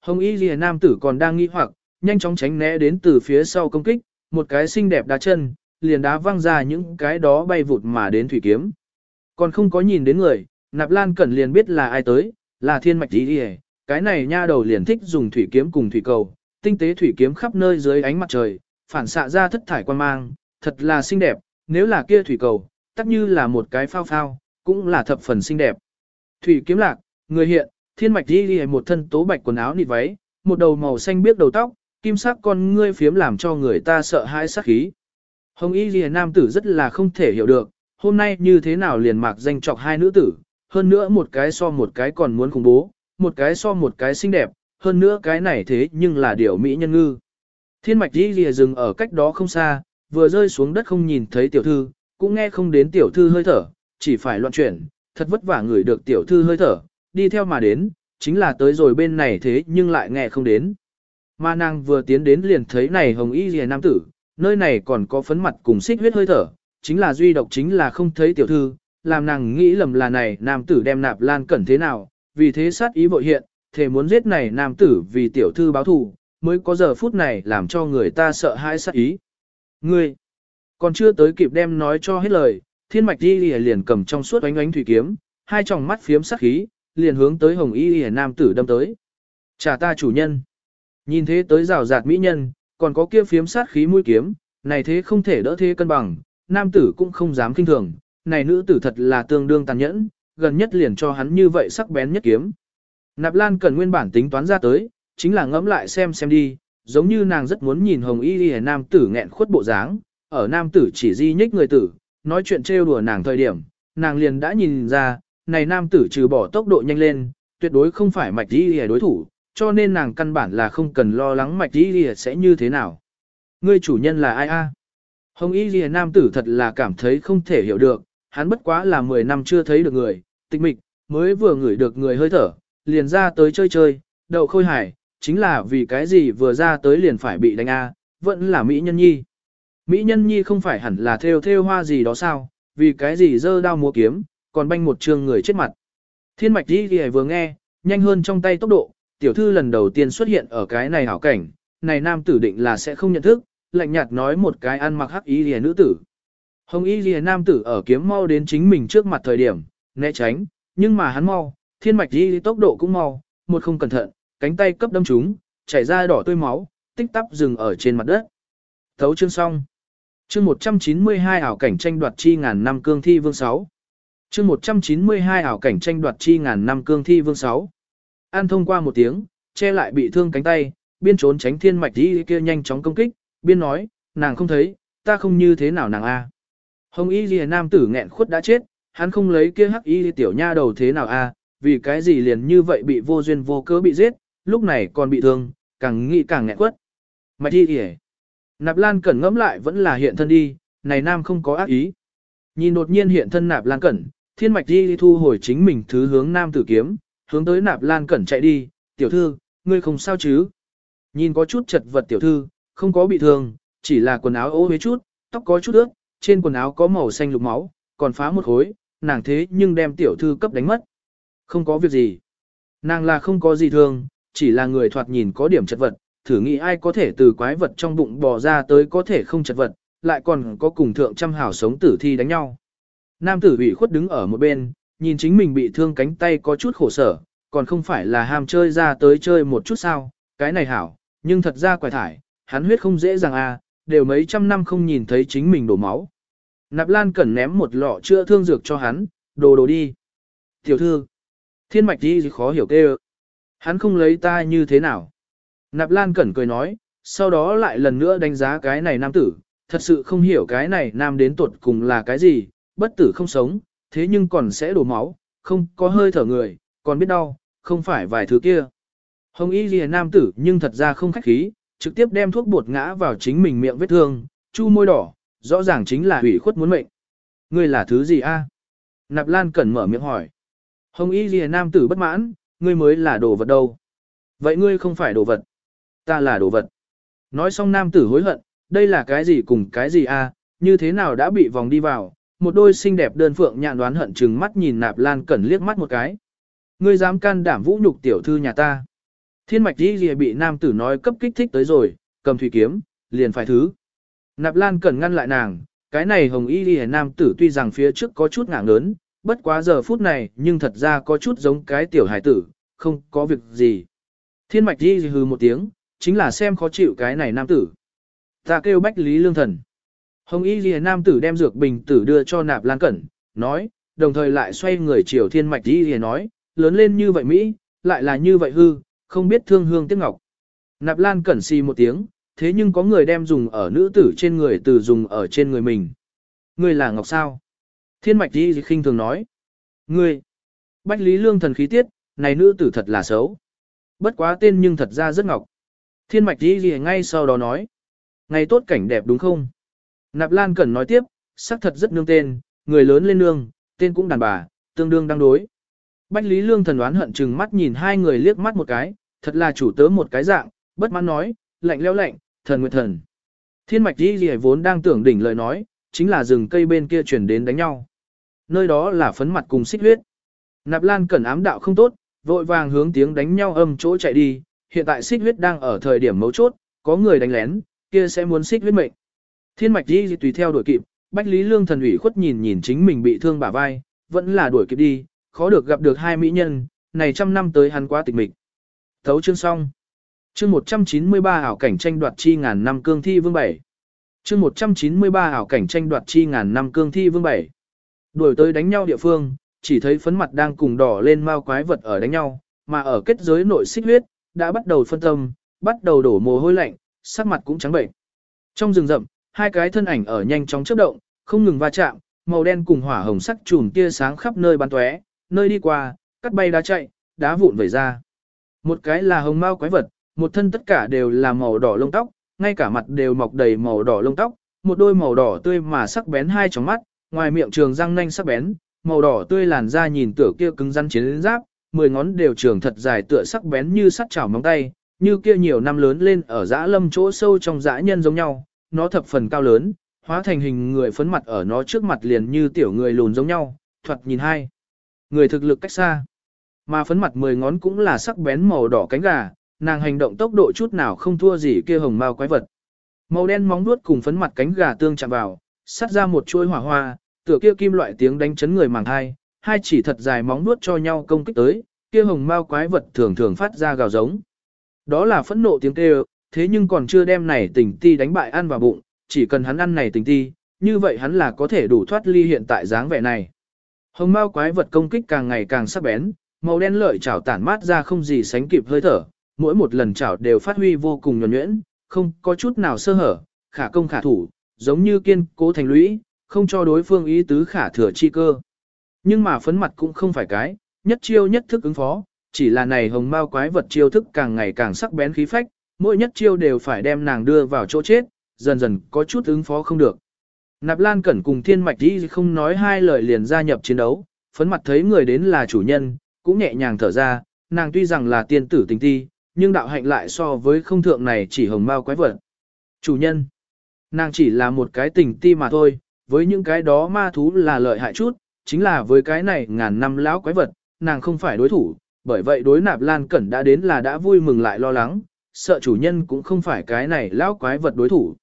Hồng y lìa nam tử còn đang nghi hoặc, nhanh chóng tránh né đến từ phía sau công kích, một cái xinh đẹp đá chân, liền đá văng ra những cái đó bay vụt mà đến thủy kiếm. Còn không có nhìn đến người, nạp lan cẩn liền biết là ai tới, là thiên mạch Y Lìa. cái này nha đầu liền thích dùng thủy kiếm cùng thủy cầu, tinh tế thủy kiếm khắp nơi dưới ánh mặt trời, phản xạ ra thất thải quan mang, thật là xinh đẹp, nếu là kia thủy cầu, tất như là một cái phao phao, cũng là thập phần xinh đẹp. Thủy kiếm lạc, người hiện, thiên mạch đi đi một thân tố bạch quần áo nịt váy, một đầu màu xanh biếc đầu tóc, kim sắc con ngươi phiếm làm cho người ta sợ hãi sắc khí. Hồng y lìa nam tử rất là không thể hiểu được, hôm nay như thế nào liền mạc danh chọc hai nữ tử, hơn nữa một cái so một cái còn muốn khủng bố, một cái so một cái xinh đẹp, hơn nữa cái này thế nhưng là điều mỹ nhân ngư. Thiên mạch đi lìa dừng ở cách đó không xa, vừa rơi xuống đất không nhìn thấy tiểu thư, cũng nghe không đến tiểu thư hơi thở, chỉ phải loạn chuyển, thật vất vả người được tiểu thư hơi thở, đi theo mà đến, chính là tới rồi bên này thế nhưng lại nghe không đến. Mà nàng vừa tiến đến liền thấy này hồng y rìa nam tử, nơi này còn có phấn mặt cùng xích huyết hơi thở, chính là duy độc chính là không thấy tiểu thư, làm nàng nghĩ lầm là này nam tử đem nạp lan cẩn thế nào, vì thế sát ý vội hiện, thề muốn giết này nam tử vì tiểu thư báo thù, mới có giờ phút này làm cho người ta sợ hãi sát ý. Ngươi, còn chưa tới kịp đem nói cho hết lời, thiên mạch đi liền cầm trong suốt ánh ánh thủy kiếm, hai tròng mắt phiếm sát khí, liền hướng tới hồng y y nam tử đâm tới. Trả ta chủ nhân. Nhìn thế tới rào rạt mỹ nhân, còn có kia phiếm sát khí mũi kiếm, này thế không thể đỡ thế cân bằng, nam tử cũng không dám kinh thường, này nữ tử thật là tương đương tàn nhẫn, gần nhất liền cho hắn như vậy sắc bén nhất kiếm. Nạp Lan cần nguyên bản tính toán ra tới, chính là ngẫm lại xem xem đi, giống như nàng rất muốn nhìn hồng y y nam tử nghẹn khuất bộ dáng, ở nam tử chỉ di nhích người tử, nói chuyện trêu đùa nàng thời điểm, nàng liền đã nhìn ra, này nam tử trừ bỏ tốc độ nhanh lên, tuyệt đối không phải mạch y y đối thủ, cho nên nàng căn bản là không cần lo lắng mạch y y sẽ như thế nào. Ngươi chủ nhân là ai a? Hồng y y nam tử thật là cảm thấy không thể hiểu được, hắn bất quá là 10 năm chưa thấy được người, tịch mịch, mới vừa ngửi được người hơi thở, liền ra tới chơi chơi, đậu khôi hải, chính là vì cái gì vừa ra tới liền phải bị đánh a, vẫn là Mỹ Nhân Nhi. Mỹ Nhân Nhi không phải hẳn là theo theo hoa gì đó sao, vì cái gì dơ đao múa kiếm, còn banh một trường người chết mặt. Thiên mạch đi thì vừa nghe, nhanh hơn trong tay tốc độ, tiểu thư lần đầu tiên xuất hiện ở cái này hảo cảnh, này nam tử định là sẽ không nhận thức, lạnh nhạt nói một cái ăn mặc hắc y lìa nữ tử. Hồng y lìa nam tử ở kiếm mau đến chính mình trước mặt thời điểm, né tránh, nhưng mà hắn mau, thiên mạch đi tốc độ cũng mau, một không cẩn thận, cánh tay cấp đâm trúng, chảy ra đỏ tươi máu, tích tắp dừng ở trên mặt đất. Thấu chương xong. Chương 192 ảo cảnh tranh đoạt chi ngàn năm cương thi vương 6. Chương 192 ảo cảnh tranh đoạt chi ngàn năm cương thi vương 6. An thông qua một tiếng, che lại bị thương cánh tay, biên trốn tránh thiên mạch đi kia nhanh chóng công kích, biên nói, nàng không thấy, ta không như thế nào nàng a. Hồng y lìa nam tử nghẹn khuất đã chết, hắn không lấy kia hắc y tiểu nha đầu thế nào a, vì cái gì liền như vậy bị vô duyên vô cớ bị giết, lúc này còn bị thương, càng nghĩ càng nghẹn quất. Mạch đi kìa. Nạp Lan Cẩn ngẫm lại vẫn là hiện thân đi, này nam không có ác ý. Nhìn đột nhiên hiện thân Nạp Lan Cẩn, thiên mạch đi thu hồi chính mình thứ hướng nam tử kiếm, hướng tới Nạp Lan Cẩn chạy đi, tiểu thư, ngươi không sao chứ. Nhìn có chút chật vật tiểu thư, không có bị thương, chỉ là quần áo ố với chút, tóc có chút ướt, trên quần áo có màu xanh lục máu, còn phá một khối, nàng thế nhưng đem tiểu thư cấp đánh mất. Không có việc gì. Nàng là không có gì thương, chỉ là người thoạt nhìn có điểm chật vật, thử nghĩ ai có thể từ quái vật trong bụng bò ra tới có thể không chật vật, lại còn có cùng thượng trăm hảo sống tử thi đánh nhau. Nam tử bị khuất đứng ở một bên, nhìn chính mình bị thương cánh tay có chút khổ sở, còn không phải là ham chơi ra tới chơi một chút sao, cái này hảo, nhưng thật ra quải thải, hắn huyết không dễ dàng à, đều mấy trăm năm không nhìn thấy chính mình đổ máu. Nạp Lan Cẩn ném một lọ chữa thương dược cho hắn, đồ đồ đi. Tiểu thư, thiên mạch đi khó hiểu kêu. Hắn không lấy ta như thế nào. Nạp Lan Cẩn cười nói, sau đó lại lần nữa đánh giá cái này nam tử, thật sự không hiểu cái này nam đến tuột cùng là cái gì, bất tử không sống, thế nhưng còn sẽ đổ máu, không có hơi thở người, còn biết đau, không phải vài thứ kia. Hồng y lìa nam tử nhưng thật ra không khách khí, trực tiếp đem thuốc bột ngã vào chính mình miệng vết thương, chu môi đỏ, rõ ràng chính là hủy khuất muốn mệnh. Ngươi là thứ gì a? Nạp Lan Cẩn mở miệng hỏi. Hồng y lìa nam tử bất mãn, ngươi mới là đồ vật đâu. Vậy ngươi không phải đồ vật. Ta là đồ vật. Nói xong nam tử hối hận, đây là cái gì cùng cái gì a? như thế nào đã bị vòng đi vào, một đôi xinh đẹp đơn phượng nhạn đoán hận chừng mắt nhìn nạp lan cẩn liếc mắt một cái. Ngươi dám can đảm vũ nhục tiểu thư nhà ta. Thiên mạch đi gì bị nam tử nói cấp kích thích tới rồi, cầm thủy kiếm, liền phải thứ. Nạp Lan cẩn ngăn lại nàng, cái này hồng y đi nam tử tuy rằng phía trước có chút ngạng lớn, bất quá giờ phút này nhưng thật ra có chút giống cái tiểu hải tử, không có việc gì. Thiên mạch đi hừ một tiếng, chính là xem khó chịu cái này nam tử. Ta kêu bách lý lương thần. Hồng y ghi nam tử đem dược bình tử đưa cho nạp lan cẩn, nói, đồng thời lại xoay người chiều thiên mạch y ghi nói, lớn lên như vậy Mỹ, lại là như vậy hư, không biết thương hương tiếc ngọc. Nạp lan cẩn xì một tiếng, thế nhưng có người đem dùng ở nữ tử trên người từ dùng ở trên người mình. Người là ngọc sao? Thiên mạch y khinh thường nói. Ngươi, bách lý lương thần khí tiết, này nữ tử thật là xấu. Bất quá tên nhưng thật ra rất ngọc. Thiên mạch y gì ngay sau đó nói. Ngày tốt cảnh đẹp đúng không? Nạp Lan Cẩn nói tiếp, sắc thật rất nương tên, người lớn lên nương, tên cũng đàn bà, tương đương đang đối. Bách Lý Lương thần đoán hận chừng mắt nhìn hai người liếc mắt một cái, thật là chủ tớ một cái dạng, bất mãn nói, lạnh leo lạnh, thần nguyệt thần. Thiên mạch đi gì vốn đang tưởng đỉnh lời nói, chính là rừng cây bên kia chuyển đến đánh nhau. Nơi đó là phấn mặt cùng xích huyết. Nạp Lan Cẩn ám đạo không tốt, vội vàng hướng tiếng đánh nhau âm chỗ chạy đi, hiện tại xích huyết đang ở thời điểm mấu chốt, có người đánh lén, kia sẽ muốn xích huyết mệnh. Thiên mạch đi tùy theo đuổi kịp, Bách Lý Lương thần ủy khuất nhìn nhìn chính mình bị thương bả vai, vẫn là đuổi kịp đi, khó được gặp được hai mỹ nhân, này trăm năm tới hắn quá tịch mịch. Thấu chương xong. Chương 193 ảo cảnh tranh đoạt chi ngàn năm cương thi vương bảy. Chương 193 ảo cảnh tranh đoạt chi ngàn năm cương thi vương bảy. Đuổi tới đánh nhau địa phương, chỉ thấy phấn mặt đang cùng đỏ lên mau quái vật ở đánh nhau, mà ở kết giới nội xích huyết, đã bắt đầu phân tâm, bắt đầu đổ mồ hôi lạnh, sắc mặt cũng trắng bệnh. Trong rừng rậm, hai cái thân ảnh ở nhanh chóng chớp động, không ngừng va chạm, màu đen cùng hỏa hồng sắc chùm tia sáng khắp nơi bắn tóe, nơi đi qua, cắt bay đá chạy, đá vụn vẩy ra. Một cái là hồng mao quái vật, một thân tất cả đều là màu đỏ lông tóc, ngay cả mặt đều mọc đầy màu đỏ lông tóc, một đôi màu đỏ tươi mà sắc bén hai tròng mắt, ngoài miệng trường răng nanh sắc bén, màu đỏ tươi làn da nhìn tựa kia cứng rắn chiến giáp, mười ngón đều trường thật dài tựa sắc bén như sắt chảo móng tay, như kia nhiều năm lớn lên ở dã lâm chỗ sâu trong dã nhân giống nhau, nó thập phần cao lớn, hóa thành hình người phấn mặt ở nó trước mặt liền như tiểu người lùn giống nhau, thoạt nhìn hai. Người thực lực cách xa, mà phấn mặt mười ngón cũng là sắc bén màu đỏ cánh gà, nàng hành động tốc độ chút nào không thua gì kia hồng mao quái vật. Màu đen móng vuốt cùng phấn mặt cánh gà tương chạm vào, sát ra một chuôi hỏa hoa, tựa kia kim loại tiếng đánh chấn người màng hai, hai chỉ thật dài móng vuốt cho nhau công kích tới, kia hồng mao quái vật thường thường phát ra gào giống. Đó là phẫn nộ tiếng kêu, thế nhưng còn chưa đem này tình ti đánh bại ăn vào bụng, chỉ cần hắn ăn này tình ti, như vậy hắn là có thể đủ thoát ly hiện tại dáng vẻ này. Hồng mao quái vật công kích càng ngày càng sắc bén, màu đen lợi chảo tản mát ra không gì sánh kịp hơi thở, mỗi một lần chảo đều phát huy vô cùng nhuần nhuyễn, không có chút nào sơ hở, khả công khả thủ, giống như kiên cố thành lũy, không cho đối phương ý tứ khả thừa chi cơ. Nhưng mà phấn mặt cũng không phải cái, nhất chiêu nhất thức ứng phó, chỉ là này hồng mao quái vật chiêu thức càng ngày càng sắc bén khí phách, mỗi nhất chiêu đều phải đem nàng đưa vào chỗ chết, dần dần có chút ứng phó không được. Nạp Lan Cẩn cùng Thiên Mạch Đi không nói hai lời liền gia nhập chiến đấu, phấn mặt thấy người đến là chủ nhân, cũng nhẹ nhàng thở ra, nàng tuy rằng là tiên tử tình ti, nhưng đạo hạnh lại so với không thượng này chỉ hồng mao quái vật. Chủ nhân, nàng chỉ là một cái tình ti mà thôi, với những cái đó ma thú là lợi hại chút, chính là với cái này ngàn năm lão quái vật, nàng không phải đối thủ, bởi vậy đối nạp lan cẩn đã đến là đã vui mừng lại lo lắng, sợ chủ nhân cũng không phải cái này lão quái vật đối thủ.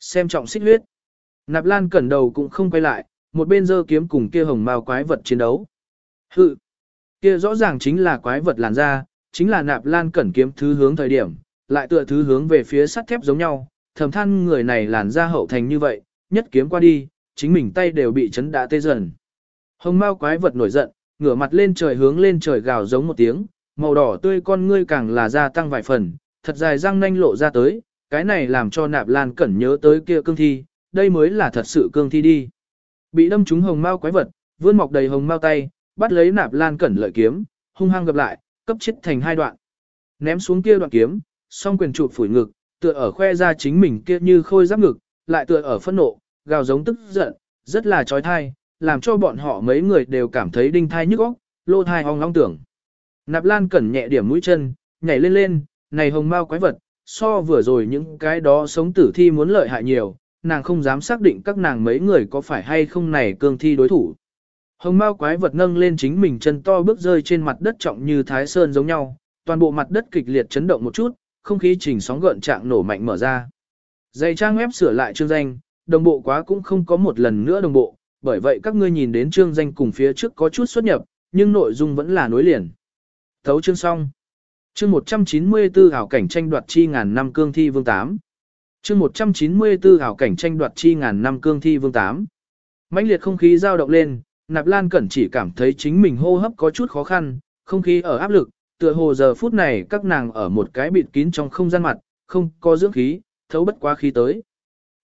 Xem trọng xích huyết. Nạp lan cẩn đầu cũng không quay lại, một bên giơ kiếm cùng kia hồng mao quái vật chiến đấu. Hự. Kia rõ ràng chính là quái vật làn ra, chính là nạp lan cẩn kiếm thứ hướng thời điểm, lại tựa thứ hướng về phía sắt thép giống nhau, thầm than người này làn ra hậu thành như vậy, nhất kiếm qua đi, chính mình tay đều bị chấn đã tê dần. Hồng mao quái vật nổi giận, ngửa mặt lên trời hướng lên trời gào giống một tiếng, màu đỏ tươi con ngươi càng là gia tăng vài phần, thật dài răng nanh lộ ra tới, cái này làm cho nạp lan cẩn nhớ tới kia cương thi, đây mới là thật sự cương thi đi. Bị đâm trúng hồng mao quái vật, vươn mọc đầy hồng mao tay, bắt lấy nạp lan cẩn lợi kiếm, hung hăng gặp lại, cấp chết thành hai đoạn. Ném xuống kia đoạn kiếm, song quyền chụp phủi ngực, tựa ở khoe ra chính mình kia như khôi giáp ngực, lại tựa ở phẫn nộ, gào giống tức giận, rất là trói thai, làm cho bọn họ mấy người đều cảm thấy đinh thai nhức óc, lô thai hong long tưởng. Nạp Lan cẩn nhẹ điểm mũi chân, nhảy lên lên, này hồng mao quái vật, so vừa rồi những cái đó sống tử thi muốn lợi hại nhiều, nàng không dám xác định các nàng mấy người có phải hay không này cương thi đối thủ. Hồng mao quái vật nâng lên chính mình chân to bước rơi trên mặt đất trọng như thái sơn giống nhau, toàn bộ mặt đất kịch liệt chấn động một chút, không khí chỉnh sóng gợn trạng nổ mạnh mở ra. Dây trang web sửa lại chương danh, đồng bộ quá cũng không có một lần nữa đồng bộ, bởi vậy các ngươi nhìn đến chương danh cùng phía trước có chút xuất nhập, nhưng nội dung vẫn là nối liền. Thấu chương xong. Chương 194 ảo cảnh tranh đoạt chi ngàn năm cương thi vương 8. Chương 194 ảo cảnh tranh đoạt chi ngàn năm cương thi vương 8. mãnh liệt không khí dao động lên, Nạp Lan Cẩn chỉ cảm thấy chính mình hô hấp có chút khó khăn, không khí ở áp lực, tựa hồ giờ phút này các nàng ở một cái bịt kín trong không gian mặt, không có dưỡng khí, thấu bất quá khí tới.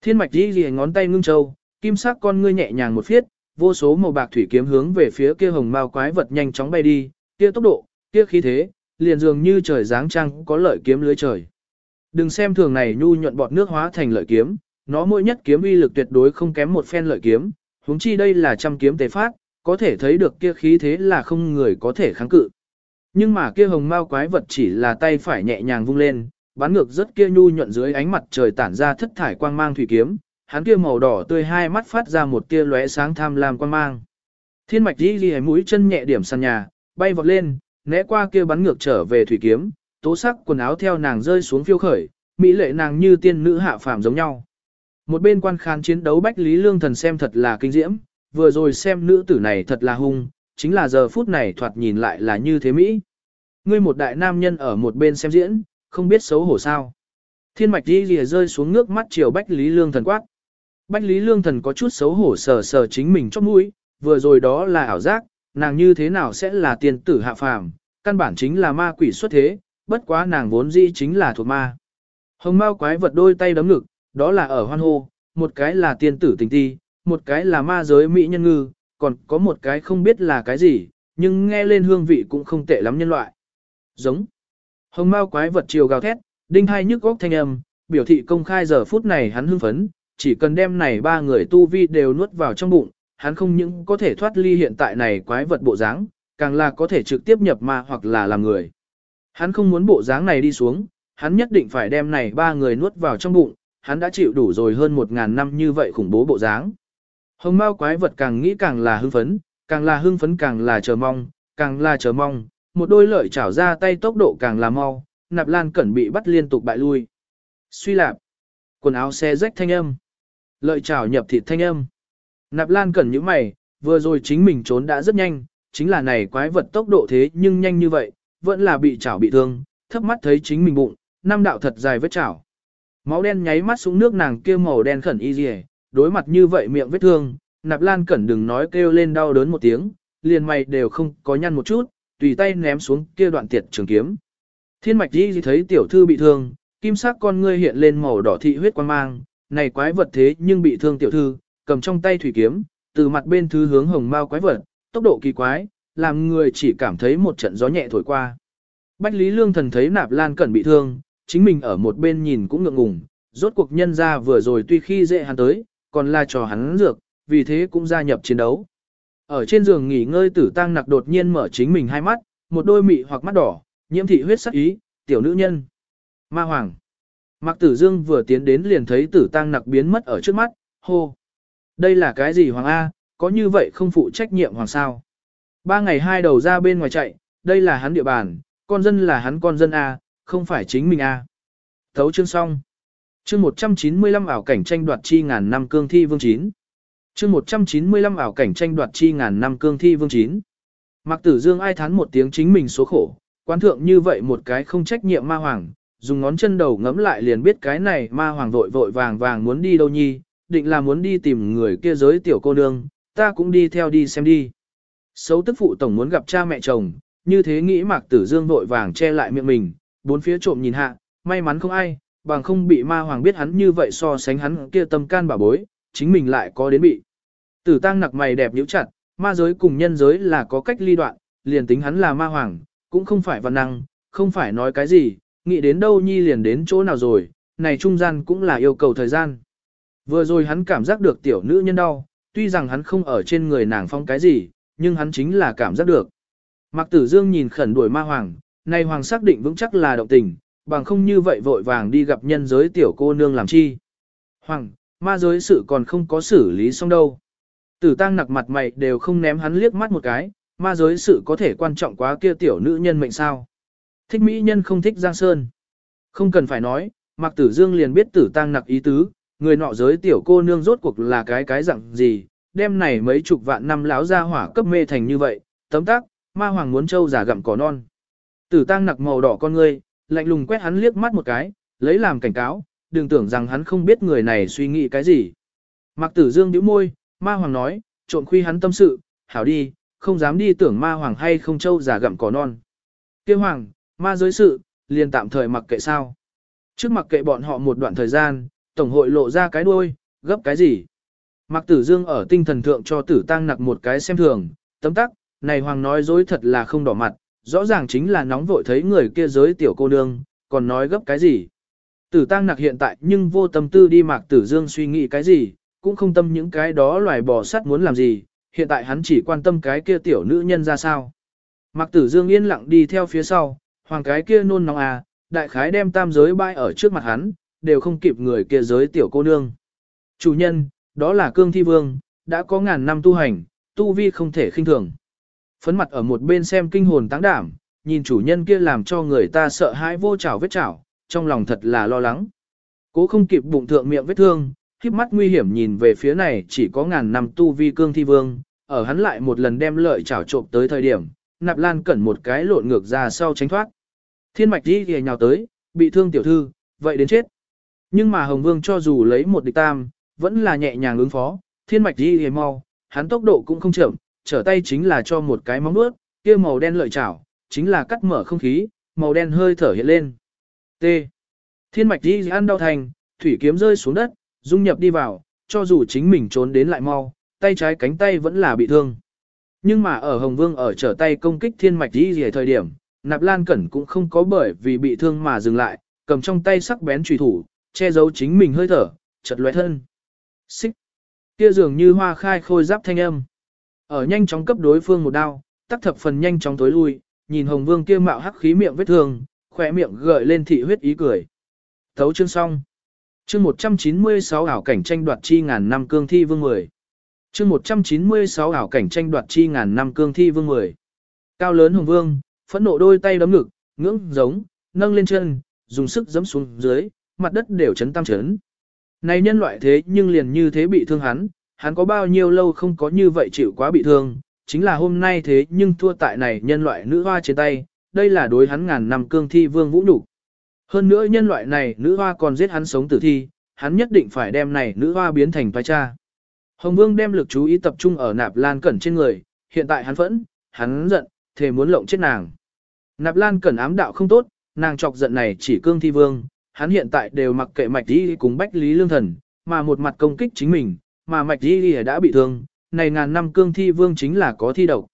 Thiên mạch đi ghi ngón tay ngưng châu, kim sắc con ngươi nhẹ nhàng một phiết, vô số màu bạc thủy kiếm hướng về phía kia hồng mao quái vật nhanh chóng bay đi, kia tốc độ, kia khí thế, liền dường như trời giáng trăng có lợi kiếm lưới trời. Đừng xem thường này nhu nhuận bọt nước hóa thành lợi kiếm, nó mỗi nhất kiếm uy lực tuyệt đối không kém một phen lợi kiếm, huống chi đây là trăm kiếm tế phát, có thể thấy được kia khí thế là không người có thể kháng cự. Nhưng mà kia hồng mao quái vật chỉ là tay phải nhẹ nhàng vung lên, bắn ngược rất kia nhu nhuận dưới ánh mặt trời tản ra thất thải quang mang thủy kiếm, hắn kia màu đỏ tươi hai mắt phát ra một tia lóe sáng tham lam quang mang. Thiên mạch đi ghi mũi chân nhẹ điểm sàn nhà, bay vọt lên, né qua kia bắn ngược trở về thủy kiếm, tố sắc quần áo theo nàng rơi xuống phiêu khởi, mỹ lệ nàng như tiên nữ hạ phàm giống nhau. Một bên quan khán chiến đấu Bách Lý Lương Thần xem thật là kinh diễm, vừa rồi xem nữ tử này thật là hung, chính là giờ phút này thoạt nhìn lại là như thế Mỹ. Ngươi một đại nam nhân ở một bên xem diễn, không biết xấu hổ sao. Thiên mạch đi lìa rơi xuống nước mắt chiều Bách Lý Lương Thần quát. Bách Lý Lương Thần có chút xấu hổ sờ sờ chính mình trong mũi, vừa rồi đó là ảo giác, nàng như thế nào sẽ là tiên tử hạ phàm, căn bản chính là ma quỷ xuất thế, bất quá nàng vốn dĩ chính là thuộc ma. Hồng Mao quái vật đôi tay đấm ngực, đó là ở hoan hô, một cái là tiên tử tình ti, một cái là ma giới mỹ nhân ngư, còn có một cái không biết là cái gì, nhưng nghe lên hương vị cũng không tệ lắm nhân loại. Giống. Hồng Mao quái vật chiều gào thét, đinh hai nhức góc thanh âm, biểu thị công khai giờ phút này hắn hưng phấn, chỉ cần đem này ba người tu vi đều nuốt vào trong bụng, hắn không những có thể thoát ly hiện tại này quái vật bộ dáng, càng là có thể trực tiếp nhập ma hoặc là làm người. Hắn không muốn bộ dáng này đi xuống, hắn nhất định phải đem này ba người nuốt vào trong bụng, hắn đã chịu đủ rồi hơn một ngàn năm như vậy khủng bố bộ dáng. Hồng Mao quái vật càng nghĩ càng là hưng phấn, càng là hưng phấn càng là chờ mong, càng là chờ mong, một đôi lợi chảo ra tay tốc độ càng là mau, nạp lan cẩn bị bắt liên tục bại lui. Suy lạp, quần áo xe rách thanh âm, lợi chảo nhập thịt thanh âm. Nạp lan cẩn như mày, vừa rồi chính mình trốn đã rất nhanh, chính là này quái vật tốc độ thế nhưng nhanh như vậy, vẫn là bị chảo bị thương, thấp mắt thấy chính mình bụng, năm đạo thật dài vết chảo. Máu đen nháy mắt xuống nước nàng kia màu đen khẩn y dì đối mặt như vậy miệng vết thương, nạp lan cẩn đừng nói kêu lên đau đớn một tiếng, liền mày đều không có nhăn một chút, tùy tay ném xuống kia đoạn tiệt trường kiếm. Thiên mạch đi thấy tiểu thư bị thương, kim sắc con ngươi hiện lên màu đỏ thị huyết quang mang, này quái vật thế nhưng bị thương tiểu thư, cầm trong tay thủy kiếm, từ mặt bên thứ hướng hồng mao quái vật, tốc độ kỳ quái, làm người chỉ cảm thấy một trận gió nhẹ thổi qua. Bách Lý Lương Thần thấy Nạp Lan Cẩn bị thương, chính mình ở một bên nhìn cũng ngượng ngùng, rốt cuộc nhân ra vừa rồi tuy khi dễ hắn tới, còn là trò hắn dược, vì thế cũng gia nhập chiến đấu. Ở trên giường nghỉ ngơi tử tăng nặc đột nhiên mở chính mình hai mắt, một đôi mị hoặc mắt đỏ, nhiễm thị huyết sắc ý, tiểu nữ nhân. Ma Hoàng. Mạc Tử Dương vừa tiến đến liền thấy tử tăng nặc biến mất ở trước mắt, hô. Đây là cái gì Hoàng A, có như vậy không phụ trách nhiệm Hoàng sao? Ba ngày hai đầu ra bên ngoài chạy, đây là hắn địa bàn, con dân là hắn con dân A, không phải chính mình A. Thấu chương xong. Chương 195 ảo cảnh tranh đoạt chi ngàn năm cương thi vương 9. Chương 195 ảo cảnh tranh đoạt chi ngàn năm cương thi vương 9. Mạc Tử Dương ai thán một tiếng chính mình số khổ, quan thượng như vậy một cái không trách nhiệm ma hoàng, dùng ngón chân đầu ngẫm lại liền biết cái này ma hoàng vội vội vàng vàng muốn đi đâu nhi, định là muốn đi tìm người kia giới tiểu cô nương, ta cũng đi theo đi xem đi. Xấu tức phụ tổng muốn gặp cha mẹ chồng, như thế nghĩ Mạc Tử Dương vội vàng che lại miệng mình, bốn phía trộm nhìn hạ, may mắn không ai, bằng không bị ma hoàng biết hắn như vậy so sánh hắn kia tâm can bà bối, chính mình lại có đến bị. Tử tăng nặc mày đẹp nhíu chặt, ma giới cùng nhân giới là có cách ly đoạn, liền tính hắn là ma hoàng, cũng không phải văn năng, không phải nói cái gì, nghĩ đến đâu nhi liền đến chỗ nào rồi, này trung gian cũng là yêu cầu thời gian. Vừa rồi hắn cảm giác được tiểu nữ nhân đau, tuy rằng hắn không ở trên người nàng phong cái gì, nhưng hắn chính là cảm giác được. Mạc Tử Dương nhìn khẩn đuổi ma hoàng, này hoàng xác định vững chắc là động tình, bằng không như vậy vội vàng đi gặp nhân giới tiểu cô nương làm chi. Hoàng, ma giới sự còn không có xử lý xong đâu. Tử tăng nặc mặt mày đều không ném hắn liếc mắt một cái, ma giới sự có thể quan trọng quá kia tiểu nữ nhân mệnh sao. Thích mỹ nhân không thích Giang Sơn. Không cần phải nói, Mạc Tử Dương liền biết tử tăng nặc ý tứ, người nọ giới tiểu cô nương rốt cuộc là cái cái dạng gì, đêm này mấy chục vạn năm láo ra hỏa cấp mê thành như vậy, tấm tắc, ma hoàng muốn trâu giả gặm cỏ non. Tử tăng nặc màu đỏ con ngươi, lạnh lùng quét hắn liếc mắt một cái, lấy làm cảnh cáo, đừng tưởng rằng hắn không biết người này suy nghĩ cái gì. Mạc Tử Dương nhíu môi, ma hoàng nói, trộn khuy hắn tâm sự, hảo đi, không dám đi tưởng ma hoàng hay không trâu giả gặm cỏ non. Kêu hoàng, ma giới sự, liền tạm thời mặc kệ sao. Trước mặc kệ bọn họ một đoạn thời gian, Tổng hội lộ ra cái đuôi, gấp cái gì. Mạc Tử Dương ở tinh thần thượng cho tử tăng nặc một cái xem thường, tấm tắc, này hoàng nói dối thật là không đỏ mặt, rõ ràng chính là nóng vội thấy người kia giới tiểu cô nương, còn nói gấp cái gì. Tử tăng nặc hiện tại nhưng vô tâm tư đi Mạc Tử Dương suy nghĩ cái gì, cũng không tâm những cái đó loài bò sắt muốn làm gì, hiện tại hắn chỉ quan tâm cái kia tiểu nữ nhân ra sao. Mạc Tử Dương yên lặng đi theo phía sau, hoàng cái kia nôn nóng à, đại khái đem tam giới bãi ở trước mặt hắn, đều không kịp người kia giới tiểu cô nương. Chủ nhân, đó là cương thi vương, đã có ngàn năm tu hành, tu vi không thể khinh thường. Phấn mặt ở một bên xem kinh hồn táng đảm, nhìn chủ nhân kia làm cho người ta sợ hãi vô chảo vết chảo, trong lòng thật là lo lắng. Cố không kịp bụng thượng miệng vết thương, khiếp mắt nguy hiểm nhìn về phía này chỉ có ngàn năm tu vi cương thi vương, ở hắn lại một lần đem lợi chảo trộm tới thời điểm, nạp lan cẩn một cái lộn ngược ra sau tránh thoát. Thiên mạch đi ghề nhào tới, bị thương tiểu thư, vậy đến chết. Nhưng mà Hồng Vương cho dù lấy một địch tam, vẫn là nhẹ nhàng ứng phó, thiên mạch đi hề mau, hắn tốc độ cũng không chậm, trở tay chính là cho một cái móng nuốt, kia màu đen lợi chảo, chính là cắt mở không khí, màu đen hơi thở hiện lên. T. Thiên mạch đi ăn đau thành, thủy kiếm rơi xuống đất, dung nhập đi vào, cho dù chính mình trốn đến lại mau, tay trái cánh tay vẫn là bị thương. Nhưng mà ở Hồng Vương ở trở tay công kích thiên mạch đi hề thời điểm, Nạp Lan Cẩn cũng không có bởi vì bị thương mà dừng lại, cầm trong tay sắc bén trùy thủ, che giấu chính mình hơi thở, chật lóe thân. Xích. Kia dường như hoa khai khôi giáp thanh âm. Ở nhanh chóng cấp đối phương một đao, tắc thập phần nhanh chóng tối lui, nhìn Hồng Vương kia mạo hắc khí miệng vết thương, khỏe miệng gợi lên thị huyết ý cười. Thấu chương xong. Chương 196 ảo cảnh tranh đoạt chi ngàn năm cương thi vương 10. Chương 196 ảo cảnh tranh đoạt chi ngàn năm cương thi vương 10. Cao lớn hồng vương, phẫn nộ đôi tay đấm ngực, ngưỡng giống, nâng lên chân, dùng sức giẫm xuống dưới, mặt đất đều chấn tam chấn. Này nhân loại thế nhưng liền như thế bị thương hắn, hắn có bao nhiêu lâu không có như vậy chịu quá bị thương, chính là hôm nay thế nhưng thua tại này nhân loại nữ hoa trên tay, đây là đối hắn ngàn năm cương thi vương vũ nhục. Hơn nữa nhân loại này nữ hoa còn giết hắn sống tử thi, hắn nhất định phải đem này nữ hoa biến thành toái cha. Hồng Vương đem lực chú ý tập trung ở nạp lan cẩn trên người, hiện tại hắn phẫn, hắn giận, thề muốn lộng chết nàng. Nạp lan cẩn ám đạo không tốt, nàng chọc giận này chỉ cương thi vương, hắn hiện tại đều mặc kệ mạch đi cùng bách lý lương thần, mà một mặt công kích chính mình, mà mạch đi đã bị thương, này ngàn năm cương thi vương chính là có thi độc.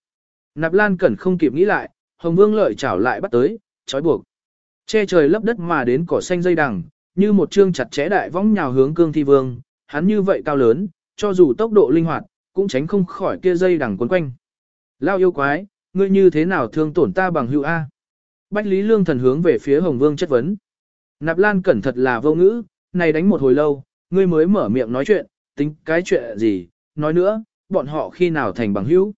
Nạp lan cẩn không kịp nghĩ lại, hồng vương lợi chảo lại bắt tới, trói buộc. Che trời lấp đất mà đến cỏ xanh dây đằng, như một chương chặt chẽ đại võng nhào hướng cương thi vương, hắn như vậy cao lớn, cho dù tốc độ linh hoạt, cũng tránh không khỏi kia dây đằng quấn quanh. Lao yêu quái, ngươi như thế nào thương tổn ta bằng hữu A? Bách Lý Lương thần hướng về phía Hồng Vương chất vấn. Nạp Lan cẩn thật là vô ngữ, này đánh một hồi lâu, ngươi mới mở miệng nói chuyện, tính cái chuyện gì, nói nữa, bọn họ khi nào thành bằng hữu.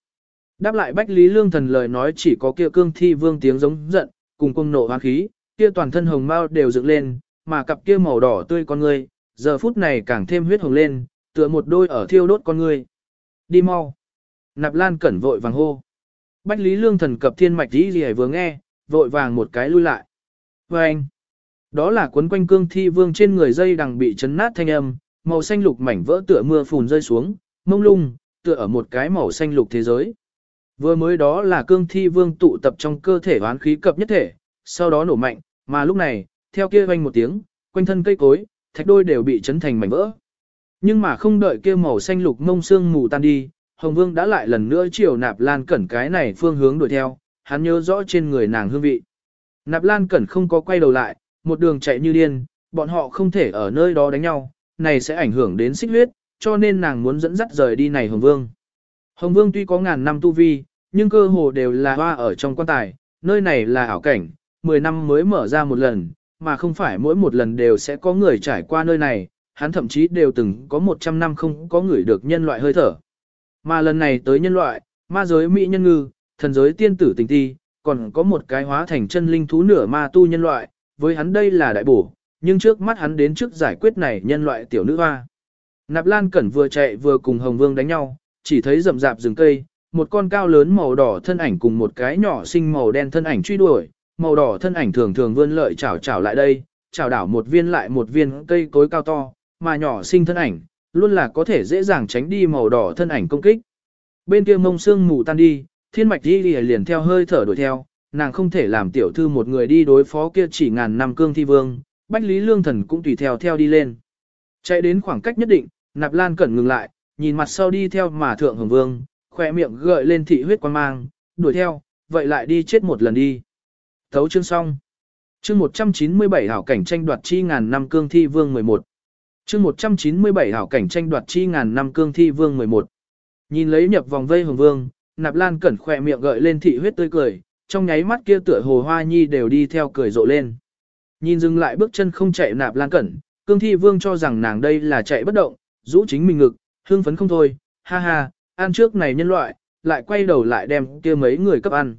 Đáp lại Bách Lý Lương thần lời nói chỉ có kia cương thi vương tiếng giống giận, cùng cung nộ hoang khí, kia toàn thân hồng mau đều dựng lên, mà cặp kia màu đỏ tươi con ngươi, giờ phút này càng thêm huyết hồng lên, tựa một đôi ở thiêu đốt con ngươi. Đi mau. Nạp Lan cẩn vội vàng hô. Bách Lý Lương thần cập thiên mạch dĩ gì vừa nghe, vội vàng một cái lui lại. Và anh. Đó là cuốn quanh cương thi vương trên người dây đằng bị chấn nát thanh âm, màu xanh lục mảnh vỡ tựa mưa phùn rơi xuống, mông lung, tựa ở một cái màu xanh lục thế giới. Vừa mới đó là cương thi vương tụ tập trong cơ thể hoán khí cập nhất thể, sau đó nổ mạnh, mà lúc này, theo kia vang một tiếng, quanh thân cây cối, thạch đôi đều bị chấn thành mảnh vỡ. Nhưng mà không đợi kia màu xanh lục mông xương mù tan đi, Hồng Vương đã lại lần nữa chiều Nạp Lan Cẩn cái này phương hướng đuổi theo, hắn nhớ rõ trên người nàng hương vị. Nạp Lan Cẩn không có quay đầu lại, một đường chạy như điên, bọn họ không thể ở nơi đó đánh nhau, này sẽ ảnh hưởng đến xích huyết, cho nên nàng muốn dẫn dắt rời đi này Hồng Vương. Hồng Vương tuy có ngàn năm tu vi, nhưng cơ hồ đều là hoa ở trong quan tài, nơi này là ảo cảnh, 10 năm mới mở ra một lần, mà không phải mỗi một lần đều sẽ có người trải qua nơi này, hắn thậm chí đều từng có 100 năm không có người được nhân loại hơi thở. Mà lần này tới nhân loại, ma giới mỹ nhân ngư, thần giới tiên tử tình ti, còn có một cái hóa thành chân linh thú nửa ma tu nhân loại, với hắn đây là đại bổ, nhưng trước mắt hắn đến trước giải quyết này nhân loại tiểu nữ hoa. Nạp Lan Cẩn vừa chạy vừa cùng Hồng Vương đánh nhau, chỉ thấy rậm rạp rừng cây, một con cao lớn màu đỏ thân ảnh cùng một cái nhỏ xinh màu đen thân ảnh truy đuổi, màu đỏ thân ảnh thường thường vươn lợi chảo chảo lại đây, chảo đảo một viên lại một viên cây cối cao to, mà nhỏ xinh thân ảnh, luôn là có thể dễ dàng tránh đi màu đỏ thân ảnh công kích. Bên kia mông xương mù tan đi, thiên mạch đi liền theo hơi thở đuổi theo, nàng không thể làm tiểu thư một người đi đối phó kia chỉ ngàn năm cương thi vương, bách lý lương thần cũng tùy theo theo đi lên. Chạy đến khoảng cách nhất định, nạp lan cẩn ngừng lại, nhìn mặt sau đi theo mà thượng hồng vương, khỏe miệng gợi lên thị huyết quan mang, đuổi theo, vậy lại đi chết một lần đi. Thấu chương xong. Chương 197 hảo cảnh tranh đoạt chi ngàn năm cương thi vương 11. Chương 197 hảo cảnh tranh đoạt chi ngàn năm cương thi vương 11. Nhìn lấy nhập vòng vây hồng vương, nạp lan cẩn khỏe miệng gợi lên thị huyết tươi cười, trong nháy mắt kia tựa hồ hoa nhi đều đi theo cười rộ lên. Nhìn dừng lại bước chân không chạy nạp lan cẩn, cương thi vương cho rằng nàng đây là chạy bất động, rũ chính mình ngực, hương phấn không thôi, ha ha, ăn trước này nhân loại, lại quay đầu lại đem kia mấy người cấp ăn.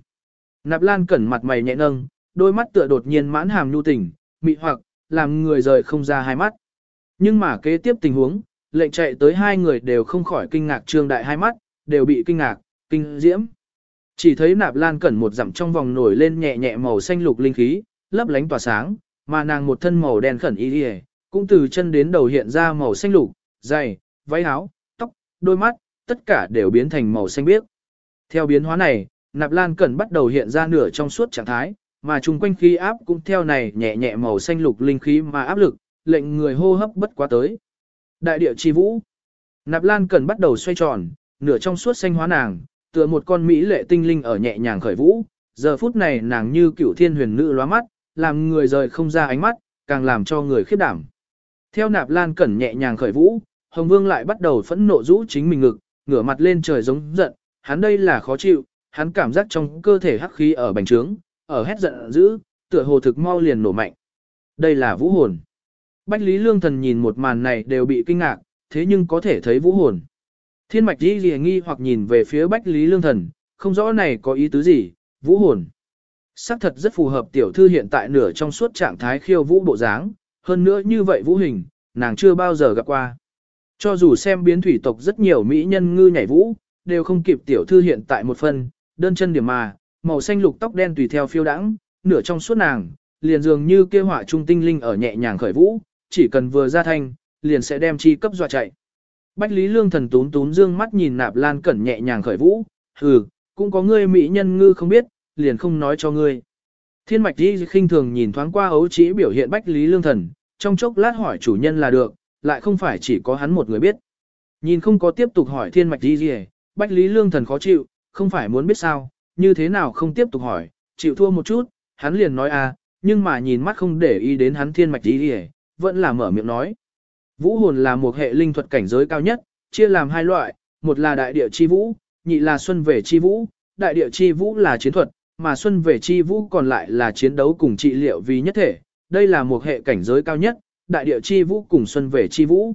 Nạp lan cẩn mặt mày nhẹ nâng, đôi mắt tựa đột nhiên mãn hàm nhu tình, mị hoặc, làm người rời không ra hai mắt. Nhưng mà kế tiếp tình huống, lệnh chạy tới hai người đều không khỏi kinh ngạc trương đại hai mắt, đều bị kinh ngạc, kinh diễm. Chỉ thấy nạp lan cẩn một dặm trong vòng nổi lên nhẹ nhẹ màu xanh lục linh khí, lấp lánh tỏa sáng, mà nàng một thân màu đen khẩn y đi cũng từ chân đến đầu hiện ra màu xanh lục, dày, váy áo, tóc, đôi mắt, tất cả đều biến thành màu xanh biếc. Theo biến hóa này, nạp lan cẩn bắt đầu hiện ra nửa trong suốt trạng thái, mà chung quanh khí áp cũng theo này nhẹ nhẹ màu xanh lục linh khí mà áp lực, lệnh người hô hấp bất quá tới. Đại địa chi vũ. Nạp Lan Cẩn bắt đầu xoay tròn, nửa trong suốt xanh hóa nàng, tựa một con mỹ lệ tinh linh ở nhẹ nhàng khởi vũ. Giờ phút này nàng như cựu thiên huyền nữ lóa mắt, làm người rời không ra ánh mắt, càng làm cho người khiếp đảm. Theo Nạp Lan Cẩn nhẹ nhàng khởi vũ, Hồng Vương lại bắt đầu phẫn nộ rũ chính mình ngực, ngửa mặt lên trời giống giận, hắn đây là khó chịu, hắn cảm giác trong cơ thể hắc khí ở bành trướng, ở hét giận dữ, tựa hồ thực mau liền nổ mạnh. Đây là vũ hồn. Bách Lý Lương Thần nhìn một màn này đều bị kinh ngạc, thế nhưng có thể thấy vũ hồn. Thiên mạch đi lìa nghi hoặc nhìn về phía Bách Lý Lương Thần, không rõ này có ý tứ gì, vũ hồn. Sắc thật rất phù hợp tiểu thư hiện tại nửa trong suốt trạng thái khiêu vũ bộ dáng, hơn nữa như vậy vũ hình, nàng chưa bao giờ gặp qua. Cho dù xem biến thủy tộc rất nhiều mỹ nhân ngư nhảy vũ, đều không kịp tiểu thư hiện tại một phần, đơn chân điểm mà, màu xanh lục tóc đen tùy theo phiêu đãng, nửa trong suốt nàng, liền dường như kia họa trung tinh linh ở nhẹ nhàng khởi vũ, chỉ cần vừa ra thanh, liền sẽ đem chi cấp dọa chạy. Bách Lý Lương thần tún tún dương mắt nhìn nạp lan cẩn nhẹ nhàng khởi vũ, hừ, cũng có ngươi mỹ nhân ngư không biết, liền không nói cho ngươi. Thiên mạch đi khinh thường nhìn thoáng qua ấu chỉ biểu hiện Bách Lý Lương thần, trong chốc lát hỏi chủ nhân là được, lại không phải chỉ có hắn một người biết. Nhìn không có tiếp tục hỏi thiên mạch đi gì, Bách Lý Lương thần khó chịu, không phải muốn biết sao, như thế nào không tiếp tục hỏi, chịu thua một chút, hắn liền nói à, nhưng mà nhìn mắt không để ý đến hắn thiên mạch đi gì, vẫn là mở miệng nói. Vũ hồn là một hệ linh thuật cảnh giới cao nhất, chia làm hai loại, một là đại địa chi vũ, nhị là xuân về chi vũ, đại địa chi vũ là chiến thuật, mà xuân về chi vũ còn lại là chiến đấu cùng trị liệu vì nhất thể, đây là một hệ cảnh giới cao nhất, đại địa chi vũ cùng xuân về chi vũ.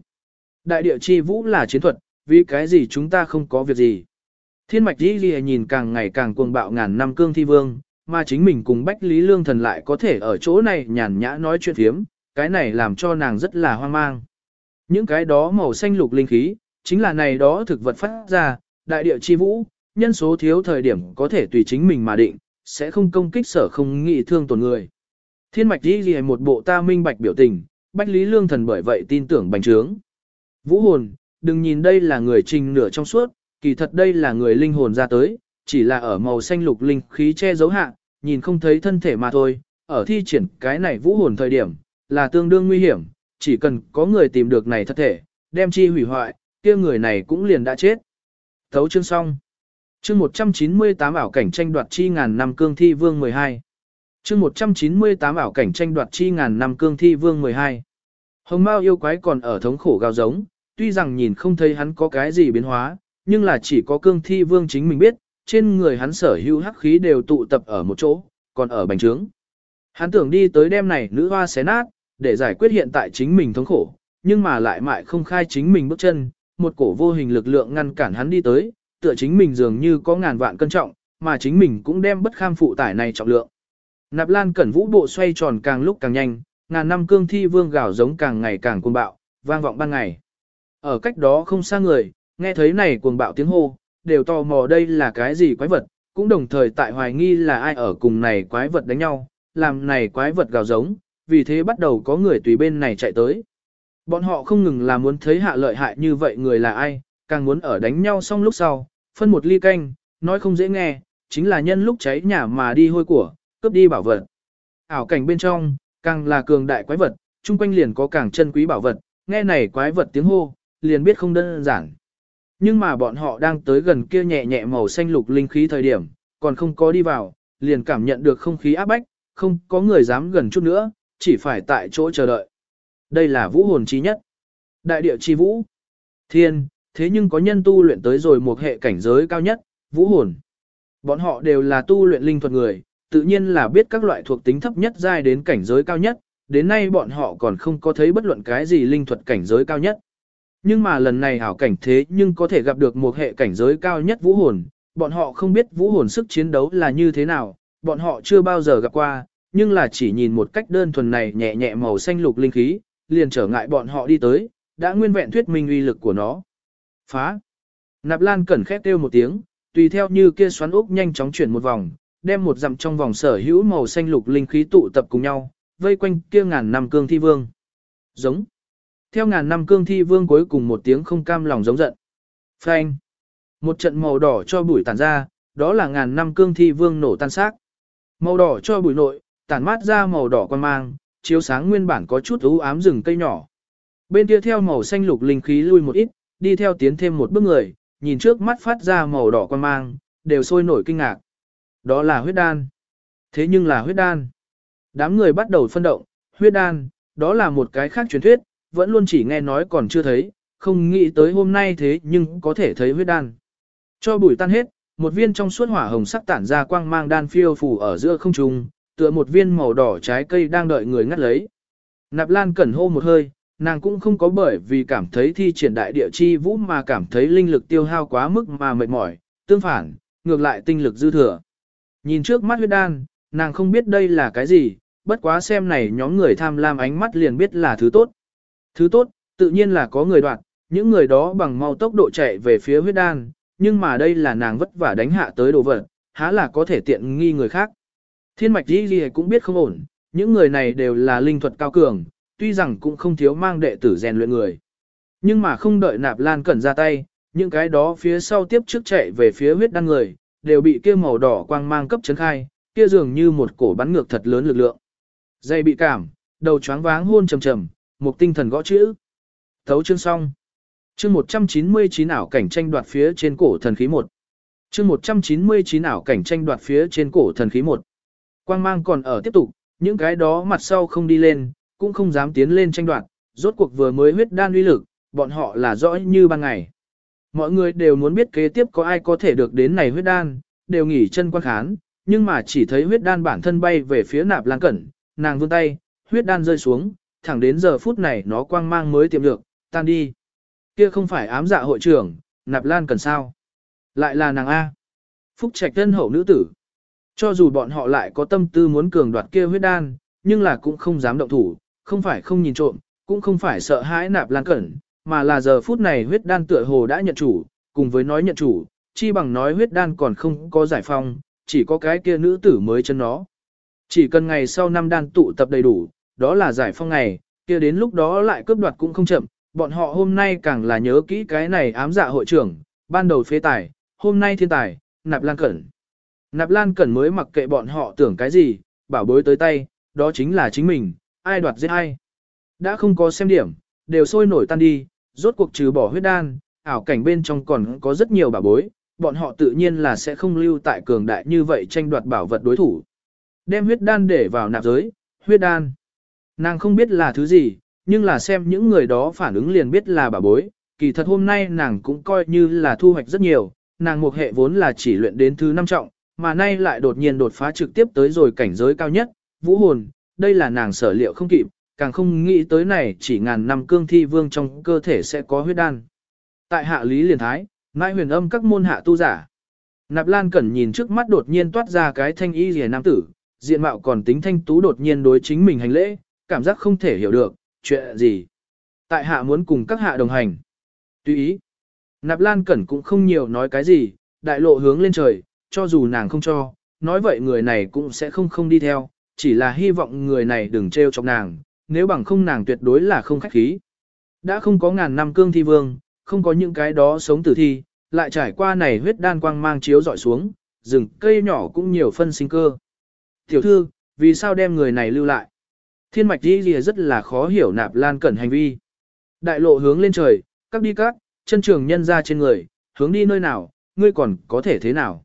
Đại địa chi vũ là chiến thuật, vì cái gì chúng ta không có việc gì. Thiên mạch đi ghi nhìn càng ngày càng cuồng bạo ngàn năm cương thi vương, mà chính mình cùng Bách Lý Lương Thần lại có thể ở chỗ này nhàn nhã nói chuyện thiếm, cái này làm cho nàng rất là hoang mang. Những cái đó màu xanh lục linh khí, chính là này đó thực vật phát ra, đại địa chi vũ, nhân số thiếu thời điểm có thể tùy chính mình mà định, sẽ không công kích sở không nghị thương tổn người. Thiên mạch đi ghi một bộ ta minh bạch biểu tình, Bách Lý Lương Thần bởi vậy tin tưởng bành trướng. Vũ hồn, đừng nhìn đây là người trình nửa trong suốt, kỳ thật đây là người linh hồn ra tới, chỉ là ở màu xanh lục linh khí che giấu hạ, nhìn không thấy thân thể mà thôi, ở thi triển cái này vũ hồn thời điểm, là tương đương nguy hiểm, chỉ cần có người tìm được này thật thể, đem chi hủy hoại, kia người này cũng liền đã chết. Thấu chương xong. Chương 198 ảo cảnh tranh đoạt chi ngàn năm cương thi vương 12. Chương 198 ảo cảnh tranh đoạt chi ngàn năm cương thi vương 12. Hồng Mao yêu quái còn ở thống khổ gào giống, tuy rằng nhìn không thấy hắn có cái gì biến hóa, nhưng là chỉ có cương thi vương chính mình biết, trên người hắn sở hữu hắc khí đều tụ tập ở một chỗ, còn ở bành trướng. Hắn tưởng đi tới đêm này nữ hoa xé nát, để giải quyết hiện tại chính mình thống khổ, nhưng mà lại mại không khai chính mình bước chân, một cổ vô hình lực lượng ngăn cản hắn đi tới, tựa chính mình dường như có ngàn vạn cân trọng, mà chính mình cũng đem bất kham phụ tải này trọng lượng. Nạp Lan Cẩn Vũ bộ xoay tròn càng lúc càng nhanh, ngàn năm cương thi vương gào giống càng ngày càng cuồng bạo, vang vọng ban ngày. Ở cách đó không xa người, nghe thấy này cuồng bạo tiếng hô, đều tò mò đây là cái gì quái vật, cũng đồng thời tại hoài nghi là ai ở cùng này quái vật đánh nhau, làm này quái vật gào giống, vì thế bắt đầu có người tùy bên này chạy tới. Bọn họ không ngừng là muốn thấy hạ lợi hại như vậy người là ai, càng muốn ở đánh nhau xong lúc sau, phân một ly canh, nói không dễ nghe, chính là nhân lúc cháy nhà mà đi hôi của, cướp đi bảo vật. Ảo cảnh bên trong, càng là cường đại quái vật, chung quanh liền có càng chân quý bảo vật, nghe này quái vật tiếng hô, liền biết không đơn giản. Nhưng mà bọn họ đang tới gần kia nhẹ nhẹ màu xanh lục linh khí thời điểm, còn không có đi vào, liền cảm nhận được không khí áp bách, không có người dám gần chút nữa, chỉ phải tại chỗ chờ đợi. Đây là vũ hồn chi nhất. Đại địa chi vũ. Thiên, thế nhưng có nhân tu luyện tới rồi một hệ cảnh giới cao nhất, vũ hồn. Bọn họ đều là tu luyện linh thuật người, tự nhiên là biết các loại thuộc tính thấp nhất giai đến cảnh giới cao nhất, đến nay bọn họ còn không có thấy bất luận cái gì linh thuật cảnh giới cao nhất. Nhưng mà lần này hảo cảnh thế nhưng có thể gặp được một hệ cảnh giới cao nhất vũ hồn, bọn họ không biết vũ hồn sức chiến đấu là như thế nào, bọn họ chưa bao giờ gặp qua, nhưng là chỉ nhìn một cách đơn thuần này nhẹ nhẹ màu xanh lục linh khí, liền trở ngại bọn họ đi tới, đã nguyên vẹn thuyết minh uy lực của nó. Phá! Nạp Lan cẩn khép kêu một tiếng, tùy theo như kia xoắn ốc nhanh chóng chuyển một vòng, đem một dặm trong vòng sở hữu màu xanh lục linh khí tụ tập cùng nhau, vây quanh kia ngàn năm cương thi vương. Giống. Theo ngàn năm cương thi vương cuối cùng một tiếng không cam lòng giống giận. Phanh. Một trận màu đỏ cho bụi tản ra, đó là ngàn năm cương thi vương nổ tan xác. Màu đỏ cho bụi nội, tản mát ra màu đỏ quan mang, chiếu sáng nguyên bản có chút u ám rừng cây nhỏ. Bên kia theo màu xanh lục linh khí lui một ít, đi theo tiến thêm một bước người, nhìn trước mắt phát ra màu đỏ quan mang, đều sôi nổi kinh ngạc. Đó là huyết đan. Thế nhưng là huyết đan. Đám người bắt đầu phân động, huyết đan, đó là một cái khác truyền thuyết, vẫn luôn chỉ nghe nói còn chưa thấy, không nghĩ tới hôm nay thế nhưng có thể thấy huyết đan. Cho bụi tan hết, một viên trong suốt hỏa hồng sắc tản ra quang mang đan phiêu phù ở giữa không trung, tựa một viên màu đỏ trái cây đang đợi người ngắt lấy. Nạp Lan cẩn hô một hơi, nàng cũng không có bởi vì cảm thấy thi triển đại địa chi vũ mà cảm thấy linh lực tiêu hao quá mức mà mệt mỏi, tương phản, ngược lại tinh lực dư thừa. Nhìn trước mắt huyết đan, nàng không biết đây là cái gì, bất quá xem này nhóm người tham lam ánh mắt liền biết là thứ tốt. Thứ tốt, tự nhiên là có người đoạt, những người đó bằng mau tốc độ chạy về phía huyết đan, nhưng mà đây là nàng vất vả đánh hạ tới đồ vật, há là có thể tiện nghi người khác. Thiên mạch đi gì cũng biết không ổn, những người này đều là linh thuật cao cường, tuy rằng cũng không thiếu mang đệ tử rèn luyện người. Nhưng mà không đợi nạp lan cẩn ra tay, những cái đó phía sau tiếp trước chạy về phía huyết đan người, đều bị kia màu đỏ quang mang cấp chấn khai, kia dường như một cổ bắn ngược thật lớn lực lượng. Dây bị cảm, đầu choáng váng hôn trầm trầm, một tinh thần gõ chữ. Thấu chương xong. Chương 199 ảo cảnh tranh đoạt phía trên cổ thần khí 1. Chương 199 ảo cảnh tranh đoạt phía trên cổ thần khí 1. Quang mang còn ở tiếp tục, những cái đó mặt sau không đi lên, cũng không dám tiến lên tranh đoạt, rốt cuộc vừa mới huyết đan uy lực, bọn họ là rõ như ban ngày. Mọi người đều muốn biết kế tiếp có ai có thể được đến này huyết đan, đều nghỉ chân quan khán, nhưng mà chỉ thấy huyết đan bản thân bay về phía nạp lan cẩn, nàng vươn tay, huyết đan rơi xuống, thẳng đến giờ phút này nó quang mang mới tiệm được, tan đi. Kia không phải ám dạ hội trưởng, nạp lan cẩn sao? Lại là nàng A. Phúc trạch thân hậu nữ tử. Cho dù bọn họ lại có tâm tư muốn cường đoạt kia huyết đan, nhưng là cũng không dám động thủ, không phải không nhìn trộm, cũng không phải sợ hãi nạp lan cẩn, mà là giờ phút này huyết đan tựa hồ đã nhận chủ, cùng với nói nhận chủ, chi bằng nói huyết đan còn không có giải phong, chỉ có cái kia nữ tử mới chân nó. Chỉ cần ngày sau năm đan tụ tập đầy đủ, đó là giải phong ngày, kia đến lúc đó lại cướp đoạt cũng không chậm, bọn họ hôm nay càng là nhớ kỹ cái này ám dạ hội trưởng, ban đầu phế tài, hôm nay thiên tài, nạp lan cẩn. Nạp lan cẩn mới mặc kệ bọn họ tưởng cái gì, bảo bối tới tay, đó chính là chính mình, ai đoạt giết ai. Đã không có xem điểm, đều sôi nổi tan đi, rốt cuộc trừ bỏ huyết đan, ảo cảnh bên trong còn có rất nhiều bảo bối, bọn họ tự nhiên là sẽ không lưu tại cường đại như vậy tranh đoạt bảo vật đối thủ. Đem huyết đan để vào nạp giới, huyết đan. Nàng không biết là thứ gì, nhưng là xem những người đó phản ứng liền biết là bảo bối, kỳ thật hôm nay nàng cũng coi như là thu hoạch rất nhiều, nàng một hệ vốn là chỉ luyện đến thứ năm trọng, mà nay lại đột nhiên đột phá trực tiếp tới rồi cảnh giới cao nhất, vũ hồn, đây là nàng sở liệu không kịp, càng không nghĩ tới này chỉ ngàn năm cương thi vương trong cơ thể sẽ có huyết đan. Tại hạ lý liền thái, nãi huyền âm các môn hạ tu giả. Nạp Lan Cẩn nhìn trước mắt đột nhiên toát ra cái thanh y rìa nam tử, diện mạo còn tính thanh tú đột nhiên đối chính mình hành lễ, cảm giác không thể hiểu được, chuyện gì. Tại hạ muốn cùng các hạ đồng hành. Tùy ý. Nạp Lan Cẩn cũng không nhiều nói cái gì, đại lộ hướng lên trời, cho dù nàng không cho, nói vậy người này cũng sẽ không không đi theo, chỉ là hy vọng người này đừng trêu chọc nàng, nếu bằng không nàng tuyệt đối là không khách khí. Đã không có ngàn năm cương thi vương, không có những cái đó sống tử thi, lại trải qua này huyết đan quang mang chiếu dọi xuống, rừng cây nhỏ cũng nhiều phân sinh cơ. Tiểu thư, vì sao đem người này lưu lại? Thiên mạch đi lìa rất là khó hiểu nạp lan cẩn hành vi. Đại lộ hướng lên trời, các đi các, chân trường nhân ra trên người, hướng đi nơi nào, ngươi còn có thể thế nào?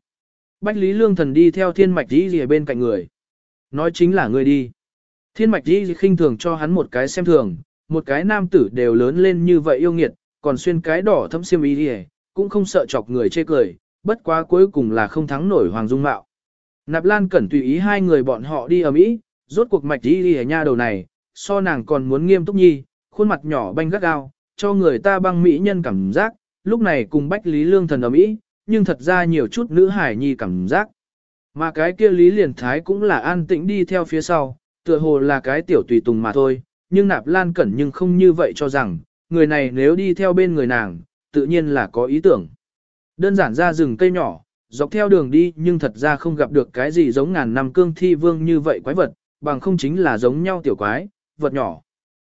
Bách Lý Lương Thần đi theo thiên mạch đi lìa bên cạnh người. Nói chính là người đi. Thiên mạch đi khinh thường cho hắn một cái xem thường, một cái nam tử đều lớn lên như vậy yêu nghiệt, còn xuyên cái đỏ thâm xiêm y đi cũng không sợ chọc người chê cười, bất quá cuối cùng là không thắng nổi Hoàng Dung Mạo. Nạp Lan Cẩn tùy ý hai người bọn họ đi ở Mỹ, rốt cuộc mạch đi đi ở nha đầu này, so nàng còn muốn nghiêm túc nhi, khuôn mặt nhỏ banh gắt gao, cho người ta băng mỹ nhân cảm giác, lúc này cùng Bách Lý Lương Thần ở Mỹ, nhưng thật ra nhiều chút nữ hải nhi cảm giác. Mà cái kia Lý Liền Thái cũng là an tĩnh đi theo phía sau, tựa hồ là cái tiểu tùy tùng mà thôi, nhưng Nạp Lan Cẩn nhưng không như vậy cho rằng, người này nếu đi theo bên người nàng, tự nhiên là có ý tưởng. Đơn giản ra rừng cây nhỏ, dọc theo đường đi nhưng thật ra không gặp được cái gì giống ngàn năm cương thi vương như vậy quái vật, bằng không chính là giống nhau tiểu quái, vật nhỏ.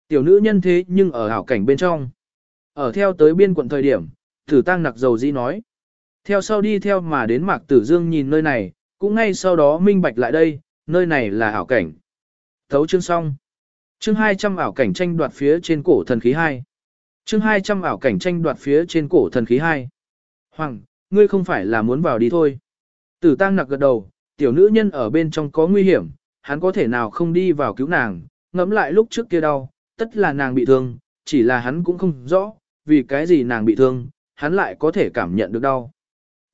Tiểu nữ nhân thế nhưng ở hảo cảnh bên trong. Ở theo tới biên quận thời điểm, tử tăng nặc dầu dĩ nói. Theo sau đi theo mà đến mạc tử dương nhìn nơi này, cũng ngay sau đó minh bạch lại đây, nơi này là hảo cảnh. Thấu chương xong. Chương 200 ảo cảnh tranh đoạt phía trên cổ thần khí 2. Chương 200 ảo cảnh tranh đoạt phía trên cổ thần khí 2. Hoàng, ngươi không phải là muốn vào đi thôi. Tử tăng nặc gật đầu, tiểu nữ nhân ở bên trong có nguy hiểm, hắn có thể nào không đi vào cứu nàng, ngẫm lại lúc trước kia đau, tất là nàng bị thương, chỉ là hắn cũng không rõ, vì cái gì nàng bị thương, hắn lại có thể cảm nhận được đau.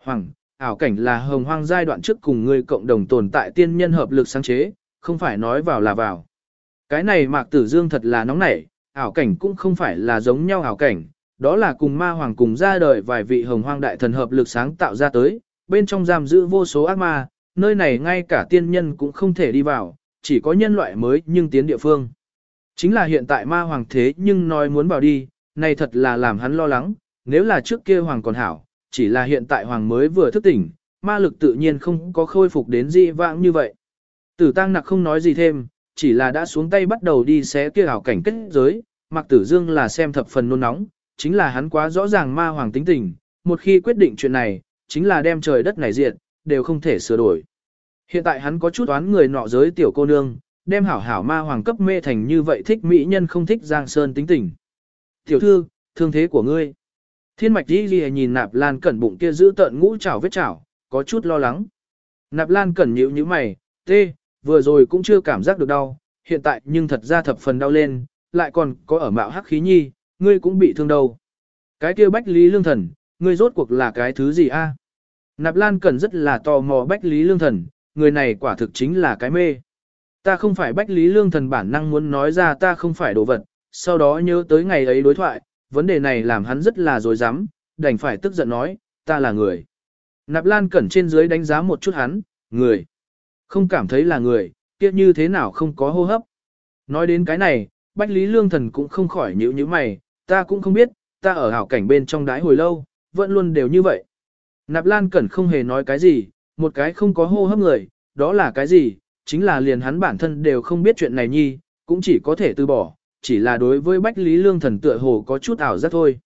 Hoàng, ảo cảnh là hồng hoang giai đoạn trước cùng ngươi cộng đồng tồn tại tiên nhân hợp lực sáng chế, không phải nói vào là vào. Cái này mạc tử dương thật là nóng nảy, ảo cảnh cũng không phải là giống nhau ảo cảnh, đó là cùng ma hoàng cùng ra đời vài vị hồng hoang đại thần hợp lực sáng tạo ra tới, bên trong giam giữ vô số ác ma, nơi này ngay cả tiên nhân cũng không thể đi vào, chỉ có nhân loại mới nhưng tiến địa phương. Chính là hiện tại ma hoàng thế nhưng nói muốn vào đi, này thật là làm hắn lo lắng, nếu là trước kia hoàng còn hảo, chỉ là hiện tại hoàng mới vừa thức tỉnh, ma lực tự nhiên không có khôi phục đến dị vãng như vậy. Tử tăng nặc không nói gì thêm, chỉ là đã xuống tay bắt đầu đi xé kia ảo cảnh kết giới, Mặc Tử Dương là xem thập phần nôn nóng, chính là hắn quá rõ ràng ma hoàng tính tình, một khi quyết định chuyện này, chính là đem trời đất này diệt, đều không thể sửa đổi. Hiện tại hắn có chút oán người nọ giới tiểu cô nương, đem hảo hảo ma hoàng cấp mê thành như vậy thích mỹ nhân không thích Giang Sơn tính tình. Tiểu thư, thương thế của ngươi. Thiên mạch đi ghi nhìn nạp lan cẩn bụng kia giữ tợn ngũ chảo vết chảo, có chút lo lắng. Nạp lan cẩn nhíu như mày, tê, vừa rồi cũng chưa cảm giác được đau, hiện tại nhưng thật ra thập phần đau lên, lại còn có ở mạo hắc khí nhi, ngươi cũng bị thương đâu. Cái kia bách lý lương thần, ngươi rốt cuộc là cái thứ gì a? Nạp Lan Cẩn rất là tò mò bách lý lương thần, người này quả thực chính là cái mê. Ta không phải bách lý lương thần bản năng muốn nói ra ta không phải đồ vật, sau đó nhớ tới ngày ấy đối thoại, vấn đề này làm hắn rất là dối rắm đành phải tức giận nói, ta là người. Nạp Lan Cẩn trên dưới đánh giá một chút hắn, người. Không cảm thấy là người, kia như thế nào không có hô hấp. Nói đến cái này, Bách Lý Lương Thần cũng không khỏi nhíu nhíu mày, ta cũng không biết, ta ở hảo cảnh bên trong đái hồi lâu, vẫn luôn đều như vậy. Nạp Lan Cẩn không hề nói cái gì, một cái không có hô hấp người, đó là cái gì, chính là liền hắn bản thân đều không biết chuyện này nhi, cũng chỉ có thể từ bỏ, chỉ là đối với Bách Lý Lương Thần tựa hồ có chút ảo giác thôi.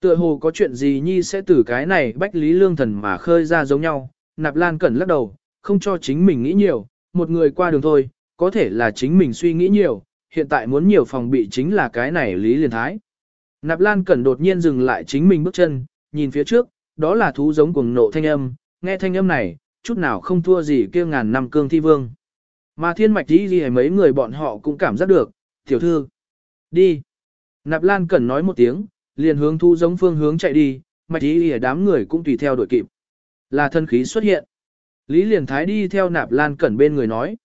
Tựa hồ có chuyện gì nhi sẽ từ cái này Bách Lý Lương Thần mà khơi ra giống nhau, Nạp Lan Cẩn lắc đầu, không cho chính mình nghĩ nhiều, một người qua đường thôi, có thể là chính mình suy nghĩ nhiều, hiện tại muốn nhiều phòng bị chính là cái này Lý Liên Thái. Nạp Lan Cẩn đột nhiên dừng lại chính mình bước chân, nhìn phía trước, đó là thú giống cuồng nộ thanh âm, nghe thanh âm này, chút nào không thua gì kia ngàn năm cương thi vương. Mà thiên mạch đi gì mấy người bọn họ cũng cảm giác được, tiểu thư, đi. Nạp Lan Cẩn nói một tiếng, liền hướng thu giống phương hướng chạy đi, mạch ý đám người cũng tùy theo đội kịp. Là thân khí xuất hiện. Lý Liền Thái đi theo Nạp Lan Cẩn bên người nói.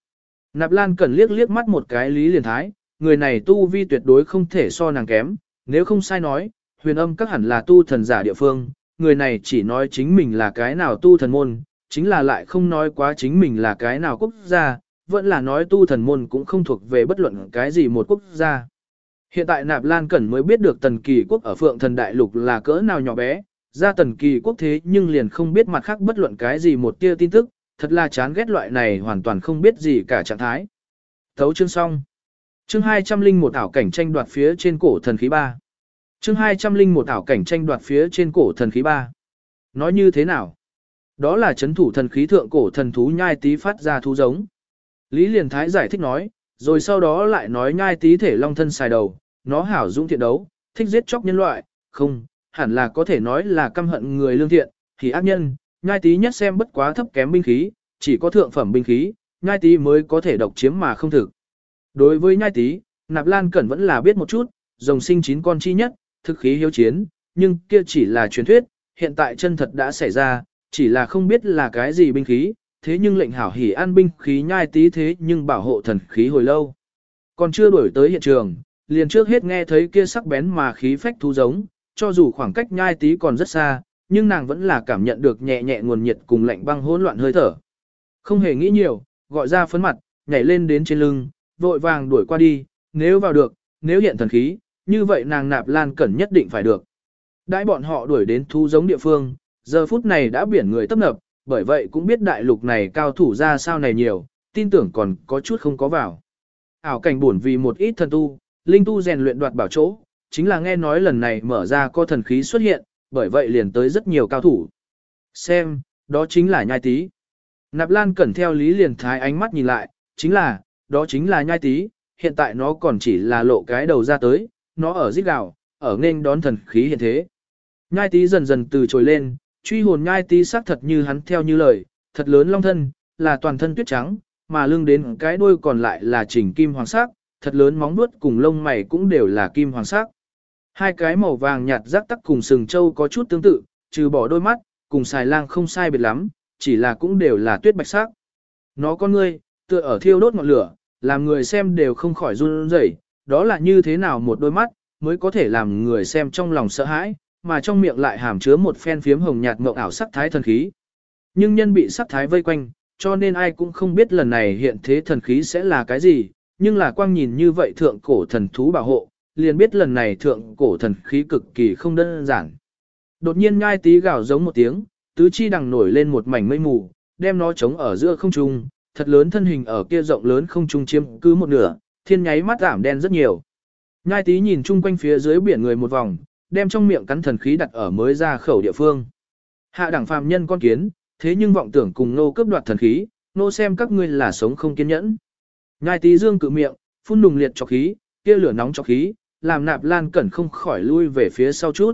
Nạp Lan Cẩn liếc liếc mắt một cái Lý Liền Thái, người này tu vi tuyệt đối không thể so nàng kém, nếu không sai nói, huyền âm các hẳn là tu thần giả địa phương, người này chỉ nói chính mình là cái nào tu thần môn, chính là lại không nói quá chính mình là cái nào quốc gia, vẫn là nói tu thần môn cũng không thuộc về bất luận cái gì một quốc gia. Hiện tại Nạp Lan Cẩn mới biết được tần kỳ quốc ở phượng thần đại lục là cỡ nào nhỏ bé, ra tần kỳ quốc thế nhưng liền không biết mặt khác bất luận cái gì một tia tin tức, thật là chán ghét loại này hoàn toàn không biết gì cả trạng thái. Thấu chương xong. Chương 201 ảo cảnh tranh đoạt phía trên cổ thần khí 3. Chương 201 ảo cảnh tranh đoạt phía trên cổ thần khí 3. Nói như thế nào? Đó là chấn thủ thần khí thượng cổ thần thú nhai tí phát ra thú giống. Lý Liền Thái giải thích nói, rồi sau đó lại nói nhai tí thể long thân xài đầu, nó hảo dũng thiện đấu, thích giết chóc nhân loại, không, hẳn là có thể nói là căm hận người lương thiện, thì ác nhân, nhai tí nhất xem bất quá thấp kém binh khí, chỉ có thượng phẩm binh khí, nhai tí mới có thể độc chiếm mà không thực. Đối với nhai tí, Nạp Lan Cẩn vẫn là biết một chút, rồng sinh chín con chi nhất, thực khí hiếu chiến, nhưng kia chỉ là truyền thuyết, hiện tại chân thật đã xảy ra, chỉ là không biết là cái gì binh khí, thế nhưng lệnh hảo hỉ an binh khí nhai tí thế nhưng bảo hộ thần khí hồi lâu. Còn chưa đuổi tới hiện trường, liền trước hết nghe thấy kia sắc bén mà khí phách thú giống, cho dù khoảng cách nhai tí còn rất xa, nhưng nàng vẫn là cảm nhận được nhẹ nhẹ nguồn nhiệt cùng lạnh băng hỗn loạn hơi thở. Không hề nghĩ nhiều, gọi ra phấn mặt, nhảy lên đến trên lưng, vội vàng đuổi qua đi, nếu vào được, nếu hiện thần khí, như vậy nàng nạp lan cẩn nhất định phải được. Đãi bọn họ đuổi đến thu giống địa phương, giờ phút này đã biển người tấp nập, bởi vậy cũng biết đại lục này cao thủ ra sao này nhiều, tin tưởng còn có chút không có vào. Ảo cảnh buồn vì một ít thần tu, linh tu rèn luyện đoạt bảo chỗ, chính là nghe nói lần này mở ra có thần khí xuất hiện, bởi vậy liền tới rất nhiều cao thủ. Xem, đó chính là nhai tí. Nạp Lan cẩn theo Lý Liền Thái ánh mắt nhìn lại, chính là, đó chính là nhai tí, hiện tại nó còn chỉ là lộ cái đầu ra tới, nó ở giết gạo, ở nên đón thần khí hiện thế. Nhai tí dần dần từ trồi lên, truy hồn nhai tí xác thật như hắn theo như lời, thật lớn long thân, là toàn thân tuyết trắng, mà lưng đến cái đuôi còn lại là chỉnh kim hoàng sắc, thật lớn móng vuốt cùng lông mày cũng đều là kim hoàng sắc. Hai cái màu vàng nhạt rắc tắc cùng sừng trâu có chút tương tự, trừ bỏ đôi mắt, cùng xài lang không sai biệt lắm, chỉ là cũng đều là tuyết bạch sắc. Nó con ngươi, tựa ở thiêu đốt ngọn lửa, làm người xem đều không khỏi run rẩy, đó là như thế nào một đôi mắt, mới có thể làm người xem trong lòng sợ hãi, mà trong miệng lại hàm chứa một phen phiếm hồng nhạt mộng ảo sắc thái thần khí. Nhưng nhân bị sắc thái vây quanh, cho nên ai cũng không biết lần này hiện thế thần khí sẽ là cái gì, nhưng là quang nhìn như vậy thượng cổ thần thú bảo hộ, liền biết lần này thượng cổ thần khí cực kỳ không đơn giản. Đột nhiên ngai tí gào giống một tiếng, tứ chi đằng nổi lên một mảnh mây mù, đem nó chống ở giữa không trung, thật lớn thân hình ở kia rộng lớn không trung chiếm cứ một nửa, thiên nháy mắt giảm đen rất nhiều. Nhai tí nhìn chung quanh phía dưới biển người một vòng, đem trong miệng cắn thần khí đặt ở mới ra khẩu địa phương. Hạ đẳng phàm nhân con kiến, thế nhưng vọng tưởng cùng nô cướp đoạt thần khí, nô xem các ngươi là sống không kiên nhẫn. Nhai tí dương cự miệng, phun nùng liệt cho khí, kia lửa nóng cho khí, làm nạp lan cẩn không khỏi lui về phía sau chút.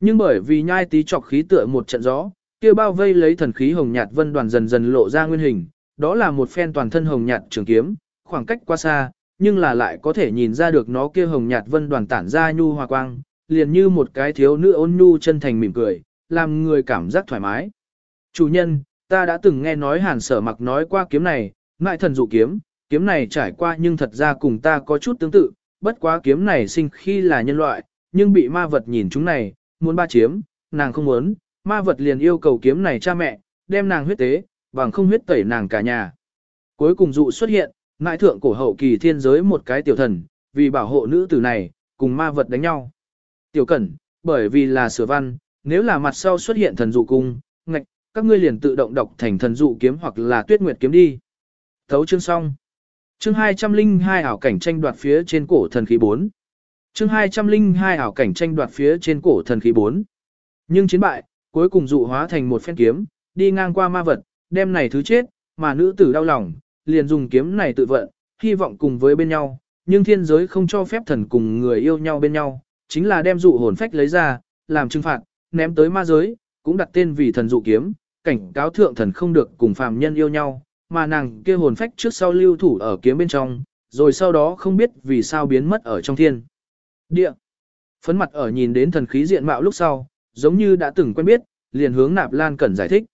Nhưng bởi vì nhai tí chọc khí tựa một trận gió, kia bao vây lấy thần khí hồng nhạt vân đoàn dần dần lộ ra nguyên hình, đó là một phen toàn thân hồng nhạt trường kiếm, khoảng cách quá xa, nhưng là lại có thể nhìn ra được nó kia hồng nhạt vân đoàn tản ra nhu hòa quang, liền như một cái thiếu nữ ôn nhu chân thành mỉm cười, làm người cảm giác thoải mái. Chủ nhân, ta đã từng nghe nói hàn sở mặc nói qua kiếm này, ngại thần dụ kiếm, kiếm này trải qua nhưng thật ra cùng ta có chút tương tự, bất quá kiếm này sinh khi là nhân loại, nhưng bị ma vật nhìn chúng này, muốn ba chiếm, nàng không muốn, ma vật liền yêu cầu kiếm này cha mẹ, đem nàng huyết tế, bằng không huyết tẩy nàng cả nhà. Cuối cùng dụ xuất hiện, ngại thượng cổ hậu kỳ thiên giới một cái tiểu thần, vì bảo hộ nữ tử này, cùng ma vật đánh nhau. Tiểu cẩn, bởi vì là sửa văn, nếu là mặt sau xuất hiện thần dụ cung, ngạch, các ngươi liền tự động đọc thành thần dụ kiếm hoặc là tuyết nguyệt kiếm đi. Thấu chương xong. Chương 202 ảo cảnh tranh đoạt phía trên cổ thần khí 4. Chương 202 ảo cảnh tranh đoạt phía trên cổ thần khí 4. Nhưng chiến bại, cuối cùng dụ hóa thành một phen kiếm, đi ngang qua ma vật, đem này thứ chết, mà nữ tử đau lòng, liền dùng kiếm này tự vận, hy vọng cùng với bên nhau, nhưng thiên giới không cho phép thần cùng người yêu nhau bên nhau, chính là đem dụ hồn phách lấy ra, làm trừng phạt, ném tới ma giới, cũng đặt tên vì thần dụ kiếm, cảnh cáo thượng thần không được cùng phàm nhân yêu nhau, mà nàng kia hồn phách trước sau lưu thủ ở kiếm bên trong, rồi sau đó không biết vì sao biến mất ở trong thiên. Địa. Phấn mặt ở nhìn đến thần khí diện mạo lúc sau, giống như đã từng quen biết, liền hướng Nạp Lan Cẩn giải thích.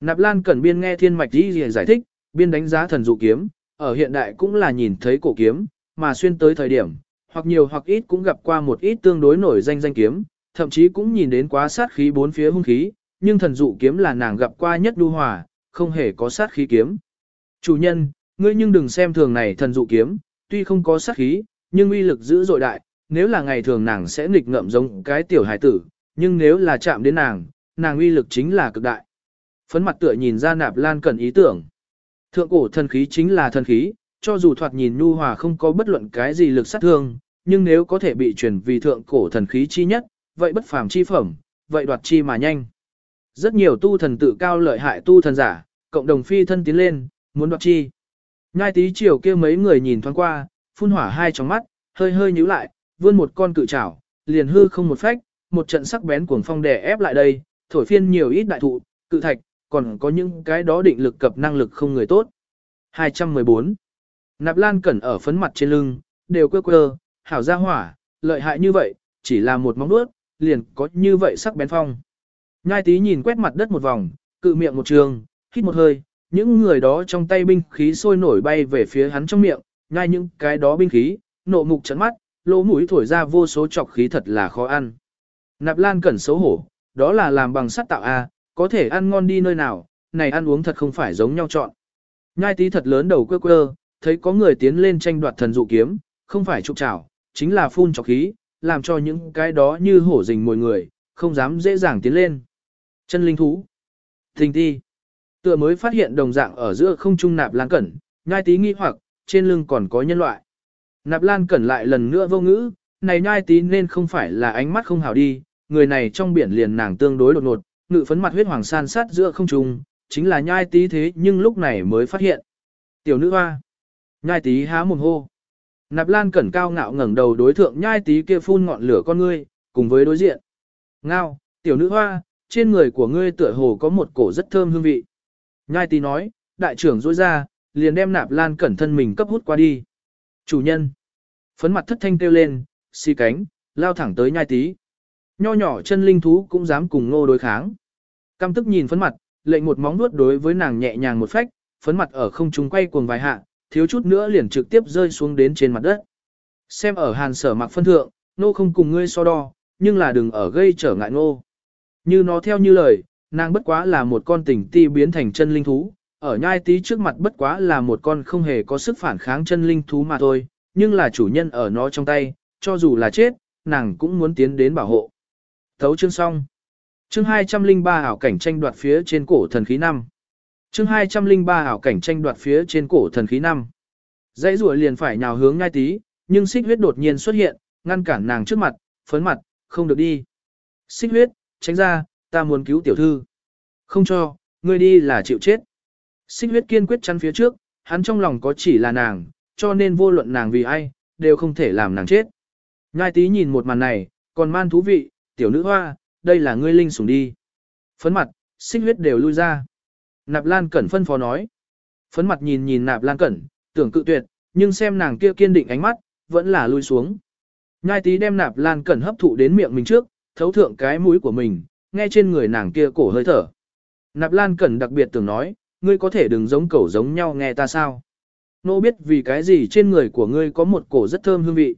Nạp Lan Cẩn biên nghe thiên mạch đi giải thích, biên đánh giá thần dụ kiếm, ở hiện đại cũng là nhìn thấy cổ kiếm, mà xuyên tới thời điểm, hoặc nhiều hoặc ít cũng gặp qua một ít tương đối nổi danh danh kiếm, thậm chí cũng nhìn đến quá sát khí bốn phía hung khí, nhưng thần dụ kiếm là nàng gặp qua nhất đu hòa, không hề có sát khí kiếm. Chủ nhân, ngươi nhưng đừng xem thường này thần dụ kiếm, tuy không có sát khí, nhưng uy lực dữ dội đại, nếu là ngày thường nàng sẽ nghịch ngợm giống cái tiểu hải tử, nhưng nếu là chạm đến nàng, nàng uy lực chính là cực đại. Phấn mặt tựa nhìn ra nạp lan cần ý tưởng. Thượng cổ thần khí chính là thần khí, cho dù thoạt nhìn nhu hòa không có bất luận cái gì lực sát thương, nhưng nếu có thể bị truyền vì thượng cổ thần khí chi nhất, vậy bất phàm chi phẩm, vậy đoạt chi mà nhanh. Rất nhiều tu thần tự cao lợi hại tu thần giả, cộng đồng phi thân tiến lên, muốn đoạt chi. Nhai tí chiều kia mấy người nhìn thoáng qua, phun hỏa hai trong mắt, hơi hơi nhíu lại, vươn một con cự trảo, liền hư không một phách, một trận sắc bén cuồng phong đè ép lại đây, thổi phiên nhiều ít đại thụ, cự thạch, còn có những cái đó định lực cập năng lực không người tốt. 214. Nạp Lan Cẩn ở phấn mặt trên lưng, đều quơ quơ, hảo ra hỏa, lợi hại như vậy, chỉ là một móng vuốt, liền có như vậy sắc bén phong. Nhai tí nhìn quét mặt đất một vòng, cự miệng một trường, hít một hơi, những người đó trong tay binh khí sôi nổi bay về phía hắn trong miệng, nhai những cái đó binh khí, nộ mục chấn mắt, lỗ mũi thổi ra vô số chọc khí thật là khó ăn. Nạp Lan Cẩn xấu hổ, đó là làm bằng sắt tạo A, có thể ăn ngon đi nơi nào, này ăn uống thật không phải giống nhau chọn. Nhai tí thật lớn đầu quơ quơ, thấy có người tiến lên tranh đoạt thần dụ kiếm, không phải trục trảo, chính là phun chọc khí, làm cho những cái đó như hổ rình mồi người, không dám dễ dàng tiến lên. Chân linh thú. thình ti. Tựa mới phát hiện đồng dạng ở giữa không trung nạp lan cẩn, nhai tí nghi hoặc, trên lưng còn có nhân loại. Nạp lan cẩn lại lần nữa vô ngữ, này nhai tí nên không phải là ánh mắt không hảo đi, người này trong biển liền nàng tương đối đột ngột, ngự phấn mặt huyết hoàng san sát giữa không trung, chính là nhai tí thế nhưng lúc này mới phát hiện. Tiểu nữ hoa. Nhai tí há mồm hô. Nạp Lan cẩn cao ngạo ngẩng đầu đối thượng nhai tí kia phun ngọn lửa con ngươi, cùng với đối diện. Ngao, tiểu nữ hoa, trên người của ngươi tựa hồ có một cổ rất thơm hương vị. Nhai tí nói, đại trưởng rối ra, liền đem Nạp Lan cẩn thân mình cấp hút qua đi. Chủ nhân. Phấn mặt thất thanh kêu lên, xì cánh, lao thẳng tới nhai tí. Nho nhỏ chân linh thú cũng dám cùng ngô đối kháng. Căm tức nhìn phấn mặt, lệnh một móng nuốt đối với nàng nhẹ nhàng một phách, phấn mặt ở không trung quay cuồng vài hạ, thiếu chút nữa liền trực tiếp rơi xuống đến trên mặt đất. Xem ở hàn sở mặc phân thượng, nô không cùng ngươi so đo, nhưng là đừng ở gây trở ngại nô. Như nó theo như lời, nàng bất quá là một con tình ti biến thành chân linh thú, ở nhai tí trước mặt bất quá là một con không hề có sức phản kháng chân linh thú mà thôi, nhưng là chủ nhân ở nó trong tay, cho dù là chết, nàng cũng muốn tiến đến bảo hộ. Thấu chương xong. Chương 203 ảo cảnh tranh đoạt phía trên cổ thần khí năm. Chương 203 ảo cảnh tranh đoạt phía trên cổ thần khí năm. Dãy rùa liền phải nhào hướng ngay tí, nhưng xích huyết đột nhiên xuất hiện, ngăn cản nàng trước mặt, phấn mặt, không được đi. Xích huyết, tránh ra, ta muốn cứu tiểu thư. Không cho, ngươi đi là chịu chết. Xích huyết kiên quyết chắn phía trước, hắn trong lòng có chỉ là nàng, cho nên vô luận nàng vì ai, đều không thể làm nàng chết. Ngai tí nhìn một màn này, còn man thú vị, tiểu nữ hoa, đây là ngươi linh sủng đi. Phấn mặt, xích huyết đều lui ra. Nạp Lan Cẩn phân phó nói. Phấn mặt nhìn nhìn Nạp Lan Cẩn, tưởng cự tuyệt, nhưng xem nàng kia kiên định ánh mắt, vẫn là lui xuống. Nhai tí đem Nạp Lan Cẩn hấp thụ đến miệng mình trước, thấu thượng cái mũi của mình, nghe trên người nàng kia cổ hơi thở. Nạp Lan Cẩn đặc biệt tưởng nói, ngươi có thể đừng giống cẩu giống nhau nghe ta sao. Nô biết vì cái gì trên người của ngươi có một cổ rất thơm hương vị.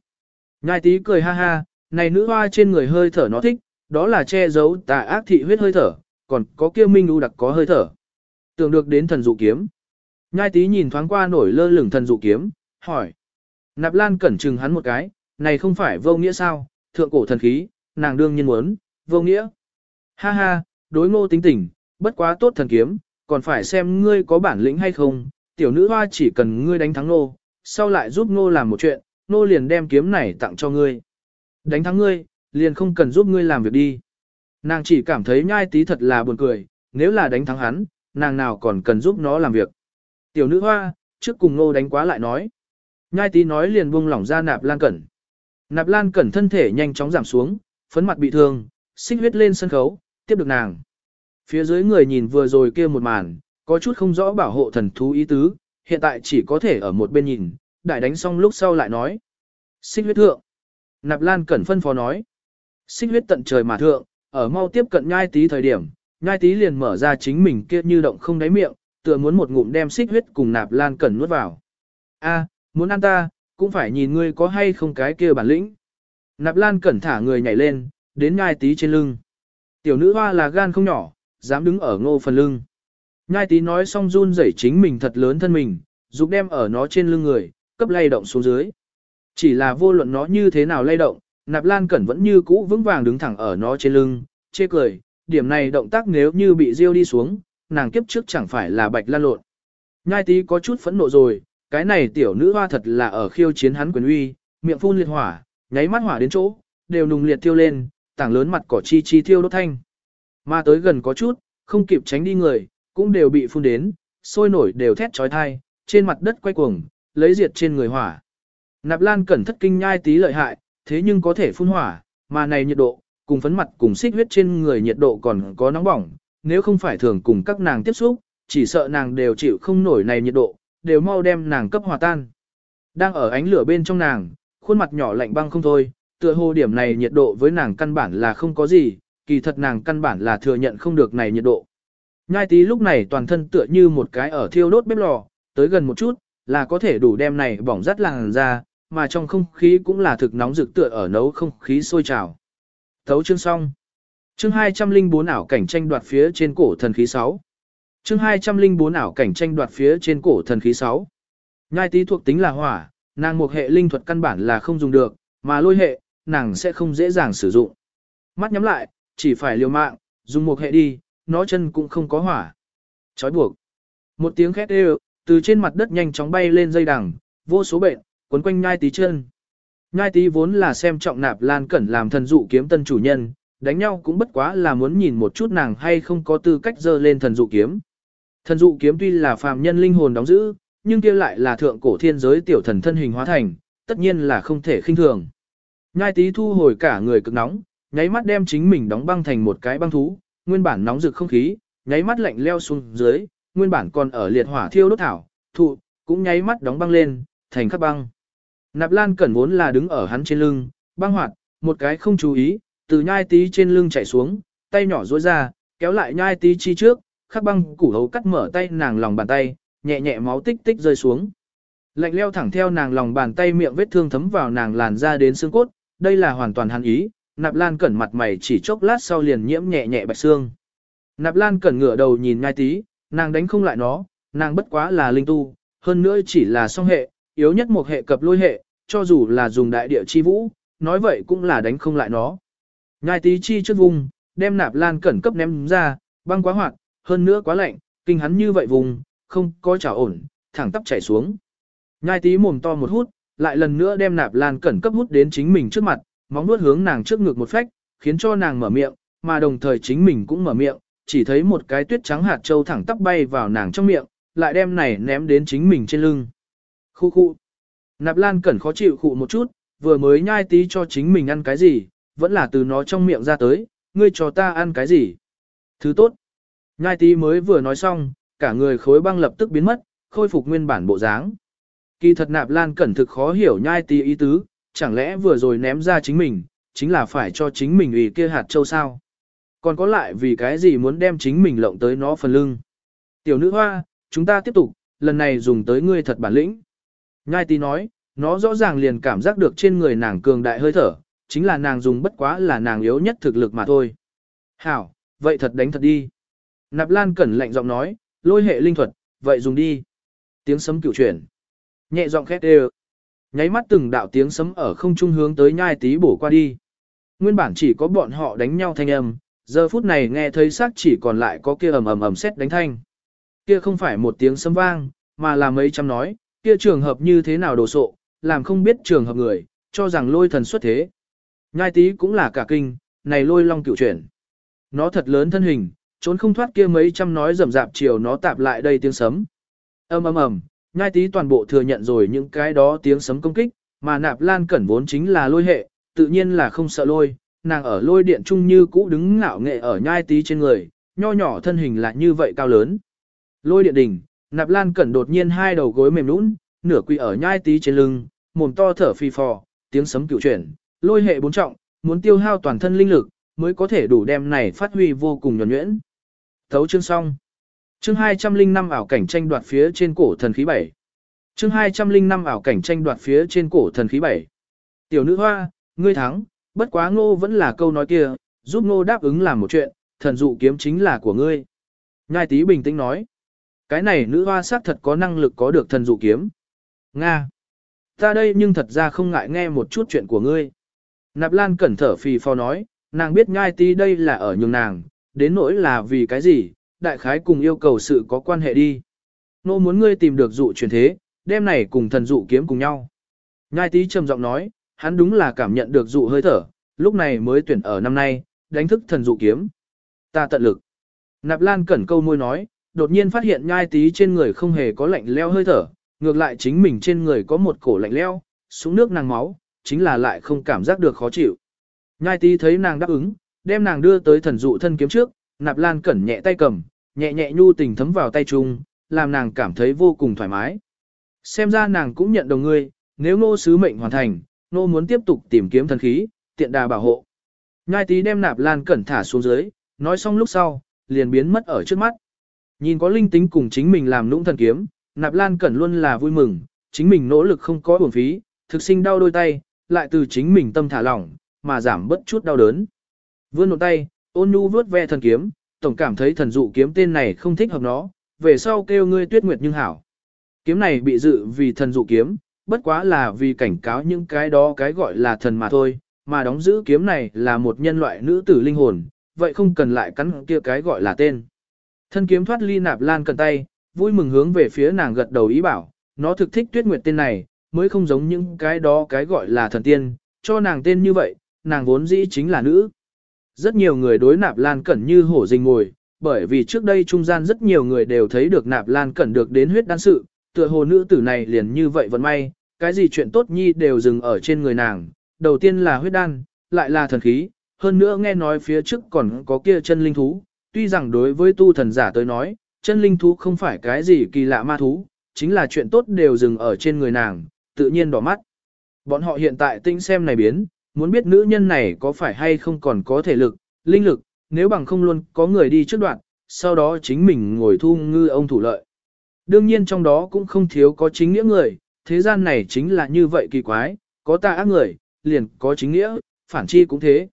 Nhai tí cười ha ha, này nữ hoa trên người hơi thở nó thích, đó là che giấu tà ác thị huyết hơi thở, còn có kia minh u đặc có hơi thở. Tưởng được đến thần dụ kiếm. Nhai tí nhìn thoáng qua nổi lơ lửng thần dụ kiếm, hỏi. Nạp Lan cẩn trừng hắn một cái, này không phải vô nghĩa sao, thượng cổ thần khí, nàng đương nhiên muốn, vô nghĩa. Ha ha, đối ngô tính tình, bất quá tốt thần kiếm, còn phải xem ngươi có bản lĩnh hay không, tiểu nữ hoa chỉ cần ngươi đánh thắng nô, sau lại giúp ngô làm một chuyện, nô liền đem kiếm này tặng cho ngươi. Đánh thắng ngươi, liền không cần giúp ngươi làm việc đi. Nàng chỉ cảm thấy nhai tí thật là buồn cười, nếu là đánh thắng hắn, nàng nào còn cần giúp nó làm việc. Tiểu nữ hoa, trước cùng nô đánh quá lại nói. Nhai tí nói liền buông lỏng ra nạp lan cẩn. Nạp lan cẩn thân thể nhanh chóng giảm xuống, phấn mặt bị thương, xích huyết lên sân khấu, tiếp được nàng. Phía dưới người nhìn vừa rồi kia một màn, có chút không rõ bảo hộ thần thú ý tứ, hiện tại chỉ có thể ở một bên nhìn, đại đánh xong lúc sau lại nói. Xích huyết thượng. Nạp lan cẩn phân phó nói. Xích huyết tận trời mà thượng, ở mau tiếp cận nhai tí thời điểm, nhai tí liền mở ra chính mình kia như động không đáy miệng, tựa muốn một ngụm đem xích huyết cùng nạp lan cẩn nuốt vào. A, muốn ăn ta, cũng phải nhìn ngươi có hay không cái kia bản lĩnh. Nạp lan cẩn thả người nhảy lên, đến nhai tí trên lưng. Tiểu nữ hoa là gan không nhỏ, dám đứng ở ngô phần lưng. Nhai tí nói xong run rẩy chính mình thật lớn thân mình, dục đem ở nó trên lưng người, cấp lay động xuống dưới. Chỉ là vô luận nó như thế nào lay động, nạp lan cẩn vẫn như cũ vững vàng đứng thẳng ở nó trên lưng, chê cười, điểm này động tác nếu như bị riêu đi xuống, nàng kiếp trước chẳng phải là bạch lan lộn. Nhai tí có chút phẫn nộ rồi, cái này tiểu nữ hoa thật là ở khiêu chiến hắn quyền uy, miệng phun liệt hỏa, nháy mắt hỏa đến chỗ, đều nùng liệt thiêu lên, tảng lớn mặt cỏ chi chi thiêu đốt thanh. Mà tới gần có chút, không kịp tránh đi người, cũng đều bị phun đến, sôi nổi đều thét trói thai, trên mặt đất quay cuồng, lấy diệt trên người hỏa. Nạp Lan cẩn thất kinh nhai tí lợi hại, thế nhưng có thể phun hỏa, mà này nhiệt độ, cùng phấn mặt cùng xích huyết trên người nhiệt độ còn có nóng bỏng, nếu không phải thường cùng các nàng tiếp xúc, chỉ sợ nàng đều chịu không nổi này nhiệt độ, đều mau đem nàng cấp hòa tan. Đang ở ánh lửa bên trong nàng, khuôn mặt nhỏ lạnh băng không thôi, tựa hồ điểm này nhiệt độ với nàng căn bản là không có gì, kỳ thật nàng căn bản là thừa nhận không được này nhiệt độ. Nhai tí lúc này toàn thân tựa như một cái ở thiêu đốt bếp lò, tới gần một chút, là có thể đủ đem này bỏng rắt làng ra, mà trong không khí cũng là thực nóng rực tựa ở nấu không khí sôi trào. Thấu chương xong. Chương 204 ảo cảnh tranh đoạt phía trên cổ thần khí 6. Chương 204 ảo cảnh tranh đoạt phía trên cổ thần khí 6. Nhai tí thuộc tính là hỏa, nàng một hệ linh thuật căn bản là không dùng được, mà lôi hệ, nàng sẽ không dễ dàng sử dụng. Mắt nhắm lại, chỉ phải liều mạng, dùng một hệ đi, nó chân cũng không có hỏa. Chói buộc. Một tiếng khét đều, từ trên mặt đất nhanh chóng bay lên dây đằng, vô số bệnh, quấn quanh nhai tí chân. Nhai tí vốn là xem trọng nạp lan cẩn làm thần dụ kiếm tân chủ nhân, đánh nhau cũng bất quá là muốn nhìn một chút nàng hay không có tư cách dơ lên thần dụ kiếm. Thần dụ kiếm tuy là phàm nhân linh hồn đóng giữ, nhưng kia lại là thượng cổ thiên giới tiểu thần thân hình hóa thành, tất nhiên là không thể khinh thường. Nhai tí thu hồi cả người cực nóng, nháy mắt đem chính mình đóng băng thành một cái băng thú, nguyên bản nóng rực không khí, nháy mắt lạnh leo xuống dưới, nguyên bản còn ở liệt hỏa thiêu đốt thảo, thụ, cũng nháy mắt đóng băng lên, thành khắc băng. Nạp Lan Cẩn vốn là đứng ở hắn trên lưng, băng hoạt, một cái không chú ý, từ nhai tí trên lưng chạy xuống, tay nhỏ duỗi ra, kéo lại nhai tí chi trước, khắc băng củ hấu cắt mở tay nàng lòng bàn tay, nhẹ nhẹ máu tích tích rơi xuống. Lạnh leo thẳng theo nàng lòng bàn tay miệng vết thương thấm vào nàng làn ra đến xương cốt, đây là hoàn toàn hắn ý, Nạp Lan Cẩn mặt mày chỉ chốc lát sau liền nhiễm nhẹ nhẹ bạch xương. Nạp Lan Cẩn ngửa đầu nhìn ngai tí, nàng đánh không lại nó, nàng bất quá là linh tu, hơn nữa chỉ là song hệ, yếu nhất một hệ cập lôi hệ, cho dù là dùng đại địa chi vũ, nói vậy cũng là đánh không lại nó. Ngai tí chi trước vùng, đem Nạp Lan Cẩn cấp ném ra, băng quá hoạt, hơn nữa quá lạnh, kinh hắn như vậy vùng, không có trả ổn, thẳng tắp chảy xuống. Nhai tí mồm to một hút, lại lần nữa đem nạp lan cẩn cấp hút đến chính mình trước mặt, móng nuốt hướng nàng trước ngực một phách, khiến cho nàng mở miệng, mà đồng thời chính mình cũng mở miệng, chỉ thấy một cái tuyết trắng hạt châu thẳng tắp bay vào nàng trong miệng, lại đem này ném đến chính mình trên lưng. Khu khu. Nạp lan cẩn khó chịu khụ một chút, vừa mới nhai tí cho chính mình ăn cái gì, vẫn là từ nó trong miệng ra tới, ngươi cho ta ăn cái gì. Thứ tốt. Nhai tí mới vừa nói xong, cả người khối băng lập tức biến mất, khôi phục nguyên bản bộ dáng. Kỳ thật nạp lan cẩn thực khó hiểu nhai tí ý tứ, chẳng lẽ vừa rồi ném ra chính mình, chính là phải cho chính mình ủy kia hạt châu sao. Còn có lại vì cái gì muốn đem chính mình lộng tới nó phần lưng. Tiểu nữ hoa, chúng ta tiếp tục, lần này dùng tới ngươi thật bản lĩnh. Nhai tí nói, nó rõ ràng liền cảm giác được trên người nàng cường đại hơi thở, chính là nàng dùng bất quá là nàng yếu nhất thực lực mà thôi. Hảo, vậy thật đánh thật đi. Nạp Lan Cẩn lạnh giọng nói, lôi hệ linh thuật, vậy dùng đi. Tiếng sấm cửu chuyển. Nhẹ giọng khét đều. Nháy mắt từng đạo tiếng sấm ở không trung hướng tới nhai tí bổ qua đi. Nguyên bản chỉ có bọn họ đánh nhau thanh âm, giờ phút này nghe thấy xác chỉ còn lại có kia ầm ầm ầm xét đánh thanh. Kia không phải một tiếng sấm vang, mà là mấy trăm nói, kia trường hợp như thế nào đồ sộ, làm không biết trường hợp người, cho rằng lôi thần xuất thế. Nhai tí cũng là cả kinh, này lôi long cửu chuyển. Nó thật lớn thân hình, trốn không thoát kia mấy trăm nói rầm rạp chiều nó tạp lại đây tiếng sấm. ầm ầm ầm, nhai tí toàn bộ thừa nhận rồi những cái đó tiếng sấm công kích, mà nạp lan cẩn vốn chính là lôi hệ, tự nhiên là không sợ lôi, nàng ở lôi điện trung như cũ đứng ngạo nghệ ở nhai tí trên người, nho nhỏ thân hình lại như vậy cao lớn. Lôi điện đỉnh, nạp lan cẩn đột nhiên hai đầu gối mềm nũng, nửa quỳ ở nhai tí trên lưng, mồm to thở phi phò, tiếng sấm cựu chuyển, lôi hệ bốn trọng, muốn tiêu hao toàn thân linh lực, mới có thể đủ đem này phát huy vô cùng nhuẩn nhuyễn. Thấu chương xong. Chương 205 ảo cảnh tranh đoạt phía trên cổ thần khí 7. Chương 205 ảo cảnh tranh đoạt phía trên cổ thần khí 7. Tiểu nữ hoa, ngươi thắng, bất quá ngô vẫn là câu nói kia, giúp ngô đáp ứng làm một chuyện, thần dụ kiếm chính là của ngươi. Nhai tí bình tĩnh nói. Cái này nữ hoa xác thật có năng lực có được thần dụ kiếm. Nga. Ta đây nhưng thật ra không ngại nghe một chút chuyện của ngươi. Nạp Lan cẩn thở phì phò nói, nàng biết nhai tí đây là ở nhường nàng, đến nỗi là vì cái gì, đại khái cùng yêu cầu sự có quan hệ đi. Nô muốn ngươi tìm được dụ truyền thế, đêm này cùng thần dụ kiếm cùng nhau. Nhai tí trầm giọng nói, hắn đúng là cảm nhận được dụ hơi thở, lúc này mới tuyển ở năm nay, đánh thức thần dụ kiếm. Ta tận lực. Nạp Lan cẩn câu môi nói, đột nhiên phát hiện nhai tí trên người không hề có lạnh leo hơi thở, ngược lại chính mình trên người có một cổ lạnh leo, xuống nước nàng máu, chính là lại không cảm giác được khó chịu. Nhai tí thấy nàng đáp ứng, đem nàng đưa tới thần dụ thân kiếm trước, nạp lan cẩn nhẹ tay cầm, nhẹ nhẹ nhu tình thấm vào tay chung, làm nàng cảm thấy vô cùng thoải mái. Xem ra nàng cũng nhận đồng ngươi, nếu nô sứ mệnh hoàn thành, nô muốn tiếp tục tìm kiếm thần khí, tiện đà bảo hộ. Nhai tí đem nạp lan cẩn thả xuống dưới, nói xong lúc sau, liền biến mất ở trước mắt. Nhìn có linh tính cùng chính mình làm nũng thần kiếm, nạp lan cẩn luôn là vui mừng, chính mình nỗ lực không có uổng phí, thực sinh đau đôi tay, lại từ chính mình tâm thả lỏng, mà giảm bất chút đau đớn. Vươn một tay, ôn nhu vướt ve thần kiếm, tổng cảm thấy thần dụ kiếm tên này không thích hợp nó, về sau kêu ngươi tuyết nguyệt nhưng hảo. Kiếm này bị dự vì thần dụ kiếm, bất quá là vì cảnh cáo những cái đó cái gọi là thần mà thôi, mà đóng giữ kiếm này là một nhân loại nữ tử linh hồn, vậy không cần lại cắn kia cái gọi là tên. Thân kiếm thoát ly nạp lan cần tay, vui mừng hướng về phía nàng gật đầu ý bảo, nó thực thích tuyết nguyệt tên này, mới không giống những cái đó cái gọi là thần tiên, cho nàng tên như vậy, nàng vốn dĩ chính là nữ. Rất nhiều người đối nạp lan cẩn như hổ rình ngồi, bởi vì trước đây trung gian rất nhiều người đều thấy được nạp lan cẩn được đến huyết đan sự, tựa hồ nữ tử này liền như vậy vẫn may, cái gì chuyện tốt nhi đều dừng ở trên người nàng, đầu tiên là huyết đan, lại là thần khí, hơn nữa nghe nói phía trước còn có kia chân linh thú, tuy rằng đối với tu thần giả tới nói, chân linh thú không phải cái gì kỳ lạ ma thú, chính là chuyện tốt đều dừng ở trên người nàng, tự nhiên đỏ mắt. Bọn họ hiện tại tinh xem này biến, muốn biết nữ nhân này có phải hay không còn có thể lực, linh lực, nếu bằng không luôn có người đi trước đoạn, sau đó chính mình ngồi thu ngư ông thủ lợi. Đương nhiên trong đó cũng không thiếu có chính nghĩa người, thế gian này chính là như vậy kỳ quái, có tà ác người, liền có chính nghĩa, phản chi cũng thế.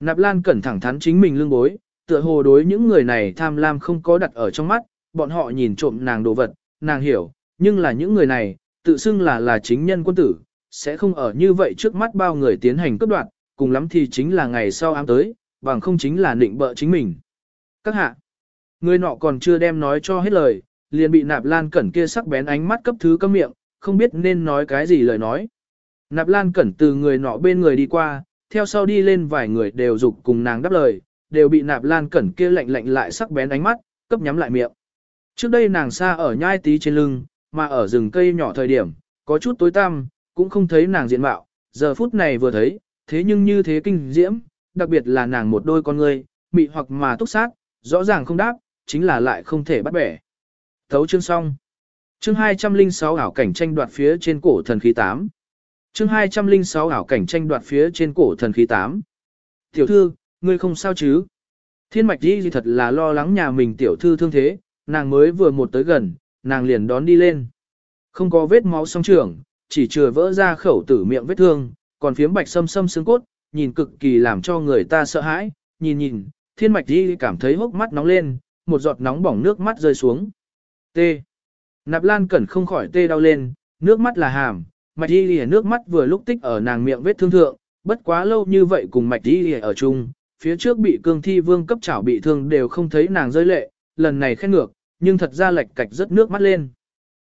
Nạp Lan cẩn thẳng thắn chính mình lương bối, tựa hồ đối những người này tham lam không có đặt ở trong mắt, bọn họ nhìn trộm nàng đồ vật, nàng hiểu, nhưng là những người này, tự xưng là là chính nhân quân tử, sẽ không ở như vậy trước mắt bao người tiến hành cướp đoạt, cùng lắm thì chính là ngày sau ám tới, bằng không chính là định bợ chính mình. Các hạ, người nọ còn chưa đem nói cho hết lời, liền bị nạp lan cẩn kia sắc bén ánh mắt cấp thứ cấm miệng, không biết nên nói cái gì lời nói. Nạp lan cẩn từ người nọ bên người đi qua, theo sau đi lên vài người đều dục cùng nàng đáp lời, đều bị nạp lan cẩn kia lạnh lạnh lại sắc bén ánh mắt, cấp nhắm lại miệng. Trước đây nàng xa ở nhai tí trên lưng, mà ở rừng cây nhỏ thời điểm, có chút tối tăm, cũng không thấy nàng diện mạo, giờ phút này vừa thấy, thế nhưng như thế kinh diễm, đặc biệt là nàng một đôi con người, mị hoặc mà túc sát, rõ ràng không đáp, chính là lại không thể bắt bẻ. Thấu chương xong. Chương 206 ảo cảnh tranh đoạt phía trên cổ thần khí 8. Chương 206 ảo cảnh tranh đoạt phía trên cổ thần khí 8. Tiểu thư, ngươi không sao chứ? Thiên mạch đi thật là lo lắng nhà mình tiểu thư thương thế, nàng mới vừa một tới gần, nàng liền đón đi lên. Không có vết máu song trưởng chỉ chừa vỡ ra khẩu tử miệng vết thương, còn phiếm bạch sâm sâm xương cốt, nhìn cực kỳ làm cho người ta sợ hãi, nhìn nhìn, thiên mạch đi cảm thấy hốc mắt nóng lên, một giọt nóng bỏng nước mắt rơi xuống. T. Nạp lan cẩn không khỏi tê đau lên, nước mắt là hàm, mạch đi lìa nước mắt vừa lúc tích ở nàng miệng vết thương thượng, bất quá lâu như vậy cùng mạch đi lìa ở chung, phía trước bị cương thi vương cấp chảo bị thương đều không thấy nàng rơi lệ, lần này khen ngược, nhưng thật ra lệch cạch rất nước mắt lên.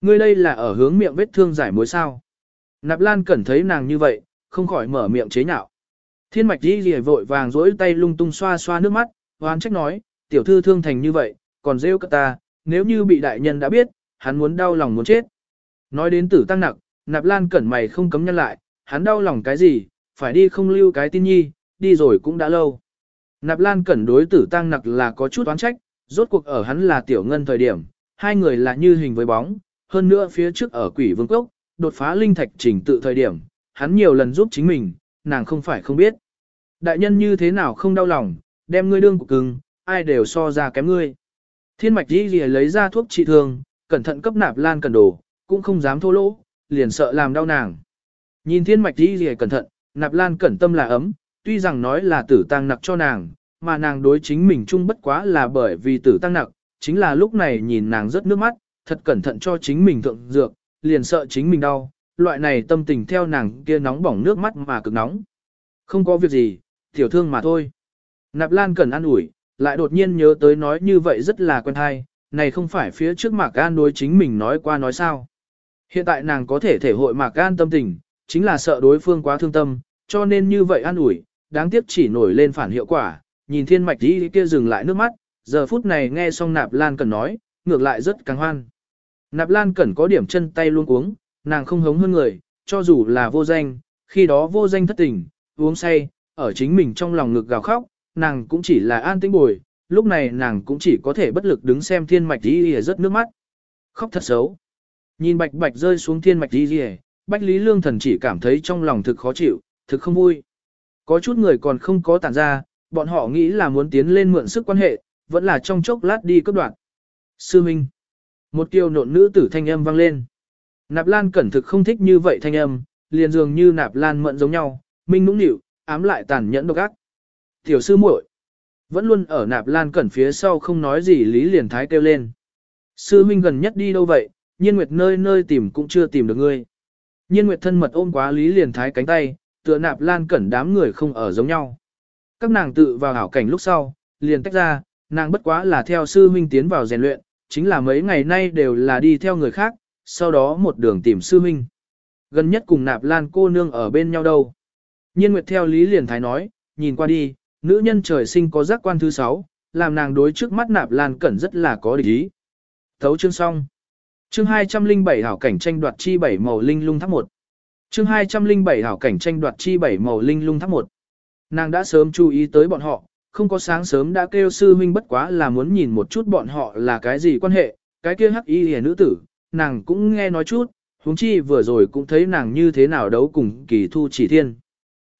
Ngươi đây là ở hướng miệng vết thương giải mối sao. Nạp Lan Cẩn thấy nàng như vậy, không khỏi mở miệng chế nhạo. Thiên mạch đi lìa vội vàng rỗi tay lung tung xoa xoa nước mắt, hoán trách nói, tiểu thư thương thành như vậy, còn rêu cả ta, nếu như bị đại nhân đã biết, hắn muốn đau lòng muốn chết. Nói đến tử tăng nặng, Nạp Lan Cẩn mày không cấm nhân lại, hắn đau lòng cái gì, phải đi không lưu cái tin nhi, đi rồi cũng đã lâu. Nạp Lan Cẩn đối tử tăng nặc là có chút oán trách, rốt cuộc ở hắn là tiểu ngân thời điểm, hai người là như hình với bóng, hơn nữa phía trước ở quỷ vương cốc, đột phá linh thạch trình tự thời điểm, hắn nhiều lần giúp chính mình, nàng không phải không biết. Đại nhân như thế nào không đau lòng, đem ngươi đương của cưng, ai đều so ra kém ngươi. Thiên mạch đi lìa lấy ra thuốc trị thương, cẩn thận cấp nạp lan cần đồ, cũng không dám thô lỗ, liền sợ làm đau nàng. Nhìn thiên mạch đi lìa cẩn thận, nạp lan cẩn tâm là ấm, tuy rằng nói là tử tăng nặc cho nàng, mà nàng đối chính mình chung bất quá là bởi vì tử tăng nặc, chính là lúc này nhìn nàng rất nước mắt, thật cẩn thận cho chính mình thượng dược, liền sợ chính mình đau, loại này tâm tình theo nàng kia nóng bỏng nước mắt mà cực nóng. Không có việc gì, tiểu thương mà thôi. Nạp Lan cần ăn ủi, lại đột nhiên nhớ tới nói như vậy rất là quen hay, này không phải phía trước Mạc An đối chính mình nói qua nói sao. Hiện tại nàng có thể thể hội Mạc An tâm tình, chính là sợ đối phương quá thương tâm, cho nên như vậy an ủi, đáng tiếc chỉ nổi lên phản hiệu quả, nhìn thiên mạch đi kia dừng lại nước mắt, giờ phút này nghe xong Nạp Lan cần nói, ngược lại rất càng hoan. Nạp Lan Cẩn có điểm chân tay luôn uống, nàng không hống hơn người, cho dù là vô danh, khi đó vô danh thất tình, uống say, ở chính mình trong lòng ngực gào khóc, nàng cũng chỉ là an tĩnh bồi, lúc này nàng cũng chỉ có thể bất lực đứng xem thiên mạch đi rớt rất nước mắt. Khóc thật xấu. Nhìn bạch bạch rơi xuống thiên mạch đi rìa, bách lý lương thần chỉ cảm thấy trong lòng thực khó chịu, thực không vui. Có chút người còn không có tản ra, bọn họ nghĩ là muốn tiến lên mượn sức quan hệ, vẫn là trong chốc lát đi cấp đoạn. Sư Minh. Một kiều nộn nữ tử thanh âm vang lên. Nạp Lan cẩn thực không thích như vậy thanh âm, liền dường như Nạp Lan mận giống nhau, minh nũng nịu, ám lại tàn nhẫn độc ác. Tiểu sư muội vẫn luôn ở Nạp Lan cẩn phía sau không nói gì Lý liền thái kêu lên. Sư Minh gần nhất đi đâu vậy, nhiên nguyệt nơi nơi tìm cũng chưa tìm được ngươi. Nhiên nguyệt thân mật ôm quá Lý liền thái cánh tay, tựa Nạp Lan cẩn đám người không ở giống nhau. Các nàng tự vào hảo cảnh lúc sau, liền tách ra, nàng bất quá là theo sư huynh tiến vào rèn luyện, chính là mấy ngày nay đều là đi theo người khác, sau đó một đường tìm sư huynh. Gần nhất cùng nạp lan cô nương ở bên nhau đâu. Nhiên Nguyệt theo Lý Liền Thái nói, nhìn qua đi, nữ nhân trời sinh có giác quan thứ sáu, làm nàng đối trước mắt nạp lan cẩn rất là có địch ý. Thấu chương xong. Chương 207 hảo cảnh tranh đoạt chi bảy màu linh lung tháp 1. Chương 207 hảo cảnh tranh đoạt chi bảy màu linh lung tháp 1. Nàng đã sớm chú ý tới bọn họ, không có sáng sớm đã kêu sư huynh bất quá là muốn nhìn một chút bọn họ là cái gì quan hệ, cái kia hắc y hề nữ tử, nàng cũng nghe nói chút, huống chi vừa rồi cũng thấy nàng như thế nào đấu cùng kỳ thu chỉ thiên.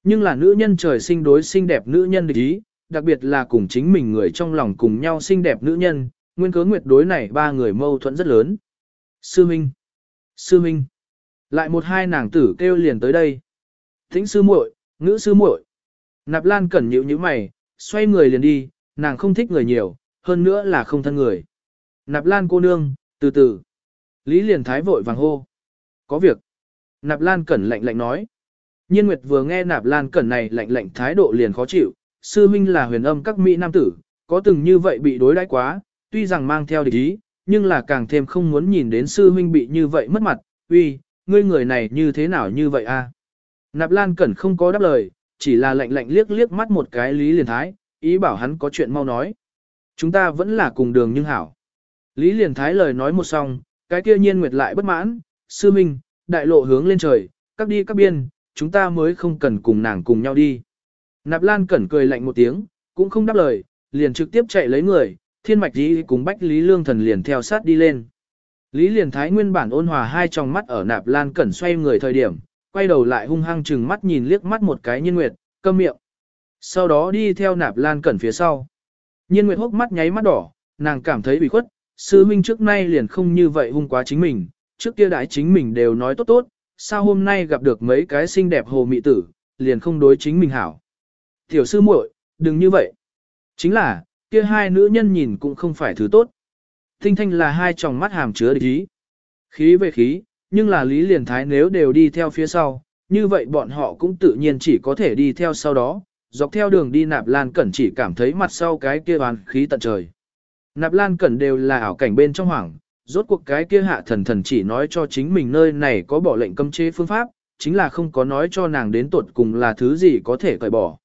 Nhưng là nữ nhân trời sinh đối xinh đẹp nữ nhân địch ý, đặc biệt là cùng chính mình người trong lòng cùng nhau xinh đẹp nữ nhân, nguyên cớ nguyệt đối này ba người mâu thuẫn rất lớn. Sư Minh! Sư Minh! Lại một hai nàng tử kêu liền tới đây. Thính sư muội, ngữ sư muội. Nạp Lan cẩn nhíu như mày, xoay người liền đi, nàng không thích người nhiều, hơn nữa là không thân người. Nạp Lan cô nương, từ từ. Lý liền thái vội vàng hô. Có việc. Nạp Lan cẩn lạnh lạnh nói. Nhiên Nguyệt vừa nghe Nạp Lan cẩn này lạnh lạnh thái độ liền khó chịu, sư minh là huyền âm các mỹ nam tử, có từng như vậy bị đối đãi quá, tuy rằng mang theo địch ý, nhưng là càng thêm không muốn nhìn đến sư minh bị như vậy mất mặt, uy, ngươi người này như thế nào như vậy a? Nạp Lan Cẩn không có đáp lời, chỉ là lạnh lạnh liếc liếc mắt một cái Lý Liền Thái, ý bảo hắn có chuyện mau nói. Chúng ta vẫn là cùng đường nhưng hảo. Lý Liền Thái lời nói một xong, cái kia nhiên nguyệt lại bất mãn, sư minh, đại lộ hướng lên trời, các đi các biên, chúng ta mới không cần cùng nàng cùng nhau đi. Nạp Lan Cẩn cười lạnh một tiếng, cũng không đáp lời, liền trực tiếp chạy lấy người, thiên mạch đi cùng bách Lý Lương Thần liền theo sát đi lên. Lý Liền Thái nguyên bản ôn hòa hai tròng mắt ở Nạp Lan Cẩn xoay người thời điểm, quay đầu lại hung hăng chừng mắt nhìn liếc mắt một cái nhiên nguyệt, câm miệng. Sau đó đi theo nạp lan cẩn phía sau. Nhiên nguyệt hốc mắt nháy mắt đỏ, nàng cảm thấy bị khuất, sư huynh trước nay liền không như vậy hung quá chính mình, trước kia đại chính mình đều nói tốt tốt, sao hôm nay gặp được mấy cái xinh đẹp hồ mị tử, liền không đối chính mình hảo. Tiểu sư muội, đừng như vậy. Chính là, kia hai nữ nhân nhìn cũng không phải thứ tốt. Tinh thanh là hai tròng mắt hàm chứa địch ý. Khí về khí, nhưng là Lý Liền Thái nếu đều đi theo phía sau, như vậy bọn họ cũng tự nhiên chỉ có thể đi theo sau đó, dọc theo đường đi Nạp Lan Cẩn chỉ cảm thấy mặt sau cái kia bàn khí tận trời. Nạp Lan Cẩn đều là ảo cảnh bên trong hoảng, rốt cuộc cái kia hạ thần thần chỉ nói cho chính mình nơi này có bỏ lệnh cấm chế phương pháp, chính là không có nói cho nàng đến tuột cùng là thứ gì có thể cởi bỏ.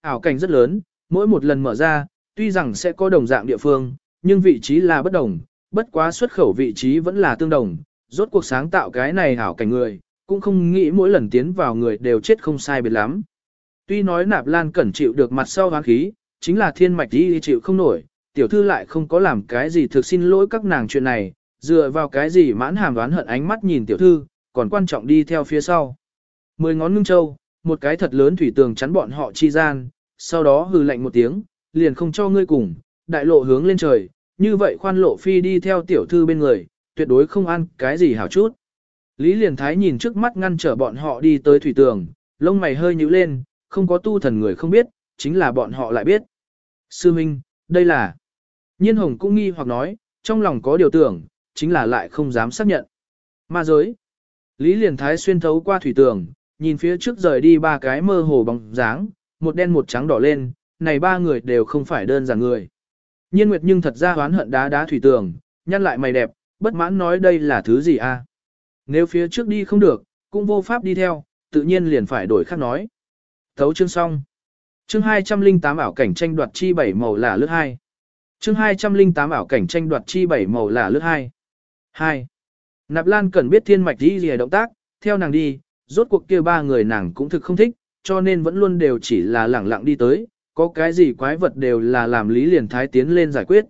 Ảo cảnh rất lớn, mỗi một lần mở ra, tuy rằng sẽ có đồng dạng địa phương, nhưng vị trí là bất đồng, bất quá xuất khẩu vị trí vẫn là tương đồng, rốt cuộc sáng tạo cái này hảo cảnh người, cũng không nghĩ mỗi lần tiến vào người đều chết không sai biệt lắm. Tuy nói nạp lan cẩn chịu được mặt sau hoang khí, chính là thiên mạch đi chịu không nổi, tiểu thư lại không có làm cái gì thực xin lỗi các nàng chuyện này, dựa vào cái gì mãn hàm đoán hận ánh mắt nhìn tiểu thư, còn quan trọng đi theo phía sau. Mười ngón ngưng châu, một cái thật lớn thủy tường chắn bọn họ chi gian, sau đó hừ lạnh một tiếng, liền không cho ngươi cùng, đại lộ hướng lên trời, như vậy khoan lộ phi đi theo tiểu thư bên người, tuyệt đối không ăn cái gì hảo chút. Lý Liền Thái nhìn trước mắt ngăn trở bọn họ đi tới thủy tường, lông mày hơi nhíu lên, không có tu thần người không biết, chính là bọn họ lại biết. Sư Minh, đây là... Nhiên hồng cũng nghi hoặc nói, trong lòng có điều tưởng, chính là lại không dám xác nhận. Ma giới. Lý liền thái xuyên thấu qua thủy tường, nhìn phía trước rời đi ba cái mơ hồ bóng dáng, một đen một trắng đỏ lên, này ba người đều không phải đơn giản người. Nhiên Nguyệt nhưng thật ra hoán hận đá đá thủy tường, nhăn lại mày đẹp, bất mãn nói đây là thứ gì a? Nếu phía trước đi không được, cũng vô pháp đi theo, tự nhiên liền phải đổi khác nói. Thấu chương xong. Chương 208 ảo cảnh tranh đoạt chi bảy màu là lướt hai. Chương 208 ảo cảnh tranh đoạt chi bảy màu là lướt hai. 2. Nạp Lan cần biết thiên mạch đi gì động tác, theo nàng đi, rốt cuộc kia ba người nàng cũng thực không thích, cho nên vẫn luôn đều chỉ là lẳng lặng đi tới, có cái gì quái vật đều là làm Lý Liền Thái tiến lên giải quyết.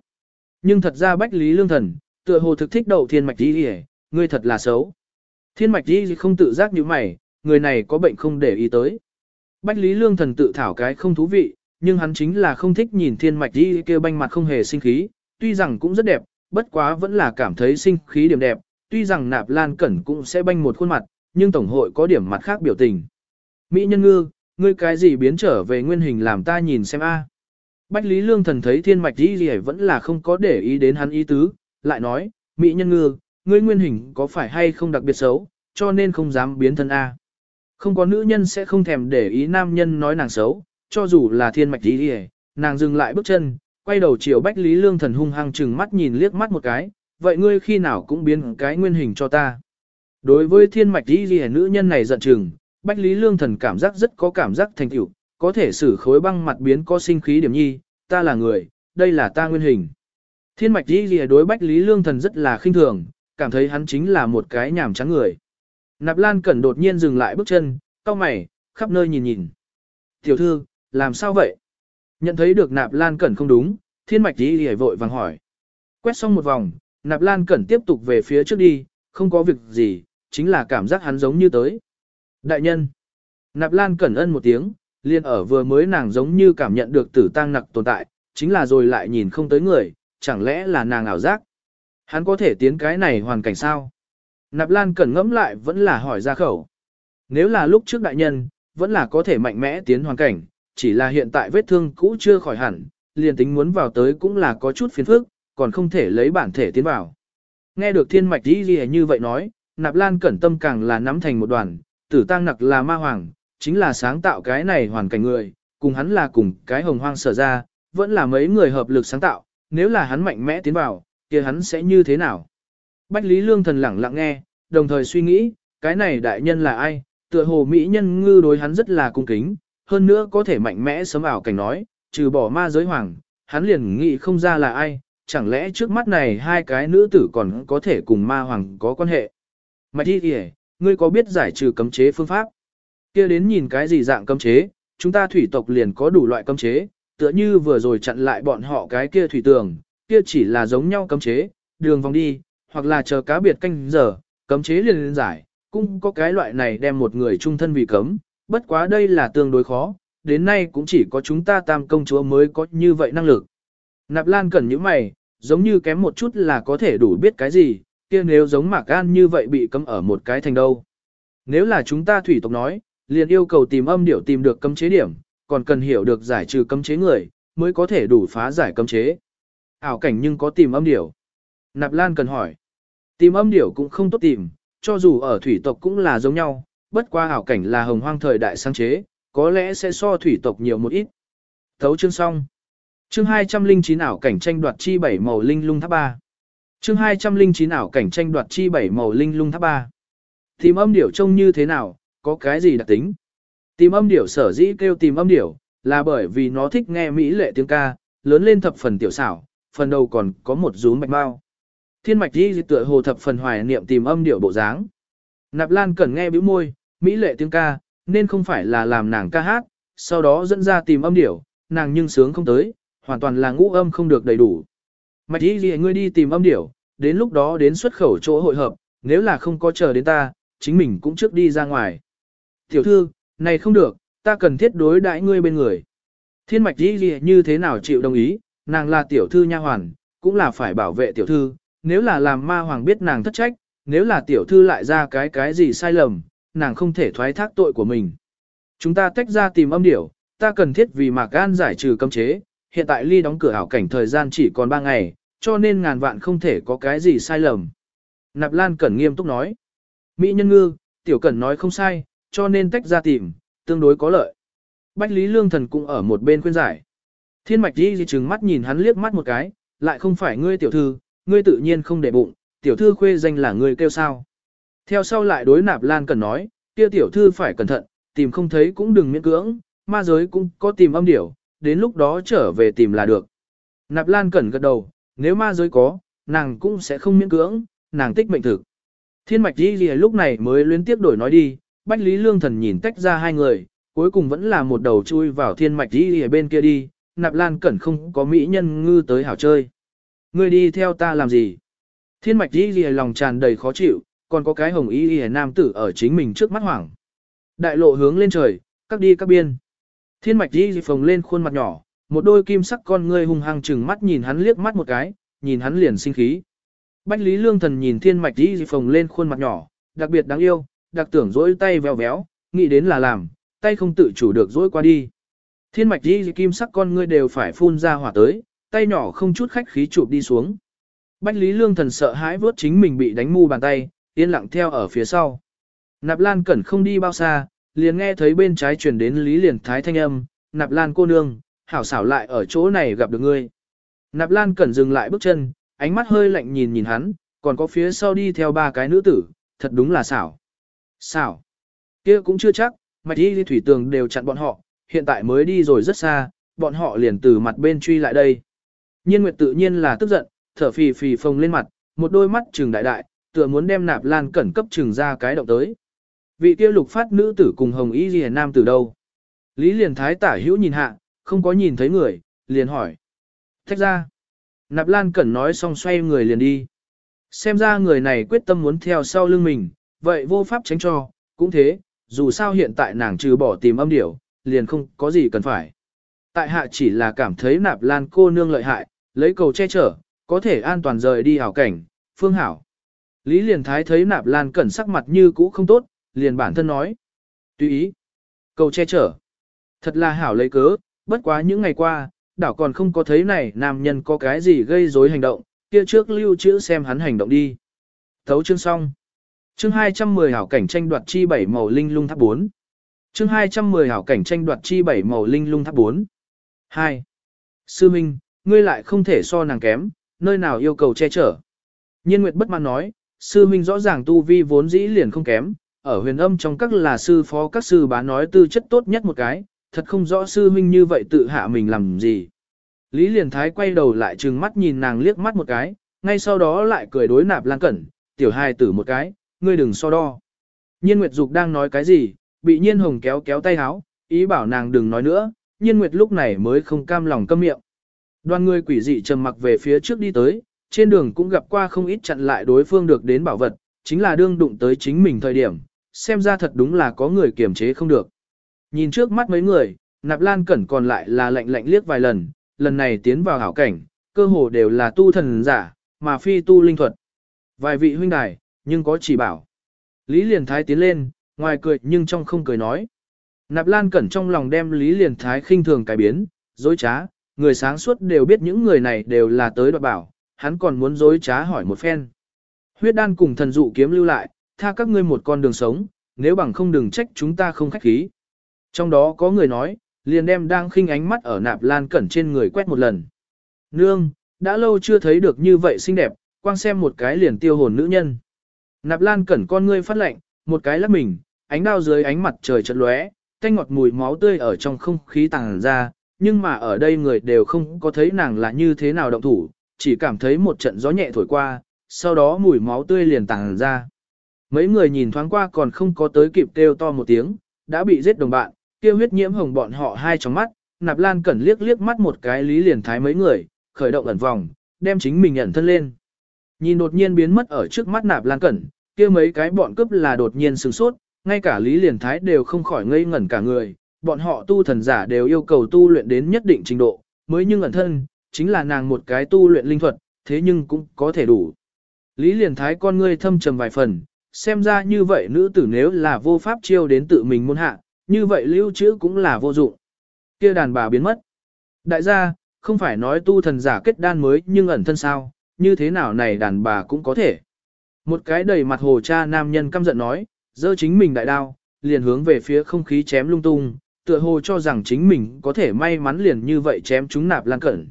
Nhưng thật ra Bách Lý Lương Thần, tựa hồ thực thích đậu thiên mạch đi ngươi thật là xấu. Thiên mạch đi không tự giác như mày, người này có bệnh không để ý tới. Bách Lý Lương Thần tự thảo cái không thú vị, nhưng hắn chính là không thích nhìn thiên mạch đi kêu banh mặt không hề sinh khí, tuy rằng cũng rất đẹp, bất quá vẫn là cảm thấy sinh khí điểm đẹp, tuy rằng nạp lan cẩn cũng sẽ banh một khuôn mặt, nhưng tổng hội có điểm mặt khác biểu tình. Mỹ nhân ngư, ngươi cái gì biến trở về nguyên hình làm ta nhìn xem a. Bách Lý Lương Thần thấy thiên mạch đi gì vẫn là không có để ý đến hắn ý tứ, lại nói, Mỹ nhân ngư, ngươi nguyên hình có phải hay không đặc biệt xấu, cho nên không dám biến thân a. Không có nữ nhân sẽ không thèm để ý nam nhân nói nàng xấu, cho dù là thiên mạch đi nàng dừng lại bước chân, quay đầu chiều Bách Lý Lương Thần hung hăng chừng mắt nhìn liếc mắt một cái, vậy ngươi khi nào cũng biến cái nguyên hình cho ta. Đối với thiên mạch đi gì nữ nhân này giận chừng, Bách Lý Lương Thần cảm giác rất có cảm giác thành tựu, có thể xử khối băng mặt biến có sinh khí điểm nhi, ta là người, đây là ta nguyên hình. Thiên mạch đi lìa đối Bách Lý Lương Thần rất là khinh thường, cảm thấy hắn chính là một cái nhảm trắng người. Nạp Lan Cẩn đột nhiên dừng lại bước chân, cau mày, khắp nơi nhìn nhìn. Tiểu thư, làm sao vậy? Nhận thấy được Nạp Lan Cẩn không đúng, thiên mạch đi lìa vội vàng hỏi. Quét xong một vòng, Nạp Lan Cẩn tiếp tục về phía trước đi, không có việc gì, chính là cảm giác hắn giống như tới. Đại nhân, Nạp Lan Cẩn ân một tiếng, liền ở vừa mới nàng giống như cảm nhận được tử tang nặc tồn tại, chính là rồi lại nhìn không tới người, chẳng lẽ là nàng ảo giác. Hắn có thể tiến cái này hoàn cảnh sao? Nạp Lan Cẩn ngẫm lại vẫn là hỏi ra khẩu. Nếu là lúc trước đại nhân, vẫn là có thể mạnh mẽ tiến hoàn cảnh, chỉ là hiện tại vết thương cũ chưa khỏi hẳn, liền tính muốn vào tới cũng là có chút phiền phức, còn không thể lấy bản thể tiến vào. Nghe được thiên mạch đi gì như vậy nói, nạp lan cẩn tâm càng là nắm thành một đoàn, tử tăng nặc là ma hoàng, chính là sáng tạo cái này hoàn cảnh người, cùng hắn là cùng cái hồng hoang sở ra, vẫn là mấy người hợp lực sáng tạo, nếu là hắn mạnh mẽ tiến vào, kia hắn sẽ như thế nào? Bách Lý Lương thần lặng lặng nghe, đồng thời suy nghĩ, cái này đại nhân là ai, tựa hồ mỹ nhân ngư đối hắn rất là cung kính, hơn nữa có thể mạnh mẽ sớm ảo cảnh nói, trừ bỏ ma giới hoàng, hắn liền nghĩ không ra là ai, chẳng lẽ trước mắt này hai cái nữ tử còn có thể cùng ma hoàng có quan hệ. Mạch đi kìa, ngươi có biết giải trừ cấm chế phương pháp? kia đến nhìn cái gì dạng cấm chế, chúng ta thủy tộc liền có đủ loại cấm chế, tựa như vừa rồi chặn lại bọn họ cái kia thủy tường, kia chỉ là giống nhau cấm chế, đường vòng đi, hoặc là chờ cá biệt canh giờ, cấm chế liền lên giải, cũng có cái loại này đem một người trung thân vì cấm, bất quá đây là tương đối khó, đến nay cũng chỉ có chúng ta tam công chúa mới có như vậy năng lực. Nạp Lan cần những mày, giống như kém một chút là có thể đủ biết cái gì, kia nếu giống Mạc Gan như vậy bị cấm ở một cái thành đâu. Nếu là chúng ta thủy tộc nói, liền yêu cầu tìm âm điệu tìm được cấm chế điểm, còn cần hiểu được giải trừ cấm chế người, mới có thể đủ phá giải cấm chế. Ảo cảnh nhưng có tìm âm điểu Nạp Lan cần hỏi. Tìm âm điểu cũng không tốt tìm, cho dù ở thủy tộc cũng là giống nhau, bất qua ảo cảnh là hồng hoang thời đại sáng chế, có lẽ sẽ so thủy tộc nhiều một ít. Thấu chương xong. Chương 209 ảo cảnh tranh đoạt chi bảy màu linh lung tháp 3. Chương 209 ảo cảnh tranh đoạt chi bảy màu linh lung tháp 3. Tìm âm điểu trông như thế nào, có cái gì đặc tính? Tìm âm điểu sở dĩ kêu tìm âm điểu, là bởi vì nó thích nghe mỹ lệ tiếng ca, lớn lên thập phần tiểu xảo, phần đầu còn có một rúm mạch mau. Thiên mạch đi tựa hồ thập phần hoài niệm tìm âm điểu bộ dáng. Nạp Lan cần nghe bĩu môi, mỹ lệ tiếng ca, nên không phải là làm nàng ca hát, sau đó dẫn ra tìm âm điểu, nàng nhưng sướng không tới, hoàn toàn là ngũ âm không được đầy đủ. Mạch đi gì ngươi đi tìm âm điểu, đến lúc đó đến xuất khẩu chỗ hội hợp, nếu là không có chờ đến ta, chính mình cũng trước đi ra ngoài. Tiểu thư, này không được, ta cần thiết đối đãi ngươi bên người. Thiên mạch y gì như thế nào chịu đồng ý, nàng là tiểu thư nha hoàn, cũng là phải bảo vệ tiểu thư, nếu là làm ma hoàng biết nàng thất trách, nếu là tiểu thư lại ra cái cái gì sai lầm, nàng không thể thoái thác tội của mình. Chúng ta tách ra tìm âm điểu, ta cần thiết vì mạc gan giải trừ cấm chế, hiện tại ly đóng cửa ảo cảnh thời gian chỉ còn 3 ngày, cho nên ngàn vạn không thể có cái gì sai lầm. Nạp Lan Cẩn nghiêm túc nói. Mỹ nhân ngư, Tiểu Cẩn nói không sai, cho nên tách ra tìm, tương đối có lợi. Bách Lý Lương Thần cũng ở một bên khuyên giải. Thiên mạch Di Di trừng mắt nhìn hắn liếc mắt một cái, lại không phải ngươi tiểu thư, ngươi tự nhiên không để bụng, tiểu thư khuê danh là ngươi kêu sao. Theo sau lại đối nạp lan cần nói, kia tiểu thư phải cẩn thận, tìm không thấy cũng đừng miễn cưỡng, ma giới cũng có tìm âm điểu, đến lúc đó trở về tìm là được. Nạp lan cẩn gật đầu, nếu ma giới có, nàng cũng sẽ không miễn cưỡng, nàng tích mệnh thực. Thiên mạch Di Di lúc này mới luyến tiếp đổi nói đi, Bách Lý Lương Thần nhìn tách ra hai người, cuối cùng vẫn là một đầu chui vào thiên mạch đi bên kia đi, nạp lan cẩn không có mỹ nhân ngư tới hảo chơi. Ngươi đi theo ta làm gì? Thiên mạch đi lìa lòng tràn đầy khó chịu, còn có cái hồng y lìa nam tử ở chính mình trước mắt hoảng. Đại lộ hướng lên trời, các đi các biên. Thiên mạch đi phồng lên khuôn mặt nhỏ, một đôi kim sắc con ngươi hung hăng chừng mắt nhìn hắn liếc mắt một cái, nhìn hắn liền sinh khí. Bách Lý Lương Thần nhìn thiên mạch đi phồng lên khuôn mặt nhỏ, đặc biệt đáng yêu, đặc tưởng dỗi tay vèo véo, nghĩ đến là làm, tay không tự chủ được dỗi qua đi. Thiên mạch đi kim sắc con ngươi đều phải phun ra hỏa tới, tay nhỏ không chút khách khí chụp đi xuống. Bách Lý Lương Thần sợ hãi vớt chính mình bị đánh mu bàn tay, yên lặng theo ở phía sau. Nạp Lan Cẩn không đi bao xa, liền nghe thấy bên trái truyền đến Lý Liền Thái thanh âm, Nạp Lan cô nương, hảo xảo lại ở chỗ này gặp được ngươi. Nạp Lan Cẩn dừng lại bước chân, ánh mắt hơi lạnh nhìn nhìn hắn, còn có phía sau đi theo ba cái nữ tử, thật đúng là xảo. Xảo. kia cũng chưa chắc, mạch đi thủy tường đều chặn bọn họ, hiện tại mới đi rồi rất xa, bọn họ liền từ mặt bên truy lại đây. Nhiên Nguyệt tự nhiên là tức giận, thở phì phì phồng lên mặt, một đôi mắt trừng đại đại, tựa muốn đem nạp lan cẩn cấp trừng ra cái động tới. Vị kia lục phát nữ tử cùng hồng y ghi nam tử đâu? Lý liền thái tả hữu nhìn hạ, không có nhìn thấy người, liền hỏi. Thách ra. Nạp lan cẩn nói xong xoay người liền đi. Xem ra người này quyết tâm muốn theo sau lưng mình, vậy vô pháp tránh cho, cũng thế, dù sao hiện tại nàng trừ bỏ tìm âm điểu, liền không có gì cần phải. Tại hạ chỉ là cảm thấy nạp lan cô nương lợi hại, lấy cầu che chở, có thể an toàn rời đi hảo cảnh, phương hảo. Lý liền thái thấy nạp lan cẩn sắc mặt như cũ không tốt, liền bản thân nói. Tùy ý. Cầu che chở. Thật là hảo lấy cớ, bất quá những ngày qua, đảo còn không có thấy này nam nhân có cái gì gây rối hành động, kia trước lưu trữ xem hắn hành động đi. Thấu chương xong. Chương 210 hảo cảnh tranh đoạt chi bảy màu linh lung tháp 4. Chương 210 hảo cảnh tranh đoạt chi bảy màu linh lung tháp 4. 2. Sư Minh, ngươi lại không thể so nàng kém, nơi nào yêu cầu che chở. Nhiên Nguyệt bất mãn nói, sư Minh rõ ràng tu vi vốn dĩ liền không kém, ở huyền âm trong các là sư phó các sư bá nói tư chất tốt nhất một cái, thật không rõ sư Minh như vậy tự hạ mình làm gì. Lý Liền Thái quay đầu lại trừng mắt nhìn nàng liếc mắt một cái, ngay sau đó lại cười đối nạp lan cẩn, tiểu hai tử một cái, ngươi đừng so đo. Nhiên Nguyệt Dục đang nói cái gì, bị Nhiên Hồng kéo kéo tay háo, ý bảo nàng đừng nói nữa, Nhiên Nguyệt lúc này mới không cam lòng câm miệng. Đoàn người quỷ dị trầm mặc về phía trước đi tới, trên đường cũng gặp qua không ít chặn lại đối phương được đến bảo vật, chính là đương đụng tới chính mình thời điểm, xem ra thật đúng là có người kiềm chế không được. Nhìn trước mắt mấy người, nạp lan cẩn còn lại là lạnh lạnh liếc vài lần, lần này tiến vào hảo cảnh, cơ hồ đều là tu thần giả, mà phi tu linh thuật. Vài vị huynh đài, nhưng có chỉ bảo. Lý liền thái tiến lên, ngoài cười nhưng trong không cười nói. Nạp lan cẩn trong lòng đem Lý liền thái khinh thường cải biến, dối trá, người sáng suốt đều biết những người này đều là tới đoạt bảo, hắn còn muốn dối trá hỏi một phen. Huyết đan cùng thần dụ kiếm lưu lại, tha các ngươi một con đường sống, nếu bằng không đừng trách chúng ta không khách khí. Trong đó có người nói, liền đem đang khinh ánh mắt ở nạp lan cẩn trên người quét một lần. Nương, đã lâu chưa thấy được như vậy xinh đẹp, quang xem một cái liền tiêu hồn nữ nhân. Nạp lan cẩn con ngươi phát lạnh, một cái lắc mình, ánh đao dưới ánh mặt trời chợt lóe, thanh ngọt mùi máu tươi ở trong không khí tàng ra, nhưng mà ở đây người đều không có thấy nàng là như thế nào động thủ, chỉ cảm thấy một trận gió nhẹ thổi qua, sau đó mùi máu tươi liền tàng ra. Mấy người nhìn thoáng qua còn không có tới kịp kêu to một tiếng, đã bị giết đồng bạn, kia huyết nhiễm hồng bọn họ hai trong mắt, nạp lan cẩn liếc liếc mắt một cái lý liền thái mấy người, khởi động ẩn vòng, đem chính mình ẩn thân lên. Nhìn đột nhiên biến mất ở trước mắt nạp lan cẩn, kia mấy cái bọn cướp là đột nhiên sửng sốt, ngay cả lý liền thái đều không khỏi ngây ngẩn cả người, bọn họ tu thần giả đều yêu cầu tu luyện đến nhất định trình độ, mới nhưng ẩn thân, chính là nàng một cái tu luyện linh thuật, thế nhưng cũng có thể đủ. Lý liền thái con ngươi thâm trầm vài phần, xem ra như vậy nữ tử nếu là vô pháp chiêu đến tự mình môn hạ, như vậy lưu trữ cũng là vô dụng. Kia đàn bà biến mất. Đại gia, không phải nói tu thần giả kết đan mới nhưng ẩn thân sao, như thế nào này đàn bà cũng có thể. Một cái đầy mặt hồ cha nam nhân căm giận nói, giơ chính mình đại đao, liền hướng về phía không khí chém lung tung, tựa hồ cho rằng chính mình có thể may mắn liền như vậy chém chúng nạp lan cẩn.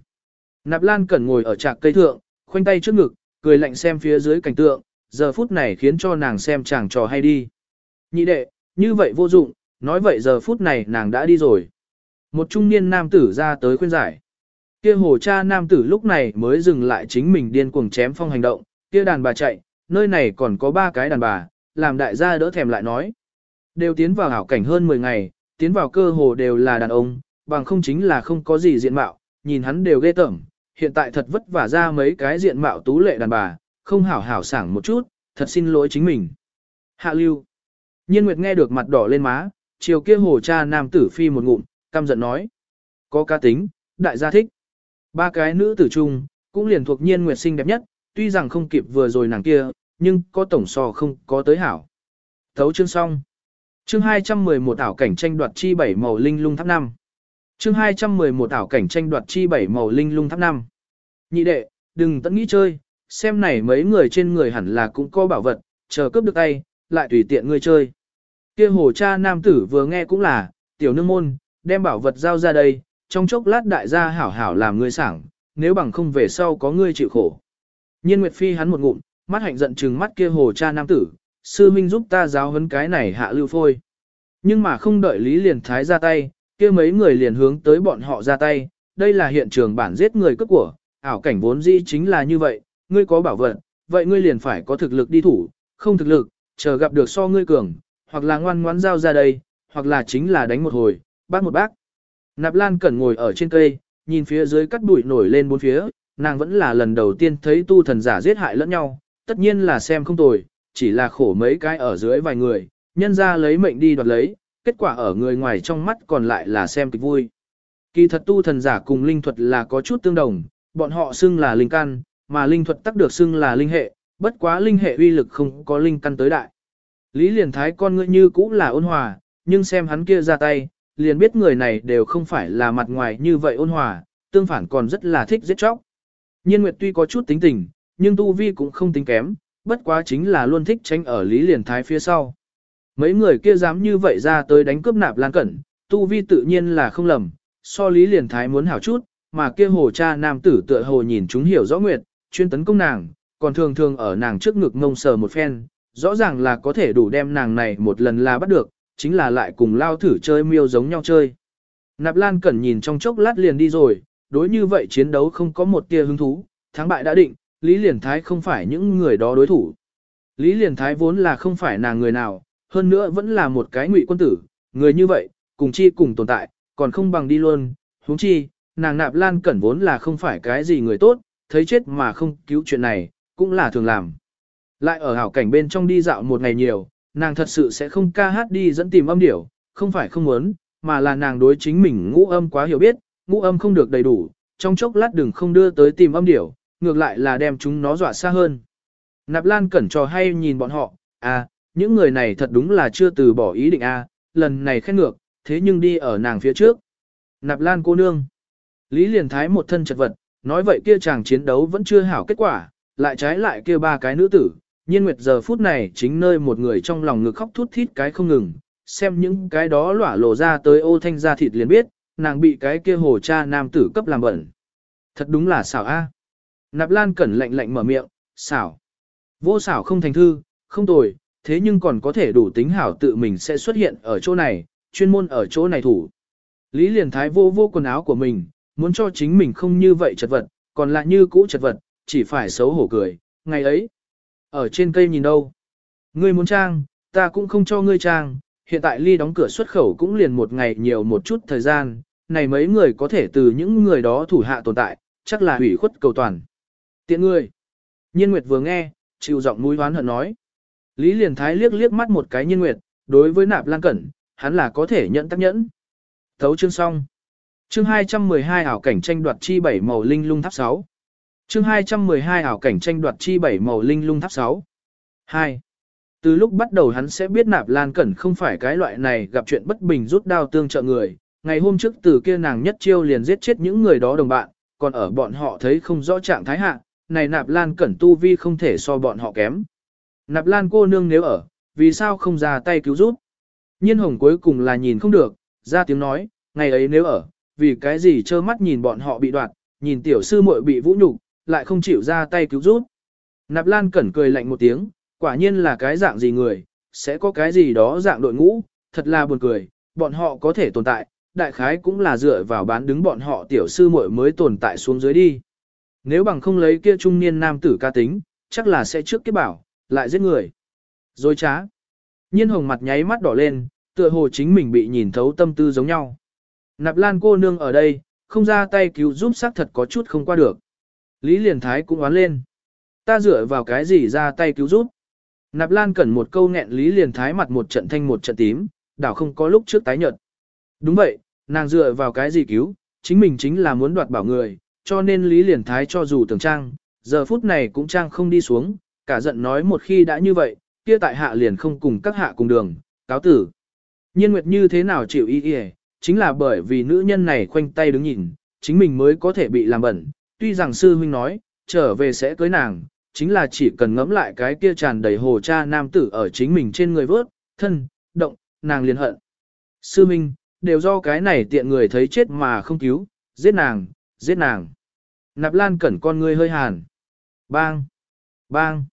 Nạp lan cẩn ngồi ở trạc cây thượng, khoanh tay trước ngực, cười lạnh xem phía dưới cảnh tượng, giờ phút này khiến cho nàng xem chàng trò hay đi. Nhị đệ, như vậy vô dụng, nói vậy giờ phút này nàng đã đi rồi. Một trung niên nam tử ra tới khuyên giải. Kia hồ cha nam tử lúc này mới dừng lại chính mình điên cuồng chém phong hành động, kia đàn bà chạy, nơi này còn có ba cái đàn bà, làm đại gia đỡ thèm lại nói. Đều tiến vào hảo cảnh hơn 10 ngày, tiến vào cơ hồ đều là đàn ông, bằng không chính là không có gì diện mạo, nhìn hắn đều ghê tởm, hiện tại thật vất vả ra mấy cái diện mạo tú lệ đàn bà, không hảo hảo sảng một chút, thật xin lỗi chính mình. Hạ lưu. Nhiên Nguyệt nghe được mặt đỏ lên má, chiều kia hồ cha nam tử phi một ngụm, căm giận nói. Có ca tính, đại gia thích. Ba cái nữ tử chung, cũng liền thuộc nhiên Nguyệt sinh đẹp nhất, tuy rằng không kịp vừa rồi nàng kia, nhưng có tổng so không có tới hảo. Thấu chương xong. Chương 211 ảo cảnh tranh đoạt chi bảy màu linh lung tháp năm. Chương 211 ảo cảnh tranh đoạt chi bảy màu linh lung tháp năm. Nhị đệ, đừng tận nghĩ chơi, xem này mấy người trên người hẳn là cũng có bảo vật, chờ cướp được tay, lại tùy tiện ngươi chơi. Kia hồ cha nam tử vừa nghe cũng là, tiểu nương môn, đem bảo vật giao ra đây, trong chốc lát đại gia hảo hảo làm ngươi sảng, nếu bằng không về sau có ngươi chịu khổ. Nhiên Nguyệt Phi hắn một ngụm, mắt hạnh giận trừng mắt kia hồ cha nam tử, sư minh giúp ta giáo huấn cái này hạ lưu phôi. Nhưng mà không đợi Lý liền thái ra tay, kia mấy người liền hướng tới bọn họ ra tay, đây là hiện trường bản giết người cướp của, ảo cảnh vốn dĩ chính là như vậy, ngươi có bảo vật, vậy ngươi liền phải có thực lực đi thủ, không thực lực, chờ gặp được so ngươi cường, hoặc là ngoan ngoãn giao ra đây, hoặc là chính là đánh một hồi, bác một bác. Nạp Lan Cẩn ngồi ở trên cây, nhìn phía dưới cắt bụi nổi lên bốn phía, nàng vẫn là lần đầu tiên thấy tu thần giả giết hại lẫn nhau, tất nhiên là xem không tồi, chỉ là khổ mấy cái ở dưới vài người, nhân ra lấy mệnh đi đoạt lấy, kết quả ở người ngoài trong mắt còn lại là xem kịch vui. Kỳ thật tu thần giả cùng linh thuật là có chút tương đồng, bọn họ xưng là linh căn, mà linh thuật tắc được xưng là linh hệ, bất quá linh hệ uy lực không có linh căn tới đại. Lý liền thái con ngươi như cũng là ôn hòa, nhưng xem hắn kia ra tay, liền biết người này đều không phải là mặt ngoài như vậy ôn hòa, tương phản còn rất là thích giết chóc. Nhiên Nguyệt tuy có chút tính tình, nhưng tu vi cũng không tính kém, bất quá chính là luôn thích tránh ở Lý Liền Thái phía sau. Mấy người kia dám như vậy ra tới đánh cướp nạp lan cẩn, tu vi tự nhiên là không lầm, so Lý Liền Thái muốn hảo chút, mà kia hồ cha nam tử tựa hồ nhìn chúng hiểu rõ Nguyệt, chuyên tấn công nàng, còn thường thường ở nàng trước ngực ngông sờ một phen, rõ ràng là có thể đủ đem nàng này một lần là bắt được, chính là lại cùng lao thử chơi miêu giống nhau chơi. Nạp Lan Cẩn nhìn trong chốc lát liền đi rồi, đối như vậy chiến đấu không có một tia hứng thú, thắng bại đã định, Lý Liền Thái không phải những người đó đối thủ. Lý Liền Thái vốn là không phải nàng người nào, hơn nữa vẫn là một cái ngụy quân tử, người như vậy, cùng chi cùng tồn tại, còn không bằng đi luôn, huống chi, nàng Nạp Lan Cẩn vốn là không phải cái gì người tốt, thấy chết mà không cứu chuyện này, cũng là thường làm. Lại ở hảo cảnh bên trong đi dạo một ngày nhiều, nàng thật sự sẽ không ca hát đi dẫn tìm âm điểu, không phải không muốn, mà là nàng đối chính mình ngũ âm quá hiểu biết, ngũ âm không được đầy đủ, trong chốc lát đừng không đưa tới tìm âm điểu, ngược lại là đem chúng nó dọa xa hơn. Nạp Lan cẩn trò hay nhìn bọn họ, à, những người này thật đúng là chưa từ bỏ ý định a, à, lần này khét ngược, thế nhưng đi ở nàng phía trước. Nạp Lan cô nương. Lý liền thái một thân chật vật, nói vậy kia chàng chiến đấu vẫn chưa hảo kết quả, lại trái lại kia ba cái nữ tử, nhiên nguyệt giờ phút này chính nơi một người trong lòng ngực khóc thút thít cái không ngừng, xem những cái đó lỏa lộ ra tới ô thanh ra thịt liền biết, nàng bị cái kia hồ cha nam tử cấp làm bẩn. Thật đúng là xảo a. Nạp Lan cẩn lạnh lạnh mở miệng, xảo. Vô xảo không thành thư, không tồi, thế nhưng còn có thể đủ tính hảo tự mình sẽ xuất hiện ở chỗ này, chuyên môn ở chỗ này thủ. Lý liền thái vô vô quần áo của mình, muốn cho chính mình không như vậy chật vật, còn lại như cũ chật vật, chỉ phải xấu hổ cười, ngày ấy. Ở trên cây nhìn đâu? Ngươi muốn trang, ta cũng không cho ngươi trang, hiện tại ly đóng cửa xuất khẩu cũng liền một ngày nhiều một chút thời gian, này mấy người có thể từ những người đó thủ hạ tồn tại, chắc là hủy khuất cầu toàn. Tiện ngươi. Nhiên Nguyệt vừa nghe, chịu giọng mũi hoán hận nói. Lý liền thái liếc liếc mắt một cái Nhiên Nguyệt, đối với nạp lan cẩn, hắn là có thể nhận tác nhẫn. Thấu chương xong. Chương 212 ảo cảnh tranh đoạt chi bảy màu linh lung tháp 6. Chương 212 ảo cảnh tranh đoạt chi bảy màu linh lung tháp 6. 2. Từ lúc bắt đầu hắn sẽ biết nạp lan cẩn không phải cái loại này gặp chuyện bất bình rút đao tương trợ người, ngày hôm trước từ kia nàng nhất chiêu liền giết chết những người đó đồng bạn, còn ở bọn họ thấy không rõ trạng thái hạ, này nạp lan cẩn tu vi không thể so bọn họ kém. Nạp lan cô nương nếu ở, vì sao không ra tay cứu giúp? Nhiên hồng cuối cùng là nhìn không được, ra tiếng nói, ngày ấy nếu ở, vì cái gì trơ mắt nhìn bọn họ bị đoạt, nhìn tiểu sư muội bị vũ nhục, lại không chịu ra tay cứu giúp. Nạp lan cẩn cười lạnh một tiếng, quả nhiên là cái dạng gì người, sẽ có cái gì đó dạng đội ngũ, thật là buồn cười, bọn họ có thể tồn tại, đại khái cũng là dựa vào bán đứng bọn họ tiểu sư muội mới tồn tại xuống dưới đi. Nếu bằng không lấy kia trung niên nam tử ca tính, chắc là sẽ trước cái bảo, lại giết người. Rồi trá. Nhiên hồng mặt nháy mắt đỏ lên, tựa hồ chính mình bị nhìn thấu tâm tư giống nhau. Nạp lan cô nương ở đây, không ra tay cứu giúp xác thật có chút không qua được. Lý liền thái cũng oán lên. Ta dựa vào cái gì ra tay cứu giúp. Nạp lan cẩn một câu nghẹn Lý liền thái mặt một trận thanh một trận tím, đảo không có lúc trước tái nhợt. Đúng vậy, nàng dựa vào cái gì cứu, chính mình chính là muốn đoạt bảo người, cho nên Lý liền thái cho dù tưởng trang, giờ phút này cũng trang không đi xuống, cả giận nói một khi đã như vậy, kia tại hạ liền không cùng các hạ cùng đường, cáo tử. Nhiên Nguyệt như thế nào chịu y y chính là bởi vì nữ nhân này khoanh tay đứng nhìn, chính mình mới có thể bị làm bẩn. Tuy rằng sư huynh nói, trở về sẽ cưới nàng, chính là chỉ cần ngẫm lại cái kia tràn đầy hồ cha nam tử ở chính mình trên người vớt, thân, động, nàng liền hận. Sư huynh, đều do cái này tiện người thấy chết mà không cứu, giết nàng, giết nàng. Nạp lan cẩn con ngươi hơi hàn. Bang! Bang!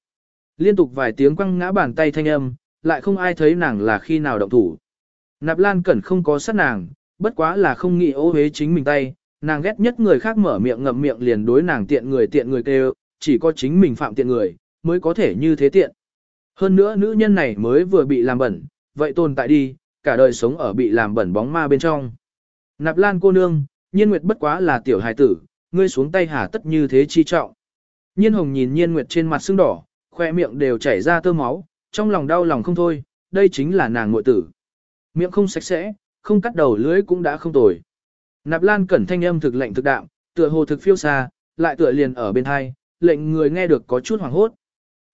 Liên tục vài tiếng quăng ngã bàn tay thanh âm, lại không ai thấy nàng là khi nào động thủ. Nạp Lan Cẩn không có sát nàng, bất quá là không nghĩ ô hế chính mình tay, nàng ghét nhất người khác mở miệng ngậm miệng liền đối nàng tiện người tiện người kêu, chỉ có chính mình phạm tiện người, mới có thể như thế tiện. Hơn nữa nữ nhân này mới vừa bị làm bẩn, vậy tồn tại đi, cả đời sống ở bị làm bẩn bóng ma bên trong. Nạp Lan cô nương, nhiên nguyệt bất quá là tiểu hài tử, ngươi xuống tay hà tất như thế chi trọng. Nhiên hồng nhìn nhiên nguyệt trên mặt sưng đỏ, khoe miệng đều chảy ra tơ máu, trong lòng đau lòng không thôi, đây chính là nàng nội tử. Miệng không sạch sẽ, không cắt đầu lưỡi cũng đã không tồi. Nạp Lan cẩn thanh âm thực lệnh thực đạm, tựa hồ thực phiêu xa, lại tựa liền ở bên hai, lệnh người nghe được có chút hoảng hốt.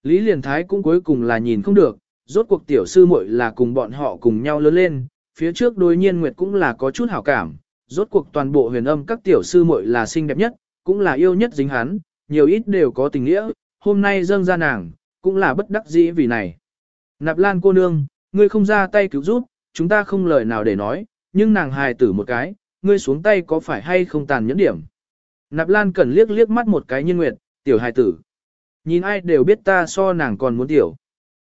Lý Liền Thái cũng cuối cùng là nhìn không được, rốt cuộc tiểu sư muội là cùng bọn họ cùng nhau lớn lên, phía trước đối nhiên nguyệt cũng là có chút hảo cảm, rốt cuộc toàn bộ huyền âm các tiểu sư muội là xinh đẹp nhất, cũng là yêu nhất dính hắn, nhiều ít đều có tình nghĩa, hôm nay dâng ra nàng, cũng là bất đắc dĩ vì này. Nạp Lan cô nương, ngươi không ra tay cứu giúp, chúng ta không lời nào để nói, nhưng nàng hài tử một cái, ngươi xuống tay có phải hay không tàn nhẫn điểm. Nạp Lan cẩn liếc liếc mắt một cái nhiên nguyệt, tiểu hài tử. Nhìn ai đều biết ta so nàng còn muốn tiểu.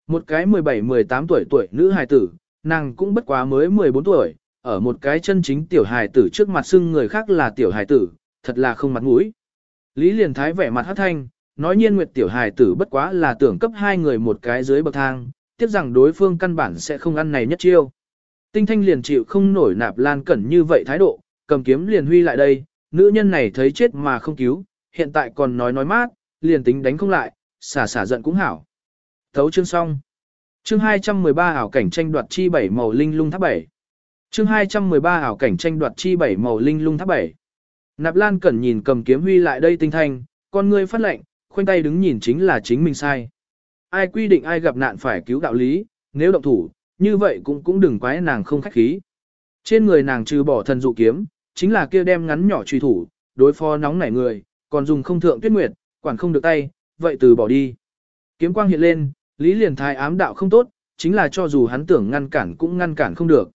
Một cái 17-18 tuổi tuổi nữ hài tử, nàng cũng bất quá mới 14 tuổi, ở một cái chân chính tiểu hài tử trước mặt xưng người khác là tiểu hài tử, thật là không mặt mũi. Lý liền thái vẻ mặt hát thanh, nói nhiên nguyệt tiểu hài tử bất quá là tưởng cấp hai người một cái dưới bậc thang, tiếc rằng đối phương căn bản sẽ không ăn này nhất chiêu. Tinh thanh liền chịu không nổi nạp lan cẩn như vậy thái độ, cầm kiếm liền huy lại đây, nữ nhân này thấy chết mà không cứu, hiện tại còn nói nói mát, liền tính đánh không lại, xả xả giận cũng hảo. Thấu chương xong. Chương 213 ảo cảnh tranh đoạt chi bảy màu linh lung tháp bảy. Chương 213 ảo cảnh tranh đoạt chi bảy màu linh lung tháp bảy. Nạp Lan Cẩn nhìn cầm kiếm huy lại đây tinh thanh, con ngươi phát lệnh, khoanh tay đứng nhìn chính là chính mình sai. Ai quy định ai gặp nạn phải cứu đạo lý, nếu động thủ, như vậy cũng cũng đừng quái nàng không khách khí. Trên người nàng trừ bỏ thần dụ kiếm, chính là kia đem ngắn nhỏ truy thủ, đối phó nóng nảy người, còn dùng không thượng tuyết nguyệt, quản không được tay, vậy từ bỏ đi. Kiếm quang hiện lên, Lý Liền Thái ám đạo không tốt, chính là cho dù hắn tưởng ngăn cản cũng ngăn cản không được.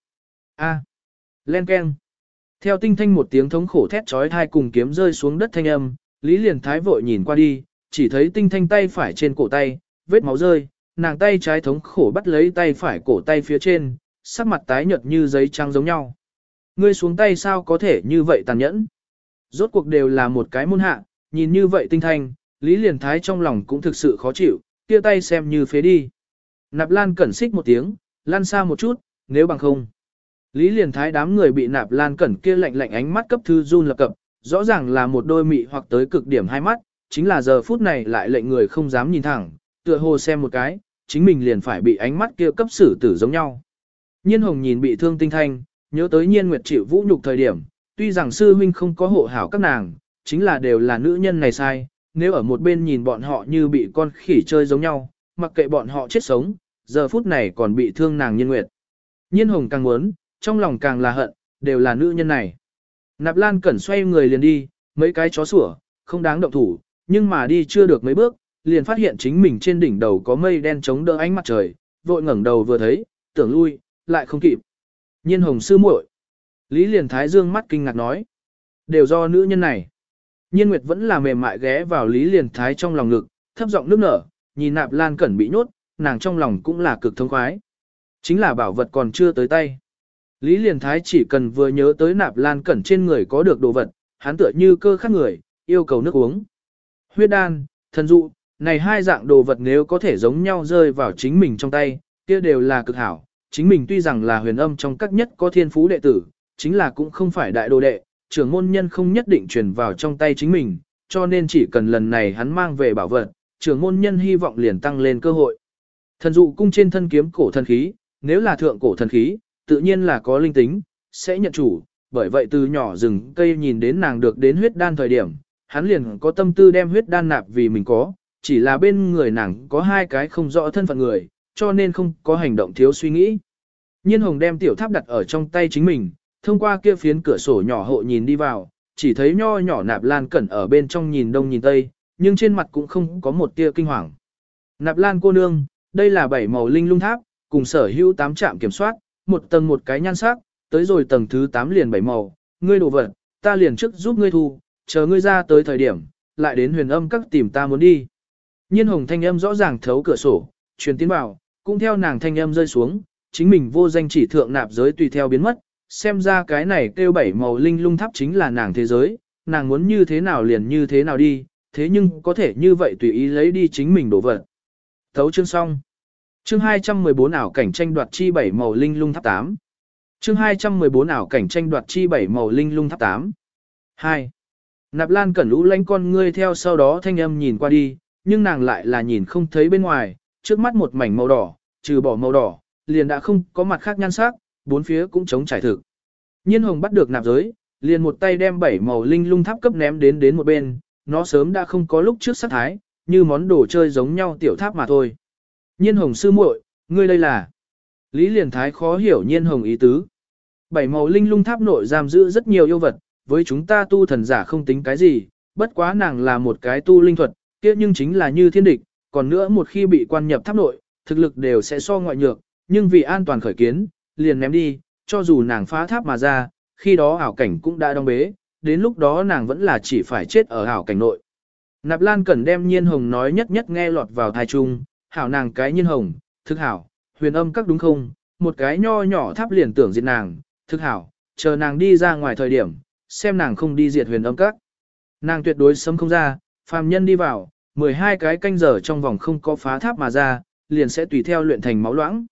A. Len keng. Theo tinh thanh một tiếng thống khổ thét chói tai cùng kiếm rơi xuống đất thanh âm, Lý Liền Thái vội nhìn qua đi, chỉ thấy tinh thanh tay phải trên cổ tay, vết máu rơi, nàng tay trái thống khổ bắt lấy tay phải cổ tay phía trên, sắc mặt tái nhợt như giấy trắng giống nhau. Ngươi xuống tay sao có thể như vậy tàn nhẫn? Rốt cuộc đều là một cái môn hạ, nhìn như vậy tinh thanh, Lý Liền Thái trong lòng cũng thực sự khó chịu, kia tay xem như phế đi. Nạp Lan cẩn xích một tiếng, lan xa một chút, nếu bằng không. Lý Liền Thái đám người bị Nạp Lan cẩn kia lạnh lạnh ánh mắt cấp thư run lập cập, rõ ràng là một đôi mị hoặc tới cực điểm hai mắt, chính là giờ phút này lại lệnh người không dám nhìn thẳng, tựa hồ xem một cái, chính mình liền phải bị ánh mắt kia cấp xử tử giống nhau. Nhiên hồng nhìn bị thương tinh thanh, nhớ tới nhiên nguyệt chịu vũ nhục thời điểm, tuy rằng sư huynh không có hộ hảo các nàng, chính là đều là nữ nhân này sai, nếu ở một bên nhìn bọn họ như bị con khỉ chơi giống nhau, mặc kệ bọn họ chết sống, giờ phút này còn bị thương nàng nhiên nguyệt. Nhiên hồng càng muốn, trong lòng càng là hận, đều là nữ nhân này. Nạp Lan Cẩn xoay người liền đi, mấy cái chó sủa, không đáng động thủ, nhưng mà đi chưa được mấy bước, liền phát hiện chính mình trên đỉnh đầu có mây đen chống đỡ ánh mặt trời, vội ngẩng đầu vừa thấy, tưởng lui, lại không kịp. Nhiên hồng sư muội. Lý liền thái dương mắt kinh ngạc nói. Đều do nữ nhân này. Nhiên Nguyệt vẫn là mềm mại ghé vào Lý liền thái trong lòng ngực, thấp giọng nước nở, nhìn nạp lan cẩn bị nhốt, nàng trong lòng cũng là cực thông khoái. Chính là bảo vật còn chưa tới tay. Lý liền thái chỉ cần vừa nhớ tới nạp lan cẩn trên người có được đồ vật, hắn tựa như cơ khắc người, yêu cầu nước uống. Huyết đan, thần dụ, này hai dạng đồ vật nếu có thể giống nhau rơi vào chính mình trong tay, kia đều là cực hảo. Chính mình tuy rằng là huyền âm trong các nhất có thiên phú đệ tử, chính là cũng không phải đại đồ đệ, trưởng môn nhân không nhất định truyền vào trong tay chính mình, cho nên chỉ cần lần này hắn mang về bảo vật, trưởng môn nhân hy vọng liền tăng lên cơ hội. Thần dụ cung trên thân kiếm cổ thần khí, nếu là thượng cổ thần khí, tự nhiên là có linh tính, sẽ nhận chủ, bởi vậy từ nhỏ rừng cây nhìn đến nàng được đến huyết đan thời điểm, hắn liền có tâm tư đem huyết đan nạp vì mình có, chỉ là bên người nàng có hai cái không rõ thân phận người, cho nên không có hành động thiếu suy nghĩ. Nhiên hồng đem tiểu tháp đặt ở trong tay chính mình, thông qua kia phiến cửa sổ nhỏ hộ nhìn đi vào, chỉ thấy nho nhỏ nạp lan cẩn ở bên trong nhìn đông nhìn tây, nhưng trên mặt cũng không có một tia kinh hoàng. Nạp lan cô nương, đây là bảy màu linh lung tháp, cùng sở hữu tám trạm kiểm soát, một tầng một cái nhan sắc, tới rồi tầng thứ 8 liền bảy màu, ngươi đồ vật, ta liền trước giúp ngươi thu, chờ ngươi ra tới thời điểm, lại đến huyền âm các tìm ta muốn đi. Nhiên hồng thanh âm rõ ràng thấu cửa sổ, truyền tiến vào, cũng theo nàng thanh âm rơi xuống, chính mình vô danh chỉ thượng nạp giới tùy theo biến mất, xem ra cái này kêu bảy màu linh lung tháp chính là nàng thế giới, nàng muốn như thế nào liền như thế nào đi, thế nhưng có thể như vậy tùy ý lấy đi chính mình đổ vật. Thấu chương xong. Chương 214 ảo cảnh tranh đoạt chi bảy màu linh lung tháp 8. Chương 214 ảo cảnh tranh đoạt chi bảy màu linh lung tháp 8. 2. Nạp Lan cẩn lũ lánh con ngươi theo sau đó thanh âm nhìn qua đi, nhưng nàng lại là nhìn không thấy bên ngoài, trước mắt một mảnh màu đỏ, trừ bỏ màu đỏ, liền đã không có mặt khác nhan sắc, bốn phía cũng chống trải thực. Nhiên hồng bắt được nạp giới, liền một tay đem bảy màu linh lung tháp cấp ném đến đến một bên, nó sớm đã không có lúc trước sát thái, như món đồ chơi giống nhau tiểu tháp mà thôi. Nhiên hồng sư muội, ngươi đây là... Lý liền thái khó hiểu nhiên hồng ý tứ. Bảy màu linh lung tháp nội giam giữ rất nhiều yêu vật, với chúng ta tu thần giả không tính cái gì, bất quá nàng là một cái tu linh thuật, kia nhưng chính là như thiên địch, còn nữa một khi bị quan nhập tháp nội, thực lực đều sẽ so ngoại nhược, nhưng vì an toàn khởi kiến, liền ném đi, cho dù nàng phá tháp mà ra, khi đó ảo cảnh cũng đã đóng bế, đến lúc đó nàng vẫn là chỉ phải chết ở ảo cảnh nội. Nạp Lan cần đem nhiên hồng nói nhất nhất nghe lọt vào thai trung, hảo nàng cái nhiên hồng, thực hảo, huyền âm các đúng không, một cái nho nhỏ tháp liền tưởng diệt nàng, thực hảo, chờ nàng đi ra ngoài thời điểm, xem nàng không đi diệt huyền âm các. Nàng tuyệt đối sớm không ra, phàm nhân đi vào, 12 cái canh giờ trong vòng không có phá tháp mà ra, liền sẽ tùy theo luyện thành máu loãng.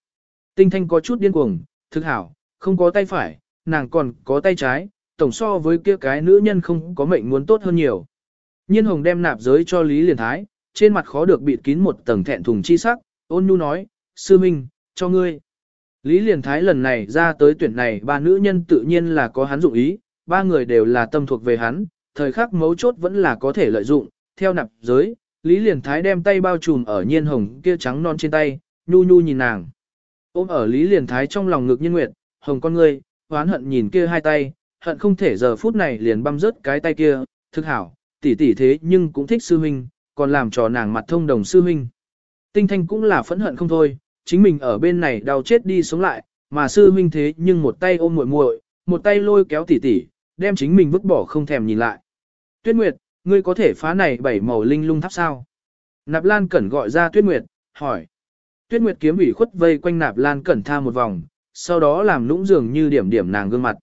Tinh thanh có chút điên cuồng, thực hảo, không có tay phải, nàng còn có tay trái, tổng so với kia cái nữ nhân không có mệnh muốn tốt hơn nhiều. Nhiên hồng đem nạp giới cho Lý Liền Thái, trên mặt khó được bịt kín một tầng thẹn thùng chi sắc, ôn nhu nói, sư minh, cho ngươi. Lý Liền Thái lần này ra tới tuyển này ba nữ nhân tự nhiên là có hắn dụng ý, ba người đều là tâm thuộc về hắn, thời khắc mấu chốt vẫn là có thể lợi dụng, theo nạp giới, Lý Liền Thái đem tay bao trùm ở nhiên hồng kia trắng non trên tay, nhu nhu nhìn nàng. Ôm ở Lý Liền Thái trong lòng ngực nhiên nguyệt, hồng con ngươi, hoán hận nhìn kia hai tay, hận không thể giờ phút này liền băm rớt cái tay kia, thực hảo, tỷ tỷ thế nhưng cũng thích sư huynh, còn làm trò nàng mặt thông đồng sư huynh. Tinh thanh cũng là phẫn hận không thôi, chính mình ở bên này đau chết đi sống lại, mà sư huynh thế nhưng một tay ôm muội muội, một tay lôi kéo tỷ tỷ, đem chính mình vứt bỏ không thèm nhìn lại. Tuyết Nguyệt, ngươi có thể phá này bảy màu linh lung tháp sao? Nạp Lan Cẩn gọi ra Tuyết Nguyệt, hỏi. Tuyết Nguyệt kiếm ủy khuất vây quanh Nạp Lan Cẩn tha một vòng, sau đó làm lũng dường như điểm điểm nàng gương mặt.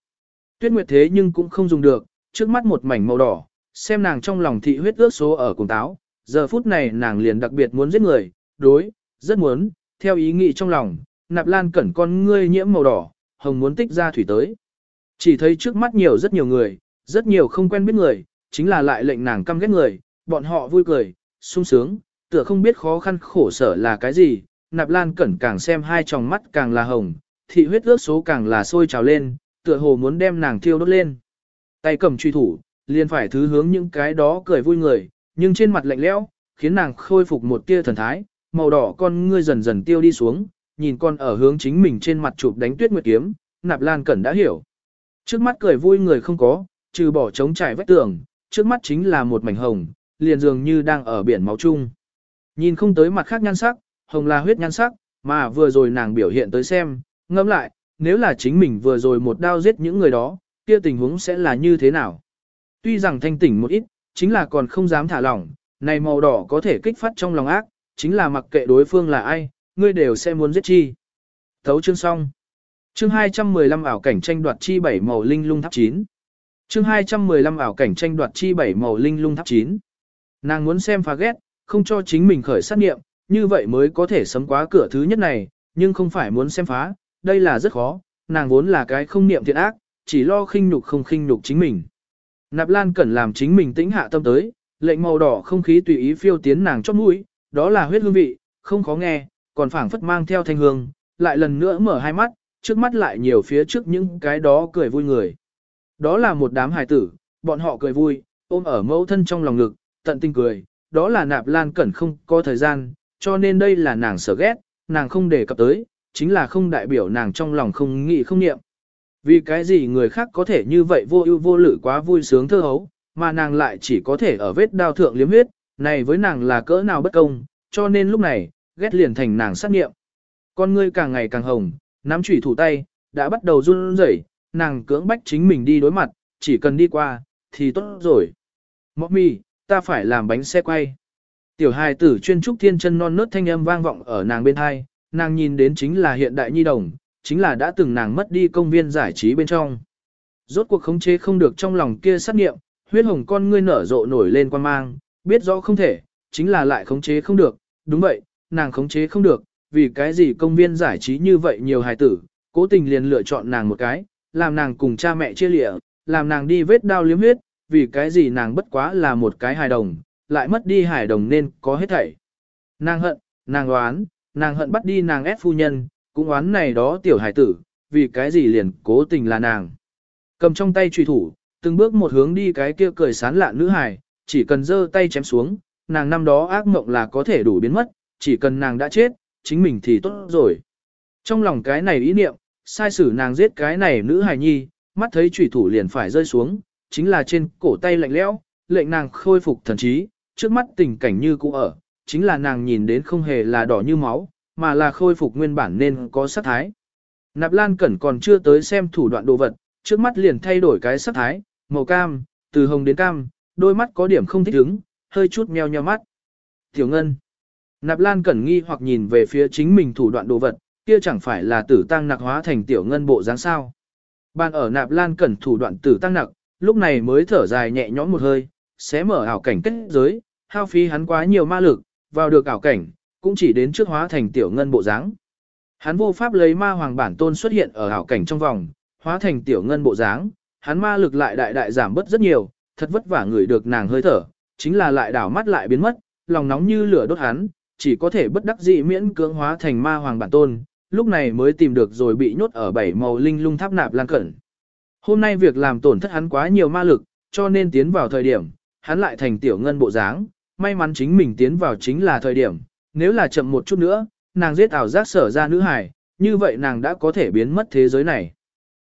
Tuyết Nguyệt thế nhưng cũng không dùng được, trước mắt một mảnh màu đỏ, xem nàng trong lòng thị huyết ước số ở cùng táo, giờ phút này nàng liền đặc biệt muốn giết người, đối, rất muốn, theo ý nghĩ trong lòng, Nạp Lan Cẩn con ngươi nhiễm màu đỏ, hồng muốn tích ra thủy tới. Chỉ thấy trước mắt nhiều rất nhiều người, rất nhiều không quen biết người, chính là lại lệnh nàng căm ghét người, bọn họ vui cười, sung sướng, tựa không biết khó khăn khổ sở là cái gì, nạp lan cẩn càng xem hai tròng mắt càng là hồng, thị huyết ước số càng là sôi trào lên, tựa hồ muốn đem nàng thiêu đốt lên. Tay cầm truy thủ, liền phải thứ hướng những cái đó cười vui người, nhưng trên mặt lạnh lẽo, khiến nàng khôi phục một tia thần thái, màu đỏ con ngươi dần dần tiêu đi xuống, nhìn con ở hướng chính mình trên mặt chụp đánh tuyết nguyệt kiếm, nạp lan cẩn đã hiểu. Trước mắt cười vui người không có, trừ bỏ trống trải vách tường, trước mắt chính là một mảnh hồng, liền dường như đang ở biển máu chung. Nhìn không tới mặt khác nhan sắc, hồng là huyết nhan sắc, mà vừa rồi nàng biểu hiện tới xem, ngẫm lại, nếu là chính mình vừa rồi một đao giết những người đó, kia tình huống sẽ là như thế nào? Tuy rằng thanh tỉnh một ít, chính là còn không dám thả lỏng, này màu đỏ có thể kích phát trong lòng ác, chính là mặc kệ đối phương là ai, ngươi đều sẽ muốn giết chi. Thấu chương xong. Chương 215 ảo cảnh tranh đoạt chi bảy màu linh lung tháp 9. Chương 215 ảo cảnh tranh đoạt chi bảy màu linh lung tháp 9. Nàng muốn xem phá ghét, không cho chính mình khởi sát nghiệm, như vậy mới có thể sấm quá cửa thứ nhất này, nhưng không phải muốn xem phá, đây là rất khó, nàng vốn là cái không niệm thiện ác, chỉ lo khinh nhục không khinh nhục chính mình. Nạp Lan cần làm chính mình tĩnh hạ tâm tới, lệnh màu đỏ không khí tùy ý phiêu tiến nàng chót mũi, đó là huyết hương vị, không khó nghe, còn phảng phất mang theo thanh hương, lại lần nữa mở hai mắt, trước mắt lại nhiều phía trước những cái đó cười vui người. Đó là một đám hài tử, bọn họ cười vui, ôm ở mẫu thân trong lòng ngực, tận tình cười, đó là nạp lan cẩn không có thời gian, cho nên đây là nàng sợ ghét, nàng không đề cập tới, chính là không đại biểu nàng trong lòng không nghĩ không niệm. Vì cái gì người khác có thể như vậy vô ưu vô lự quá vui sướng thơ hấu, mà nàng lại chỉ có thể ở vết đao thượng liếm huyết, này với nàng là cỡ nào bất công, cho nên lúc này, ghét liền thành nàng sát nghiệm. Con ngươi càng ngày càng hồng, nắm chủy thủ tay, đã bắt đầu run rẩy, nàng cưỡng bách chính mình đi đối mặt, chỉ cần đi qua, thì tốt rồi. Mọc mi, ta phải làm bánh xe quay. Tiểu hài tử chuyên trúc thiên chân non nớt thanh âm vang vọng ở nàng bên hai, nàng nhìn đến chính là hiện đại nhi đồng, chính là đã từng nàng mất đi công viên giải trí bên trong. Rốt cuộc khống chế không được trong lòng kia sát nghiệm, huyết hồng con ngươi nở rộ nổi lên quan mang, biết rõ không thể, chính là lại khống chế không được, đúng vậy, nàng khống chế không được, vì cái gì công viên giải trí như vậy nhiều hài tử, cố tình liền lựa chọn nàng một cái, làm nàng cùng cha mẹ chia lịa, làm nàng đi vết đao liếm huyết, vì cái gì nàng bất quá là một cái hài đồng, lại mất đi hài đồng nên có hết thảy. Nàng hận, nàng oán, nàng hận bắt đi nàng ép phu nhân, cũng oán này đó tiểu hài tử, vì cái gì liền cố tình là nàng. Cầm trong tay truy thủ, từng bước một hướng đi cái kia cười sán lạ nữ hài, chỉ cần giơ tay chém xuống, nàng năm đó ác mộng là có thể đủ biến mất, chỉ cần nàng đã chết, chính mình thì tốt rồi. Trong lòng cái này ý niệm, sai sử nàng giết cái này nữ hài nhi, mắt thấy chủy thủ liền phải rơi xuống, chính là trên cổ tay lạnh lẽo, lệnh nàng khôi phục thần trí, trước mắt tình cảnh như cũ ở, chính là nàng nhìn đến không hề là đỏ như máu, mà là khôi phục nguyên bản nên có sắc thái. Nạp Lan Cẩn còn chưa tới xem thủ đoạn đồ vật, trước mắt liền thay đổi cái sắc thái, màu cam, từ hồng đến cam, đôi mắt có điểm không thích ứng, hơi chút meo nheo mắt. Tiểu Ngân. Nạp Lan Cẩn nghi hoặc nhìn về phía chính mình thủ đoạn đồ vật, kia chẳng phải là tử tăng nặc hóa thành tiểu ngân bộ dáng sao. Ban ở Nạp Lan Cẩn thủ đoạn tử tăng nặc, lúc này mới thở dài nhẹ nhõm một hơi, xé mở ảo cảnh kết giới, hao phí hắn quá nhiều ma lực, vào được ảo cảnh, cũng chỉ đến trước hóa thành tiểu ngân bộ dáng. Hắn vô pháp lấy ma hoàng bản tôn xuất hiện ở ảo cảnh trong vòng, hóa thành tiểu ngân bộ dáng, hắn ma lực lại đại đại giảm bớt rất nhiều, thật vất vả người được nàng hơi thở, chính là lại đảo mắt lại biến mất, lòng nóng như lửa đốt hắn, chỉ có thể bất đắc dĩ miễn cưỡng hóa thành ma hoàng bản tôn, lúc này mới tìm được rồi bị nhốt ở bảy màu linh lung tháp nạp lan cẩn. Hôm nay việc làm tổn thất hắn quá nhiều ma lực, cho nên tiến vào thời điểm, hắn lại thành tiểu ngân bộ dáng, may mắn chính mình tiến vào chính là thời điểm, nếu là chậm một chút nữa, nàng giết ảo giác sở ra nữ hải, như vậy nàng đã có thể biến mất thế giới này.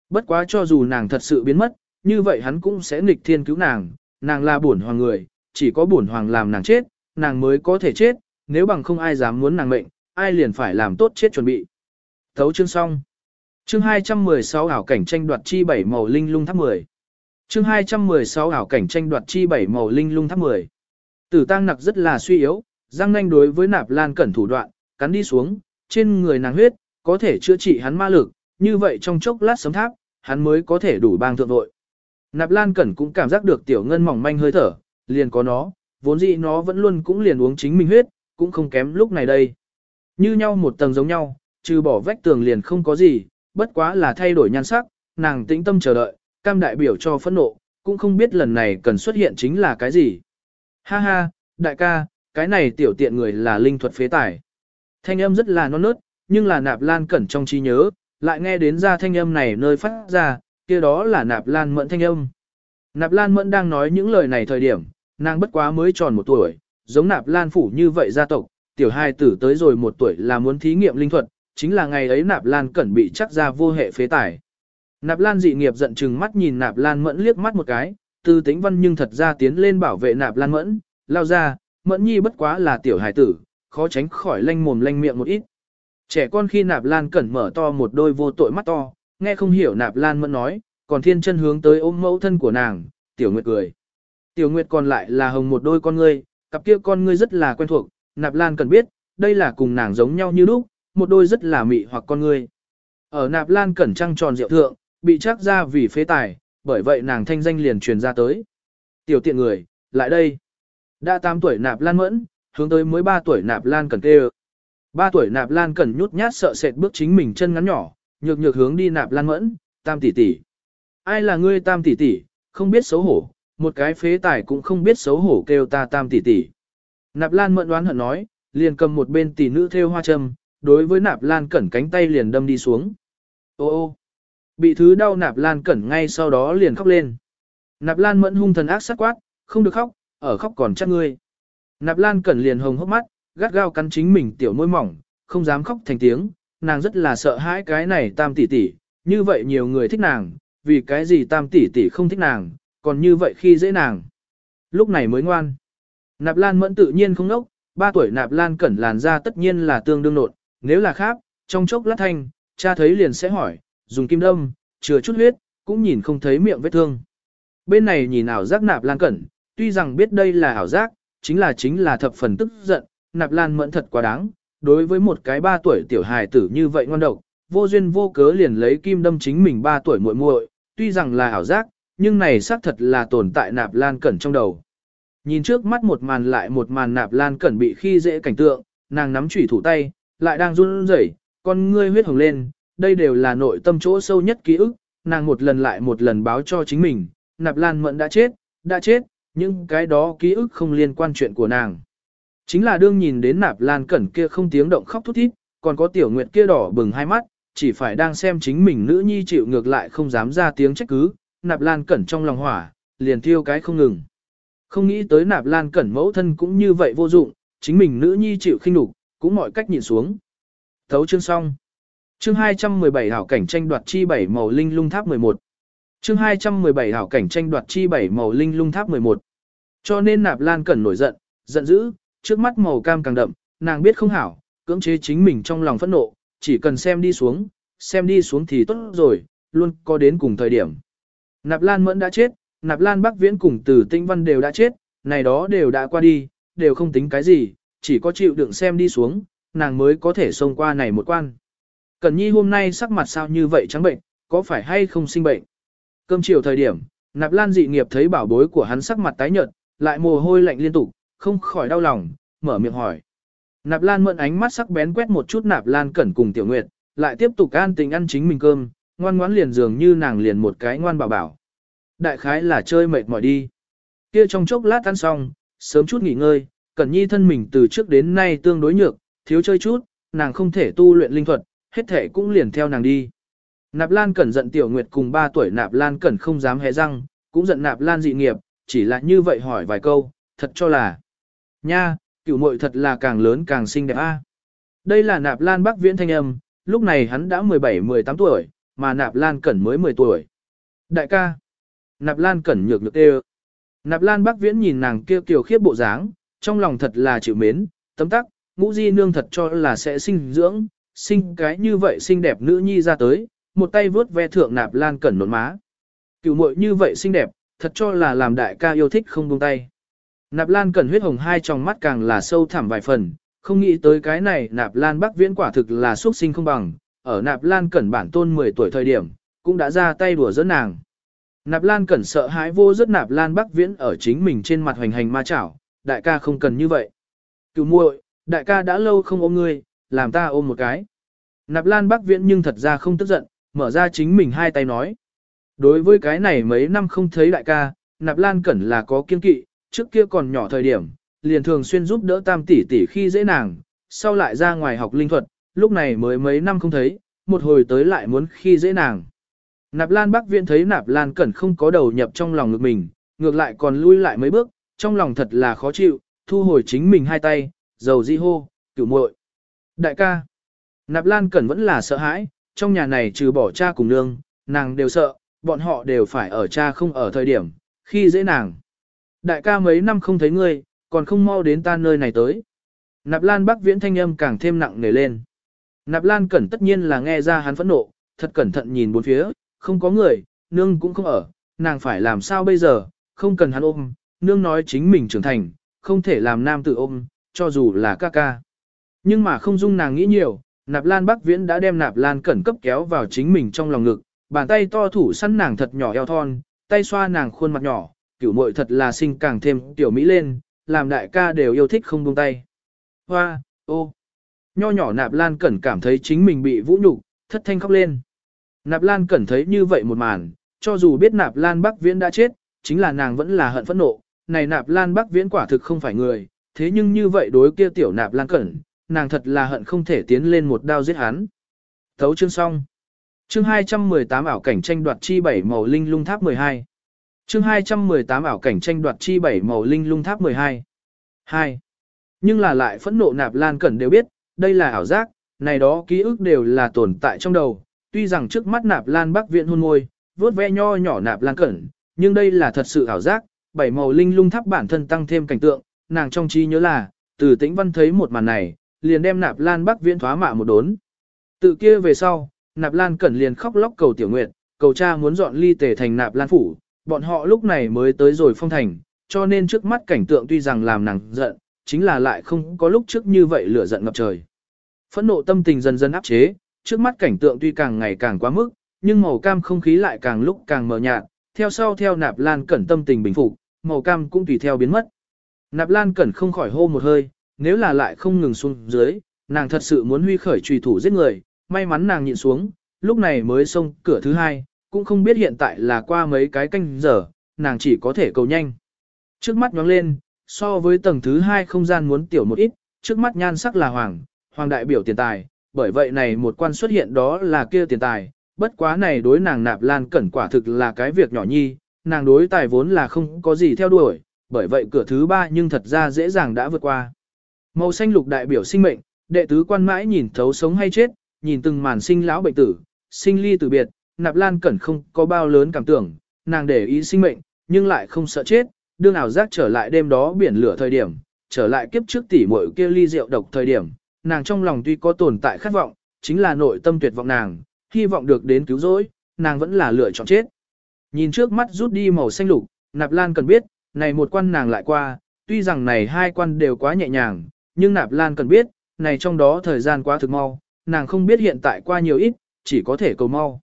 Bất quá cho dù nàng thật sự biến mất, như vậy hắn cũng sẽ nghịch thiên cứu nàng, nàng là bổn hoàng người, chỉ có bổn hoàng làm nàng chết, nàng mới có thể chết, nếu bằng không ai dám muốn nàng mệnh, ai liền phải làm tốt chết chuẩn bị. Thấu chương xong. Chương 216 ảo cảnh tranh đoạt chi bảy màu linh lung tháp 10. Chương 216 ảo cảnh tranh đoạt chi bảy màu linh lung tháp 10. Tử tăng nặc rất là suy yếu, răng nanh đối với nạp lan cẩn thủ đoạn, cắn đi xuống, trên người nàng huyết, có thể chữa trị hắn ma lực, như vậy trong chốc lát sấm tháp, hắn mới có thể đủ bang thượng vội. Nạp lan cẩn cũng cảm giác được tiểu ngân mỏng manh hơi thở, liền có nó, vốn dĩ nó vẫn luôn cũng liền uống chính mình huyết, cũng không kém lúc này đây. Như nhau một tầng giống nhau, trừ bỏ vách tường liền không có gì, bất quá là thay đổi nhan sắc, nàng tĩnh tâm chờ đợi, cam đại biểu cho phẫn nộ, cũng không biết lần này cần xuất hiện chính là cái gì. Ha ha, đại ca, cái này tiểu tiện người là linh thuật phế tài. Thanh âm rất là non nớt, nhưng là nạp lan cẩn trong trí nhớ, lại nghe đến ra thanh âm này nơi phát ra, kia đó là nạp lan mẫn thanh âm. Nạp lan mẫn đang nói những lời này thời điểm, nàng bất quá mới tròn một tuổi, giống nạp lan phủ như vậy gia tộc, tiểu hai tử tới rồi một tuổi là muốn thí nghiệm linh thuật, chính là ngày ấy nạp lan cẩn bị chắc ra vô hệ phế tải. Nạp lan dị nghiệp giận chừng mắt nhìn nạp lan mẫn liếc mắt một cái, Tư Tĩnh Văn nhưng thật ra tiến lên bảo vệ Nạp Lan Mẫn, lao ra, Mẫn Nhi bất quá là tiểu hải tử, khó tránh khỏi lanh mồm lanh miệng một ít. Trẻ con khi Nạp Lan Cẩn mở to một đôi vô tội mắt to, nghe không hiểu Nạp Lan Mẫn nói, còn thiên chân hướng tới ôm mẫu thân của nàng, Tiểu Nguyệt cười. Tiểu Nguyệt còn lại là hồng một đôi con ngươi, cặp kia con ngươi rất là quen thuộc, Nạp Lan Cẩn biết, đây là cùng nàng giống nhau như lúc, một đôi rất là mị hoặc con người. Ở Nạp Lan Cẩn trăng tròn rượu thượng, bị chắc ra vì phế tài, bởi vậy nàng thanh danh liền truyền ra tới. Tiểu tiện người, lại đây. Đã 8 tuổi Nạp Lan Mẫn, hướng tới mới 3 tuổi Nạp Lan Cẩn kêu. 3 tuổi Nạp Lan Cẩn nhút nhát sợ sệt bước chính mình chân ngắn nhỏ, nhược nhược hướng đi Nạp Lan Mẫn, tam tỷ tỷ. Ai là ngươi tam tỷ tỷ, không biết xấu hổ, một cái phế tài cũng không biết xấu hổ kêu ta tam tỷ tỷ. Nạp Lan Mẫn đoán hận nói, liền cầm một bên tỷ nữ theo hoa châm, đối với Nạp Lan Cẩn cánh tay liền đâm đi xuống. Ô ô, bị thứ đau Nạp Lan Cẩn ngay sau đó liền khóc lên. Nạp Lan Mẫn hung thần ác sát quát, không được khóc, ở khóc còn chắc ngươi. Nạp Lan Cẩn liền hồng hốc mắt, gắt gao cắn chính mình tiểu môi mỏng, không dám khóc thành tiếng, nàng rất là sợ hãi cái này tam tỷ tỷ, như vậy nhiều người thích nàng, vì cái gì tam tỷ tỷ không thích nàng, còn như vậy khi dễ nàng. Lúc này mới ngoan. Nạp Lan Mẫn tự nhiên không nốc, ba tuổi Nạp Lan Cẩn làn ra tất nhiên là tương đương nộn, nếu là khác, trong chốc lát thanh, cha thấy liền sẽ hỏi, dùng kim đâm, chừa chút huyết, cũng nhìn không thấy miệng vết thương. Bên này nhìn ảo giác Nạp Lan Cẩn, tuy rằng biết đây là ảo giác, chính là chính là thập phần tức giận, Nạp Lan Mẫn thật quá đáng, đối với một cái ba tuổi tiểu hài tử như vậy ngon độc, vô duyên vô cớ liền lấy kim đâm chính mình ba tuổi muội muội, tuy rằng là ảo giác, nhưng này xác thật là tồn tại Nạp Lan Cẩn trong đầu. Nhìn trước mắt một màn lại một màn Nạp Lan Cẩn bị khi dễ cảnh tượng, nàng nắm chủy thủ tay, lại đang run rẩy, con ngươi huyết hồng lên, đây đều là nội tâm chỗ sâu nhất ký ức, nàng một lần lại một lần báo cho chính mình, Nạp Lan Mẫn đã chết, đã chết, nhưng cái đó ký ức không liên quan chuyện của nàng. Chính là đương nhìn đến Nạp Lan Cẩn kia không tiếng động khóc thút thít, còn có tiểu nguyệt kia đỏ bừng hai mắt, chỉ phải đang xem chính mình nữ nhi chịu ngược lại không dám ra tiếng trách cứ, Nạp Lan Cẩn trong lòng hỏa, liền thiêu cái không ngừng. Không nghĩ tới Nạp Lan Cẩn mẫu thân cũng như vậy vô dụng, chính mình nữ nhi chịu khinh nhục, cũng mọi cách nhìn xuống. Thấu chương xong. Chương 217 hảo cảnh tranh đoạt chi bảy màu linh lung tháp 11. Chương 217 hảo cảnh tranh đoạt chi bảy màu linh lung tháp 11. Cho nên Nạp Lan Cẩn nổi giận, giận dữ, trước mắt màu cam càng đậm, nàng biết không hảo, cưỡng chế chính mình trong lòng phẫn nộ, chỉ cần xem đi xuống, xem đi xuống thì tốt rồi, luôn có đến cùng thời điểm. Nạp Lan Mẫn đã chết, Nạp Lan Bắc Viễn cùng Từ Tinh Văn đều đã chết, này đó đều đã qua đi, đều không tính cái gì, chỉ có chịu đựng xem đi xuống, nàng mới có thể xông qua này một quan. Cẩn Nhi hôm nay sắc mặt sao như vậy trắng bệnh, có phải hay không sinh bệnh? Cơm chiều thời điểm, Nạp Lan dị nghiệp thấy bảo bối của hắn sắc mặt tái nhợt, lại mồ hôi lạnh liên tục, không khỏi đau lòng, mở miệng hỏi. Nạp Lan mượn ánh mắt sắc bén quét một chút Nạp Lan Cẩn cùng Tiểu Nguyệt, lại tiếp tục an tình ăn chính mình cơm, ngoan ngoãn liền dường như nàng liền một cái ngoan bảo bảo. Đại khái là chơi mệt mỏi đi. Kia trong chốc lát ăn xong, sớm chút nghỉ ngơi, Cẩn Nhi thân mình từ trước đến nay tương đối nhược, thiếu chơi chút, nàng không thể tu luyện linh thuật, hết thể cũng liền theo nàng đi. Nạp Lan Cẩn giận Tiểu Nguyệt cùng 3 tuổi Nạp Lan Cẩn không dám hé răng, cũng giận Nạp Lan dị nghiệp, chỉ là như vậy hỏi vài câu, thật cho là. Nha, cựu muội thật là càng lớn càng xinh đẹp a. Đây là Nạp Lan Bắc Viễn thanh âm, lúc này hắn đã 17-18 tuổi, mà Nạp Lan Cẩn mới 10 tuổi. Đại ca. Nạp Lan Cẩn nhược nhược tê Nạp Lan Bắc Viễn nhìn nàng kia kiều khiếp bộ dáng, trong lòng thật là chịu mến, tấm tắc, ngũ di nương thật cho là sẽ sinh dưỡng, sinh cái như vậy xinh đẹp nữ nhi ra tới, một tay vướt ve thượng Nạp Lan Cẩn nộn má. Cựu muội như vậy xinh đẹp, thật cho là làm đại ca yêu thích không buông tay. Nạp Lan Cẩn huyết hồng hai trong mắt càng là sâu thẳm vài phần, không nghĩ tới cái này Nạp Lan Bắc Viễn quả thực là xuất sinh không bằng, ở Nạp Lan Cẩn bản tôn 10 tuổi thời điểm, cũng đã ra tay đùa giỡn nàng. Nạp Lan Cẩn sợ hãi vô rất Nạp Lan Bắc Viễn ở chính mình trên mặt hoành hành ma chảo, đại ca không cần như vậy. Cửu muội, đại ca đã lâu không ôm ngươi, làm ta ôm một cái. Nạp Lan Bắc Viễn nhưng thật ra không tức giận, mở ra chính mình hai tay nói. Đối với cái này mấy năm không thấy đại ca, Nạp Lan Cẩn là có kiên kỵ, trước kia còn nhỏ thời điểm, liền thường xuyên giúp đỡ tam tỷ tỷ khi dễ nàng, sau lại ra ngoài học linh thuật, lúc này mới mấy năm không thấy, một hồi tới lại muốn khi dễ nàng. Nạp Lan Bắc Viễn thấy Nạp Lan Cẩn không có đầu nhập trong lòng ngực mình, ngược lại còn lui lại mấy bước, trong lòng thật là khó chịu, thu hồi chính mình hai tay, dầu di hô, cửu muội. Đại ca, Nạp Lan Cẩn vẫn là sợ hãi, trong nhà này trừ bỏ cha cùng nương, nàng đều sợ, bọn họ đều phải ở cha không ở thời điểm, khi dễ nàng. Đại ca mấy năm không thấy ngươi, còn không mau đến ta nơi này tới. Nạp Lan Bắc Viễn thanh âm càng thêm nặng nề lên. Nạp Lan Cẩn tất nhiên là nghe ra hắn phẫn nộ, thật cẩn thận nhìn bốn phía, không có người, nương cũng không ở, nàng phải làm sao bây giờ, không cần hắn ôm, nương nói chính mình trưởng thành, không thể làm nam tự ôm, cho dù là ca ca. Nhưng mà không dung nàng nghĩ nhiều, Nạp Lan Bắc Viễn đã đem Nạp Lan Cẩn cấp kéo vào chính mình trong lòng ngực, bàn tay to thủ săn nàng thật nhỏ eo thon, tay xoa nàng khuôn mặt nhỏ, kiểu muội thật là xinh càng thêm tiểu mỹ lên, làm đại ca đều yêu thích không buông tay. Hoa, ô, nho nhỏ Nạp Lan Cẩn cảm thấy chính mình bị vũ nhục, thất thanh khóc lên. Nạp Lan Cẩn thấy như vậy một màn, cho dù biết Nạp Lan Bắc Viễn đã chết, chính là nàng vẫn là hận phẫn nộ, này Nạp Lan Bắc Viễn quả thực không phải người, thế nhưng như vậy đối kia tiểu Nạp Lan Cẩn, nàng thật là hận không thể tiến lên một đao giết hắn. Thấu chương xong. Chương 218 ảo cảnh tranh đoạt chi bảy màu linh lung tháp 12. Chương 218 ảo cảnh tranh đoạt chi bảy màu linh lung tháp 12. 2. Nhưng là lại phẫn nộ nạp lan cẩn đều biết, đây là ảo giác, này đó ký ức đều là tồn tại trong đầu, tuy rằng trước mắt nạp lan bắc viện hôn môi, vuốt ve nho nhỏ nạp lan cẩn, nhưng đây là thật sự ảo giác, bảy màu linh lung tháp bản thân tăng thêm cảnh tượng, nàng trong trí nhớ là, từ tĩnh văn thấy một màn này, liền đem nạp lan bắc viện thoá mạ một đốn. Tự kia về sau, nạp lan cẩn liền khóc lóc cầu tiểu nguyện cầu cha muốn dọn ly tề thành nạp lan phủ, bọn họ lúc này mới tới rồi phong thành, cho nên trước mắt cảnh tượng tuy rằng làm nàng giận, chính là lại không có lúc trước như vậy lửa giận ngập trời. Phẫn nộ tâm tình dần dần áp chế, trước mắt cảnh tượng tuy càng ngày càng quá mức, nhưng màu cam không khí lại càng lúc càng mờ nhạt, theo sau theo nạp lan cẩn tâm tình bình phục, màu cam cũng tùy theo biến mất. Nạp lan cẩn không khỏi hô một hơi, nếu là lại không ngừng xuống dưới, nàng thật sự muốn huy khởi trùy thủ giết người, may mắn nàng nhịn xuống, lúc này mới xông cửa thứ hai, cũng không biết hiện tại là qua mấy cái canh giờ, nàng chỉ có thể cầu nhanh. Trước mắt nhóng lên, so với tầng thứ hai không gian muốn tiểu một ít, trước mắt nhan sắc là hoàng, hoàng đại biểu tiền tài, bởi vậy này một quan xuất hiện đó là kia tiền tài, bất quá này đối nàng nạp lan cẩn quả thực là cái việc nhỏ nhi, nàng đối tài vốn là không có gì theo đuổi, bởi vậy cửa thứ ba nhưng thật ra dễ dàng đã vượt qua. Màu xanh lục đại biểu sinh mệnh, đệ tứ quan mãi nhìn thấu sống hay chết, nhìn từng màn sinh lão bệnh tử, sinh ly tử biệt, nạp lan cẩn không có bao lớn cảm tưởng, nàng để ý sinh mệnh, nhưng lại không sợ chết, đương ảo giác trở lại đêm đó biển lửa thời điểm, trở lại kiếp trước tỉ muội kia ly rượu độc thời điểm, nàng trong lòng tuy có tồn tại khát vọng, chính là nội tâm tuyệt vọng nàng, hy vọng được đến cứu rỗi, nàng vẫn là lựa chọn chết. Nhìn trước mắt rút đi màu xanh lục, Nạp Lan cần biết, này một quan nàng lại qua, tuy rằng này hai quan đều quá nhẹ nhàng, nhưng Nạp Lan cần biết, này trong đó thời gian quá thực mau, nàng không biết hiện tại qua nhiều ít, chỉ có thể cầu mau.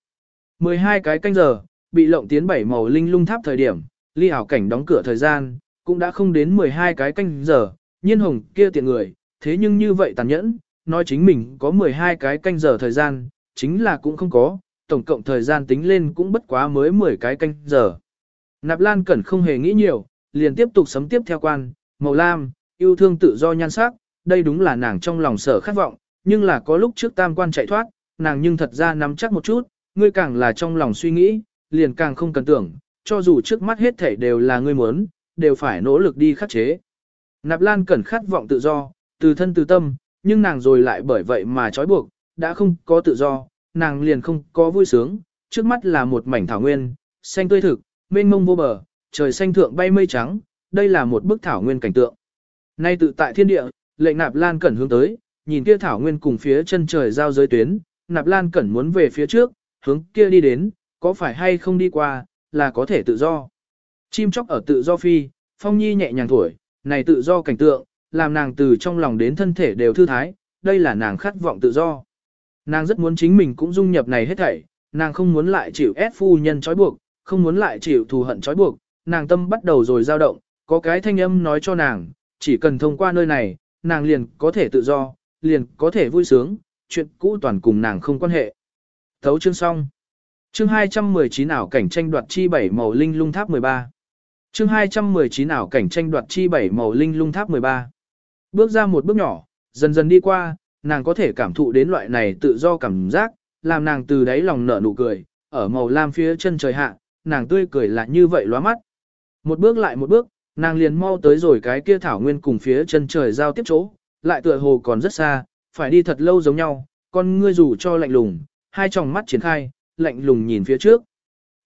12 cái canh giờ, bị lộng tiến bảy màu linh lung tháp thời điểm, ly ảo cảnh đóng cửa thời gian, cũng đã không đến 12 cái canh giờ, nhiên hồng kia tiện người, thế nhưng như vậy tàn nhẫn, nói chính mình có 12 cái canh giờ thời gian, chính là cũng không có, tổng cộng thời gian tính lên cũng bất quá mới 10 cái canh giờ. Nạp Lan Cẩn không hề nghĩ nhiều, liền tiếp tục sấm tiếp theo quan, màu lam, yêu thương tự do nhan sắc, đây đúng là nàng trong lòng sở khát vọng, nhưng là có lúc trước tam quan chạy thoát, nàng nhưng thật ra nắm chắc một chút, ngươi càng là trong lòng suy nghĩ, liền càng không cần tưởng, cho dù trước mắt hết thảy đều là ngươi muốn, đều phải nỗ lực đi khắc chế. Nạp Lan Cẩn khát vọng tự do, từ thân từ tâm, nhưng nàng rồi lại bởi vậy mà trói buộc, đã không có tự do, nàng liền không có vui sướng, trước mắt là một mảnh thảo nguyên, xanh tươi thực, mênh mông vô bờ, trời xanh thượng bay mây trắng, đây là một bức thảo nguyên cảnh tượng. Nay tự tại thiên địa, lệnh Nạp Lan Cẩn hướng tới, nhìn kia thảo nguyên cùng phía chân trời giao giới tuyến, Nạp Lan Cẩn muốn về phía trước, hướng kia đi đến, có phải hay không đi qua, là có thể tự do. Chim chóc ở tự do phi, phong nhi nhẹ nhàng thổi, này tự do cảnh tượng, làm nàng từ trong lòng đến thân thể đều thư thái, đây là nàng khát vọng tự do. Nàng rất muốn chính mình cũng dung nhập này hết thảy, nàng không muốn lại chịu ép phu nhân trói buộc, không muốn lại chịu thù hận trói buộc, nàng tâm bắt đầu rồi dao động, có cái thanh âm nói cho nàng, chỉ cần thông qua nơi này, nàng liền có thể tự do, liền có thể vui sướng, chuyện cũ toàn cùng nàng không quan hệ. Thấu chương xong. Chương 219 ảo cảnh tranh đoạt chi bảy màu linh lung tháp 13. Chương 219 ảo cảnh tranh đoạt chi bảy màu linh lung tháp 13. Bước ra một bước nhỏ, dần dần đi qua, nàng có thể cảm thụ đến loại này tự do cảm giác, làm nàng từ đáy lòng nở nụ cười, ở màu lam phía chân trời hạ, nàng tươi cười lại như vậy lóa mắt. Một bước lại một bước, nàng liền mau tới rồi cái kia thảo nguyên cùng phía chân trời giao tiếp chỗ, lại tựa hồ còn rất xa, phải đi thật lâu giống nhau, con ngươi rủ cho lạnh lùng, hai tròng mắt triển khai, lạnh lùng nhìn phía trước.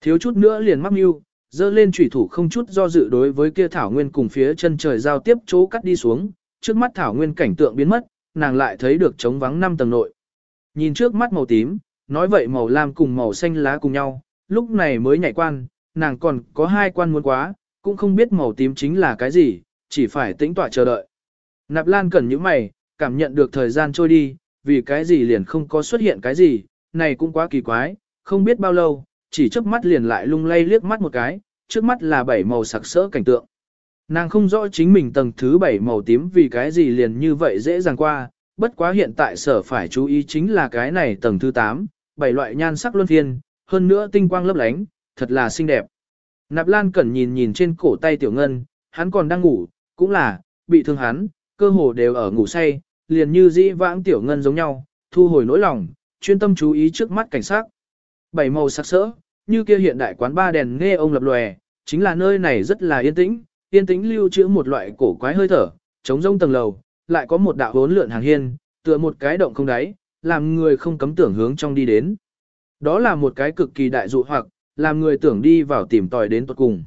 Thiếu chút nữa liền mắc mưu, dơ lên chủy thủ không chút do dự đối với kia thảo nguyên cùng phía chân trời giao tiếp chỗ cắt đi xuống, trước mắt thảo nguyên cảnh tượng biến mất, nàng lại thấy được trống vắng năm tầng nội. Nhìn trước mắt màu tím, nói vậy màu lam cùng màu xanh lá cùng nhau, lúc này mới nhảy quan, nàng còn có hai quan muốn quá, cũng không biết màu tím chính là cái gì, chỉ phải tĩnh tọa chờ đợi. Nạp Lan cẩn những mày, cảm nhận được thời gian trôi đi, vì cái gì liền không có xuất hiện cái gì, này cũng quá kỳ quái, không biết bao lâu, chỉ trước mắt liền lại lung lay liếc mắt một cái, trước mắt là bảy màu sặc sỡ cảnh tượng. Nàng không rõ chính mình tầng thứ bảy màu tím vì cái gì liền như vậy dễ dàng qua, bất quá hiện tại sở phải chú ý chính là cái này tầng thứ 8, bảy loại nhan sắc luân phiên, hơn nữa tinh quang lấp lánh, thật là xinh đẹp. Nạp Lan Cẩn nhìn nhìn trên cổ tay Tiểu Ngân, hắn còn đang ngủ, cũng là, bị thương hắn, cơ hồ đều ở ngủ say, liền như dĩ vãng Tiểu Ngân giống nhau, thu hồi nỗi lòng, chuyên tâm chú ý trước mắt cảnh sát. Bảy màu sắc sỡ, như kia hiện đại quán ba đèn nghe ông lập lòe, chính là nơi này rất là yên tĩnh, yên tĩnh lưu trữ một loại cổ quái hơi thở, chống rông tầng lầu, lại có một đạo hốn lượn hàng hiên, tựa một cái động không đáy, làm người không cấm tưởng hướng trong đi đến. Đó là một cái cực kỳ đại dụ hoặc, làm người tưởng đi vào tìm tòi đến tuật cùng.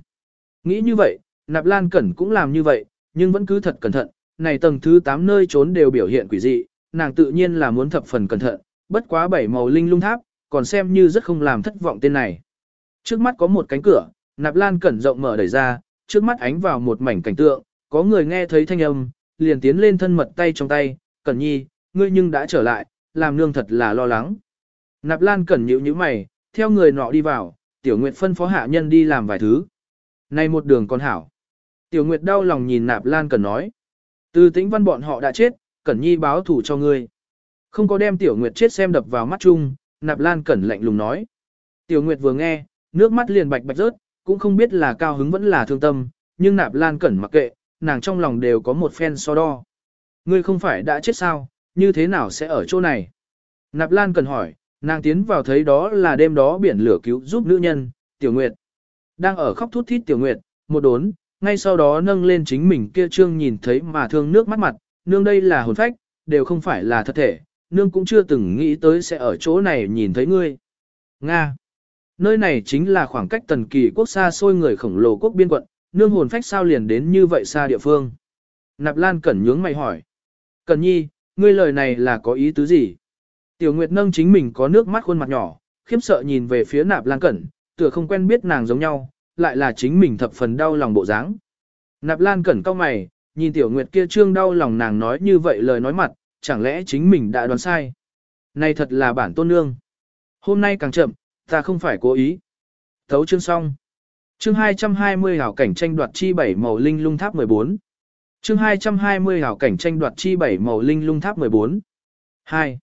Nghĩ như vậy, Nạp Lan Cẩn cũng làm như vậy, nhưng vẫn cứ thật cẩn thận, này tầng thứ 8 nơi trốn đều biểu hiện quỷ dị, nàng tự nhiên là muốn thập phần cẩn thận, bất quá bảy màu linh lung tháp, còn xem như rất không làm thất vọng tên này. Trước mắt có một cánh cửa, Nạp Lan Cẩn rộng mở đẩy ra, trước mắt ánh vào một mảnh cảnh tượng, có người nghe thấy thanh âm, liền tiến lên thân mật tay trong tay, Cẩn Nhi, ngươi nhưng đã trở lại, làm nương thật là lo lắng. Nạp Lan Cẩn nhíu nhíu mày, theo người nọ đi vào, Tiểu Nguyệt phân phó hạ nhân đi làm vài thứ. Này một đường con hảo. Tiểu Nguyệt đau lòng nhìn Nạp Lan Cẩn nói. Từ tĩnh văn bọn họ đã chết, Cẩn Nhi báo thủ cho ngươi. Không có đem Tiểu Nguyệt chết xem đập vào mắt chung, Nạp Lan Cẩn lạnh lùng nói. Tiểu Nguyệt vừa nghe, nước mắt liền bạch bạch rớt, cũng không biết là cao hứng vẫn là thương tâm, nhưng Nạp Lan Cẩn mặc kệ, nàng trong lòng đều có một phen so đo. Ngươi không phải đã chết sao, như thế nào sẽ ở chỗ này? Nạp Lan Cẩn hỏi, nàng tiến vào thấy đó là đêm đó biển lửa cứu giúp nữ nhân, Tiểu Nguyệt. Đang ở khóc thút thít Tiểu Nguyệt, một đốn, ngay sau đó nâng lên chính mình kia trương nhìn thấy mà thương nước mắt mặt, nương đây là hồn phách, đều không phải là thật thể, nương cũng chưa từng nghĩ tới sẽ ở chỗ này nhìn thấy ngươi. Nga. Nơi này chính là khoảng cách tần kỳ quốc xa xôi người khổng lồ quốc biên quận, nương hồn phách sao liền đến như vậy xa địa phương. Nạp Lan Cẩn nhướng mày hỏi. Cẩn nhi, ngươi lời này là có ý tứ gì? Tiểu Nguyệt nâng chính mình có nước mắt khuôn mặt nhỏ, khiếp sợ nhìn về phía Nạp Lan Cẩn, tựa không quen biết nàng giống nhau, lại là chính mình thập phần đau lòng bộ dáng. Nạp Lan Cẩn cau mày, nhìn Tiểu Nguyệt kia trương đau lòng nàng nói như vậy lời nói mặt, chẳng lẽ chính mình đã đoán sai? Này thật là bản tôn nương. Hôm nay càng chậm, ta không phải cố ý. Thấu chương xong. Chương 220 hảo cảnh tranh đoạt chi bảy màu linh lung tháp 14. Chương 220 hảo cảnh tranh đoạt chi bảy màu linh lung tháp 14. 2.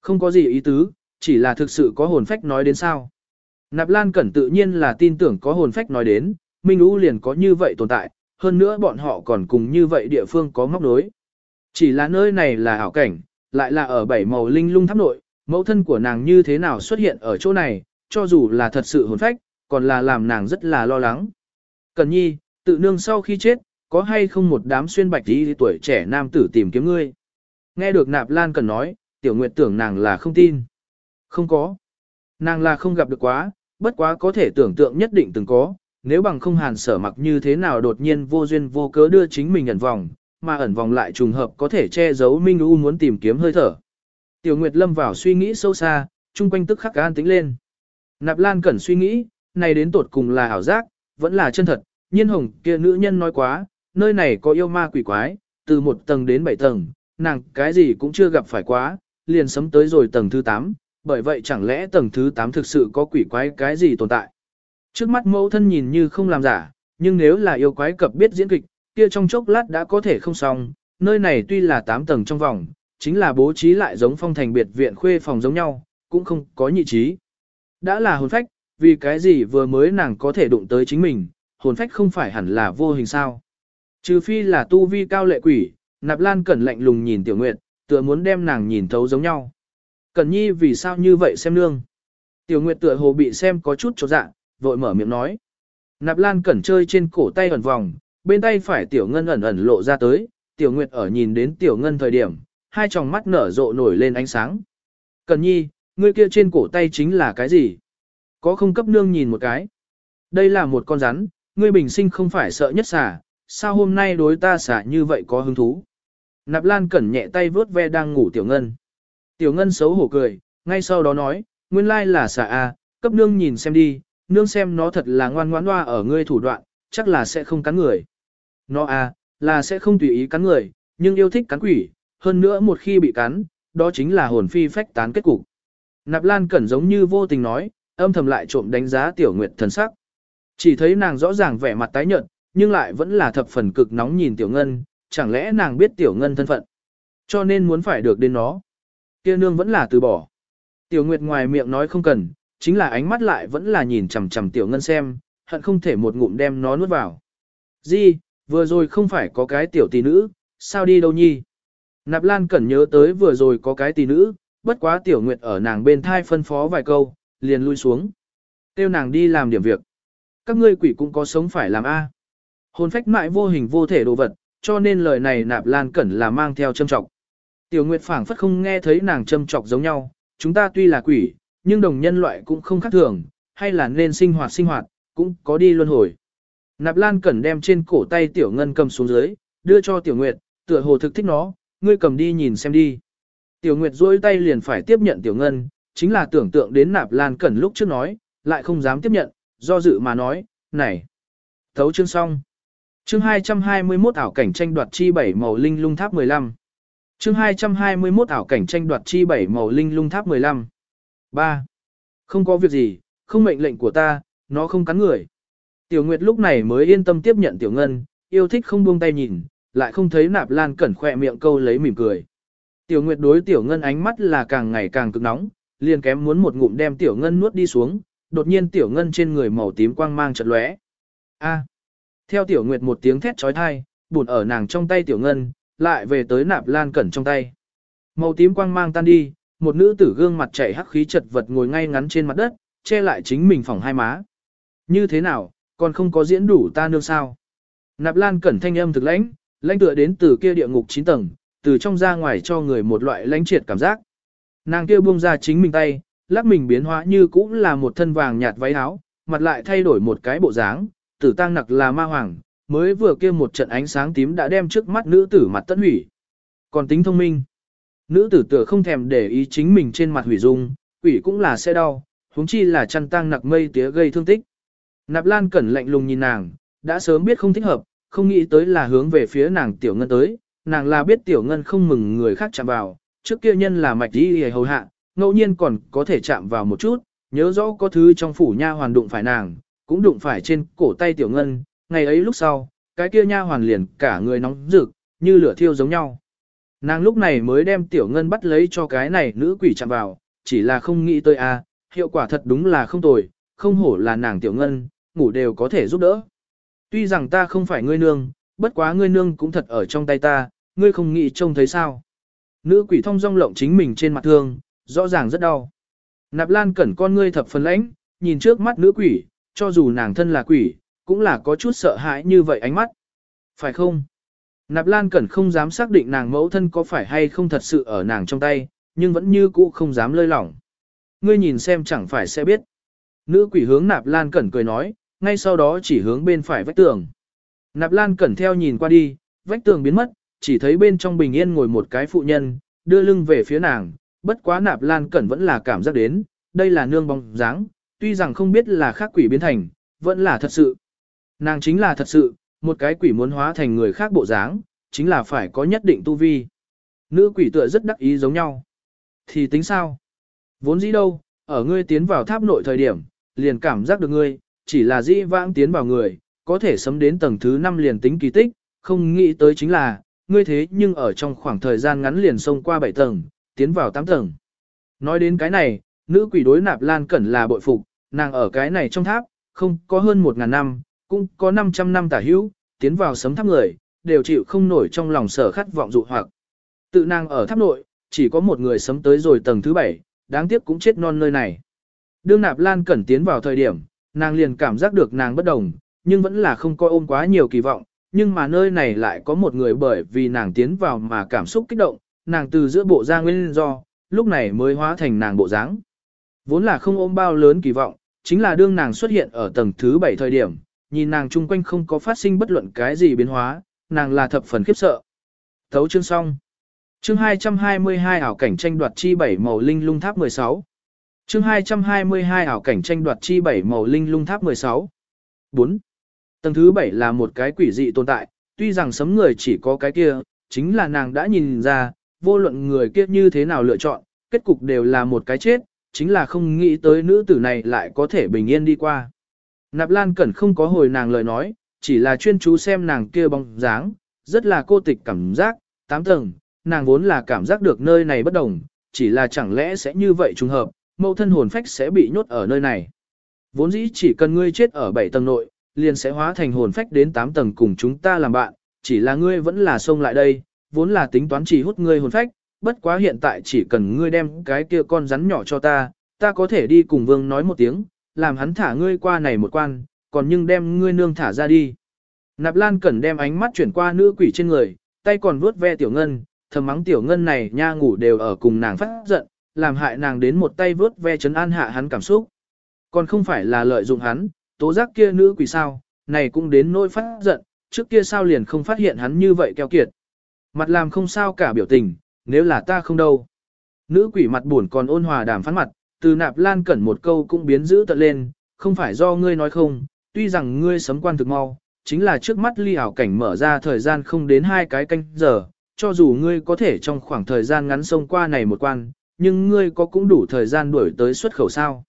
Không có gì ý tứ, chỉ là thực sự có hồn phách nói đến sao. Nạp Lan Cẩn tự nhiên là tin tưởng có hồn phách nói đến, Minh Ú liền có như vậy tồn tại, hơn nữa bọn họ còn cùng như vậy địa phương có móc đối. Chỉ là nơi này là ảo cảnh, lại là ở bảy màu linh lung tháp nội, mẫu thân của nàng như thế nào xuất hiện ở chỗ này, cho dù là thật sự hồn phách, còn là làm nàng rất là lo lắng. Cần nhi, tự nương sau khi chết, có hay không một đám xuyên bạch đi tuổi trẻ nam tử tìm kiếm ngươi. Nghe được nạp lan cần nói, tiểu nguyệt tưởng nàng là không tin. Không có. Nàng là không gặp được quá, bất quá có thể tưởng tượng nhất định từng có, nếu bằng không hàn sở mặc như thế nào đột nhiên vô duyên vô cớ đưa chính mình ẩn vòng, mà ẩn vòng lại trùng hợp có thể che giấu Minh U muốn tìm kiếm hơi thở. Tiểu Nguyệt lâm vào suy nghĩ sâu xa, chung quanh tức khắc an tĩnh lên. Nạp Lan Cẩn suy nghĩ, này đến tột cùng là ảo giác, vẫn là chân thật, nhiên hồng kia nữ nhân nói quá, nơi này có yêu ma quỷ quái, từ một tầng đến bảy tầng, nàng cái gì cũng chưa gặp phải quá, liền sấm tới rồi tầng thứ 8, bởi vậy chẳng lẽ tầng thứ 8 thực sự có quỷ quái cái gì tồn tại. Trước mắt mẫu thân nhìn như không làm giả, nhưng nếu là yêu quái cập biết diễn kịch, kia trong chốc lát đã có thể không xong, nơi này tuy là 8 tầng trong vòng, chính là bố trí lại giống phong thành biệt viện khuê phòng giống nhau, cũng không có nhị trí. Đã là hồn phách, vì cái gì vừa mới nàng có thể đụng tới chính mình, hồn phách không phải hẳn là vô hình sao. Trừ phi là tu vi cao lệ quỷ, nạp lan cẩn lạnh lùng nhìn tiểu nguyệt, tựa muốn đem nàng nhìn thấu giống nhau. Cẩn nhi vì sao như vậy xem nương. Tiểu nguyệt tựa hồ bị xem có chút chột dạ, vội mở miệng nói. Nạp lan cẩn chơi trên cổ tay ẩn vòng, bên tay phải tiểu ngân ẩn ẩn lộ ra tới, tiểu nguyệt ở nhìn đến tiểu ngân thời điểm, hai tròng mắt nở rộ nổi lên ánh sáng. Cẩn nhi, ngươi kia trên cổ tay chính là cái gì? Có không cấp nương nhìn một cái? Đây là một con rắn, ngươi bình sinh không phải sợ nhất xà, sao hôm nay đối ta xả như vậy có hứng thú. Nạp Lan cẩn nhẹ tay vớt ve đang ngủ Tiểu Ngân. Tiểu Ngân xấu hổ cười, ngay sau đó nói, nguyên lai là xả a, cấp nương nhìn xem đi, nương xem nó thật là ngoan ngoãn hoa ở ngươi thủ đoạn, chắc là sẽ không cắn người. Nó a, là sẽ không tùy ý cắn người, nhưng yêu thích cắn quỷ, hơn nữa một khi bị cắn, đó chính là hồn phi phách tán kết cục. Nạp Lan Cẩn giống như vô tình nói, âm thầm lại trộm đánh giá Tiểu Nguyệt thần sắc. Chỉ thấy nàng rõ ràng vẻ mặt tái nhợt, nhưng lại vẫn là thập phần cực nóng nhìn Tiểu Ngân, chẳng lẽ nàng biết Tiểu Ngân thân phận, cho nên muốn phải được đến nó. Kia nương vẫn là từ bỏ. Tiểu Nguyệt ngoài miệng nói không cần, chính là ánh mắt lại vẫn là nhìn chằm chằm Tiểu Ngân xem, hận không thể một ngụm đem nó nuốt vào. Di, vừa rồi không phải có cái tiểu tỷ nữ, sao đi đâu nhi? Nạp Lan Cẩn nhớ tới vừa rồi có cái tỷ nữ, bất quá Tiểu Nguyệt ở nàng bên thai phân phó vài câu, liền lui xuống. Tiêu nàng đi làm điểm việc. Các ngươi quỷ cũng có sống phải làm A. Hồn phách mại vô hình vô thể đồ vật, cho nên lời này Nạp Lan Cẩn là mang theo châm trọng. Tiểu Nguyệt phảng phất không nghe thấy nàng châm trọng giống nhau, chúng ta tuy là quỷ, nhưng đồng nhân loại cũng không khác thường, hay là nên sinh hoạt sinh hoạt, cũng có đi luân hồi. Nạp Lan Cẩn đem trên cổ tay Tiểu Ngân cầm xuống dưới, đưa cho Tiểu Nguyệt, tựa hồ thực thích nó, ngươi cầm đi nhìn xem đi. Tiểu Nguyệt duỗi tay liền phải tiếp nhận Tiểu Ngân, chính là tưởng tượng đến Nạp Lan Cẩn lúc trước nói, lại không dám tiếp nhận, do dự mà nói, này. Thấu chương xong. Chương 221 ảo cảnh tranh đoạt chi bảy màu linh lung tháp 15. Chương 221 ảo cảnh tranh đoạt chi bảy màu linh lung tháp 15. 3. Không có việc gì, không mệnh lệnh của ta, nó không cắn người. Tiểu Nguyệt lúc này mới yên tâm tiếp nhận Tiểu Ngân, yêu thích không buông tay nhìn, lại không thấy nạp lan cẩn khỏe miệng câu lấy mỉm cười. Tiểu Nguyệt đối Tiểu Ngân ánh mắt là càng ngày càng cực nóng, liền kém muốn một ngụm đem Tiểu Ngân nuốt đi xuống, đột nhiên Tiểu Ngân trên người màu tím quang mang chợt lóe. A. Theo Tiểu Nguyệt một tiếng thét trói thai, bụt ở nàng trong tay Tiểu Ngân, lại về tới nạp lan cẩn trong tay. Màu tím quang mang tan đi, một nữ tử gương mặt chảy hắc khí chật vật ngồi ngay ngắn trên mặt đất, che lại chính mình phòng hai má. Như thế nào, còn không có diễn đủ ta nương sao? Nạp lan cẩn thanh âm thực lãnh, lãnh tựa đến từ kia địa ngục 9 tầng, từ trong ra ngoài cho người một loại lãnh triệt cảm giác. Nàng kia buông ra chính mình tay, lắc mình biến hóa như cũng là một thân vàng nhạt váy áo, mặt lại thay đổi một cái bộ dáng, tử tăng nặc là ma hoàng, mới vừa kia một trận ánh sáng tím đã đem trước mắt nữ tử mặt tất hủy. Còn tính thông minh, nữ tử tựa không thèm để ý chính mình trên mặt hủy dung, quỷ cũng là sẽ đau, huống chi là chăn tăng nặc mây tía gây thương tích. Nạp Lan cẩn lạnh lùng nhìn nàng, đã sớm biết không thích hợp, không nghĩ tới là hướng về phía nàng tiểu ngân tới, nàng là biết tiểu ngân không mừng người khác chạm vào, trước kia nhân là mạch đi hề hầu hạ, ngẫu nhiên còn có thể chạm vào một chút, nhớ rõ có thứ trong phủ nha hoàn đụng phải nàng, cũng đụng phải trên cổ tay tiểu ngân, ngày ấy lúc sau, cái kia nha hoàn liền cả người nóng rực, như lửa thiêu giống nhau. Nàng lúc này mới đem tiểu ngân bắt lấy cho cái này nữ quỷ chạm vào, chỉ là không nghĩ tới a, hiệu quả thật đúng là không tồi, không hổ là nàng tiểu ngân, ngủ đều có thể giúp đỡ. Tuy rằng ta không phải ngươi nương, bất quá ngươi nương cũng thật ở trong tay ta, ngươi không nghĩ trông thấy sao. Nữ quỷ thông rong lộng chính mình trên mặt thương, rõ ràng rất đau. Nạp lan cẩn con ngươi thập phần lãnh, nhìn trước mắt nữ quỷ, cho dù nàng thân là quỷ, cũng là có chút sợ hãi như vậy ánh mắt. Phải không? Nạp Lan Cẩn không dám xác định nàng mẫu thân có phải hay không thật sự ở nàng trong tay, nhưng vẫn như cũ không dám lơi lỏng. Ngươi nhìn xem chẳng phải sẽ biết. Nữ quỷ hướng Nạp Lan Cẩn cười nói, ngay sau đó chỉ hướng bên phải vách tường. Nạp Lan Cẩn theo nhìn qua đi, vách tường biến mất, chỉ thấy bên trong bình yên ngồi một cái phụ nhân, đưa lưng về phía nàng, bất quá Nạp Lan Cẩn vẫn là cảm giác đến, đây là nương bóng dáng, tuy rằng không biết là khác quỷ biến thành, vẫn là thật sự. Nàng chính là thật sự, một cái quỷ muốn hóa thành người khác bộ dáng, chính là phải có nhất định tu vi. Nữ quỷ tựa rất đắc ý giống nhau. Thì tính sao? Vốn dĩ đâu, ở ngươi tiến vào tháp nội thời điểm, liền cảm giác được ngươi, chỉ là dĩ vãng tiến vào người, có thể sấm đến tầng thứ 5 liền tính kỳ tích, không nghĩ tới chính là, ngươi thế nhưng ở trong khoảng thời gian ngắn liền xông qua 7 tầng, tiến vào 8 tầng. Nói đến cái này, nữ quỷ đối nạp lan cẩn là bội phục, nàng ở cái này trong tháp, không có hơn 1.000 năm, cũng có 500 năm tả hữu, tiến vào sấm tháp người, đều chịu không nổi trong lòng sở khát vọng dụ hoặc. Tự nàng ở tháp nội, chỉ có một người sấm tới rồi tầng thứ 7, đáng tiếc cũng chết non nơi này. Đương nạp lan cẩn tiến vào thời điểm, nàng liền cảm giác được nàng bất đồng, nhưng vẫn là không coi ôm quá nhiều kỳ vọng, nhưng mà nơi này lại có một người bởi vì nàng tiến vào mà cảm xúc kích động, nàng từ giữa bộ ra nguyên do, lúc này mới hóa thành nàng bộ dáng. Vốn là không ôm bao lớn kỳ vọng, chính là đương nàng xuất hiện ở tầng thứ 7 thời điểm, nhìn nàng chung quanh không có phát sinh bất luận cái gì biến hóa, nàng là thập phần khiếp sợ. Thấu chương xong. Chương 222 ảo cảnh tranh đoạt chi bảy màu linh lung tháp 16. Chương 222 ảo cảnh tranh đoạt chi bảy màu linh lung tháp 16. 4. Tầng thứ 7 là một cái quỷ dị tồn tại, tuy rằng sấm người chỉ có cái kia, chính là nàng đã nhìn ra, vô luận người kia như thế nào lựa chọn, kết cục đều là một cái chết, chính là không nghĩ tới nữ tử này lại có thể bình yên đi qua. Nạp Lan Cẩn không có hồi nàng lời nói, chỉ là chuyên chú xem nàng kia bóng dáng, rất là cô tịch cảm giác, tám tầng, nàng vốn là cảm giác được nơi này bất đồng, chỉ là chẳng lẽ sẽ như vậy trùng hợp, mẫu thân hồn phách sẽ bị nhốt ở nơi này. Vốn dĩ chỉ cần ngươi chết ở bảy tầng nội, liền sẽ hóa thành hồn phách đến 8 tầng cùng chúng ta làm bạn, chỉ là ngươi vẫn là xông lại đây, vốn là tính toán chỉ hút ngươi hồn phách, bất quá hiện tại chỉ cần ngươi đem cái kia con rắn nhỏ cho ta, ta có thể đi cùng vương nói một tiếng, làm hắn thả ngươi qua này một quan, còn nhưng đem ngươi nương thả ra đi. Nạp Lan Cẩn đem ánh mắt chuyển qua nữ quỷ trên người, tay còn vuốt ve tiểu ngân, thầm mắng tiểu ngân này nha ngủ đều ở cùng nàng phát giận, làm hại nàng đến một tay vuốt ve chấn an hạ hắn cảm xúc. Còn không phải là lợi dụng hắn, tố giác kia nữ quỷ sao, này cũng đến nỗi phát giận, trước kia sao liền không phát hiện hắn như vậy keo kiệt. Mặt làm không sao cả biểu tình, nếu là ta không đâu. Nữ quỷ mặt buồn còn ôn hòa đàm phán mặt, từ nạp lan cẩn một câu cũng biến giữ tận lên, không phải do ngươi nói không, tuy rằng ngươi sấm quan thực mau, chính là trước mắt ly ảo cảnh mở ra thời gian không đến hai cái canh giờ, cho dù ngươi có thể trong khoảng thời gian ngắn sông qua này một quan, nhưng ngươi có cũng đủ thời gian đuổi tới xuất khẩu sao.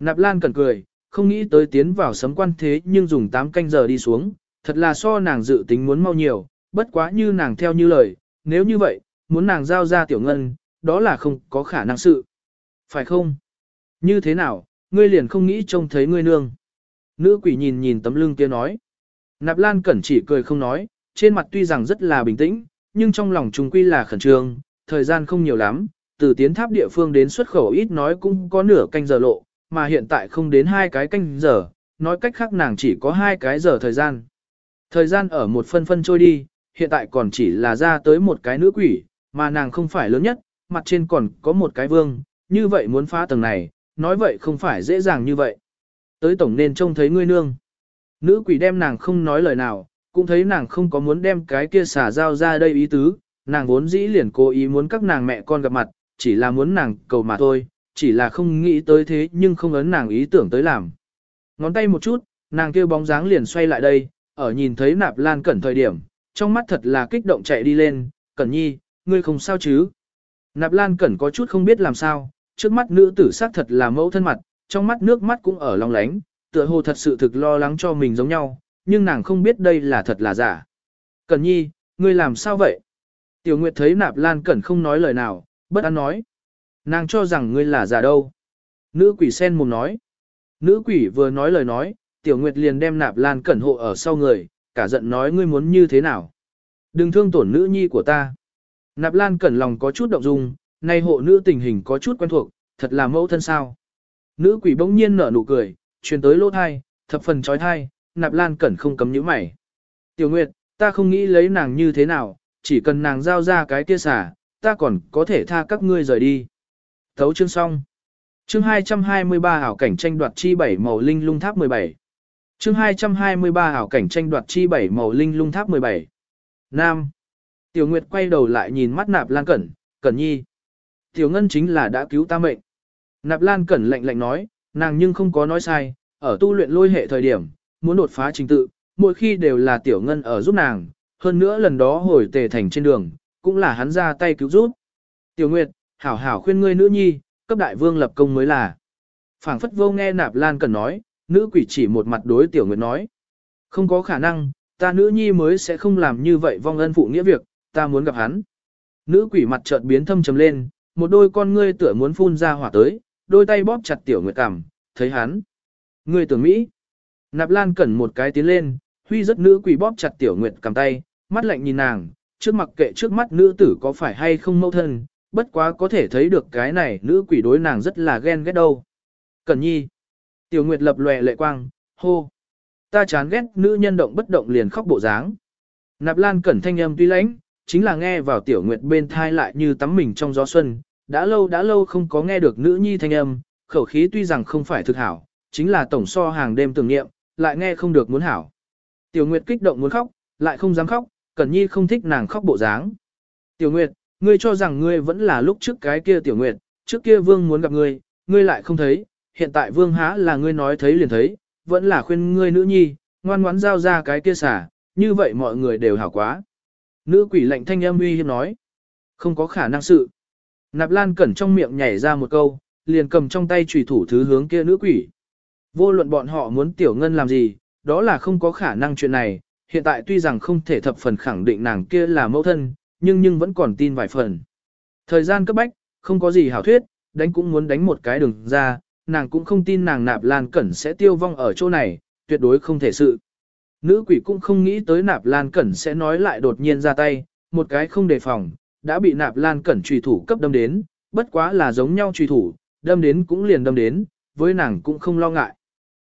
Nạp Lan cẩn cười, không nghĩ tới tiến vào sấm quan thế nhưng dùng 8 canh giờ đi xuống, thật là so nàng dự tính muốn mau nhiều, bất quá như nàng theo như lời, nếu như vậy, muốn nàng giao ra tiểu ngân, đó là không có khả năng sự. Phải không? Như thế nào, ngươi liền không nghĩ trông thấy ngươi nương. Nữ quỷ nhìn nhìn tấm lưng kia nói. Nạp Lan Cẩn chỉ cười không nói, trên mặt tuy rằng rất là bình tĩnh, nhưng trong lòng trung quy là khẩn trương, thời gian không nhiều lắm, từ tiến tháp địa phương đến xuất khẩu ít nói cũng có nửa canh giờ lộ, mà hiện tại không đến hai cái canh giờ, nói cách khác nàng chỉ có hai cái giờ thời gian. Thời gian ở một phân phân trôi đi, hiện tại còn chỉ là ra tới một cái nữ quỷ, mà nàng không phải lớn nhất, mặt trên còn có một cái vương, như vậy muốn phá tầng này, nói vậy không phải dễ dàng như vậy. Tới tổng nên trông thấy ngươi nương. Nữ quỷ đem nàng không nói lời nào, cũng thấy nàng không có muốn đem cái kia xả dao ra đây ý tứ, nàng vốn dĩ liền cố ý muốn các nàng mẹ con gặp mặt, chỉ là muốn nàng cầu mà thôi, chỉ là không nghĩ tới thế nhưng không ấn nàng ý tưởng tới làm. Ngón tay một chút, nàng kêu bóng dáng liền xoay lại đây, ở nhìn thấy nạp lan cẩn thời điểm, trong mắt thật là kích động chạy đi lên, cẩn nhi, ngươi không sao chứ. Nạp lan cẩn có chút không biết làm sao, trước mắt nữ tử sắc thật là mẫu thân mặt, trong mắt nước mắt cũng ở lòng lánh, tựa hồ thật sự thực lo lắng cho mình giống nhau, nhưng nàng không biết đây là thật là giả. Cẩn nhi, ngươi làm sao vậy? Tiểu Nguyệt thấy nạp lan cẩn không nói lời nào, bất an nói. Nàng cho rằng ngươi là giả đâu. Nữ quỷ sen mồm nói. Nữ quỷ vừa nói lời nói, tiểu nguyệt liền đem nạp lan cẩn hộ ở sau người, cả giận nói ngươi muốn như thế nào. Đừng thương tổn nữ nhi của ta. Nạp lan cẩn lòng có chút động dung, nay hộ nữ tình hình có chút quen thuộc, thật là mẫu thân sao. Nữ quỷ bỗng nhiên nở nụ cười, truyền tới lỗ thai, thập phần trói thai, nạp lan cẩn không cấm nhíu mày. Tiểu Nguyệt, ta không nghĩ lấy nàng như thế nào, chỉ cần nàng giao ra cái kia xả, ta còn có thể tha các ngươi rời đi. Thấu chương xong. Chương 223 ảo cảnh tranh đoạt chi bảy màu linh lung tháp 17. Chương 223 ảo cảnh tranh đoạt chi bảy màu linh lung tháp 17. Nam. Tiểu Nguyệt quay đầu lại nhìn mắt Nạp Lan Cẩn, Cẩn Nhi. Tiểu Ngân chính là đã cứu ta mệnh. Nạp Lan Cẩn lạnh lạnh nói, nàng nhưng không có nói sai, ở tu luyện lôi hệ thời điểm, muốn đột phá trình tự, mỗi khi đều là Tiểu Ngân ở giúp nàng, hơn nữa lần đó hồi tề thành trên đường, cũng là hắn ra tay cứu giúp. Tiểu Nguyệt, hảo hảo khuyên ngươi nữ nhi, cấp đại vương lập công mới là. Phảng phất vô nghe nạp lan cần nói, nữ quỷ chỉ một mặt đối tiểu nguyệt nói. Không có khả năng, ta nữ nhi mới sẽ không làm như vậy vong ân phụ nghĩa việc, ta muốn gặp hắn. Nữ quỷ mặt chợt biến thâm trầm lên, một đôi con ngươi tựa muốn phun ra hỏa tới, đôi tay bóp chặt tiểu nguyệt cằm, thấy hắn. Ngươi tưởng Mỹ. Nạp lan cẩn một cái tiến lên, huy rất nữ quỷ bóp chặt tiểu nguyệt cầm tay, mắt lạnh nhìn nàng, trước mặt kệ trước mắt nữ tử có phải hay không mâu thân, bất quá có thể thấy được cái này nữ quỷ đối nàng rất là ghen ghét đâu. Cẩn nhi. Tiểu Nguyệt lập lòe lệ quang, hô. Ta chán ghét nữ nhân động bất động liền khóc bộ dáng. Nạp Lan cẩn thanh âm tuy lãnh, chính là nghe vào Tiểu Nguyệt bên thai lại như tắm mình trong gió xuân, đã lâu đã lâu không có nghe được nữ nhi thanh âm, khẩu khí tuy rằng không phải thực hảo, chính là tổng so hàng đêm tưởng niệm, lại nghe không được muốn hảo. Tiểu Nguyệt kích động muốn khóc, lại không dám khóc, Cẩn Nhi không thích nàng khóc bộ dáng. Tiểu Nguyệt, ngươi cho rằng ngươi vẫn là lúc trước cái kia Tiểu Nguyệt, trước kia Vương muốn gặp ngươi, ngươi lại không thấy, hiện tại Vương há là ngươi nói thấy liền thấy, vẫn là khuyên ngươi nữ nhi, ngoan ngoãn giao ra cái kia xả, như vậy mọi người đều hảo quá. Nữ quỷ lạnh thanh âm uy hiếp nói, không có khả năng sự. Nạp Lan Cẩn trong miệng nhảy ra một câu, liền cầm trong tay chủy thủ thứ hướng kia nữ quỷ. Vô luận bọn họ muốn Tiểu Ngân làm gì, đó là không có khả năng chuyện này, hiện tại tuy rằng không thể thập phần khẳng định nàng kia là mẫu thân, nhưng nhưng vẫn còn tin vài phần. Thời gian cấp bách, không có gì hảo thuyết, đánh cũng muốn đánh một cái đường ra, nàng cũng không tin nàng nạp lan cẩn sẽ tiêu vong ở chỗ này, tuyệt đối không thể sự. Nữ quỷ cũng không nghĩ tới nạp lan cẩn sẽ nói lại đột nhiên ra tay, một cái không đề phòng, đã bị nạp lan cẩn trùy thủ cấp đâm đến, bất quá là giống nhau trùy thủ, đâm đến cũng liền đâm đến, với nàng cũng không lo ngại.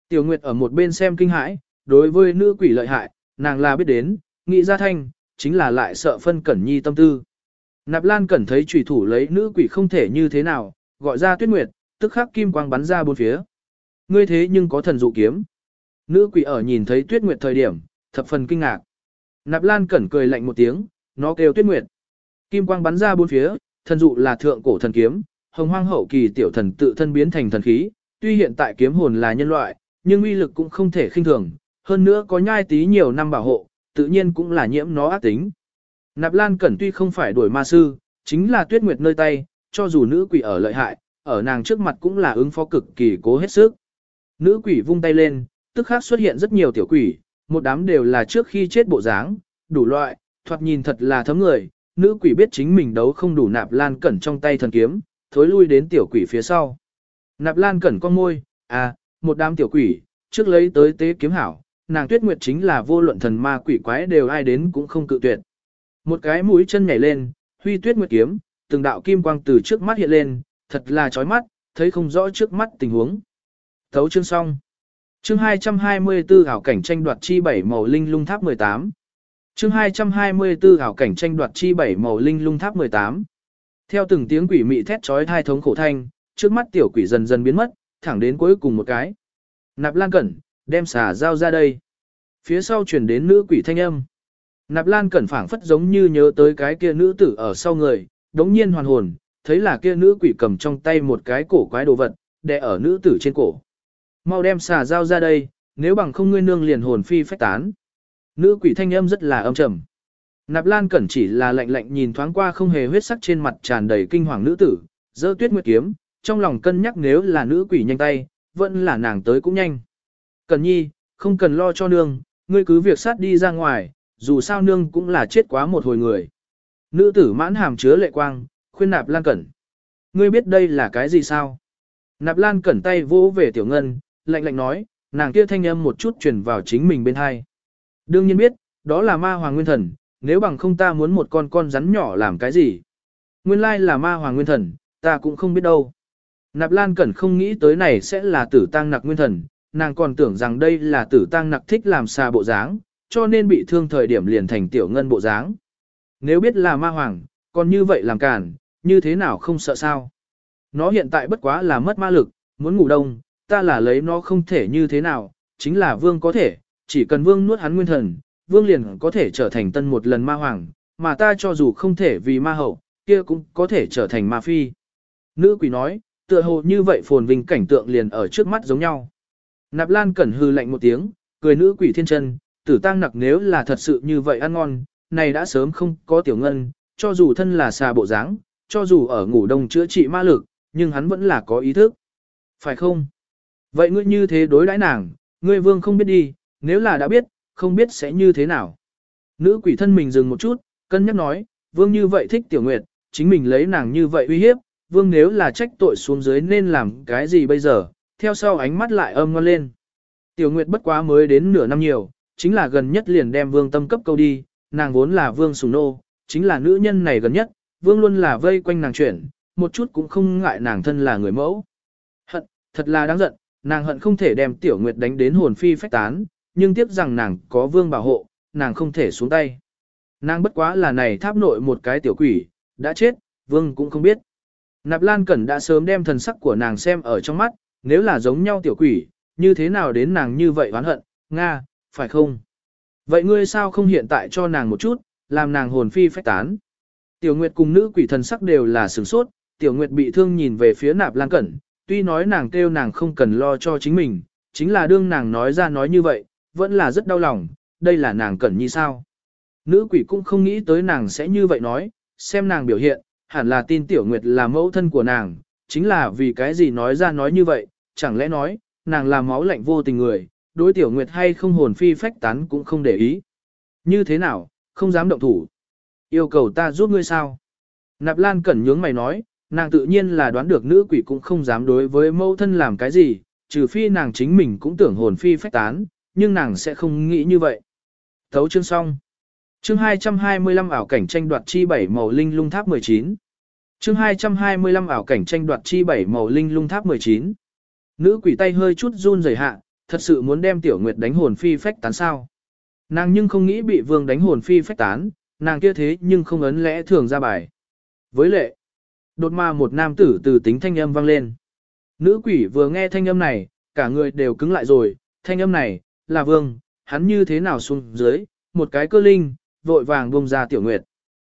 Tiểu Nguyệt ở một bên xem kinh hãi, đối với nữ quỷ lợi hại, nàng là biết đến, nghĩ ra thanh, chính là lại sợ phân cẩn nhi tâm tư. Nạp Lan cẩn thấy trùy thủ lấy nữ quỷ không thể như thế nào, gọi ra tuyết nguyệt, tức khắc kim quang bắn ra bốn phía. Ngươi thế nhưng có thần dụ kiếm. Nữ quỷ ở nhìn thấy tuyết nguyệt thời điểm, thập phần kinh ngạc. Nạp Lan cẩn cười lạnh một tiếng, nó kêu tuyết nguyệt. Kim quang bắn ra bốn phía, thần dụ là thượng cổ thần kiếm, hồng hoang hậu kỳ tiểu thần tự thân biến thành thần khí, tuy hiện tại kiếm hồn là nhân loại, nhưng uy lực cũng không thể khinh thường, hơn nữa có nhai tí nhiều năm bảo hộ, tự nhiên cũng là nhiễm nó ác tính. Nạp Lan Cẩn tuy không phải đuổi ma sư, chính là tuyết nguyệt nơi tay, cho dù nữ quỷ ở lợi hại, ở nàng trước mặt cũng là ứng phó cực kỳ cố hết sức. Nữ quỷ vung tay lên, tức khắc xuất hiện rất nhiều tiểu quỷ, một đám đều là trước khi chết bộ dáng, đủ loại, thoạt nhìn thật là thấm người, nữ quỷ biết chính mình đấu không đủ nạp lan cẩn trong tay thần kiếm, thối lui đến tiểu quỷ phía sau. Nạp lan cẩn con môi, à, một đám tiểu quỷ, trước lấy tới tế kiếm hảo, nàng tuyết nguyệt chính là vô luận thần ma quỷ quái đều ai đến cũng không cự tuyệt. Một cái mũi chân nhảy lên, huy tuyết nguyệt kiếm, từng đạo kim quang từ trước mắt hiện lên, thật là chói mắt, thấy không rõ trước mắt tình huống. Thấu chương xong. Chương 224 ảo cảnh tranh đoạt chi bảy màu linh lung tháp 18. Chương 224 ảo cảnh tranh đoạt chi bảy màu linh lung tháp 18. Theo từng tiếng quỷ mị thét chói thai thống khổ thanh, trước mắt tiểu quỷ dần dần biến mất, thẳng đến cuối cùng một cái. Nạp Lan Cẩn, đem xà dao ra đây. Phía sau chuyển đến nữ quỷ thanh âm. Nạp Lan Cẩn phảng phất giống như nhớ tới cái kia nữ tử ở sau người, đống nhiên hoàn hồn, thấy là kia nữ quỷ cầm trong tay một cái cổ quái đồ vật, đè ở nữ tử trên cổ. Mau đem xà dao ra đây, nếu bằng không ngươi nương liền hồn phi phách tán. Nữ quỷ thanh âm rất là âm trầm. Nạp Lan Cẩn chỉ là lạnh lạnh nhìn thoáng qua không hề huyết sắc trên mặt tràn đầy kinh hoàng nữ tử, giơ tuyết nguyệt kiếm, trong lòng cân nhắc nếu là nữ quỷ nhanh tay, vẫn là nàng tới cũng nhanh. Cẩn nhi, không cần lo cho nương, ngươi cứ việc sát đi ra ngoài, dù sao nương cũng là chết quá một hồi người. Nữ tử mãn hàm chứa lệ quang, khuyên nạp lan cẩn. Ngươi biết đây là cái gì sao? Nạp lan cẩn tay vỗ về tiểu ngân, lạnh lạnh nói, nàng kia thanh âm một chút truyền vào chính mình bên hai. Đương nhiên biết, đó là ma hoàng nguyên thần, nếu bằng không ta muốn một con con rắn nhỏ làm cái gì. Nguyên lai là ma hoàng nguyên thần, ta cũng không biết đâu. Nạp Lan Cẩn không nghĩ tới này sẽ là tử tăng nặc nguyên thần, nàng còn tưởng rằng đây là tử tăng nặc thích làm xa bộ dáng, cho nên bị thương thời điểm liền thành tiểu ngân bộ dáng. Nếu biết là ma hoàng, còn như vậy làm cản, như thế nào không sợ sao? Nó hiện tại bất quá là mất ma lực, muốn ngủ đông, ta là lấy nó không thể như thế nào, chính là vương có thể, chỉ cần vương nuốt hắn nguyên thần, vương liền có thể trở thành tân một lần ma hoàng, mà ta cho dù không thể vì ma hậu, kia cũng có thể trở thành ma phi. Nữ quỷ nói, tựa hồ như vậy phồn vinh cảnh tượng liền ở trước mắt giống nhau. Nạp Lan Cẩn hư lạnh một tiếng, cười nữ quỷ thiên chân, tử tăng nặc nếu là thật sự như vậy ăn ngon, này đã sớm không có tiểu ngân, cho dù thân là xà bộ dáng, cho dù ở ngủ đông chữa trị ma lực, nhưng hắn vẫn là có ý thức. Phải không? Vậy ngươi như thế đối đãi nàng, ngươi vương không biết đi, nếu là đã biết, không biết sẽ như thế nào. Nữ quỷ thân mình dừng một chút, cân nhắc nói, vương như vậy thích tiểu nguyệt, chính mình lấy nàng như vậy uy hiếp, vương nếu là trách tội xuống dưới nên làm cái gì bây giờ, theo sau ánh mắt lại âm ngon lên. Tiểu Nguyệt bất quá mới đến nửa năm nhiều, chính là gần nhất liền đem vương tâm cấp câu đi, nàng vốn là vương sùng nô, chính là nữ nhân này gần nhất, vương luôn là vây quanh nàng chuyển, một chút cũng không ngại nàng thân là người mẫu. Hận, thật là đáng giận, nàng hận không thể đem Tiểu Nguyệt đánh đến hồn phi phách tán, nhưng tiếc rằng nàng có vương bảo hộ, nàng không thể xuống tay. Nàng bất quá là này tháp nội một cái tiểu quỷ, đã chết, vương cũng không biết. Nạp Lan Cẩn đã sớm đem thần sắc của nàng xem ở trong mắt, nếu là giống nhau tiểu quỷ, như thế nào đến nàng như vậy oán hận, Nga, phải không? Vậy ngươi sao không hiện tại cho nàng một chút, làm nàng hồn phi phách tán? Tiểu Nguyệt cùng nữ quỷ thần sắc đều là sửng sốt, Tiểu Nguyệt bị thương nhìn về phía nạp lan cẩn, tuy nói nàng kêu nàng không cần lo cho chính mình, chính là đương nàng nói ra nói như vậy, vẫn là rất đau lòng, đây là nàng cẩn như sao. Nữ quỷ cũng không nghĩ tới nàng sẽ như vậy nói, xem nàng biểu hiện, hẳn là tin Tiểu Nguyệt là mẫu thân của nàng, chính là vì cái gì nói ra nói như vậy, chẳng lẽ nói, nàng là máu lạnh vô tình người, đối Tiểu Nguyệt hay không hồn phi phách tán cũng không để ý. Như thế nào, không dám động thủ. Yêu cầu ta giúp ngươi sao? Nạp Lan Cẩn nhướng mày nói, nàng tự nhiên là đoán được nữ quỷ cũng không dám đối với mẫu thân làm cái gì, trừ phi nàng chính mình cũng tưởng hồn phi phách tán, nhưng nàng sẽ không nghĩ như vậy. Thấu chương xong. Chương 225 ảo cảnh tranh đoạt chi bảy màu linh lung tháp 19. Chương 225 ảo cảnh tranh đoạt chi bảy màu linh lung tháp 19. Nữ quỷ tay hơi chút run rẩy hạ, thật sự muốn đem Tiểu Nguyệt đánh hồn phi phách tán sao? Nàng nhưng không nghĩ bị vương đánh hồn phi phách tán, nàng kia thế nhưng không ấn lẽ thường ra bài. Với lệ, đột mà một nam tử từ tính thanh âm vang lên. Nữ quỷ vừa nghe thanh âm này, cả người đều cứng lại rồi, thanh âm này, là vương, hắn như thế nào xuống dưới, một cái cơ linh, vội vàng buông ra tiểu nguyệt.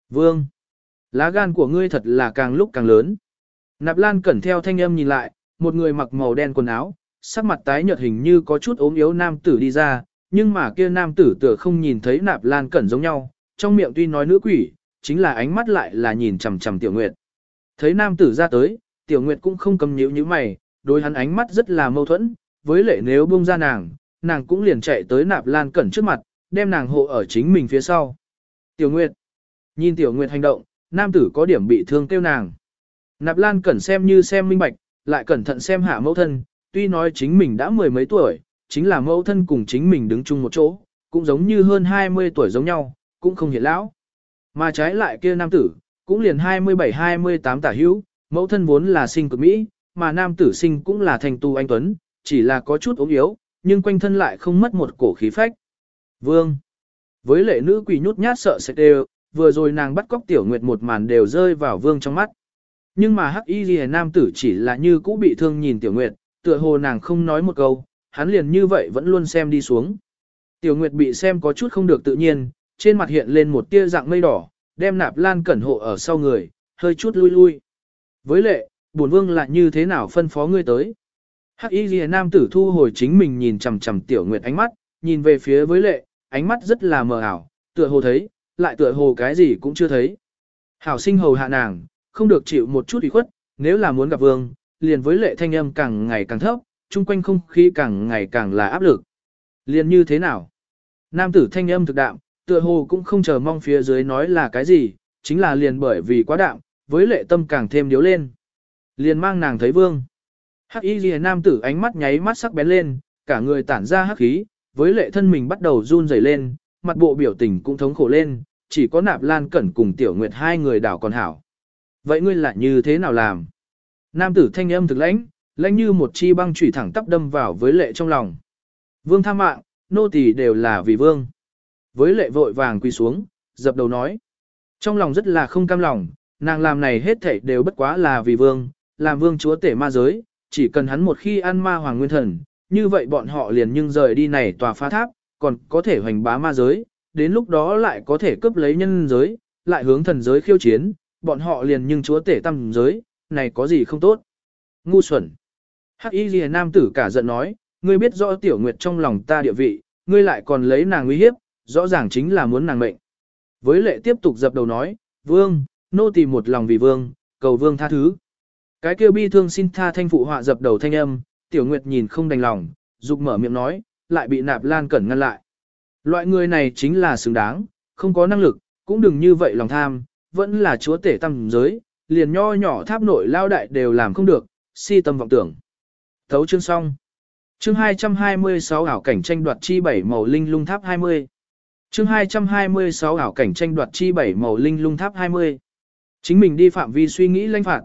Vương, lá gan của ngươi thật là càng lúc càng lớn. Nạp Lan cẩn theo thanh âm nhìn lại, một người mặc màu đen quần áo, sắc mặt tái nhợt hình như có chút ốm yếu nam tử đi ra, nhưng mà kia nam tử tựa không nhìn thấy Nạp Lan cẩn giống nhau, trong miệng tuy nói nữ quỷ, chính là ánh mắt lại là nhìn chằm chằm Tiểu Nguyệt. Thấy nam tử ra tới, Tiểu Nguyệt cũng không cầm nhíu như mày, đối hắn ánh mắt rất là mâu thuẫn, với lệ nếu buông ra nàng, nàng cũng liền chạy tới Nạp Lan cẩn trước mặt, đem nàng hộ ở chính mình phía sau. Tiểu Nguyệt. Nhìn Tiểu Nguyệt hành động, nam tử có điểm bị thương tiêu nàng. Nạp Lan cẩn xem như xem minh bạch, lại cẩn thận xem hạ mẫu thân, tuy nói chính mình đã mười mấy tuổi, chính là mẫu thân cùng chính mình đứng chung một chỗ, cũng giống như hơn 20 tuổi giống nhau, cũng không hiện lão. Mà trái lại kia nam tử, cũng liền 27-28 tả hữu, mẫu thân vốn là sinh cực Mỹ, mà nam tử sinh cũng là thành tu anh Tuấn, chỉ là có chút ốm yếu, nhưng quanh thân lại không mất một cổ khí phách. Vương. Với lệ nữ quỷ nhút nhát sợ sệt đều, vừa rồi nàng bắt cóc tiểu nguyệt một màn đều rơi vào vương trong mắt. Nhưng mà hắc y ghi nam tử chỉ là như cũ bị thương nhìn tiểu nguyệt, tựa hồ nàng không nói một câu, hắn liền như vậy vẫn luôn xem đi xuống. Tiểu nguyệt bị xem có chút không được tự nhiên, trên mặt hiện lên một tia dạng mây đỏ, đem nạp lan cẩn hộ ở sau người, hơi chút lui lui. Với lệ, bổn vương lại như thế nào phân phó ngươi tới? Hắc y ghi nam tử thu hồi chính mình nhìn chằm chằm tiểu nguyệt ánh mắt, nhìn về phía với lệ, ánh mắt rất là mờ ảo, tựa hồ thấy, lại tựa hồ cái gì cũng chưa thấy. Hảo sinh hầu hạ nàng, không được chịu một chút ủy khuất, nếu là muốn gặp vương, liền với lệ thanh âm càng ngày càng thấp, chung quanh không khí càng ngày càng là áp lực. Liền như thế nào? Nam tử thanh âm thực đạm, tựa hồ cũng không chờ mong phía dưới nói là cái gì, chính là liền bởi vì quá đạm, với lệ tâm càng thêm điếu lên. Liền mang nàng thấy vương. Hắc y ghi nam tử ánh mắt nháy mắt sắc bén lên, cả người tản ra hắc khí, với lệ thân mình bắt đầu run rẩy lên, mặt bộ biểu tình cũng thống khổ lên, chỉ có nạp lan cẩn cùng tiểu nguyệt hai người đảo còn hảo. Vậy ngươi lại như thế nào làm? Nam tử thanh âm thực lãnh, lãnh như một chi băng chủy thẳng tắp đâm vào với lệ trong lòng. Vương tha mạng, nô tỳ đều là vì vương. Với lệ vội vàng quỳ xuống, dập đầu nói. Trong lòng rất là không cam lòng, nàng làm này hết thảy đều bất quá là vì vương, làm vương chúa tể ma giới, chỉ cần hắn một khi ăn ma hoàng nguyên thần, như vậy bọn họ liền nhưng rời đi này tòa phá tháp, còn có thể hoành bá ma giới, đến lúc đó lại có thể cướp lấy nhân giới, lại hướng thần giới khiêu chiến, bọn họ liền nhưng chúa tể tâm giới, này có gì không tốt. Ngu xuẩn. Hắc y ghi nam tử cả giận nói, ngươi biết rõ tiểu nguyệt trong lòng ta địa vị, ngươi lại còn lấy nàng uy hiếp, rõ ràng chính là muốn nàng mệnh. Với lệ tiếp tục dập đầu nói, vương, nô tỳ một lòng vì vương, cầu vương tha thứ. Cái kia bi thương xin tha thanh phụ họa dập đầu thanh âm, tiểu nguyệt nhìn không đành lòng, dục mở miệng nói, lại bị nạp lan cẩn ngăn lại. Loại người này chính là xứng đáng, không có năng lực, cũng đừng như vậy lòng tham, vẫn là chúa tể tâm giới, liền nho nhỏ tháp nội lao đại đều làm không được, si tâm vọng tưởng. Thấu chương xong. Chương 226 ảo cảnh tranh đoạt chi bảy màu linh lung tháp 20. Chương 226 ảo cảnh tranh đoạt chi bảy màu linh lung tháp 20. Chính mình đi phạm vi suy nghĩ lanh phạt.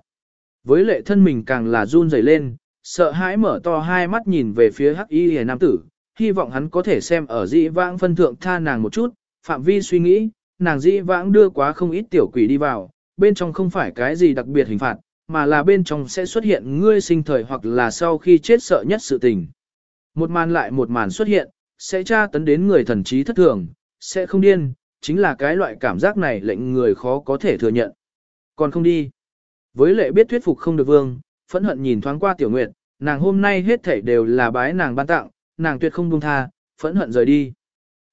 Với lệ thân mình càng là run rẩy lên, sợ hãi mở to hai mắt nhìn về phía hắc y hề nam tử, hy vọng hắn có thể xem ở dĩ vãng phân thượng tha nàng một chút, phạm vi suy nghĩ, nàng dĩ vãng đưa quá không ít tiểu quỷ đi vào, bên trong không phải cái gì đặc biệt hình phạt, mà là bên trong sẽ xuất hiện ngươi sinh thời hoặc là sau khi chết sợ nhất sự tình. Một màn lại một màn xuất hiện, sẽ tra tấn đến người thần trí thất thường, sẽ không điên, chính là cái loại cảm giác này lệnh người khó có thể thừa nhận. Còn không đi. Với lệ biết thuyết phục không được vương, phẫn hận nhìn thoáng qua tiểu nguyệt, nàng hôm nay hết thảy đều là bái nàng ban tặng, nàng tuyệt không buông tha, phẫn hận rời đi.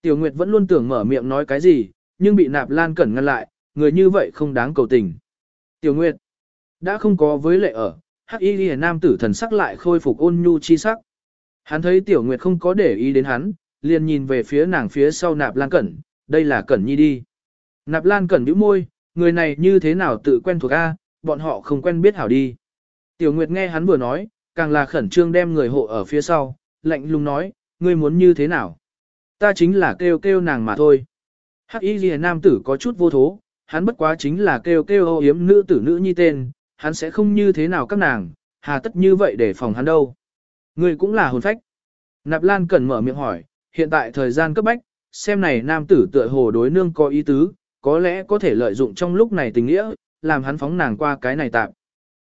Tiểu nguyệt vẫn luôn tưởng mở miệng nói cái gì, nhưng bị nạp lan cẩn ngăn lại, người như vậy không đáng cầu tình. Tiểu nguyệt, đã không có với lệ ở, hắc y ghi nam tử thần sắc lại khôi phục ôn nhu chi sắc. Hắn thấy tiểu nguyệt không có để ý đến hắn, liền nhìn về phía nàng phía sau nạp lan cẩn, đây là cẩn nhi đi. Nạp lan cẩn bĩu môi, người này như thế nào tự quen thuộc A, bọn họ không quen biết hảo đi. Tiểu Nguyệt nghe hắn vừa nói, càng là khẩn trương đem người hộ ở phía sau, lạnh lùng nói, ngươi muốn như thế nào? Ta chính là kêu kêu nàng mà thôi. Hắc y ghi nam tử có chút vô thố, hắn bất quá chính là kêu kêu ô yếm nữ tử nữ nhi tên, hắn sẽ không như thế nào các nàng, hà tất như vậy để phòng hắn đâu. Ngươi cũng là hồn phách. Nạp Lan cần mở miệng hỏi, hiện tại thời gian cấp bách, xem này nam tử tựa hồ đối nương có ý tứ, có lẽ có thể lợi dụng trong lúc này tình nghĩa, làm hắn phóng nàng qua cái này tạm.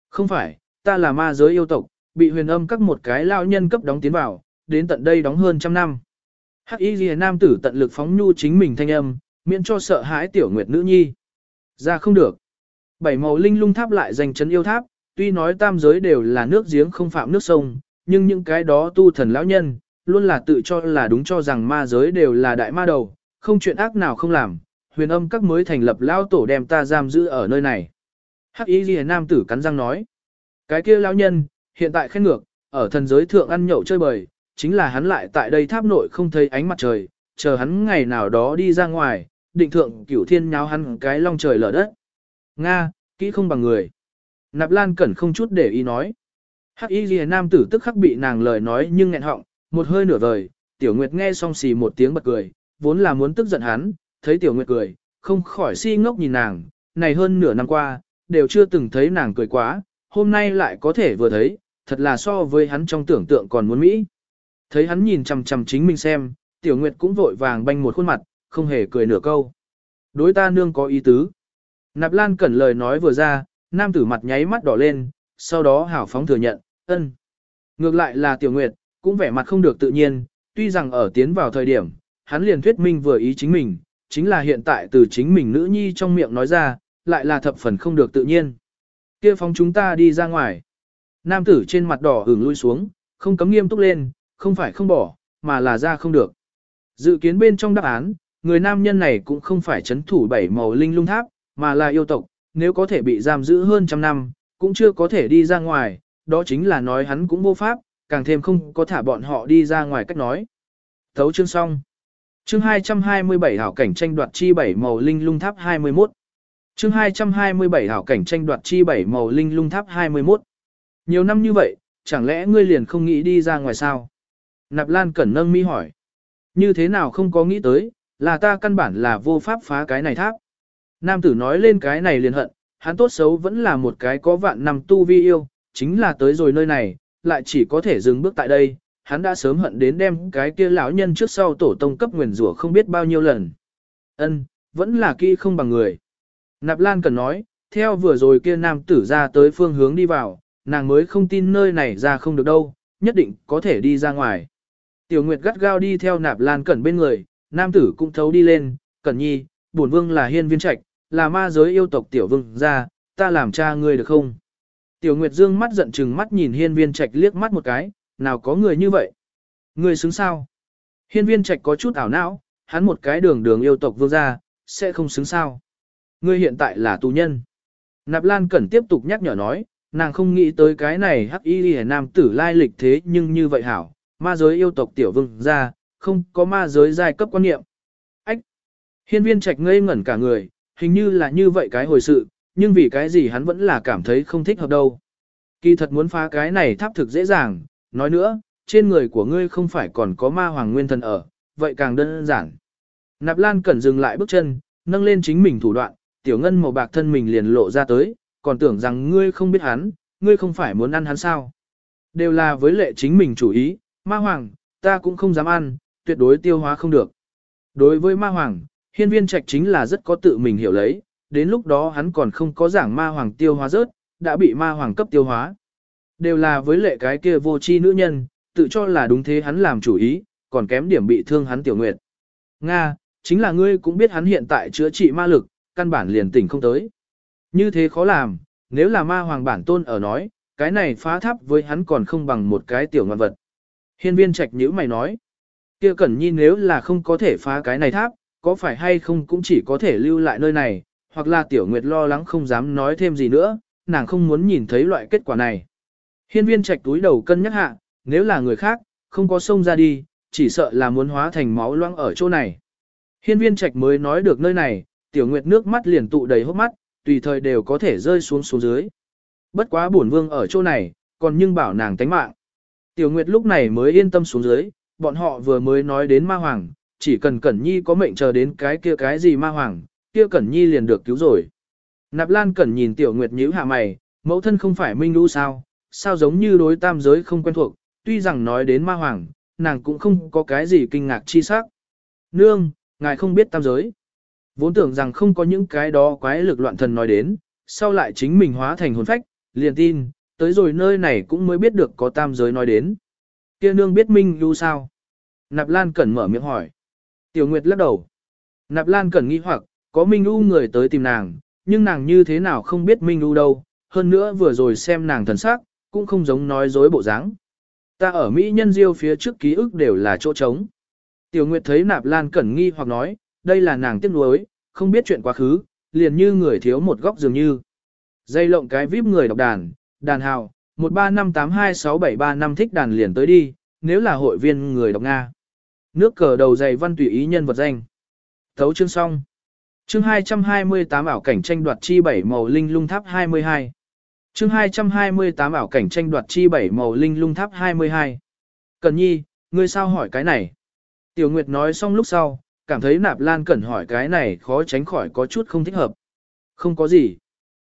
Không phải, ta là ma giới yêu tộc, bị huyền âm các một cái lao nhân cấp đóng tiến vào, đến tận đây đóng hơn trăm năm. Hắc y Liễu nam tử tận lực phóng nhu chính mình thanh âm, miễn cho sợ hãi tiểu nguyệt nữ nhi. Ra không được. Bảy màu linh lung tháp lại danh chấn yêu tháp, tuy nói tam giới đều là nước giếng không phạm nước sông, nhưng những cái đó tu thần lão nhân, luôn là tự cho là đúng cho rằng ma giới đều là đại ma đầu, không chuyện ác nào không làm, huyền âm các mới thành lập lao tổ đem ta giam giữ ở nơi này. Hắc ý ghi nam tử cắn răng nói. Cái kia lão nhân, hiện tại khen ngược, ở thần giới thượng ăn nhậu chơi bời, chính là hắn lại tại đây tháp nội không thấy ánh mặt trời, chờ hắn ngày nào đó đi ra ngoài, định thượng cửu thiên nháo hắn cái long trời lở đất. Nga, kỹ không bằng người. Nạp Lan Cẩn không chút để ý nói. Hắc y Liễu nam tử tức khắc bị nàng lời nói nhưng nghẹn họng, một hơi nửa vời, tiểu nguyệt nghe xong xì một tiếng bật cười, vốn là muốn tức giận hắn, thấy tiểu nguyệt cười, không khỏi si ngốc nhìn nàng, này hơn nửa năm qua, đều chưa từng thấy nàng cười quá, hôm nay lại có thể vừa thấy, thật là so với hắn trong tưởng tượng còn muốn Mỹ. Thấy hắn nhìn chằm chằm chính mình xem, tiểu nguyệt cũng vội vàng banh một khuôn mặt, không hề cười nửa câu. Đối ta nương có ý tứ. Nạp Lan cẩn lời nói vừa ra, nam tử mặt nháy mắt đỏ lên, sau đó hảo phóng thừa nhận, ân. Ngược lại là tiểu nguyệt, cũng vẻ mặt không được tự nhiên, tuy rằng ở tiến vào thời điểm, hắn liền thuyết minh vừa ý chính mình, chính là hiện tại từ chính mình nữ nhi trong miệng nói ra, lại là thập phần không được tự nhiên. kia phóng chúng ta đi ra ngoài. Nam tử trên mặt đỏ hưởng lui xuống, không cấm nghiêm túc lên, không phải không bỏ, mà là ra không được. Dự kiến bên trong đáp án, người nam nhân này cũng không phải chấn thủ bảy màu linh lung tháp, mà là yêu tộc, nếu có thể bị giam giữ hơn trăm năm, cũng chưa có thể đi ra ngoài, đó chính là nói hắn cũng vô pháp, càng thêm không có thả bọn họ đi ra ngoài cách nói. Thấu chương xong. Chương 227 hảo cảnh tranh đoạt chi bảy màu linh lung tháp 21. Chương 227 hảo cảnh tranh đoạt chi bảy màu linh lung tháp 21. Nhiều năm như vậy, chẳng lẽ ngươi liền không nghĩ đi ra ngoài sao? Nạp Lan Cẩn nâng mi hỏi. Như thế nào không có nghĩ tới, là ta căn bản là vô pháp phá cái này tháp. Nam tử nói lên cái này liền hận, hắn tốt xấu vẫn là một cái có vạn năm tu vi yêu, chính là tới rồi nơi này, lại chỉ có thể dừng bước tại đây, hắn đã sớm hận đến đem cái kia lão nhân trước sau tổ tông cấp nguyền rủa không biết bao nhiêu lần. Ân, vẫn là kỹ không bằng người. Nạp Lan cần nói, theo vừa rồi kia nam tử ra tới phương hướng đi vào, nàng mới không tin nơi này ra không được đâu, nhất định có thể đi ra ngoài. Tiểu Nguyệt gắt gao đi theo Nạp Lan Cẩn bên người, nam tử cũng thấu đi lên, Cẩn Nhi, bổn vương là hiên viên trạch, là ma giới yêu tộc tiểu vương ra, ta làm cha ngươi được không? Tiểu Nguyệt Dương mắt giận chừng mắt nhìn hiên viên trạch liếc mắt một cái, nào có người như vậy? Ngươi xứng sao? Hiên viên trạch có chút ảo não, hắn một cái đường đường yêu tộc vương gia, sẽ không xứng sao? Ngươi hiện tại là tù nhân. Nạp Lan Cẩn tiếp tục nhắc nhở nói, nàng không nghĩ tới cái này hắc y lìa nam tử lai lịch thế nhưng như vậy hảo, ma giới yêu tộc tiểu vương gia, không có ma giới giai cấp quan niệm. Ách! Hiên viên trạch ngây ngẩn cả người, hình như là như vậy cái hồi sự, nhưng vì cái gì hắn vẫn là cảm thấy không thích hợp đâu. Kỳ thật muốn phá cái này tháp thực dễ dàng, nói nữa, trên người của ngươi không phải còn có ma hoàng nguyên thần ở, vậy càng đơn giản. Nạp Lan cẩn dừng lại bước chân, nâng lên chính mình thủ đoạn, tiểu ngân màu bạc thân mình liền lộ ra tới, còn tưởng rằng ngươi không biết hắn, ngươi không phải muốn ăn hắn sao. Đều là với lệ chính mình chủ ý, ma hoàng, ta cũng không dám ăn, tuyệt đối tiêu hóa không được. Đối với ma hoàng, hiên viên trạch chính là rất có tự mình hiểu lấy, đến lúc đó hắn còn không có giảng ma hoàng tiêu hóa rớt, đã bị ma hoàng cấp tiêu hóa. Đều là với lệ cái kia vô chi nữ nhân, tự cho là đúng thế hắn làm chủ ý, còn kém điểm bị thương hắn tiểu nguyệt. Nga, chính là ngươi cũng biết hắn hiện tại chữa trị ma lực, căn bản liền tỉnh không tới. Như thế khó làm, nếu là ma hoàng bản tôn ở nói, cái này phá tháp với hắn còn không bằng một cái tiểu ngoan vật. Hiên viên trạch nhữ mày nói, kia cẩn nhi nếu là không có thể phá cái này tháp, có phải hay không cũng chỉ có thể lưu lại nơi này, hoặc là tiểu nguyệt lo lắng không dám nói thêm gì nữa, nàng không muốn nhìn thấy loại kết quả này. Hiên viên trạch túi đầu cân nhắc hạ, nếu là người khác, không có sông ra đi, chỉ sợ là muốn hóa thành máu loãng ở chỗ này. Hiên viên trạch mới nói được nơi này, tiểu nguyệt nước mắt liền tụ đầy hốc mắt, tùy thời đều có thể rơi xuống xuống dưới. Bất quá bổn vương ở chỗ này, còn nhưng bảo nàng tánh mạng. Tiểu nguyệt lúc này mới yên tâm xuống dưới, bọn họ vừa mới nói đến ma hoàng, chỉ cần Cẩn Nhi có mệnh chờ đến cái kia cái gì ma hoàng, kia Cẩn Nhi liền được cứu rồi. Nạp Lan Cẩn nhìn Tiểu Nguyệt nhíu hạ mày, mẫu thân không phải Minh Lũ sao, sao giống như đối tam giới không quen thuộc, tuy rằng nói đến ma hoàng, nàng cũng không có cái gì kinh ngạc chi sắc. Nương, ngài không biết tam giới. Vốn tưởng rằng không có những cái đó quái lực loạn thần nói đến, sau lại chính mình hóa thành hồn phách, liền tin, tới rồi nơi này cũng mới biết được có tam giới nói đến. Kia nương biết Minh Lưu sao? Nạp Lan Cẩn mở miệng hỏi. Tiểu Nguyệt lắc đầu. Nạp Lan Cẩn nghi hoặc, có Minh U người tới tìm nàng, nhưng nàng như thế nào không biết Minh U đâu, hơn nữa vừa rồi xem nàng thần sắc, cũng không giống nói dối bộ dáng. Ta ở Mỹ nhân diêu phía trước ký ức đều là chỗ trống. Tiểu Nguyệt thấy Nạp Lan Cẩn nghi hoặc nói, đây là nàng tiếc nuối, không biết chuyện quá khứ, liền như người thiếu một góc dường như. Dây lộng cái vip người đọc đàn, đàn hào, 135826735 thích đàn liền tới đi, nếu là hội viên người đọc Nga. Nước cờ đầu dày văn tùy ý nhân vật danh. Thấu chương xong. Chương 228 ảo cảnh tranh đoạt chi bảy màu linh lung tháp 22. Chương 228 ảo cảnh tranh đoạt chi bảy màu linh lung tháp 22. Cần nhi, ngươi sao hỏi cái này? Tiểu Nguyệt nói xong lúc sau, cảm thấy Nạp Lan Cẩn hỏi cái này khó tránh khỏi có chút không thích hợp. Không có gì.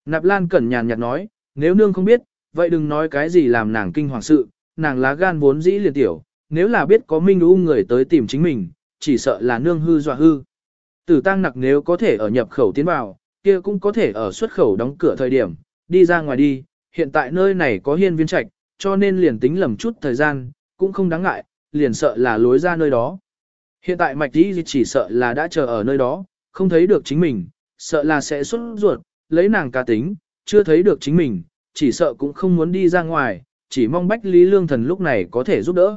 Nạp Lan Cẩn nhàn nhạt nói, nếu nương không biết, vậy đừng nói cái gì làm nàng kinh hoàng sự, nàng lá gan vốn dĩ liền tiểu, nếu là biết có minh u người tới tìm chính mình, chỉ sợ là nương hư dọa hư. Tử tăng nặc nếu có thể ở nhập khẩu tiến vào, kia cũng có thể ở xuất khẩu đóng cửa thời điểm, đi ra ngoài đi, hiện tại nơi này có hiên viên trạch, cho nên liền tính lầm chút thời gian, cũng không đáng ngại, liền sợ là lối ra nơi đó. Hiện tại mạch đi chỉ sợ là đã chờ ở nơi đó, không thấy được chính mình, sợ là sẽ xuất ruột, lấy nàng cá tính, chưa thấy được chính mình, chỉ sợ cũng không muốn đi ra ngoài, chỉ mong Bách Lý Lương Thần lúc này có thể giúp đỡ.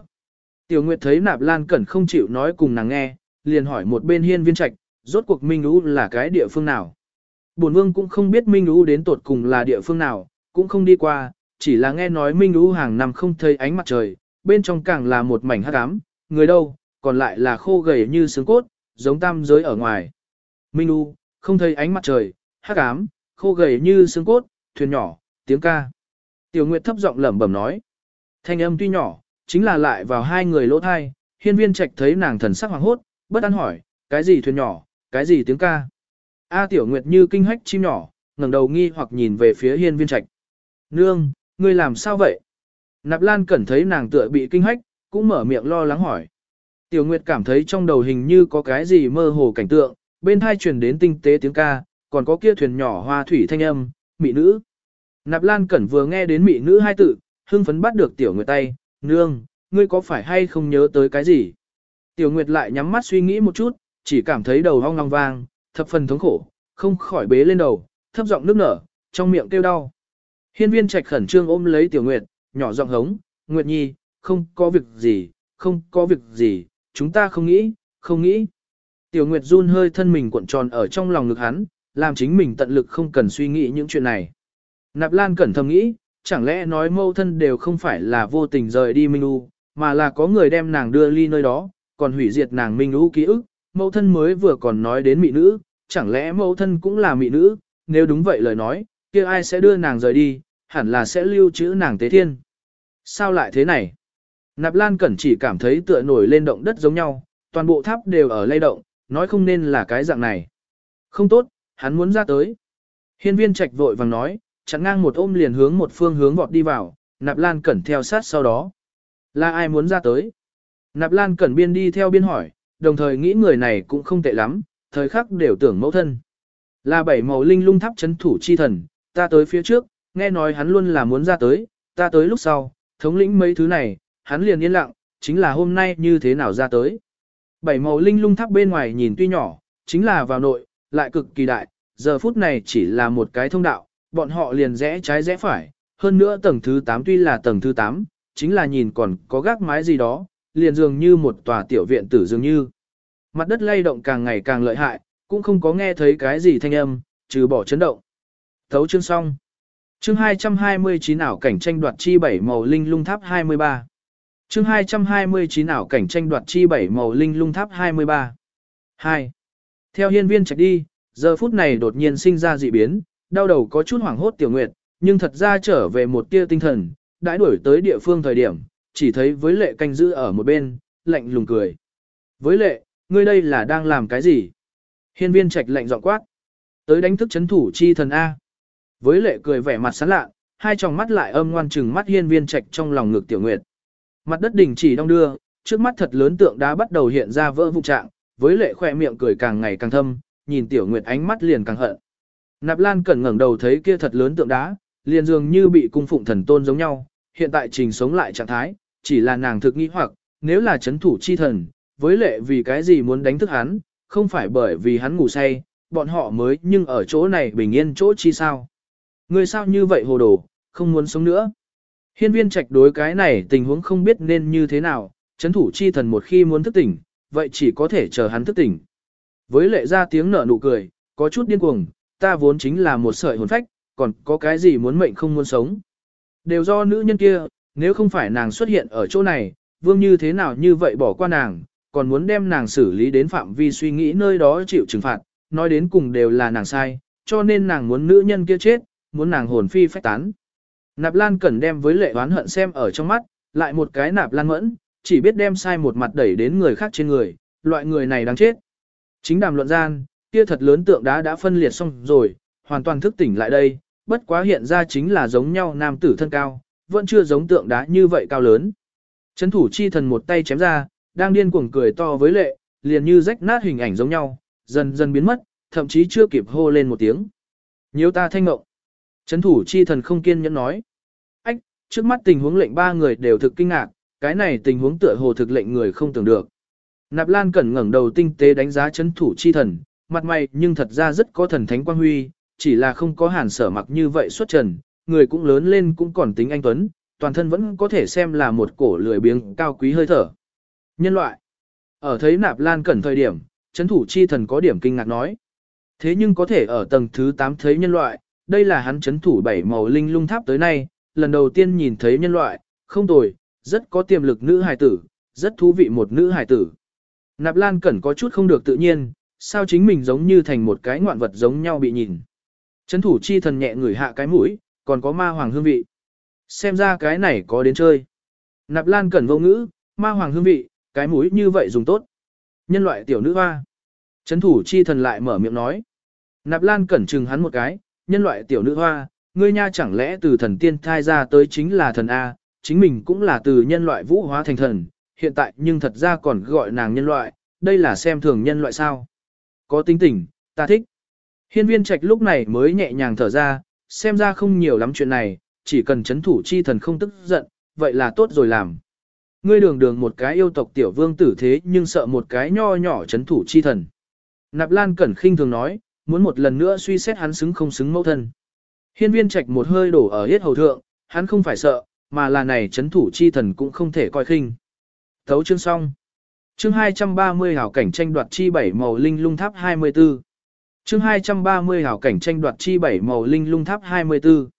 Tiểu Nguyệt thấy Nạp Lan Cẩn không chịu nói cùng nàng nghe, liền hỏi một bên hiên viên trạch, rốt cuộc Minh Lũ là cái địa phương nào. Bổn Vương cũng không biết Minh Lũ đến tột cùng là địa phương nào, cũng không đi qua, chỉ là nghe nói Minh Lũ hàng năm không thấy ánh mặt trời, bên trong càng là một mảnh hắc ám, người đâu, còn lại là khô gầy như xương cốt, giống tam giới ở ngoài. Minh Lũ, không thấy ánh mặt trời, hắc ám, khô gầy như xương cốt, thuyền nhỏ, tiếng ca. Tiểu Nguyệt thấp giọng lẩm bẩm nói. Thanh âm tuy nhỏ, chính là lại vào hai người lỗ thai, hiên viên trạch thấy nàng thần sắc hoàng hốt, bất an hỏi, cái gì thuyền nhỏ, cái gì tiếng ca. A tiểu nguyệt như kinh hách chim nhỏ, ngẩng đầu nghi hoặc nhìn về phía hiên viên trạch. Nương, ngươi làm sao vậy? Nạp lan cẩn thấy nàng tựa bị kinh hách, cũng mở miệng lo lắng hỏi. Tiểu nguyệt cảm thấy trong đầu hình như có cái gì mơ hồ cảnh tượng, bên thai truyền đến tinh tế tiếng ca, còn có kia thuyền nhỏ hoa thủy thanh âm, mỹ nữ. Nạp lan cẩn vừa nghe đến mị nữ hai tự, hưng phấn bắt được tiểu nguyệt tay, nương, ngươi có phải hay không nhớ tới cái gì? Tiểu Nguyệt lại nhắm mắt suy nghĩ một chút, chỉ cảm thấy đầu hong long vang, thập phần thống khổ, không khỏi bế lên đầu, thấp giọng nước nở, trong miệng kêu đau. Hiên viên trạch khẩn trương ôm lấy Tiểu Nguyệt, nhỏ giọng hống, Nguyệt Nhi, không có việc gì, không có việc gì, chúng ta không nghĩ, không nghĩ. Tiểu Nguyệt run hơi thân mình cuộn tròn ở trong lòng ngực hắn, làm chính mình tận lực không cần suy nghĩ những chuyện này. Nạp Lan cẩn thầm nghĩ, chẳng lẽ nói mâu thân đều không phải là vô tình rời đi Minh U, mà là có người đem nàng đưa ly nơi đó, còn hủy diệt nàng Minh U ký ức, mâu thân mới vừa còn nói đến mị nữ, chẳng lẽ mâu thân cũng là mị nữ, nếu đúng vậy lời nói, kia ai sẽ đưa nàng rời đi, hẳn là sẽ lưu trữ nàng tế thiên. Sao lại thế này? Nạp Lan Cẩn chỉ cảm thấy tựa nổi lên động đất giống nhau, toàn bộ tháp đều ở lay động, nói không nên là cái dạng này. Không tốt, hắn muốn ra tới. Hiên viên trạch vội vàng nói, chặn ngang một ôm liền hướng một phương hướng vọt đi vào, Nạp Lan Cẩn theo sát sau đó. Là ai muốn ra tới? Nạp Lan Cẩn biên đi theo biên hỏi, đồng thời nghĩ người này cũng không tệ lắm, thời khắc đều tưởng mẫu thân. Là bảy màu linh lung tháp chấn thủ chi thần, ta tới phía trước, nghe nói hắn luôn là muốn ra tới, ta tới lúc sau, thống lĩnh mấy thứ này, hắn liền yên lặng, chính là hôm nay như thế nào ra tới. Bảy màu linh lung tháp bên ngoài nhìn tuy nhỏ, chính là vào nội, lại cực kỳ đại, giờ phút này chỉ là một cái thông đạo, bọn họ liền rẽ trái rẽ phải, hơn nữa tầng thứ 8 tuy là tầng thứ 8, chính là nhìn còn có gác mái gì đó, liền dường như một tòa tiểu viện tử dường như. Mặt đất lay động càng ngày càng lợi hại, cũng không có nghe thấy cái gì thanh âm, trừ bỏ chấn động. Thấu chương xong. Chương 229 ảo cảnh tranh đoạt chi bảy màu linh lung tháp 23. Chương 229 ảo cảnh tranh đoạt chi bảy màu linh lung tháp 23. 2. Theo hiên viên chạy đi, giờ phút này đột nhiên sinh ra dị biến, đau đầu có chút hoảng hốt tiểu nguyệt, nhưng thật ra trở về một tia tinh thần, đã đuổi tới địa phương thời điểm, chỉ thấy với lệ canh giữ ở một bên, lạnh lùng cười. Với lệ, ngươi đây là đang làm cái gì? Hiên viên trạch lạnh giọng quát. Tới đánh thức chấn thủ chi thần A. Với lệ cười vẻ mặt sán lạ, hai tròng mắt lại âm ngoan trừng mắt hiên viên trạch trong lòng ngực tiểu nguyệt. Mặt đất đỉnh chỉ đong đưa, trước mắt thật lớn tượng đá bắt đầu hiện ra vỡ vụn trạng, với lệ khỏe miệng cười càng ngày càng thâm, nhìn tiểu nguyệt ánh mắt liền càng hận. Nạp Lan cẩn ngẩng đầu thấy kia thật lớn tượng đá, liền dường như bị cung phụng thần tôn giống nhau, hiện tại trình sống lại trạng thái, chỉ là nàng thực nghĩ hoặc, nếu là chấn thủ chi thần, với lệ vì cái gì muốn đánh thức hắn, không phải bởi vì hắn ngủ say, bọn họ mới nhưng ở chỗ này bình yên chỗ chi sao. Người sao như vậy hồ đồ, không muốn sống nữa. Hiên viên trạch đối cái này tình huống không biết nên như thế nào, chấn thủ chi thần một khi muốn thức tỉnh, vậy chỉ có thể chờ hắn thức tỉnh. Với lệ ra tiếng nở nụ cười, có chút điên cuồng, ta vốn chính là một sợi hồn phách, còn có cái gì muốn mệnh không muốn sống. Đều do nữ nhân kia, nếu không phải nàng xuất hiện ở chỗ này, vương như thế nào như vậy bỏ qua nàng, còn muốn đem nàng xử lý đến phạm vi suy nghĩ nơi đó chịu trừng phạt, nói đến cùng đều là nàng sai, cho nên nàng muốn nữ nhân kia chết, muốn nàng hồn phi phách tán. Nạp Lan cần đem với lệ oán hận xem ở trong mắt, lại một cái Nạp Lan Mẫn, chỉ biết đem sai một mặt đẩy đến người khác trên người, loại người này đáng chết. Chính đàm luận gian, kia thật lớn tượng đá đã phân liệt xong rồi, hoàn toàn thức tỉnh lại đây, bất quá hiện ra chính là giống nhau nam tử thân cao, vẫn chưa giống tượng đá như vậy cao lớn. Chấn thủ chi thần một tay chém ra, đang điên cuồng cười to với lệ, liền như rách nát hình ảnh giống nhau, dần dần biến mất, thậm chí chưa kịp hô lên một tiếng. Nhiều ta thanh ngộng. Chấn thủ chi thần không kiên nhẫn nói. Ách, trước mắt tình huống lệnh ba người đều thực kinh ngạc, cái này tình huống tựa hồ thực lệnh người không tưởng được. Nạp Lan Cẩn ngẩng đầu tinh tế đánh giá chấn thủ chi thần, mặt mày nhưng thật ra rất có thần thánh quang huy, chỉ là không có hàn sở mặc như vậy xuất trần, người cũng lớn lên cũng còn tính anh Tuấn, toàn thân vẫn có thể xem là một cổ lười biếng cao quý hơi thở. Nhân loại. Ở thấy Nạp Lan Cẩn thời điểm, chấn thủ chi thần có điểm kinh ngạc nói. Thế nhưng có thể ở tầng thứ 8 thấy nhân loại, đây là hắn chấn thủ bảy màu linh lung tháp tới nay, lần đầu tiên nhìn thấy nhân loại, không tồi, rất có tiềm lực nữ hài tử, rất thú vị một nữ hài tử. Nạp Lan Cẩn có chút không được tự nhiên, sao chính mình giống như thành một cái ngoạn vật giống nhau bị nhìn. Chấn thủ chi thần nhẹ người hạ cái mũi, còn có ma hoàng hương vị. Xem ra cái này có đến chơi. Nạp Lan Cẩn vô ngữ, ma hoàng hương vị, cái mũi như vậy dùng tốt. Nhân loại tiểu nữ hoa. Chấn thủ chi thần lại mở miệng nói. Nạp Lan Cẩn chừng hắn một cái, nhân loại tiểu nữ hoa, ngươi nha chẳng lẽ từ thần tiên thai ra tới chính là thần A, chính mình cũng là từ nhân loại vũ hóa thành thần, hiện tại nhưng thật ra còn gọi nàng nhân loại, đây là xem thường nhân loại sao. Có tính tình, ta thích. Hiên viên trạch lúc này mới nhẹ nhàng thở ra, xem ra không nhiều lắm chuyện này, chỉ cần chấn thủ chi thần không tức giận, vậy là tốt rồi làm. Ngươi đường đường một cái yêu tộc tiểu vương tử thế nhưng sợ một cái nho nhỏ chấn thủ chi thần. Nạp Lan Cẩn khinh thường nói, muốn một lần nữa suy xét hắn xứng không xứng mẫu thân. Hiên viên trạch một hơi đổ ở hết hầu thượng, hắn không phải sợ, mà là này chấn thủ chi thần cũng không thể coi khinh. Thấu chương xong. Chương 230 hảo cảnh tranh đoạt chi bảy màu linh lung tháp 24. Chương 230 hảo cảnh tranh đoạt chi bảy màu linh lung tháp 24.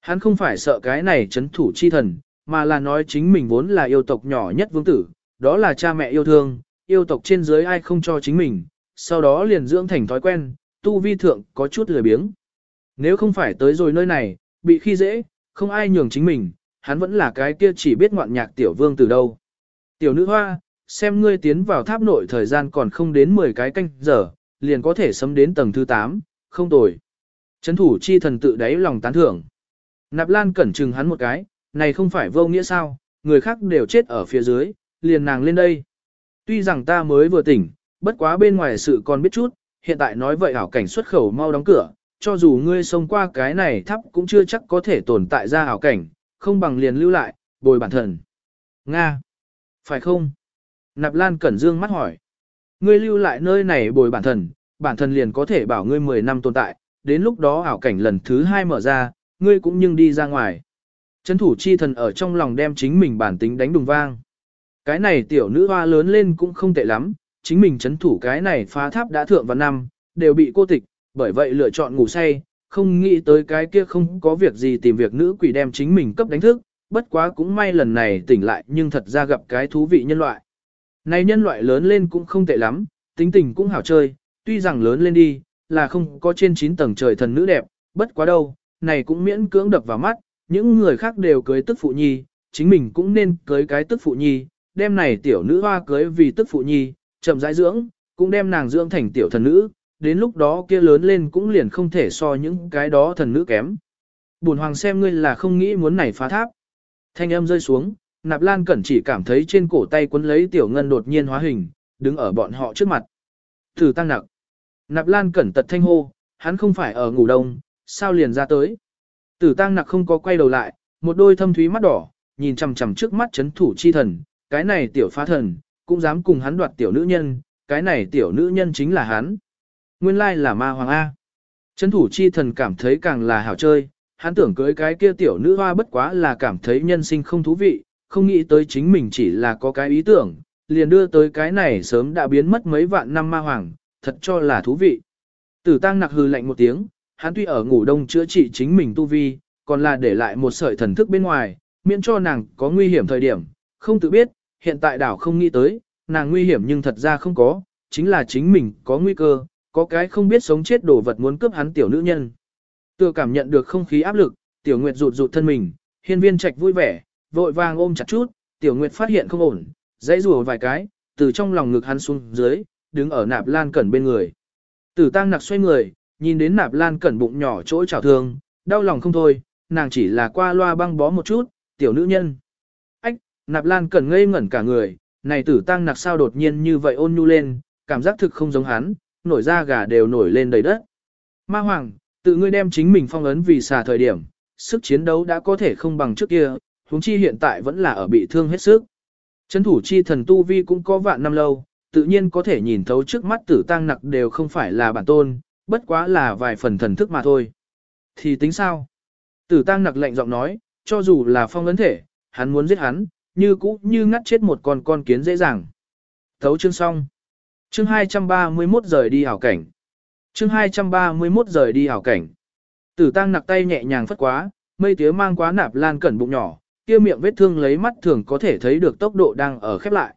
Hắn không phải sợ cái này chấn thủ chi thần, mà là nói chính mình vốn là yêu tộc nhỏ nhất vương tử, đó là cha mẹ yêu thương, yêu tộc trên dưới ai không cho chính mình, sau đó liền dưỡng thành thói quen, tu vi thượng có chút lười biếng. Nếu không phải tới rồi nơi này, bị khi dễ, không ai nhường chính mình, hắn vẫn là cái kia chỉ biết ngoạn nhạc tiểu vương từ đâu. Tiểu nữ hoa, xem ngươi tiến vào tháp nội thời gian còn không đến 10 cái canh giờ, liền có thể sấm đến tầng thứ 8, không tồi. Chấn thủ chi thần tự đáy lòng tán thưởng. Nạp Lan cẩn trừng hắn một cái, này không phải vô nghĩa sao, người khác đều chết ở phía dưới, liền nàng lên đây. Tuy rằng ta mới vừa tỉnh, bất quá bên ngoài sự còn biết chút, hiện tại nói vậy hảo cảnh xuất khẩu mau đóng cửa, cho dù ngươi xông qua cái này thắp cũng chưa chắc có thể tồn tại ra hảo cảnh, không bằng liền lưu lại, bồi bản thần. Nga. Phải không? Nạp Lan Cẩn Dương mắt hỏi. Ngươi lưu lại nơi này bồi bản thần, bản thần liền có thể bảo ngươi 10 năm tồn tại, đến lúc đó ảo cảnh lần thứ hai mở ra, ngươi cũng nhưng đi ra ngoài. Chấn thủ chi thần ở trong lòng đem chính mình bản tính đánh đùng vang. Cái này tiểu nữ hoa lớn lên cũng không tệ lắm, chính mình chấn thủ cái này phá tháp đã thượng vào năm, đều bị cô tịch, bởi vậy lựa chọn ngủ say, không nghĩ tới cái kia không có việc gì tìm việc nữ quỷ đem chính mình cấp đánh thức, bất quá cũng may lần này tỉnh lại nhưng thật ra gặp cái thú vị nhân loại. Này nhân loại lớn lên cũng không tệ lắm, tính tình cũng hảo chơi, tuy rằng lớn lên đi, là không có trên 9 tầng trời thần nữ đẹp, bất quá đâu, này cũng miễn cưỡng đập vào mắt, những người khác đều cưới tức phụ nhi, chính mình cũng nên cưới cái tức phụ nhi, đem này tiểu nữ hoa cưới vì tức phụ nhi, chậm rãi dưỡng, cũng đem nàng dưỡng thành tiểu thần nữ, đến lúc đó kia lớn lên cũng liền không thể so những cái đó thần nữ kém. Bùn hoàng xem ngươi là không nghĩ muốn này phá tháp. Thanh âm rơi xuống, nạp lan cẩn chỉ cảm thấy trên cổ tay quấn lấy tiểu ngân đột nhiên hóa hình, đứng ở bọn họ trước mặt. Thử tăng nặc. Nạp lan cẩn tật thanh hô, hắn không phải ở ngủ đông, sao liền ra tới. Tử tăng nặc không có quay đầu lại, một đôi thâm thúy mắt đỏ, nhìn chằm chằm trước mắt chấn thủ chi thần, cái này tiểu phá thần, cũng dám cùng hắn đoạt tiểu nữ nhân, cái này tiểu nữ nhân chính là hắn. Nguyên lai là ma hoàng A. Chấn thủ chi thần cảm thấy càng là hảo chơi, hắn tưởng cưới cái kia tiểu nữ hoa bất quá là cảm thấy nhân sinh không thú vị, không nghĩ tới chính mình chỉ là có cái ý tưởng, liền đưa tới cái này sớm đã biến mất mấy vạn năm ma hoàng, thật cho là thú vị. Tử tăng nặc hư lạnh một tiếng, hắn tuy ở ngủ đông chữa trị chính mình tu vi, còn là để lại một sợi thần thức bên ngoài, miễn cho nàng có nguy hiểm thời điểm, không tự biết, hiện tại đảo không nghĩ tới, nàng nguy hiểm nhưng thật ra không có, chính là chính mình có nguy cơ, có cái không biết sống chết đồ vật muốn cướp hắn tiểu nữ nhân. Tựa cảm nhận được không khí áp lực, tiểu nguyệt rụt rụt thân mình, hiên viên trạch vui vẻ, vội vàng ôm chặt chút, tiểu nguyệt phát hiện không ổn, dãy rùa vài cái, từ trong lòng ngực hắn xuống dưới, đứng ở nạp lan cẩn bên người. Tử tăng nặc xoay người, nhìn đến nạp lan cẩn bụng nhỏ chỗ trào thương, đau lòng không thôi, nàng chỉ là qua loa băng bó một chút, tiểu nữ nhân. Ách, nạp lan cẩn ngây ngẩn cả người, này tử tăng nặc sao đột nhiên như vậy ôn nhu lên, cảm giác thực không giống hắn, nổi da gà đều nổi lên đầy đất. Ma Hoàng, tự ngươi đem chính mình phong ấn vì xà thời điểm, sức chiến đấu đã có thể không bằng trước kia, huống chi hiện tại vẫn là ở bị thương hết sức. Chấn thủ chi thần tu vi cũng có vạn năm lâu, tự nhiên có thể nhìn thấu trước mắt tử tăng nặc đều không phải là bản tôn, bất quá là vài phần thần thức mà thôi. Thì tính sao? Tử tăng nặc lạnh giọng nói, cho dù là phong ấn thể, hắn muốn giết hắn, như cũ như ngắt chết một con con kiến dễ dàng. Thấu chương xong. Chương 231 rời đi hảo cảnh. Chương 231 rời đi hảo cảnh. Tử tăng nặc tay nhẹ nhàng phất quá, mây tía mang quá nạp lan cẩn bụng nhỏ, kia miệng vết thương lấy mắt thường có thể thấy được tốc độ đang ở khép lại.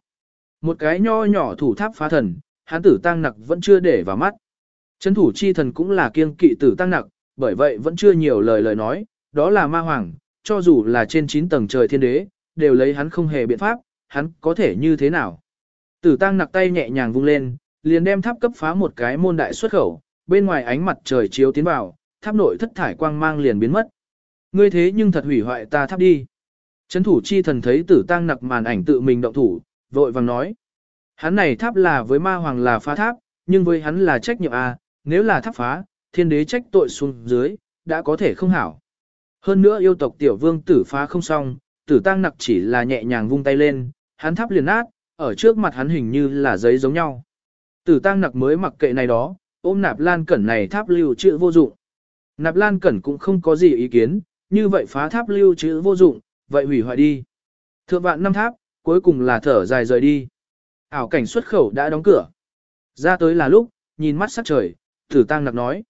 Một cái nho nhỏ thủ tháp phá thần, hắn tử tăng nặc vẫn chưa để vào mắt. Chấn thủ chi thần cũng là kiêng kỵ tử tăng nặc, bởi vậy vẫn chưa nhiều lời lời nói, đó là ma hoàng, cho dù là trên 9 tầng trời thiên đế, đều lấy hắn không hề biện pháp, hắn có thể như thế nào. Tử tăng nặc tay nhẹ nhàng vung lên, liền đem tháp cấp phá một cái môn đại xuất khẩu, bên ngoài ánh mặt trời chiếu tiến vào, tháp nội thất thải quang mang liền biến mất. Ngươi thế nhưng thật hủy hoại ta tháp đi. Chấn thủ chi thần thấy tử tăng nặc màn ảnh tự mình động thủ, vội vàng nói. Hắn này tháp là với ma hoàng là phá tháp, nhưng với hắn là trách nhiệm A, nếu là tháp phá, thiên đế trách tội xuống dưới, đã có thể không hảo. Hơn nữa yêu tộc tiểu vương tử phá không xong, tử tăng nặc chỉ là nhẹ nhàng vung tay lên, hắn tháp liền nát, ở trước mặt hắn hình như là giấy giống nhau. Tử tăng nặc mới mặc kệ này đó, ôm nạp lan cẩn này tháp lưu trữ vô dụng. Nạp lan cẩn cũng không có gì ý kiến, như vậy phá tháp lưu trữ vô dụng, vậy hủy hoại đi. Thượng vạn năm tháp, cuối cùng là thở dài rời đi. Ảo cảnh xuất khẩu đã đóng cửa. Ra tới là lúc, nhìn mắt sắc trời, tử tăng nặc nói.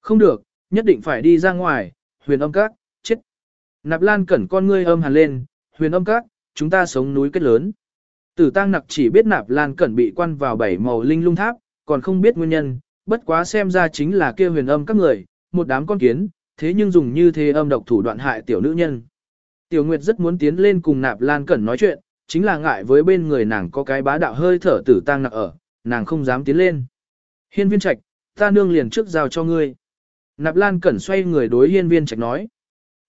Không được, nhất định phải đi ra ngoài, huyền âm các, chết. Nạp lan cẩn con ngươi âm hàn lên, huyền âm các, chúng ta sống núi kết lớn. Tử tăng nặc chỉ biết nạp lan cẩn bị quan vào bảy màu linh lung tháp, còn không biết nguyên nhân, bất quá xem ra chính là kia huyền âm các người, một đám con kiến, thế nhưng dùng như thế âm độc thủ đoạn hại tiểu nữ nhân. Tiểu Nguyệt rất muốn tiến lên cùng nạp lan cẩn nói chuyện, chính là ngại với bên người nàng có cái bá đạo hơi thở tử tăng nặc ở, nàng không dám tiến lên. Hiên viên trạch, ta nương liền trước giao cho ngươi. Nạp lan cẩn xoay người đối hiên viên trạch nói.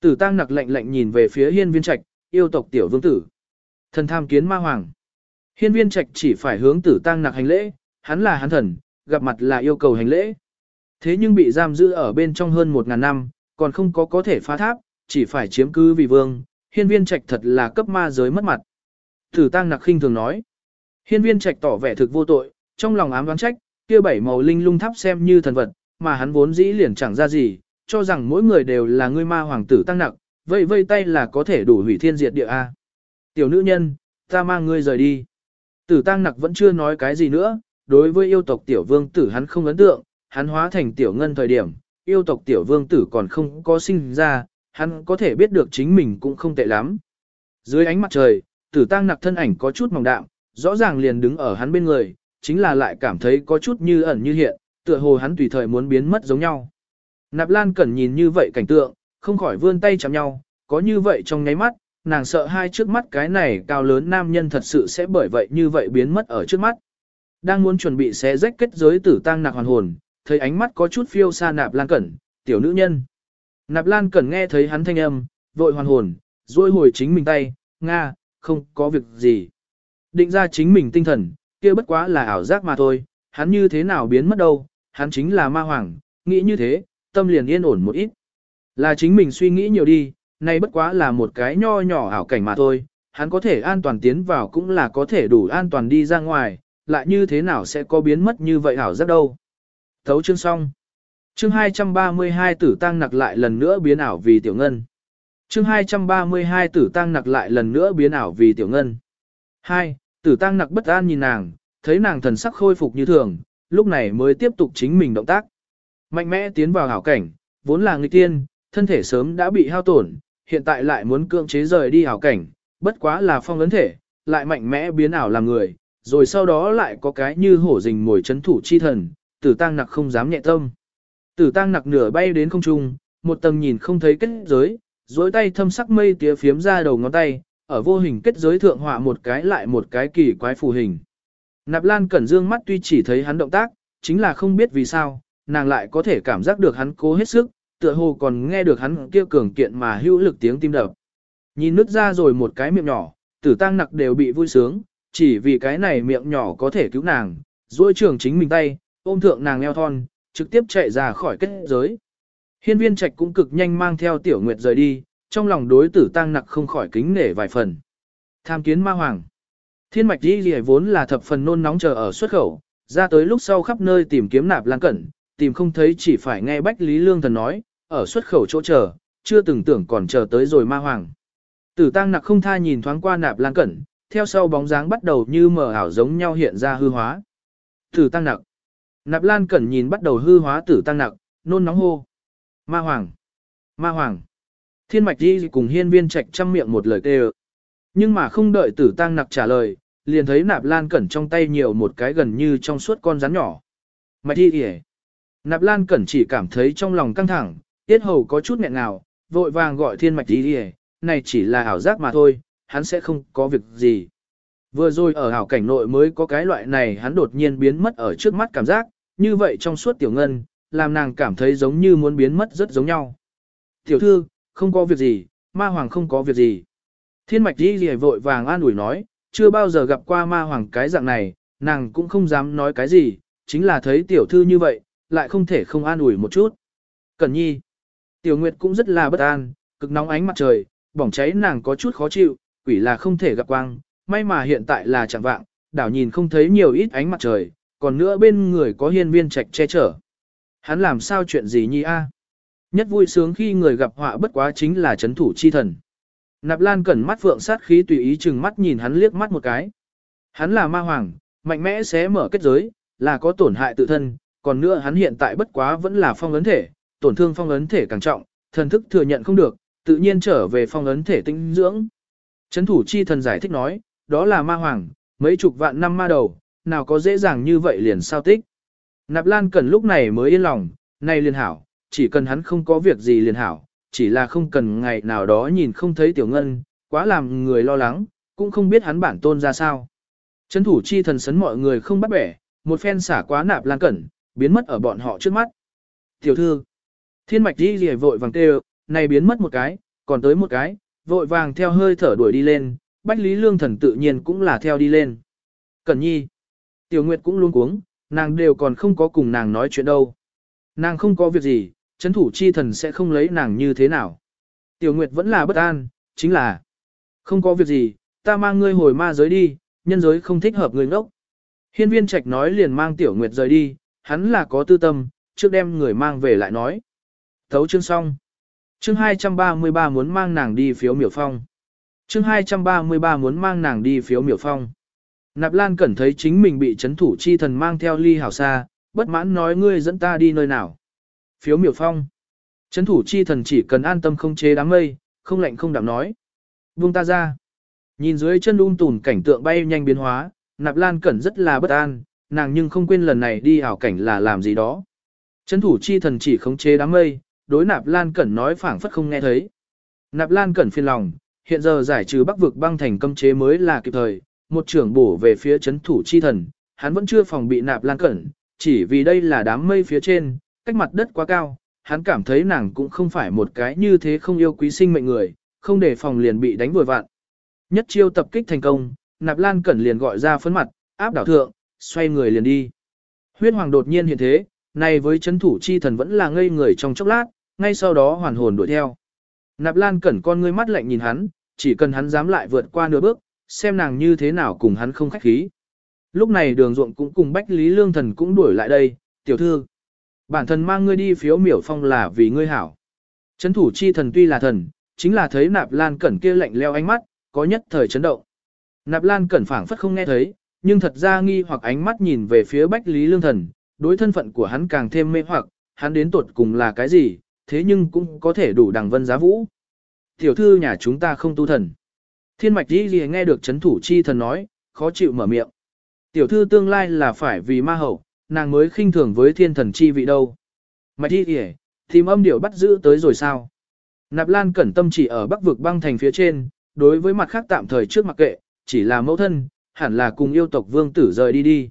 Tử tăng nặc lạnh lạnh nhìn về phía hiên viên trạch, yêu tộc tiểu vương tử. Thần tham kiến ma hoàng. Hiên viên trạch chỉ phải hướng tử tăng nặc hành lễ, hắn là hắn thần, gặp mặt là yêu cầu hành lễ. Thế nhưng bị giam giữ ở bên trong hơn một ngàn năm, còn không có có thể phá tháp, chỉ phải chiếm cứ vì vương, hiên viên trạch thật là cấp ma giới mất mặt. Tử tăng nặc khinh thường nói. Hiên viên trạch tỏ vẻ thực vô tội, trong lòng ám đoán trách, kia bảy màu linh lung tháp xem như thần vật, mà hắn vốn dĩ liền chẳng ra gì, cho rằng mỗi người đều là ngươi ma hoàng tử tăng nặc, vây vây tay là có thể đủ hủy thiên diệt địa A. Tiểu nữ nhân, ta mang ngươi rời đi. Tử tăng nặc vẫn chưa nói cái gì nữa, đối với yêu tộc tiểu vương tử hắn không ấn tượng, hắn hóa thành tiểu ngân thời điểm, yêu tộc tiểu vương tử còn không có sinh ra, hắn có thể biết được chính mình cũng không tệ lắm. Dưới ánh mặt trời, tử tăng nặc thân ảnh có chút mỏng đạm, rõ ràng liền đứng ở hắn bên người, chính là lại cảm thấy có chút như ẩn như hiện, tựa hồ hắn tùy thời muốn biến mất giống nhau. Nạp Lan Cẩn nhìn như vậy cảnh tượng, không khỏi vươn tay chạm nhau, có như vậy trong nháy mắt, nàng sợ hai trước mắt cái này cao lớn nam nhân thật sự sẽ bởi vậy như vậy biến mất ở trước mắt. Đang muốn chuẩn bị xé rách kết giới tử tăng nạc hoàn hồn, thấy ánh mắt có chút phiêu xa Nạp Lan Cẩn, tiểu nữ nhân. Nạp Lan Cẩn nghe thấy hắn thanh âm, vội hoàn hồn, duỗi hồi chính mình tay, Nga, không có việc gì. Định ra chính mình tinh thần, kia bất quá là ảo giác mà thôi, hắn như thế nào biến mất đâu, hắn chính là ma hoàng, nghĩ như thế, tâm liền yên ổn một ít. Là chính mình suy nghĩ nhiều đi, nay bất quá là một cái nho nhỏ ảo cảnh mà thôi, hắn có thể an toàn tiến vào cũng là có thể đủ an toàn đi ra ngoài, lại như thế nào sẽ có biến mất như vậy ảo giác đâu. Thấu chương xong. Chương 232 tử tăng nặc lại lần nữa biến ảo vì tiểu ngân. Chương 232 tử tăng nặc lại lần nữa biến ảo vì tiểu ngân. 2. Tử tăng nặc bất an nhìn nàng, thấy nàng thần sắc khôi phục như thường, lúc này mới tiếp tục chính mình động tác. Mạnh mẽ tiến vào hảo cảnh, vốn là người tiên, thân thể sớm đã bị hao tổn, hiện tại lại muốn cưỡng chế rời đi hảo cảnh, bất quá là phong ấn thể, lại mạnh mẽ biến ảo làm người, rồi sau đó lại có cái như hổ rình mồi chấn thủ chi thần, tử tăng nặc không dám nhẹ tâm. Tử tăng nặc nửa bay đến không trung, một tầng nhìn không thấy kết giới, dối tay thâm sắc mây tía phiếm ra đầu ngón tay, ở vô hình kết giới thượng họa một cái lại một cái kỳ quái phù hình. Nạp Lan Cẩn Dương mắt tuy chỉ thấy hắn động tác, chính là không biết vì sao, nàng lại có thể cảm giác được hắn cố hết sức, tựa hồ còn nghe được hắn kia cường kiện mà hữu lực tiếng tim đập. Nhìn nứt ra rồi một cái miệng nhỏ, tử tăng nặc đều bị vui sướng, chỉ vì cái này miệng nhỏ có thể cứu nàng, duỗi trường chính mình tay, ôm thượng nàng eo thon, trực tiếp chạy ra khỏi kết giới. Hiên viên trạch cũng cực nhanh mang theo tiểu nguyệt rời đi, trong lòng đối tử tăng nặc không khỏi kính nể vài phần. Tham kiến ma hoàng. Thiên mạch đi lìa vốn là thập phần nôn nóng chờ ở xuất khẩu, ra tới lúc sau khắp nơi tìm kiếm nạp lan cẩn, tìm không thấy chỉ phải nghe Bách Lý Lương Thần nói, ở xuất khẩu chỗ chờ, chưa từng tưởng còn chờ tới rồi ma hoàng. Tử tăng nặc không tha nhìn thoáng qua nạp lan cẩn, theo sau bóng dáng bắt đầu như mờ ảo giống nhau hiện ra hư hóa. Tử tăng nặc. Nạp lan cẩn nhìn bắt đầu hư hóa tử tăng nặc, nôn nóng hô. Ma hoàng. Ma hoàng. Thiên mạch đi cùng hiên viên trạch trăm miệng một lời kêu. Nhưng mà không đợi tử tăng nặc trả lời, liền thấy nạp lan cẩn trong tay nhiều một cái gần như trong suốt con rắn nhỏ. Mạch đi kìa. Nạp lan cẩn chỉ cảm thấy trong lòng căng thẳng, tiết hầu có chút nghẹn nào, vội vàng gọi thiên mạch đi kìa, này chỉ là ảo giác mà thôi, hắn sẽ không có việc gì. Vừa rồi ở hảo cảnh nội mới có cái loại này hắn đột nhiên biến mất ở trước mắt cảm giác, như vậy trong suốt tiểu ngân, làm nàng cảm thấy giống như muốn biến mất rất giống nhau. Tiểu thư, không có việc gì, ma hoàng không có việc gì. Thiên mạch đi gì vội vàng an ủi nói, chưa bao giờ gặp qua ma hoàng cái dạng này, nàng cũng không dám nói cái gì, chính là thấy tiểu thư như vậy, lại không thể không an ủi một chút. Cẩn nhi, tiểu nguyệt cũng rất là bất an, cực nóng ánh mặt trời, bỏng cháy nàng có chút khó chịu, quỷ là không thể gặp quang, may mà hiện tại là chẳng vạng, đảo nhìn không thấy nhiều ít ánh mặt trời, còn nữa bên người có hiên viên trạch che chở. Hắn làm sao chuyện gì nhi a? À? Nhất vui sướng khi người gặp họa bất quá chính là chấn thủ chi thần. Nạp Lan cẩn mắt phượng sát khí tùy ý chừng mắt nhìn hắn liếc mắt một cái. Hắn là ma hoàng, mạnh mẽ sẽ mở kết giới, là có tổn hại tự thân, còn nữa hắn hiện tại bất quá vẫn là phong ấn thể, tổn thương phong ấn thể càng trọng, thần thức thừa nhận không được, tự nhiên trở về phong ấn thể tinh dưỡng. Chấn thủ chi thần giải thích nói, đó là ma hoàng, mấy chục vạn năm ma đầu, nào có dễ dàng như vậy liền sao tích. Nạp Lan Cẩn lúc này mới yên lòng, nay liền hảo, chỉ cần hắn không có việc gì liền hảo, chỉ là không cần ngày nào đó nhìn không thấy tiểu ngân, quá làm người lo lắng, cũng không biết hắn bản tôn ra sao. Chấn thủ chi thần sấn mọi người không bắt bẻ, một phen xả quá nạp lan cẩn, biến mất ở bọn họ trước mắt. Tiểu thư, thiên mạch đi rìa vội vàng kêu, này biến mất một cái, còn tới một cái, vội vàng theo hơi thở đuổi đi lên, bách lý lương thần tự nhiên cũng là theo đi lên. Cẩn nhi, tiểu nguyệt cũng luôn cuống, nàng đều còn không có cùng nàng nói chuyện đâu. Nàng không có việc gì, chấn thủ chi thần sẽ không lấy nàng như thế nào. Tiểu Nguyệt vẫn là bất an, chính là không có việc gì, ta mang ngươi hồi ma giới đi, nhân giới không thích hợp người ngốc. Hiên viên trạch nói liền mang tiểu nguyệt rời đi, hắn là có tư tâm, trước đem người mang về lại nói. Thấu chương xong. Chương 233 muốn mang nàng đi phiếu miểu phong. Chương 233 muốn mang nàng đi phiếu miểu phong. Nạp Lan Cẩn thấy chính mình bị chấn thủ chi thần mang theo ly hảo xa, bất mãn nói ngươi dẫn ta đi nơi nào. Phiếu miểu phong. Chấn thủ chi thần chỉ cần an tâm không chế đám mây, không lạnh không đạm nói. Buông ta ra. Nhìn dưới chân un tùn cảnh tượng bay nhanh biến hóa, Nạp Lan Cẩn rất là bất an, nàng nhưng không quên lần này đi ảo cảnh là làm gì đó. Chấn thủ chi thần chỉ khống chế đám mây, đối Nạp Lan Cẩn nói phảng phất không nghe thấy. Nạp Lan Cẩn phiền lòng, hiện giờ giải trừ bắc vực băng thành cấm chế mới là kịp thời, một trưởng bổ về phía chấn thủ chi thần, hắn vẫn chưa phòng bị Nạp Lan Cẩn, chỉ vì đây là đám mây phía trên, cách mặt đất quá cao, hắn cảm thấy nàng cũng không phải một cái như thế không yêu quý sinh mệnh người, không để phòng liền bị đánh vội vạn. Nhất chiêu tập kích thành công, Nạp Lan Cẩn liền gọi ra phấn mặt, áp đảo thượng, xoay người liền đi. Huyết Hoàng đột nhiên hiện thế, này với chấn thủ chi thần vẫn là ngây người trong chốc lát, ngay sau đó hoàn hồn đuổi theo. Nạp Lan Cẩn con ngươi mắt lạnh nhìn hắn, chỉ cần hắn dám lại vượt qua nửa bước, xem nàng như thế nào cùng hắn không khách khí. Lúc này đường ruộng cũng cùng Bách Lý Lương Thần cũng đuổi lại đây, tiểu thư. Bản thân mang ngươi đi phiếu miểu phong là vì ngươi hảo. Chấn thủ chi thần tuy là thần, chính là thấy nạp lan cẩn kia lạnh leo ánh mắt, có nhất thời chấn động. Nạp lan cẩn phảng phất không nghe thấy, nhưng thật ra nghi hoặc ánh mắt nhìn về phía Bách Lý Lương Thần, đối thân phận của hắn càng thêm mê hoặc, hắn đến tuột cùng là cái gì, thế nhưng cũng có thể đủ đằng vân giá vũ. Tiểu thư nhà chúng ta không tu thần. Thiên mạch đi gì nghe được chấn thủ chi thần nói, khó chịu mở miệng. Tiểu thư tương lai là phải vì ma hậu, nàng mới khinh thường với thiên thần chi vị đâu. Mạch đi gì, tìm âm điệu bắt giữ tới rồi sao? Nạp Lan cẩn tâm chỉ ở bắc vực băng thành phía trên, đối với mặt khác tạm thời trước mặc kệ, chỉ là mẫu thân, hẳn là cùng yêu tộc vương tử rời đi đi.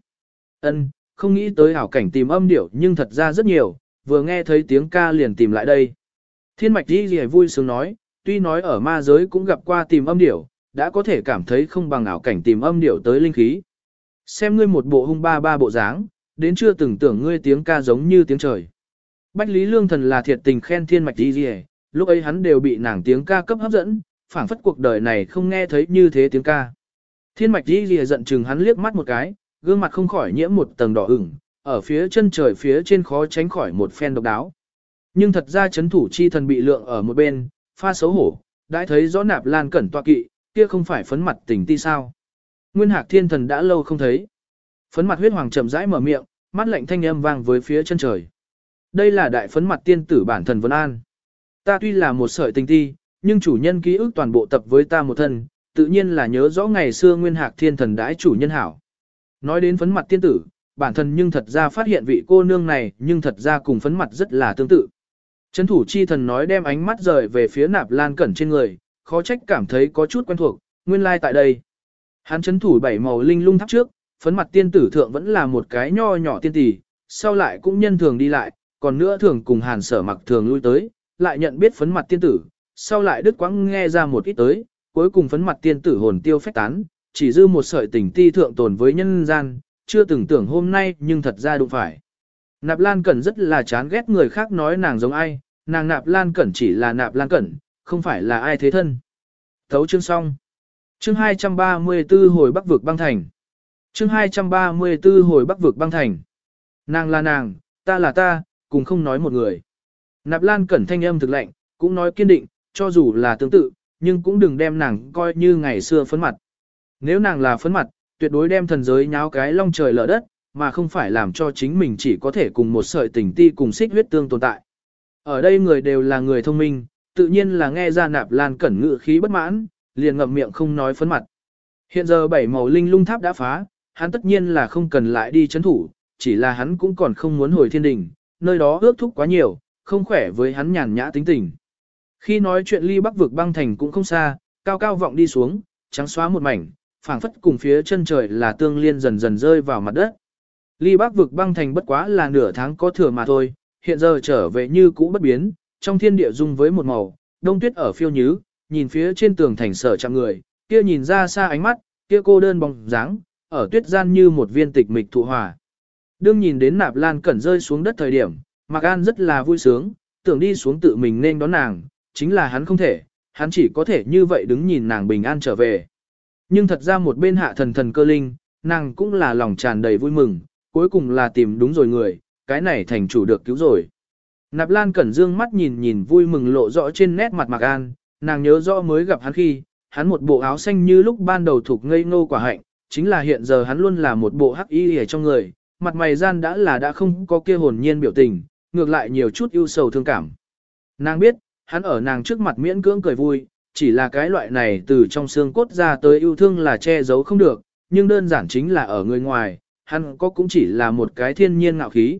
Ân, không nghĩ tới hảo cảnh tìm âm điệu nhưng thật ra rất nhiều, vừa nghe thấy tiếng ca liền tìm lại đây. Thiên mạch đi gì vui sướng nói, tuy nói ở ma giới cũng gặp qua tìm âm điệu, đã có thể cảm thấy không bằng ảo cảnh tìm âm điệu tới linh khí. Xem ngươi một bộ hung ba ba bộ dáng, đến chưa từng tưởng ngươi tiếng ca giống như tiếng trời. Bách Lý Lương Thần là thiệt tình khen thiên mạch đi gì, lúc ấy hắn đều bị nàng tiếng ca cấp hấp dẫn, phảng phất cuộc đời này không nghe thấy như thế tiếng ca. Thiên mạch đi gì giận chừng hắn liếc mắt một cái, gương mặt không khỏi nhiễm một tầng đỏ ửng, ở phía chân trời phía trên khó tránh khỏi một phen độc đáo. Nhưng thật ra chấn thủ chi thần bị lượng ở một bên, pha xấu hổ, đã thấy rõ nạp lan cẩn tọa kỵ, kia không phải phấn mặt tình ti sao. Nguyên hạc thiên thần đã lâu không thấy. Phấn mặt huyết hoàng chậm rãi mở miệng, mắt lạnh thanh âm vang với phía chân trời. Đây là đại phấn mặt tiên tử bản thần Vân An. Ta tuy là một sợi tình ti, nhưng chủ nhân ký ức toàn bộ tập với ta một thân, tự nhiên là nhớ rõ ngày xưa nguyên hạc thiên thần đãi chủ nhân hảo. Nói đến phấn mặt tiên tử, bản thân nhưng thật ra phát hiện vị cô nương này nhưng thật ra cùng phấn mặt rất là tương tự. Trấn thủ chi thần nói đem ánh mắt rời về phía nạp lan cẩn trên người, khó trách cảm thấy có chút quen thuộc, nguyên lai like tại đây. Hắn trấn thủ bảy màu linh lung tháp trước, phấn mặt tiên tử thượng vẫn là một cái nho nhỏ tiên tỷ, sau lại cũng nhân thường đi lại, còn nữa thường cùng hàn sở mặc thường lui tới, lại nhận biết phấn mặt tiên tử, sau lại đức quãng nghe ra một ít tới, cuối cùng phấn mặt tiên tử hồn tiêu phách tán, chỉ dư một sợi tình ti thượng tồn với nhân gian, chưa từng tưởng hôm nay nhưng thật ra đụng phải. Nạp Lan Cẩn rất là chán ghét người khác nói nàng giống ai, nàng Nạp Lan Cẩn chỉ là Nạp Lan Cẩn, không phải là ai thế thân. Thấu chương xong. Chương 234 hồi Bắc vực băng thành. Chương 234 hồi Bắc vực băng thành. Nàng là nàng, ta là ta, cùng không nói một người. Nạp Lan Cẩn thanh âm thực lạnh, cũng nói kiên định, cho dù là tương tự, nhưng cũng đừng đem nàng coi như ngày xưa phấn mặt. Nếu nàng là phấn mặt, tuyệt đối đem thần giới nháo cái long trời lở đất, mà không phải làm cho chính mình chỉ có thể cùng một sợi tình ti cùng xích huyết tương tồn tại. Ở đây người đều là người thông minh, tự nhiên là nghe ra nạp lan cẩn ngự khí bất mãn, liền ngậm miệng không nói phấn mặt. Hiện giờ bảy màu linh lung tháp đã phá, hắn tất nhiên là không cần lại đi chấn thủ, chỉ là hắn cũng còn không muốn hồi thiên đình, nơi đó ước thúc quá nhiều, không khỏe với hắn nhàn nhã tính tình. Khi nói chuyện ly bắc vực băng thành cũng không xa, cao cao vọng đi xuống, trắng xóa một mảnh, phảng phất cùng phía chân trời là tương liên dần dần rơi vào mặt đất. Ly Bắc vực băng thành bất quá là nửa tháng có thừa mà thôi, hiện giờ trở về như cũ bất biến, trong thiên địa dung với một màu, đông tuyết ở phiêu nhứ, nhìn phía trên tường thành sở chạm người, kia nhìn ra xa ánh mắt, kia cô đơn bóng dáng, ở tuyết gian như một viên tịch mịch thụ hòa. Đương nhìn đến nạp lan cẩn rơi xuống đất thời điểm, Mạc An rất là vui sướng, tưởng đi xuống tự mình nên đón nàng, chính là hắn không thể, hắn chỉ có thể như vậy đứng nhìn nàng bình an trở về. Nhưng thật ra một bên hạ thần thần cơ linh, nàng cũng là lòng tràn đầy vui mừng, cuối cùng là tìm đúng rồi người, cái này thành chủ được cứu rồi. Nạp Lan Cẩn Dương mắt nhìn nhìn vui mừng lộ rõ trên nét mặt Mạc An, nàng nhớ rõ mới gặp hắn khi, hắn một bộ áo xanh như lúc ban đầu thuộc ngây ngô quả hạnh, chính là hiện giờ hắn luôn là một bộ hắc y ở trong người, mặt mày gian đã là đã không có kia hồn nhiên biểu tình, ngược lại nhiều chút ưu sầu thương cảm. Nàng biết, hắn ở nàng trước mặt miễn cưỡng cười vui, chỉ là cái loại này từ trong xương cốt ra tới yêu thương là che giấu không được, nhưng đơn giản chính là ở người ngoài, hắn có cũng chỉ là một cái thiên nhiên ngạo khí.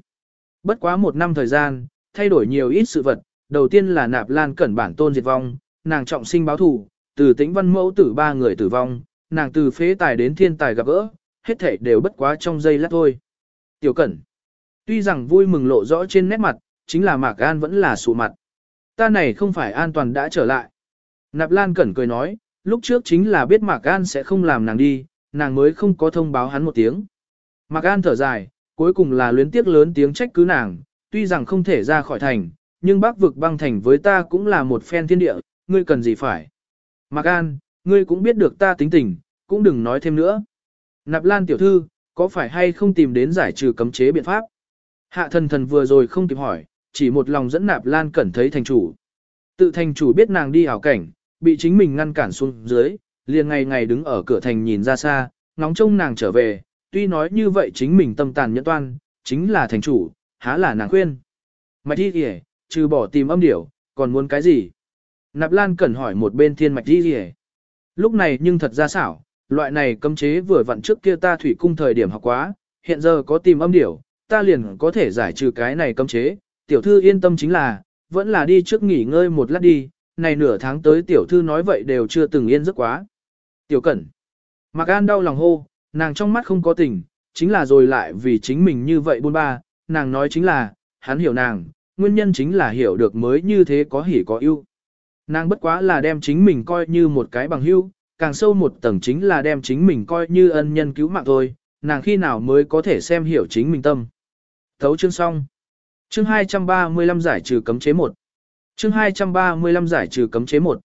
Bất quá một năm thời gian, thay đổi nhiều ít sự vật, đầu tiên là nạp lan cẩn bản tôn diệt vong, nàng trọng sinh báo thù, từ tĩnh văn mẫu tử ba người tử vong, nàng từ phế tài đến thiên tài gặp gỡ, hết thể đều bất quá trong giây lát thôi. Tiểu cẩn, tuy rằng vui mừng lộ rõ trên nét mặt, chính là mạc an vẫn là sụ mặt. Ta này không phải an toàn đã trở lại. Nạp lan cẩn cười nói, lúc trước chính là biết mạc an sẽ không làm nàng đi, nàng mới không có thông báo hắn một tiếng. Mạc an thở dài, cuối cùng là luyến tiếc lớn tiếng trách cứ nàng, tuy rằng không thể ra khỏi thành, nhưng bác vực băng thành với ta cũng là một phen thiên địa, ngươi cần gì phải. Mạc An, ngươi cũng biết được ta tính tình, cũng đừng nói thêm nữa. Nạp Lan tiểu thư, có phải hay không tìm đến giải trừ cấm chế biện pháp? Hạ thần thần vừa rồi không kịp hỏi, chỉ một lòng dẫn Nạp Lan cẩn thấy thành chủ. Tự thành chủ biết nàng đi hảo cảnh, bị chính mình ngăn cản xuống dưới, liền ngày ngày đứng ở cửa thành nhìn ra xa, ngóng trông nàng trở về, tuy nói như vậy chính mình tâm tàn nhẫn toan, chính là thành chủ, há là nàng khuyên. Mạch đi kìa, trừ bỏ tìm âm điểu, còn muốn cái gì? Nạp Lan Cẩn hỏi một bên thiên mạch đi kìa. Lúc này nhưng thật ra xảo, loại này cấm chế vừa vặn trước kia ta thủy cung thời điểm học quá, hiện giờ có tìm âm điểu, ta liền có thể giải trừ cái này cấm chế. Tiểu thư yên tâm chính là, vẫn là đi trước nghỉ ngơi một lát đi, này nửa tháng tới tiểu thư nói vậy đều chưa từng yên giấc quá. Tiểu Cẩn. Mạc An đau lòng hô, nàng trong mắt không có tình, chính là rồi lại vì chính mình như vậy buôn ba, nàng nói chính là, hắn hiểu nàng, nguyên nhân chính là hiểu được mới như thế có hỉ có ưu. Nàng bất quá là đem chính mình coi như một cái bằng hữu, càng sâu một tầng chính là đem chính mình coi như ân nhân cứu mạng thôi, nàng khi nào mới có thể xem hiểu chính mình tâm. Thấu chương xong. Chương 235 giải trừ cấm chế 1. Chương 235 giải trừ cấm chế 1.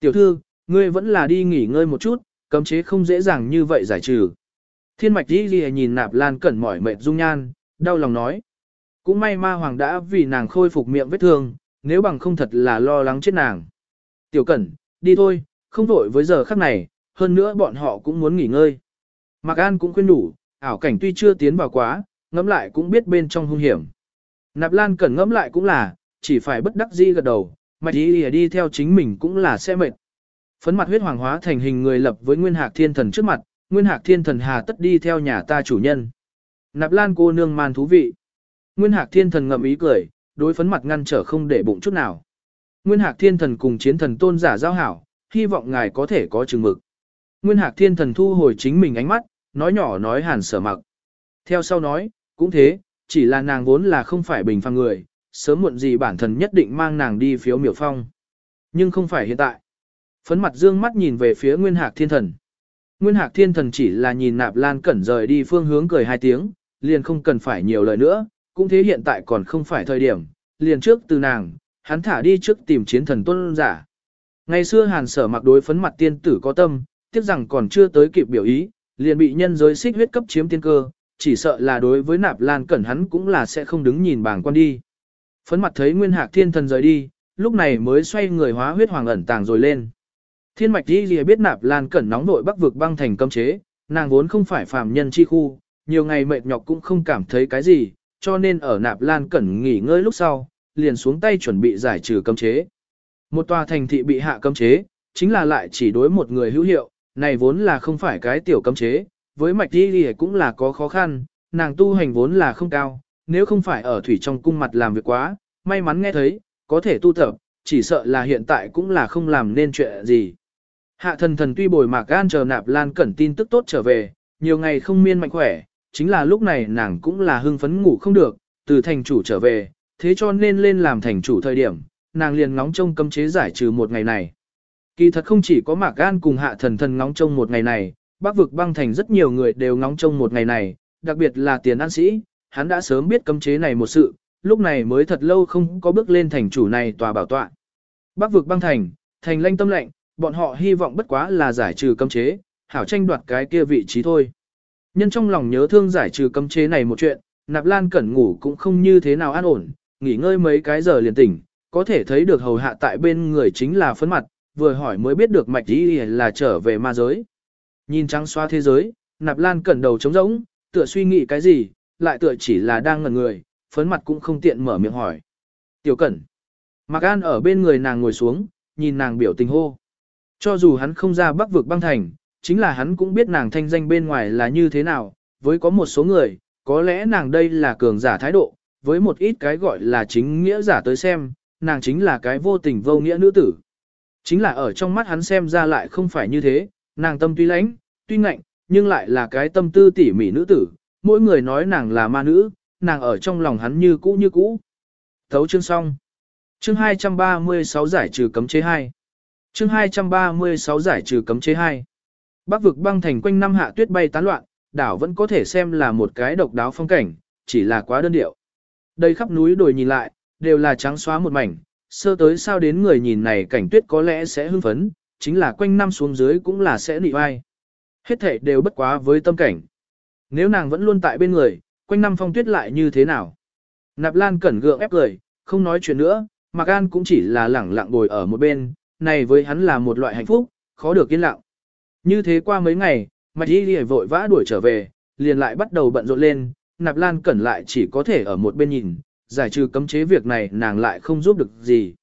Tiểu thư, ngươi vẫn là đi nghỉ ngơi một chút, cấm chế không dễ dàng như vậy giải trừ. Thiên mạch đi ghi nhìn nạp lan cẩn mỏi mệt dung nhan, đau lòng nói. Cũng may ma hoàng đã vì nàng khôi phục miệng vết thương, nếu bằng không thật là lo lắng chết nàng. Tiểu Cẩn, đi thôi, không vội với giờ khắc này, hơn nữa bọn họ cũng muốn nghỉ ngơi. Mạc An cũng khuyên đủ, ảo cảnh tuy chưa tiến vào quá, ngẫm lại cũng biết bên trong hung hiểm. Nạp Lan Cẩn ngẫm lại cũng là, chỉ phải bất đắc dĩ gật đầu, mạch ý đi theo chính mình cũng là sẽ mệt. Phấn mặt huyết hoàng hóa thành hình người lập với Nguyên Hạc Thiên Thần trước mặt, Nguyên Hạc Thiên Thần hà tất đi theo nhà ta chủ nhân. Nạp Lan cô nương man thú vị. Nguyên Hạc Thiên Thần ngậm ý cười, đối phấn mặt ngăn trở không để bụng chút nào. Nguyên Hạc Thiên Thần cùng chiến thần tôn giả giao hảo, hy vọng ngài có thể có chừng mực. Nguyên Hạc Thiên Thần thu hồi chính mình ánh mắt, nói nhỏ nói hàn sở mặc. Theo sau nói, cũng thế, chỉ là nàng vốn là không phải bình phàm người, sớm muộn gì bản thân nhất định mang nàng đi phiếu miểu phong. Nhưng không phải hiện tại. Phấn mặt dương mắt nhìn về phía Nguyên Hạc Thiên Thần. Nguyên Hạc Thiên Thần chỉ là nhìn nạp lan cẩn rời đi phương hướng cười hai tiếng, liền không cần phải nhiều lời nữa, cũng thế hiện tại còn không phải thời điểm, liền trước từ nàng, hắn thả đi trước tìm chiến thần tôn giả. Ngày xưa hàn sở mặc đối phấn mặt tiên tử có tâm, tiếc rằng còn chưa tới kịp biểu ý, liền bị nhân giới xích huyết cấp chiếm tiên cơ, chỉ sợ là đối với nạp lan cẩn hắn cũng là sẽ không đứng nhìn bảng quan đi. Phấn mặt thấy nguyên hạc thiên thần rời đi, lúc này mới xoay người hóa huyết hoàng ẩn tàng rồi lên. Thiên mạch đi lìa biết nạp lan cẩn nóng nội bắc vực băng thành cấm chế, nàng vốn không phải phàm nhân chi khu, nhiều ngày mệt nhọc cũng không cảm thấy cái gì, cho nên ở nạp lan cẩn nghỉ ngơi lúc sau, liền xuống tay chuẩn bị giải trừ cấm chế. Một tòa thành thị bị hạ cấm chế, chính là lại chỉ đối một người hữu hiệu, này vốn là không phải cái tiểu cấm chế, với mạch đi lìa cũng là có khó khăn, nàng tu hành vốn là không cao, nếu không phải ở thủy trong cung mặt làm việc quá, may mắn nghe thấy, có thể tu tập, chỉ sợ là hiện tại cũng là không làm nên chuyện gì. Hạ thần thần tuy bồi mạc gan chờ nạp lan cẩn tin tức tốt trở về, nhiều ngày không miên mạnh khỏe, chính là lúc này nàng cũng là hưng phấn ngủ không được, từ thành chủ trở về, thế cho nên lên làm thành chủ thời điểm, nàng liền ngóng trông cấm chế giải trừ một ngày này. Kỳ thật không chỉ có Mạc Gan cùng hạ thần thần ngóng trông một ngày này, bắc vực băng thành rất nhiều người đều ngóng trông một ngày này, đặc biệt là tiền an sĩ, hắn đã sớm biết cấm chế này một sự, lúc này mới thật lâu không có bước lên thành chủ này tòa bảo tọa. Bắc vực băng thành, thành lanh tâm lệnh, bọn họ hy vọng bất quá là giải trừ cấm chế, hảo tranh đoạt cái kia vị trí thôi. Nhân trong lòng nhớ thương giải trừ cấm chế này một chuyện, Nạp Lan Cẩn ngủ cũng không như thế nào an ổn, nghỉ ngơi mấy cái giờ liền tỉnh, có thể thấy được hầu hạ tại bên người chính là phấn mặt, vừa hỏi mới biết được mạch ý là trở về ma giới. Nhìn trắng xoa thế giới, Nạp Lan Cẩn đầu trống rỗng, tựa suy nghĩ cái gì, lại tựa chỉ là đang ngẩn người, phấn mặt cũng không tiện mở miệng hỏi. Tiểu Cẩn. Mạc An ở bên người nàng ngồi xuống, nhìn nàng biểu tình hô. Cho dù hắn không ra bắc vực băng thành, chính là hắn cũng biết nàng thanh danh bên ngoài là như thế nào, với có một số người, có lẽ nàng đây là cường giả thái độ, với một ít cái gọi là chính nghĩa giả tới xem, nàng chính là cái vô tình vô nghĩa nữ tử. Chính là ở trong mắt hắn xem ra lại không phải như thế, nàng tâm tuy lãnh, tuy ngạnh, nhưng lại là cái tâm tư tỉ mỉ nữ tử, mỗi người nói nàng là ma nữ, nàng ở trong lòng hắn như cũ như cũ. Thấu chương xong. Chương 236 giải trừ cấm chế 2. Chương 236 giải trừ cấm chế 2. Bắc vực băng thành quanh năm hạ tuyết bay tán loạn, đảo vẫn có thể xem là một cái độc đáo phong cảnh, chỉ là quá đơn điệu. Đây khắp núi đồi nhìn lại, đều là trắng xóa một mảnh, sơ tới sao đến người nhìn này cảnh tuyết có lẽ sẽ hưng phấn, chính là quanh năm xuống dưới cũng là sẽ nị vai. Hết thể đều bất quá với tâm cảnh. Nếu nàng vẫn luôn tại bên người, quanh năm phong tuyết lại như thế nào? Nạp Lan cẩn gượng ép cười, không nói chuyện nữa, Mạc An cũng chỉ là lẳng lặng ngồi ở một bên, này với hắn là một loại hạnh phúc, khó được yên lặng. Như thế qua mấy ngày, Mạch Y Lì vội vã đuổi trở về, liền lại bắt đầu bận rộn lên, Nạp Lan Cẩn lại chỉ có thể ở một bên nhìn, giải trừ cấm chế việc này nàng lại không giúp được gì.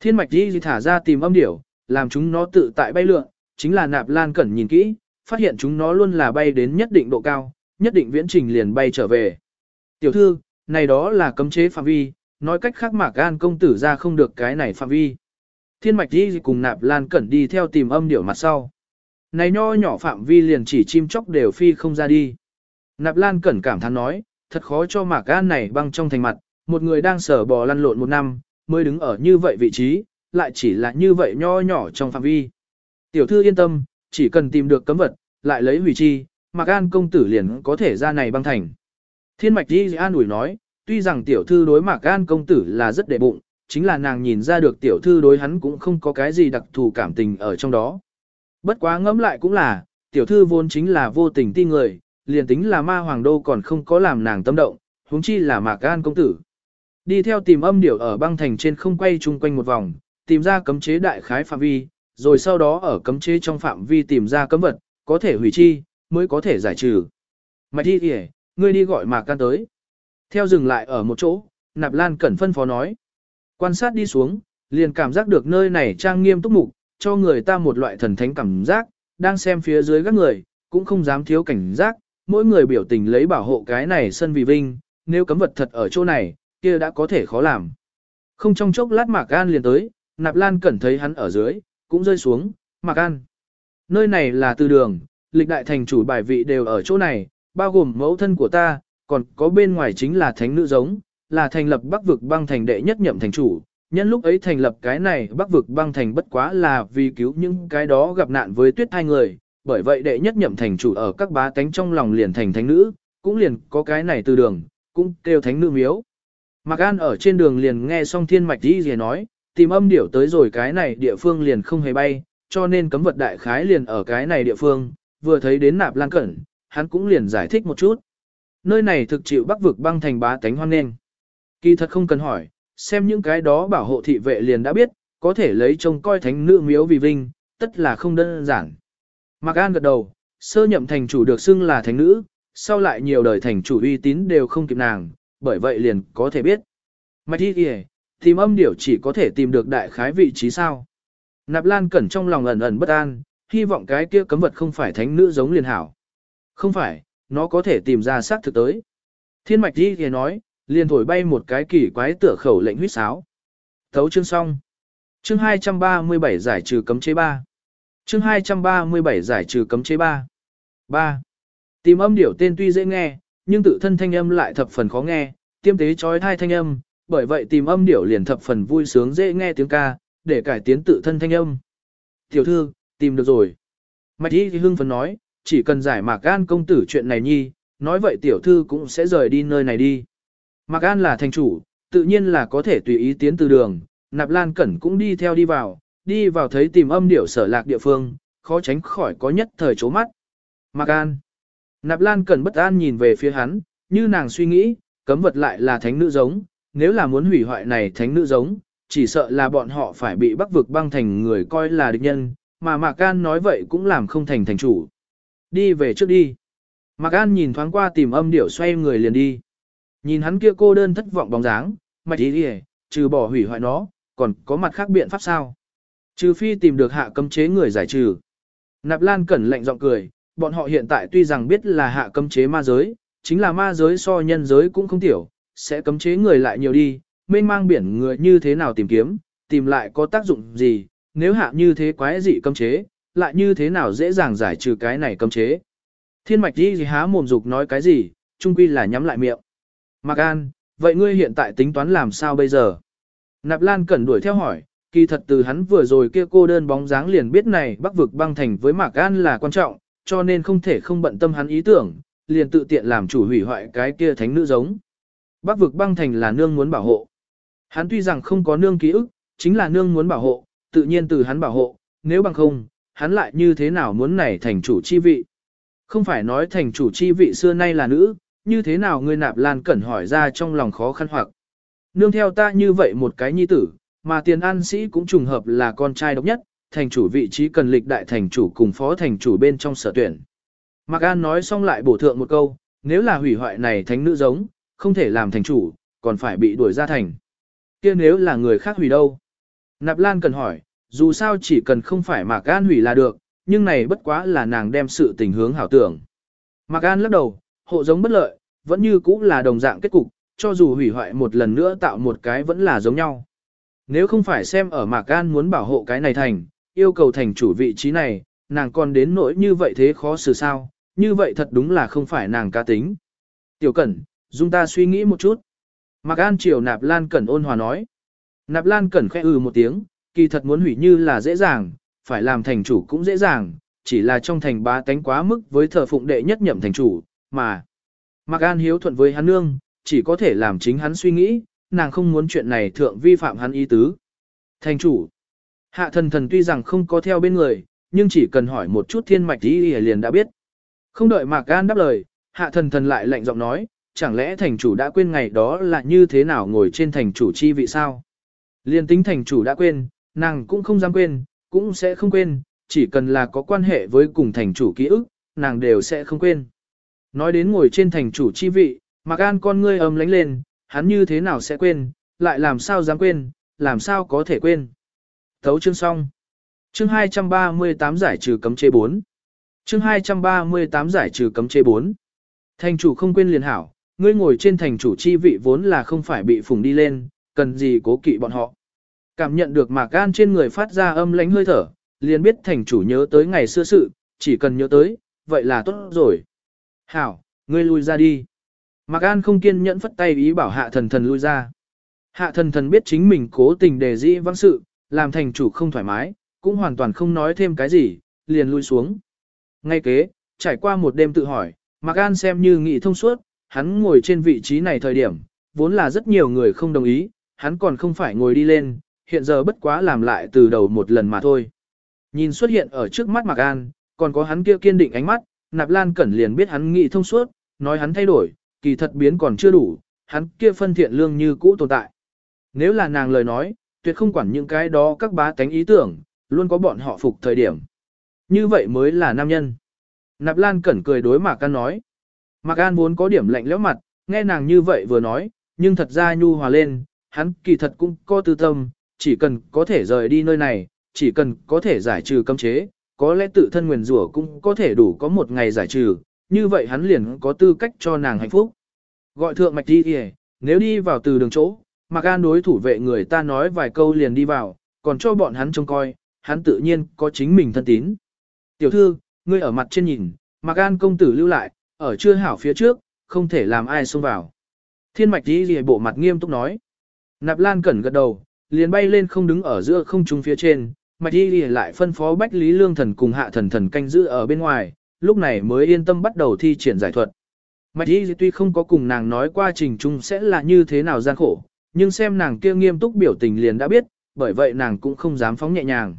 Thiên Mạch Y thả ra tìm âm điểu, làm chúng nó tự tại bay lượn, chính là Nạp Lan Cẩn nhìn kỹ, phát hiện chúng nó luôn là bay đến nhất định độ cao, nhất định viễn trình liền bay trở về. Tiểu thư, này đó là cấm chế phạm vi, nói cách khác Mạc An công tử ra không được cái này phạm vi. Thiên Mạch đi cùng Nạp Lan Cẩn đi theo tìm âm điểu mặt sau. Này nho nhỏ phạm vi liền chỉ chim chóc đều phi không ra đi. Nạp Lan cẩn cảm thán nói, thật khó cho Mạc An này băng trong thành mặt, một người đang sở bò lăn lộn một năm, mới đứng ở như vậy vị trí, lại chỉ là như vậy nho nhỏ trong phạm vi. Tiểu thư yên tâm, chỉ cần tìm được cấm vật, lại lấy hủy chi, Mạc An công tử liền có thể ra này băng thành. Thiên mạch đi an ủi nói, tuy rằng tiểu thư đối Mạc An công tử là rất đệ bụng, chính là nàng nhìn ra được tiểu thư đối hắn cũng không có cái gì đặc thù cảm tình ở trong đó. Bất quá ngẫm lại cũng là, tiểu thư vốn chính là vô tình ti người, liền tính là ma hoàng đô còn không có làm nàng tâm động, huống chi là mạc gan công tử. Đi theo tìm âm điểu ở băng thành trên không quay chung quanh một vòng, tìm ra cấm chế đại khái phạm vi, rồi sau đó ở cấm chế trong phạm vi tìm ra cấm vật, có thể hủy chi, mới có thể giải trừ. Mạch đi kìa, ngươi đi gọi mạc Can tới. Theo dừng lại ở một chỗ, nạp lan cẩn phân phó nói. Quan sát đi xuống, liền cảm giác được nơi này trang nghiêm túc mục, cho người ta một loại thần thánh cảm giác, đang xem phía dưới các người, cũng không dám thiếu cảnh giác, mỗi người biểu tình lấy bảo hộ cái này sân vì vinh, nếu cấm vật thật ở chỗ này, kia đã có thể khó làm. Không trong chốc lát Mạc An liền tới, Nạp Lan cẩn thấy hắn ở dưới, cũng rơi xuống, Mạc An. Nơi này là từ đường, lịch đại thành chủ bài vị đều ở chỗ này, bao gồm mẫu thân của ta, còn có bên ngoài chính là thánh nữ giống, là thành lập bắc vực băng thành đệ nhất nhậm thành chủ, Nhân lúc ấy thành lập cái này bắc vực băng thành bất quá là vì cứu những cái đó gặp nạn với tuyết hai người, bởi vậy đệ nhất nhậm thành chủ ở các bá tánh trong lòng liền thành thánh nữ, cũng liền có cái này từ đường, cũng kêu thánh nữ miếu. Mạc An ở trên đường liền nghe xong thiên mạch đi gì nói, tìm âm điểu tới rồi cái này địa phương liền không hề bay, cho nên cấm vật đại khái liền ở cái này địa phương, vừa thấy đến nạp lan cẩn, hắn cũng liền giải thích một chút. Nơi này thực chịu bắc vực băng thành bá tánh hoan nghênh. Kỳ thật không cần hỏi, xem những cái đó bảo hộ thị vệ liền đã biết, có thể lấy trông coi thánh nữ miếu vì vinh, tất là không đơn giản. Mạc An gật đầu, sơ nhậm thành chủ được xưng là thánh nữ, sau lại nhiều đời thành chủ uy tín đều không kịp nàng, bởi vậy liền có thể biết. Mạch thi kìa, tìm âm điểu chỉ có thể tìm được đại khái vị trí sao. Nạp Lan cẩn trong lòng ẩn ẩn bất an, hy vọng cái kia cấm vật không phải thánh nữ giống liền hảo. Không phải, nó có thể tìm ra xác thực tới. Thiên mạch đi kia nói, liền thổi bay một cái kỳ quái tựa khẩu lệnh huyết sáo. Thấu chương xong. Chương 237 giải trừ cấm chế 3. Chương 237 giải trừ cấm chế 3. 3. Tìm âm điểu tên tuy dễ nghe, nhưng tự thân thanh âm lại thập phần khó nghe, tiêm tế trói thai thanh âm, bởi vậy tìm âm điểu liền thập phần vui sướng dễ nghe tiếng ca, để cải tiến tự thân thanh âm. Tiểu thư, tìm được rồi. Mạch y thì hưng phấn nói, chỉ cần giải mạc gan công tử chuyện này nhi, nói vậy tiểu thư cũng sẽ rời đi nơi này đi. Mạc An là thành chủ, tự nhiên là có thể tùy ý tiến từ đường, Nạp Lan Cẩn cũng đi theo đi vào, đi vào thấy tìm âm điểu sở lạc địa phương, khó tránh khỏi có nhất thời chố mắt. Mạc An. Nạp Lan Cẩn bất an nhìn về phía hắn, như nàng suy nghĩ, cấm vật lại là thánh nữ giống, nếu là muốn hủy hoại này thánh nữ giống, chỉ sợ là bọn họ phải bị bắc vực băng thành người coi là địch nhân, mà Mạc An nói vậy cũng làm không thành thành chủ. Đi về trước đi. Mạc An nhìn thoáng qua tìm âm điệu xoay người liền đi. Nhìn hắn kia cô đơn thất vọng bóng dáng, mạch ý đi trừ bỏ hủy hoại nó, còn có mặt khác biện pháp sao? Trừ phi tìm được hạ cấm chế người giải trừ. Nạp Lan Cẩn lạnh giọng cười, bọn họ hiện tại tuy rằng biết là hạ cấm chế ma giới, chính là ma giới so nhân giới cũng không tiểu, sẽ cấm chế người lại nhiều đi, mênh mang biển người như thế nào tìm kiếm, tìm lại có tác dụng gì, nếu hạ như thế quái dị cấm chế, lại như thế nào dễ dàng giải trừ cái này cấm chế. Thiên mạch đi gì há mồm dục nói cái gì, trung quy là nhắm lại miệng. Mạc An, vậy ngươi hiện tại tính toán làm sao bây giờ? Nạp Lan Cẩn đuổi theo hỏi, kỳ thật từ hắn vừa rồi kia cô đơn bóng dáng liền biết này bắc vực băng thành với Mạc An là quan trọng, cho nên không thể không bận tâm hắn ý tưởng, liền tự tiện làm chủ hủy hoại cái kia thánh nữ giống. Bắc vực băng thành là nương muốn bảo hộ. Hắn tuy rằng không có nương ký ức, chính là nương muốn bảo hộ, tự nhiên từ hắn bảo hộ, nếu bằng không, hắn lại như thế nào muốn này thành chủ chi vị. Không phải nói thành chủ chi vị xưa nay là nữ, như thế nào ngươi nạp lan cẩn hỏi ra trong lòng khó khăn hoặc. Nương theo ta như vậy một cái nhi tử, mà tiền an sĩ cũng trùng hợp là con trai độc nhất, thành chủ vị trí cần lịch đại thành chủ cùng phó thành chủ bên trong sở tuyển. Mạc An nói xong lại bổ thượng một câu, nếu là hủy hoại này thánh nữ giống, không thể làm thành chủ, còn phải bị đuổi ra thành. kia nếu là người khác hủy đâu? Nạp Lan cần hỏi, dù sao chỉ cần không phải Mạc An hủy là được, nhưng này bất quá là nàng đem sự tình hướng hảo tưởng. Mạc An lắc đầu, hộ giống bất lợi, vẫn như cũ là đồng dạng kết cục, cho dù hủy hoại một lần nữa tạo một cái vẫn là giống nhau. Nếu không phải xem ở Mạc An muốn bảo hộ cái này thành, yêu cầu thành chủ vị trí này, nàng còn đến nỗi như vậy thế khó xử sao, như vậy thật đúng là không phải nàng cá tính. Tiểu Cẩn, dung ta suy nghĩ một chút. Mạc An chiều Nạp Lan Cẩn ôn hòa nói. Nạp Lan Cẩn khẽ ừ một tiếng, kỳ thật muốn hủy như là dễ dàng, phải làm thành chủ cũng dễ dàng, chỉ là trong thành bá tánh quá mức với thờ phụng đệ nhất nhậm thành chủ, mà. Mạc An hiếu thuận với hắn nương, chỉ có thể làm chính hắn suy nghĩ, nàng không muốn chuyện này thượng vi phạm hắn ý tứ. Thành chủ. Hạ thần thần tuy rằng không có theo bên người, nhưng chỉ cần hỏi một chút thiên mạch ý liền đã biết. Không đợi Mạc An đáp lời, hạ thần thần lại lạnh giọng nói, chẳng lẽ thành chủ đã quên ngày đó là như thế nào ngồi trên thành chủ chi vị sao? Liên tính thành chủ đã quên, nàng cũng không dám quên, cũng sẽ không quên, chỉ cần là có quan hệ với cùng thành chủ ký ức, nàng đều sẽ không quên. Nói đến ngồi trên thành chủ chi vị, Mạc An con ngươi ấm lánh lên, hắn như thế nào sẽ quên, lại làm sao dám quên, làm sao có thể quên. Thấu chương xong. Chương 238 giải trừ cấm chế 4. Chương 238 giải trừ cấm chế 4. Thành chủ không quên liền hảo, ngươi ngồi trên thành chủ chi vị vốn là không phải bị phùng đi lên, cần gì cố kỵ bọn họ. Cảm nhận được mạc gan trên người phát ra âm lánh hơi thở, liền biết thành chủ nhớ tới ngày xưa sự, chỉ cần nhớ tới, vậy là tốt rồi. Hảo, ngươi lui ra đi. Mạc An không kiên nhẫn phất tay ý bảo hạ thần thần lui ra. Hạ thần thần biết chính mình cố tình đề dĩ vắng sự, làm thành chủ không thoải mái, cũng hoàn toàn không nói thêm cái gì, liền lui xuống. Ngay kế, trải qua một đêm tự hỏi, Mạc An xem như nghị thông suốt, hắn ngồi trên vị trí này thời điểm, vốn là rất nhiều người không đồng ý, hắn còn không phải ngồi đi lên, hiện giờ bất quá làm lại từ đầu một lần mà thôi. Nhìn xuất hiện ở trước mắt Mạc An, còn có hắn kia kiên định ánh mắt, Nạp Lan Cẩn liền biết hắn nghị thông suốt, nói hắn thay đổi, kỳ thật biến còn chưa đủ, hắn kia phân thiện lương như cũ tồn tại. Nếu là nàng lời nói, tuyệt không quản những cái đó các bá tánh ý tưởng, luôn có bọn họ phục thời điểm. Như vậy mới là nam nhân. Nạp Lan Cẩn cười đối Mạc An nói. Mạc An vốn có điểm lạnh lẽo mặt, nghe nàng như vậy vừa nói, nhưng thật ra nhu hòa lên, hắn kỳ thật cũng có tư tâm, chỉ cần có thể rời đi nơi này, chỉ cần có thể giải trừ cấm chế, có lẽ tự thân nguyền rủa cũng có thể đủ có một ngày giải trừ, như vậy hắn liền có tư cách cho nàng hạnh phúc. Gọi thượng mạch đi kìa, nếu đi vào từ đường chỗ, Mạc An đối thủ vệ người ta nói vài câu liền đi vào, còn cho bọn hắn trông coi, hắn tự nhiên có chính mình thân tín. Tiểu thư, ngươi ở mặt trên nhìn, Mạc An công tử lưu lại, ở chưa hảo phía trước, không thể làm ai xông vào. Thiên mạch đi lìa bộ mặt nghiêm túc nói. Nạp Lan cẩn gật đầu, liền bay lên không đứng ở giữa không trung phía trên, mạch Y lại phân phó Bách Lý Lương thần cùng hạ thần thần canh giữ ở bên ngoài, lúc này mới yên tâm bắt đầu thi triển giải thuật. Mạch Y tuy không có cùng nàng nói qua trình chung sẽ là như thế nào gian khổ, nhưng xem nàng kia nghiêm túc biểu tình liền đã biết, bởi vậy nàng cũng không dám phóng nhẹ nhàng.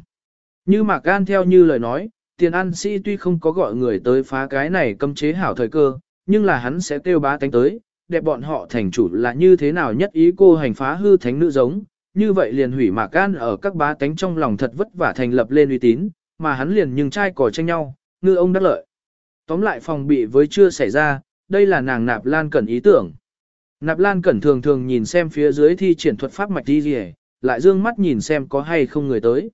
Như Mạc Gan theo như lời nói, tiền an sĩ tuy không có gọi người tới phá cái này cấm chế hảo thời cơ, nhưng là hắn sẽ kêu bá tánh tới, đẹp bọn họ thành chủ là như thế nào nhất ý cô hành phá hư thánh nữ giống, như vậy liền hủy mạc gan ở các bá tánh trong lòng thật vất vả thành lập lên uy tín, mà hắn liền nhưng trai cỏ tranh nhau, ngư ông đắc lợi. Tóm lại phòng bị với chưa xảy ra, đây là nàng nạp lan cẩn ý tưởng. Nạp lan cẩn thường thường nhìn xem phía dưới thi triển thuật pháp mạch đi gì lại dương mắt nhìn xem có hay không người tới.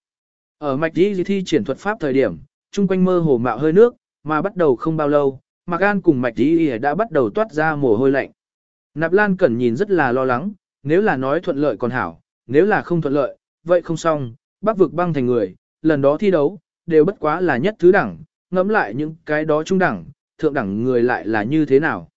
Ở mạch đi thi triển thuật pháp thời điểm, chung quanh mơ hồ mạo hơi nước, mà bắt đầu không bao lâu, Mạc An cùng mạch đi đã bắt đầu toát ra mồ hôi lạnh. Nạp Lan Cẩn nhìn rất là lo lắng, nếu là nói thuận lợi còn hảo, nếu là không thuận lợi, vậy không xong, bắc vực băng thành người, lần đó thi đấu, đều bất quá là nhất thứ đẳng, ngẫm lại những cái đó trung đẳng, thượng đẳng người lại là như thế nào.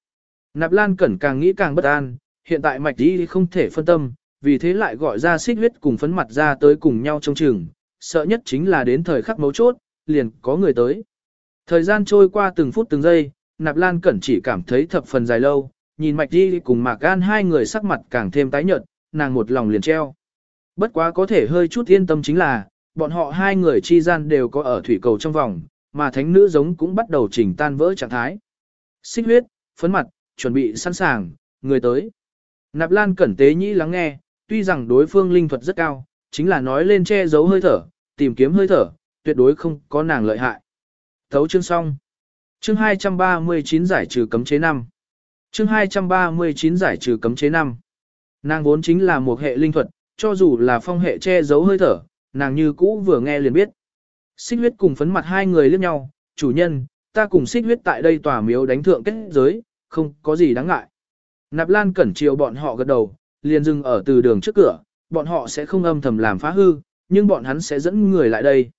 Nạp Lan Cẩn càng nghĩ càng bất an, hiện tại mạch đi không thể phân tâm, vì thế lại gọi ra xích huyết cùng phấn mặt ra tới cùng nhau trong trường, sợ nhất chính là đến thời khắc mấu chốt, liền có người tới. Thời gian trôi qua từng phút từng giây, Nạp Lan Cẩn chỉ cảm thấy thập phần dài lâu, nhìn Mạch Di cùng Mạc Gan hai người sắc mặt càng thêm tái nhợt, nàng một lòng liền treo. Bất quá có thể hơi chút yên tâm chính là, bọn họ hai người chi gian đều có ở thủy cầu trong vòng, mà thánh nữ giống cũng bắt đầu chỉnh tan vỡ trạng thái. Xích huyết, phấn mặt, chuẩn bị sẵn sàng, người tới. Nạp Lan cẩn tế nhĩ lắng nghe, tuy rằng đối phương linh thuật rất cao, chính là nói lên che giấu hơi thở, tìm kiếm hơi thở, tuyệt đối không có nàng lợi hại. Thấu chương xong. Chương 239 giải trừ cấm chế năm. Chương 239 giải trừ cấm chế năm. Nàng vốn chính là một hệ linh thuật, cho dù là phong hệ che giấu hơi thở, nàng như cũ vừa nghe liền biết. Xích huyết cùng phấn mặt hai người liếc nhau, chủ nhân, ta cùng xích huyết tại đây tòa miếu đánh thượng kết giới, không có gì đáng ngại. Nạp Lan cẩn chiều bọn họ gật đầu, liền dừng ở từ đường trước cửa, bọn họ sẽ không âm thầm làm phá hư, nhưng bọn hắn sẽ dẫn người lại đây.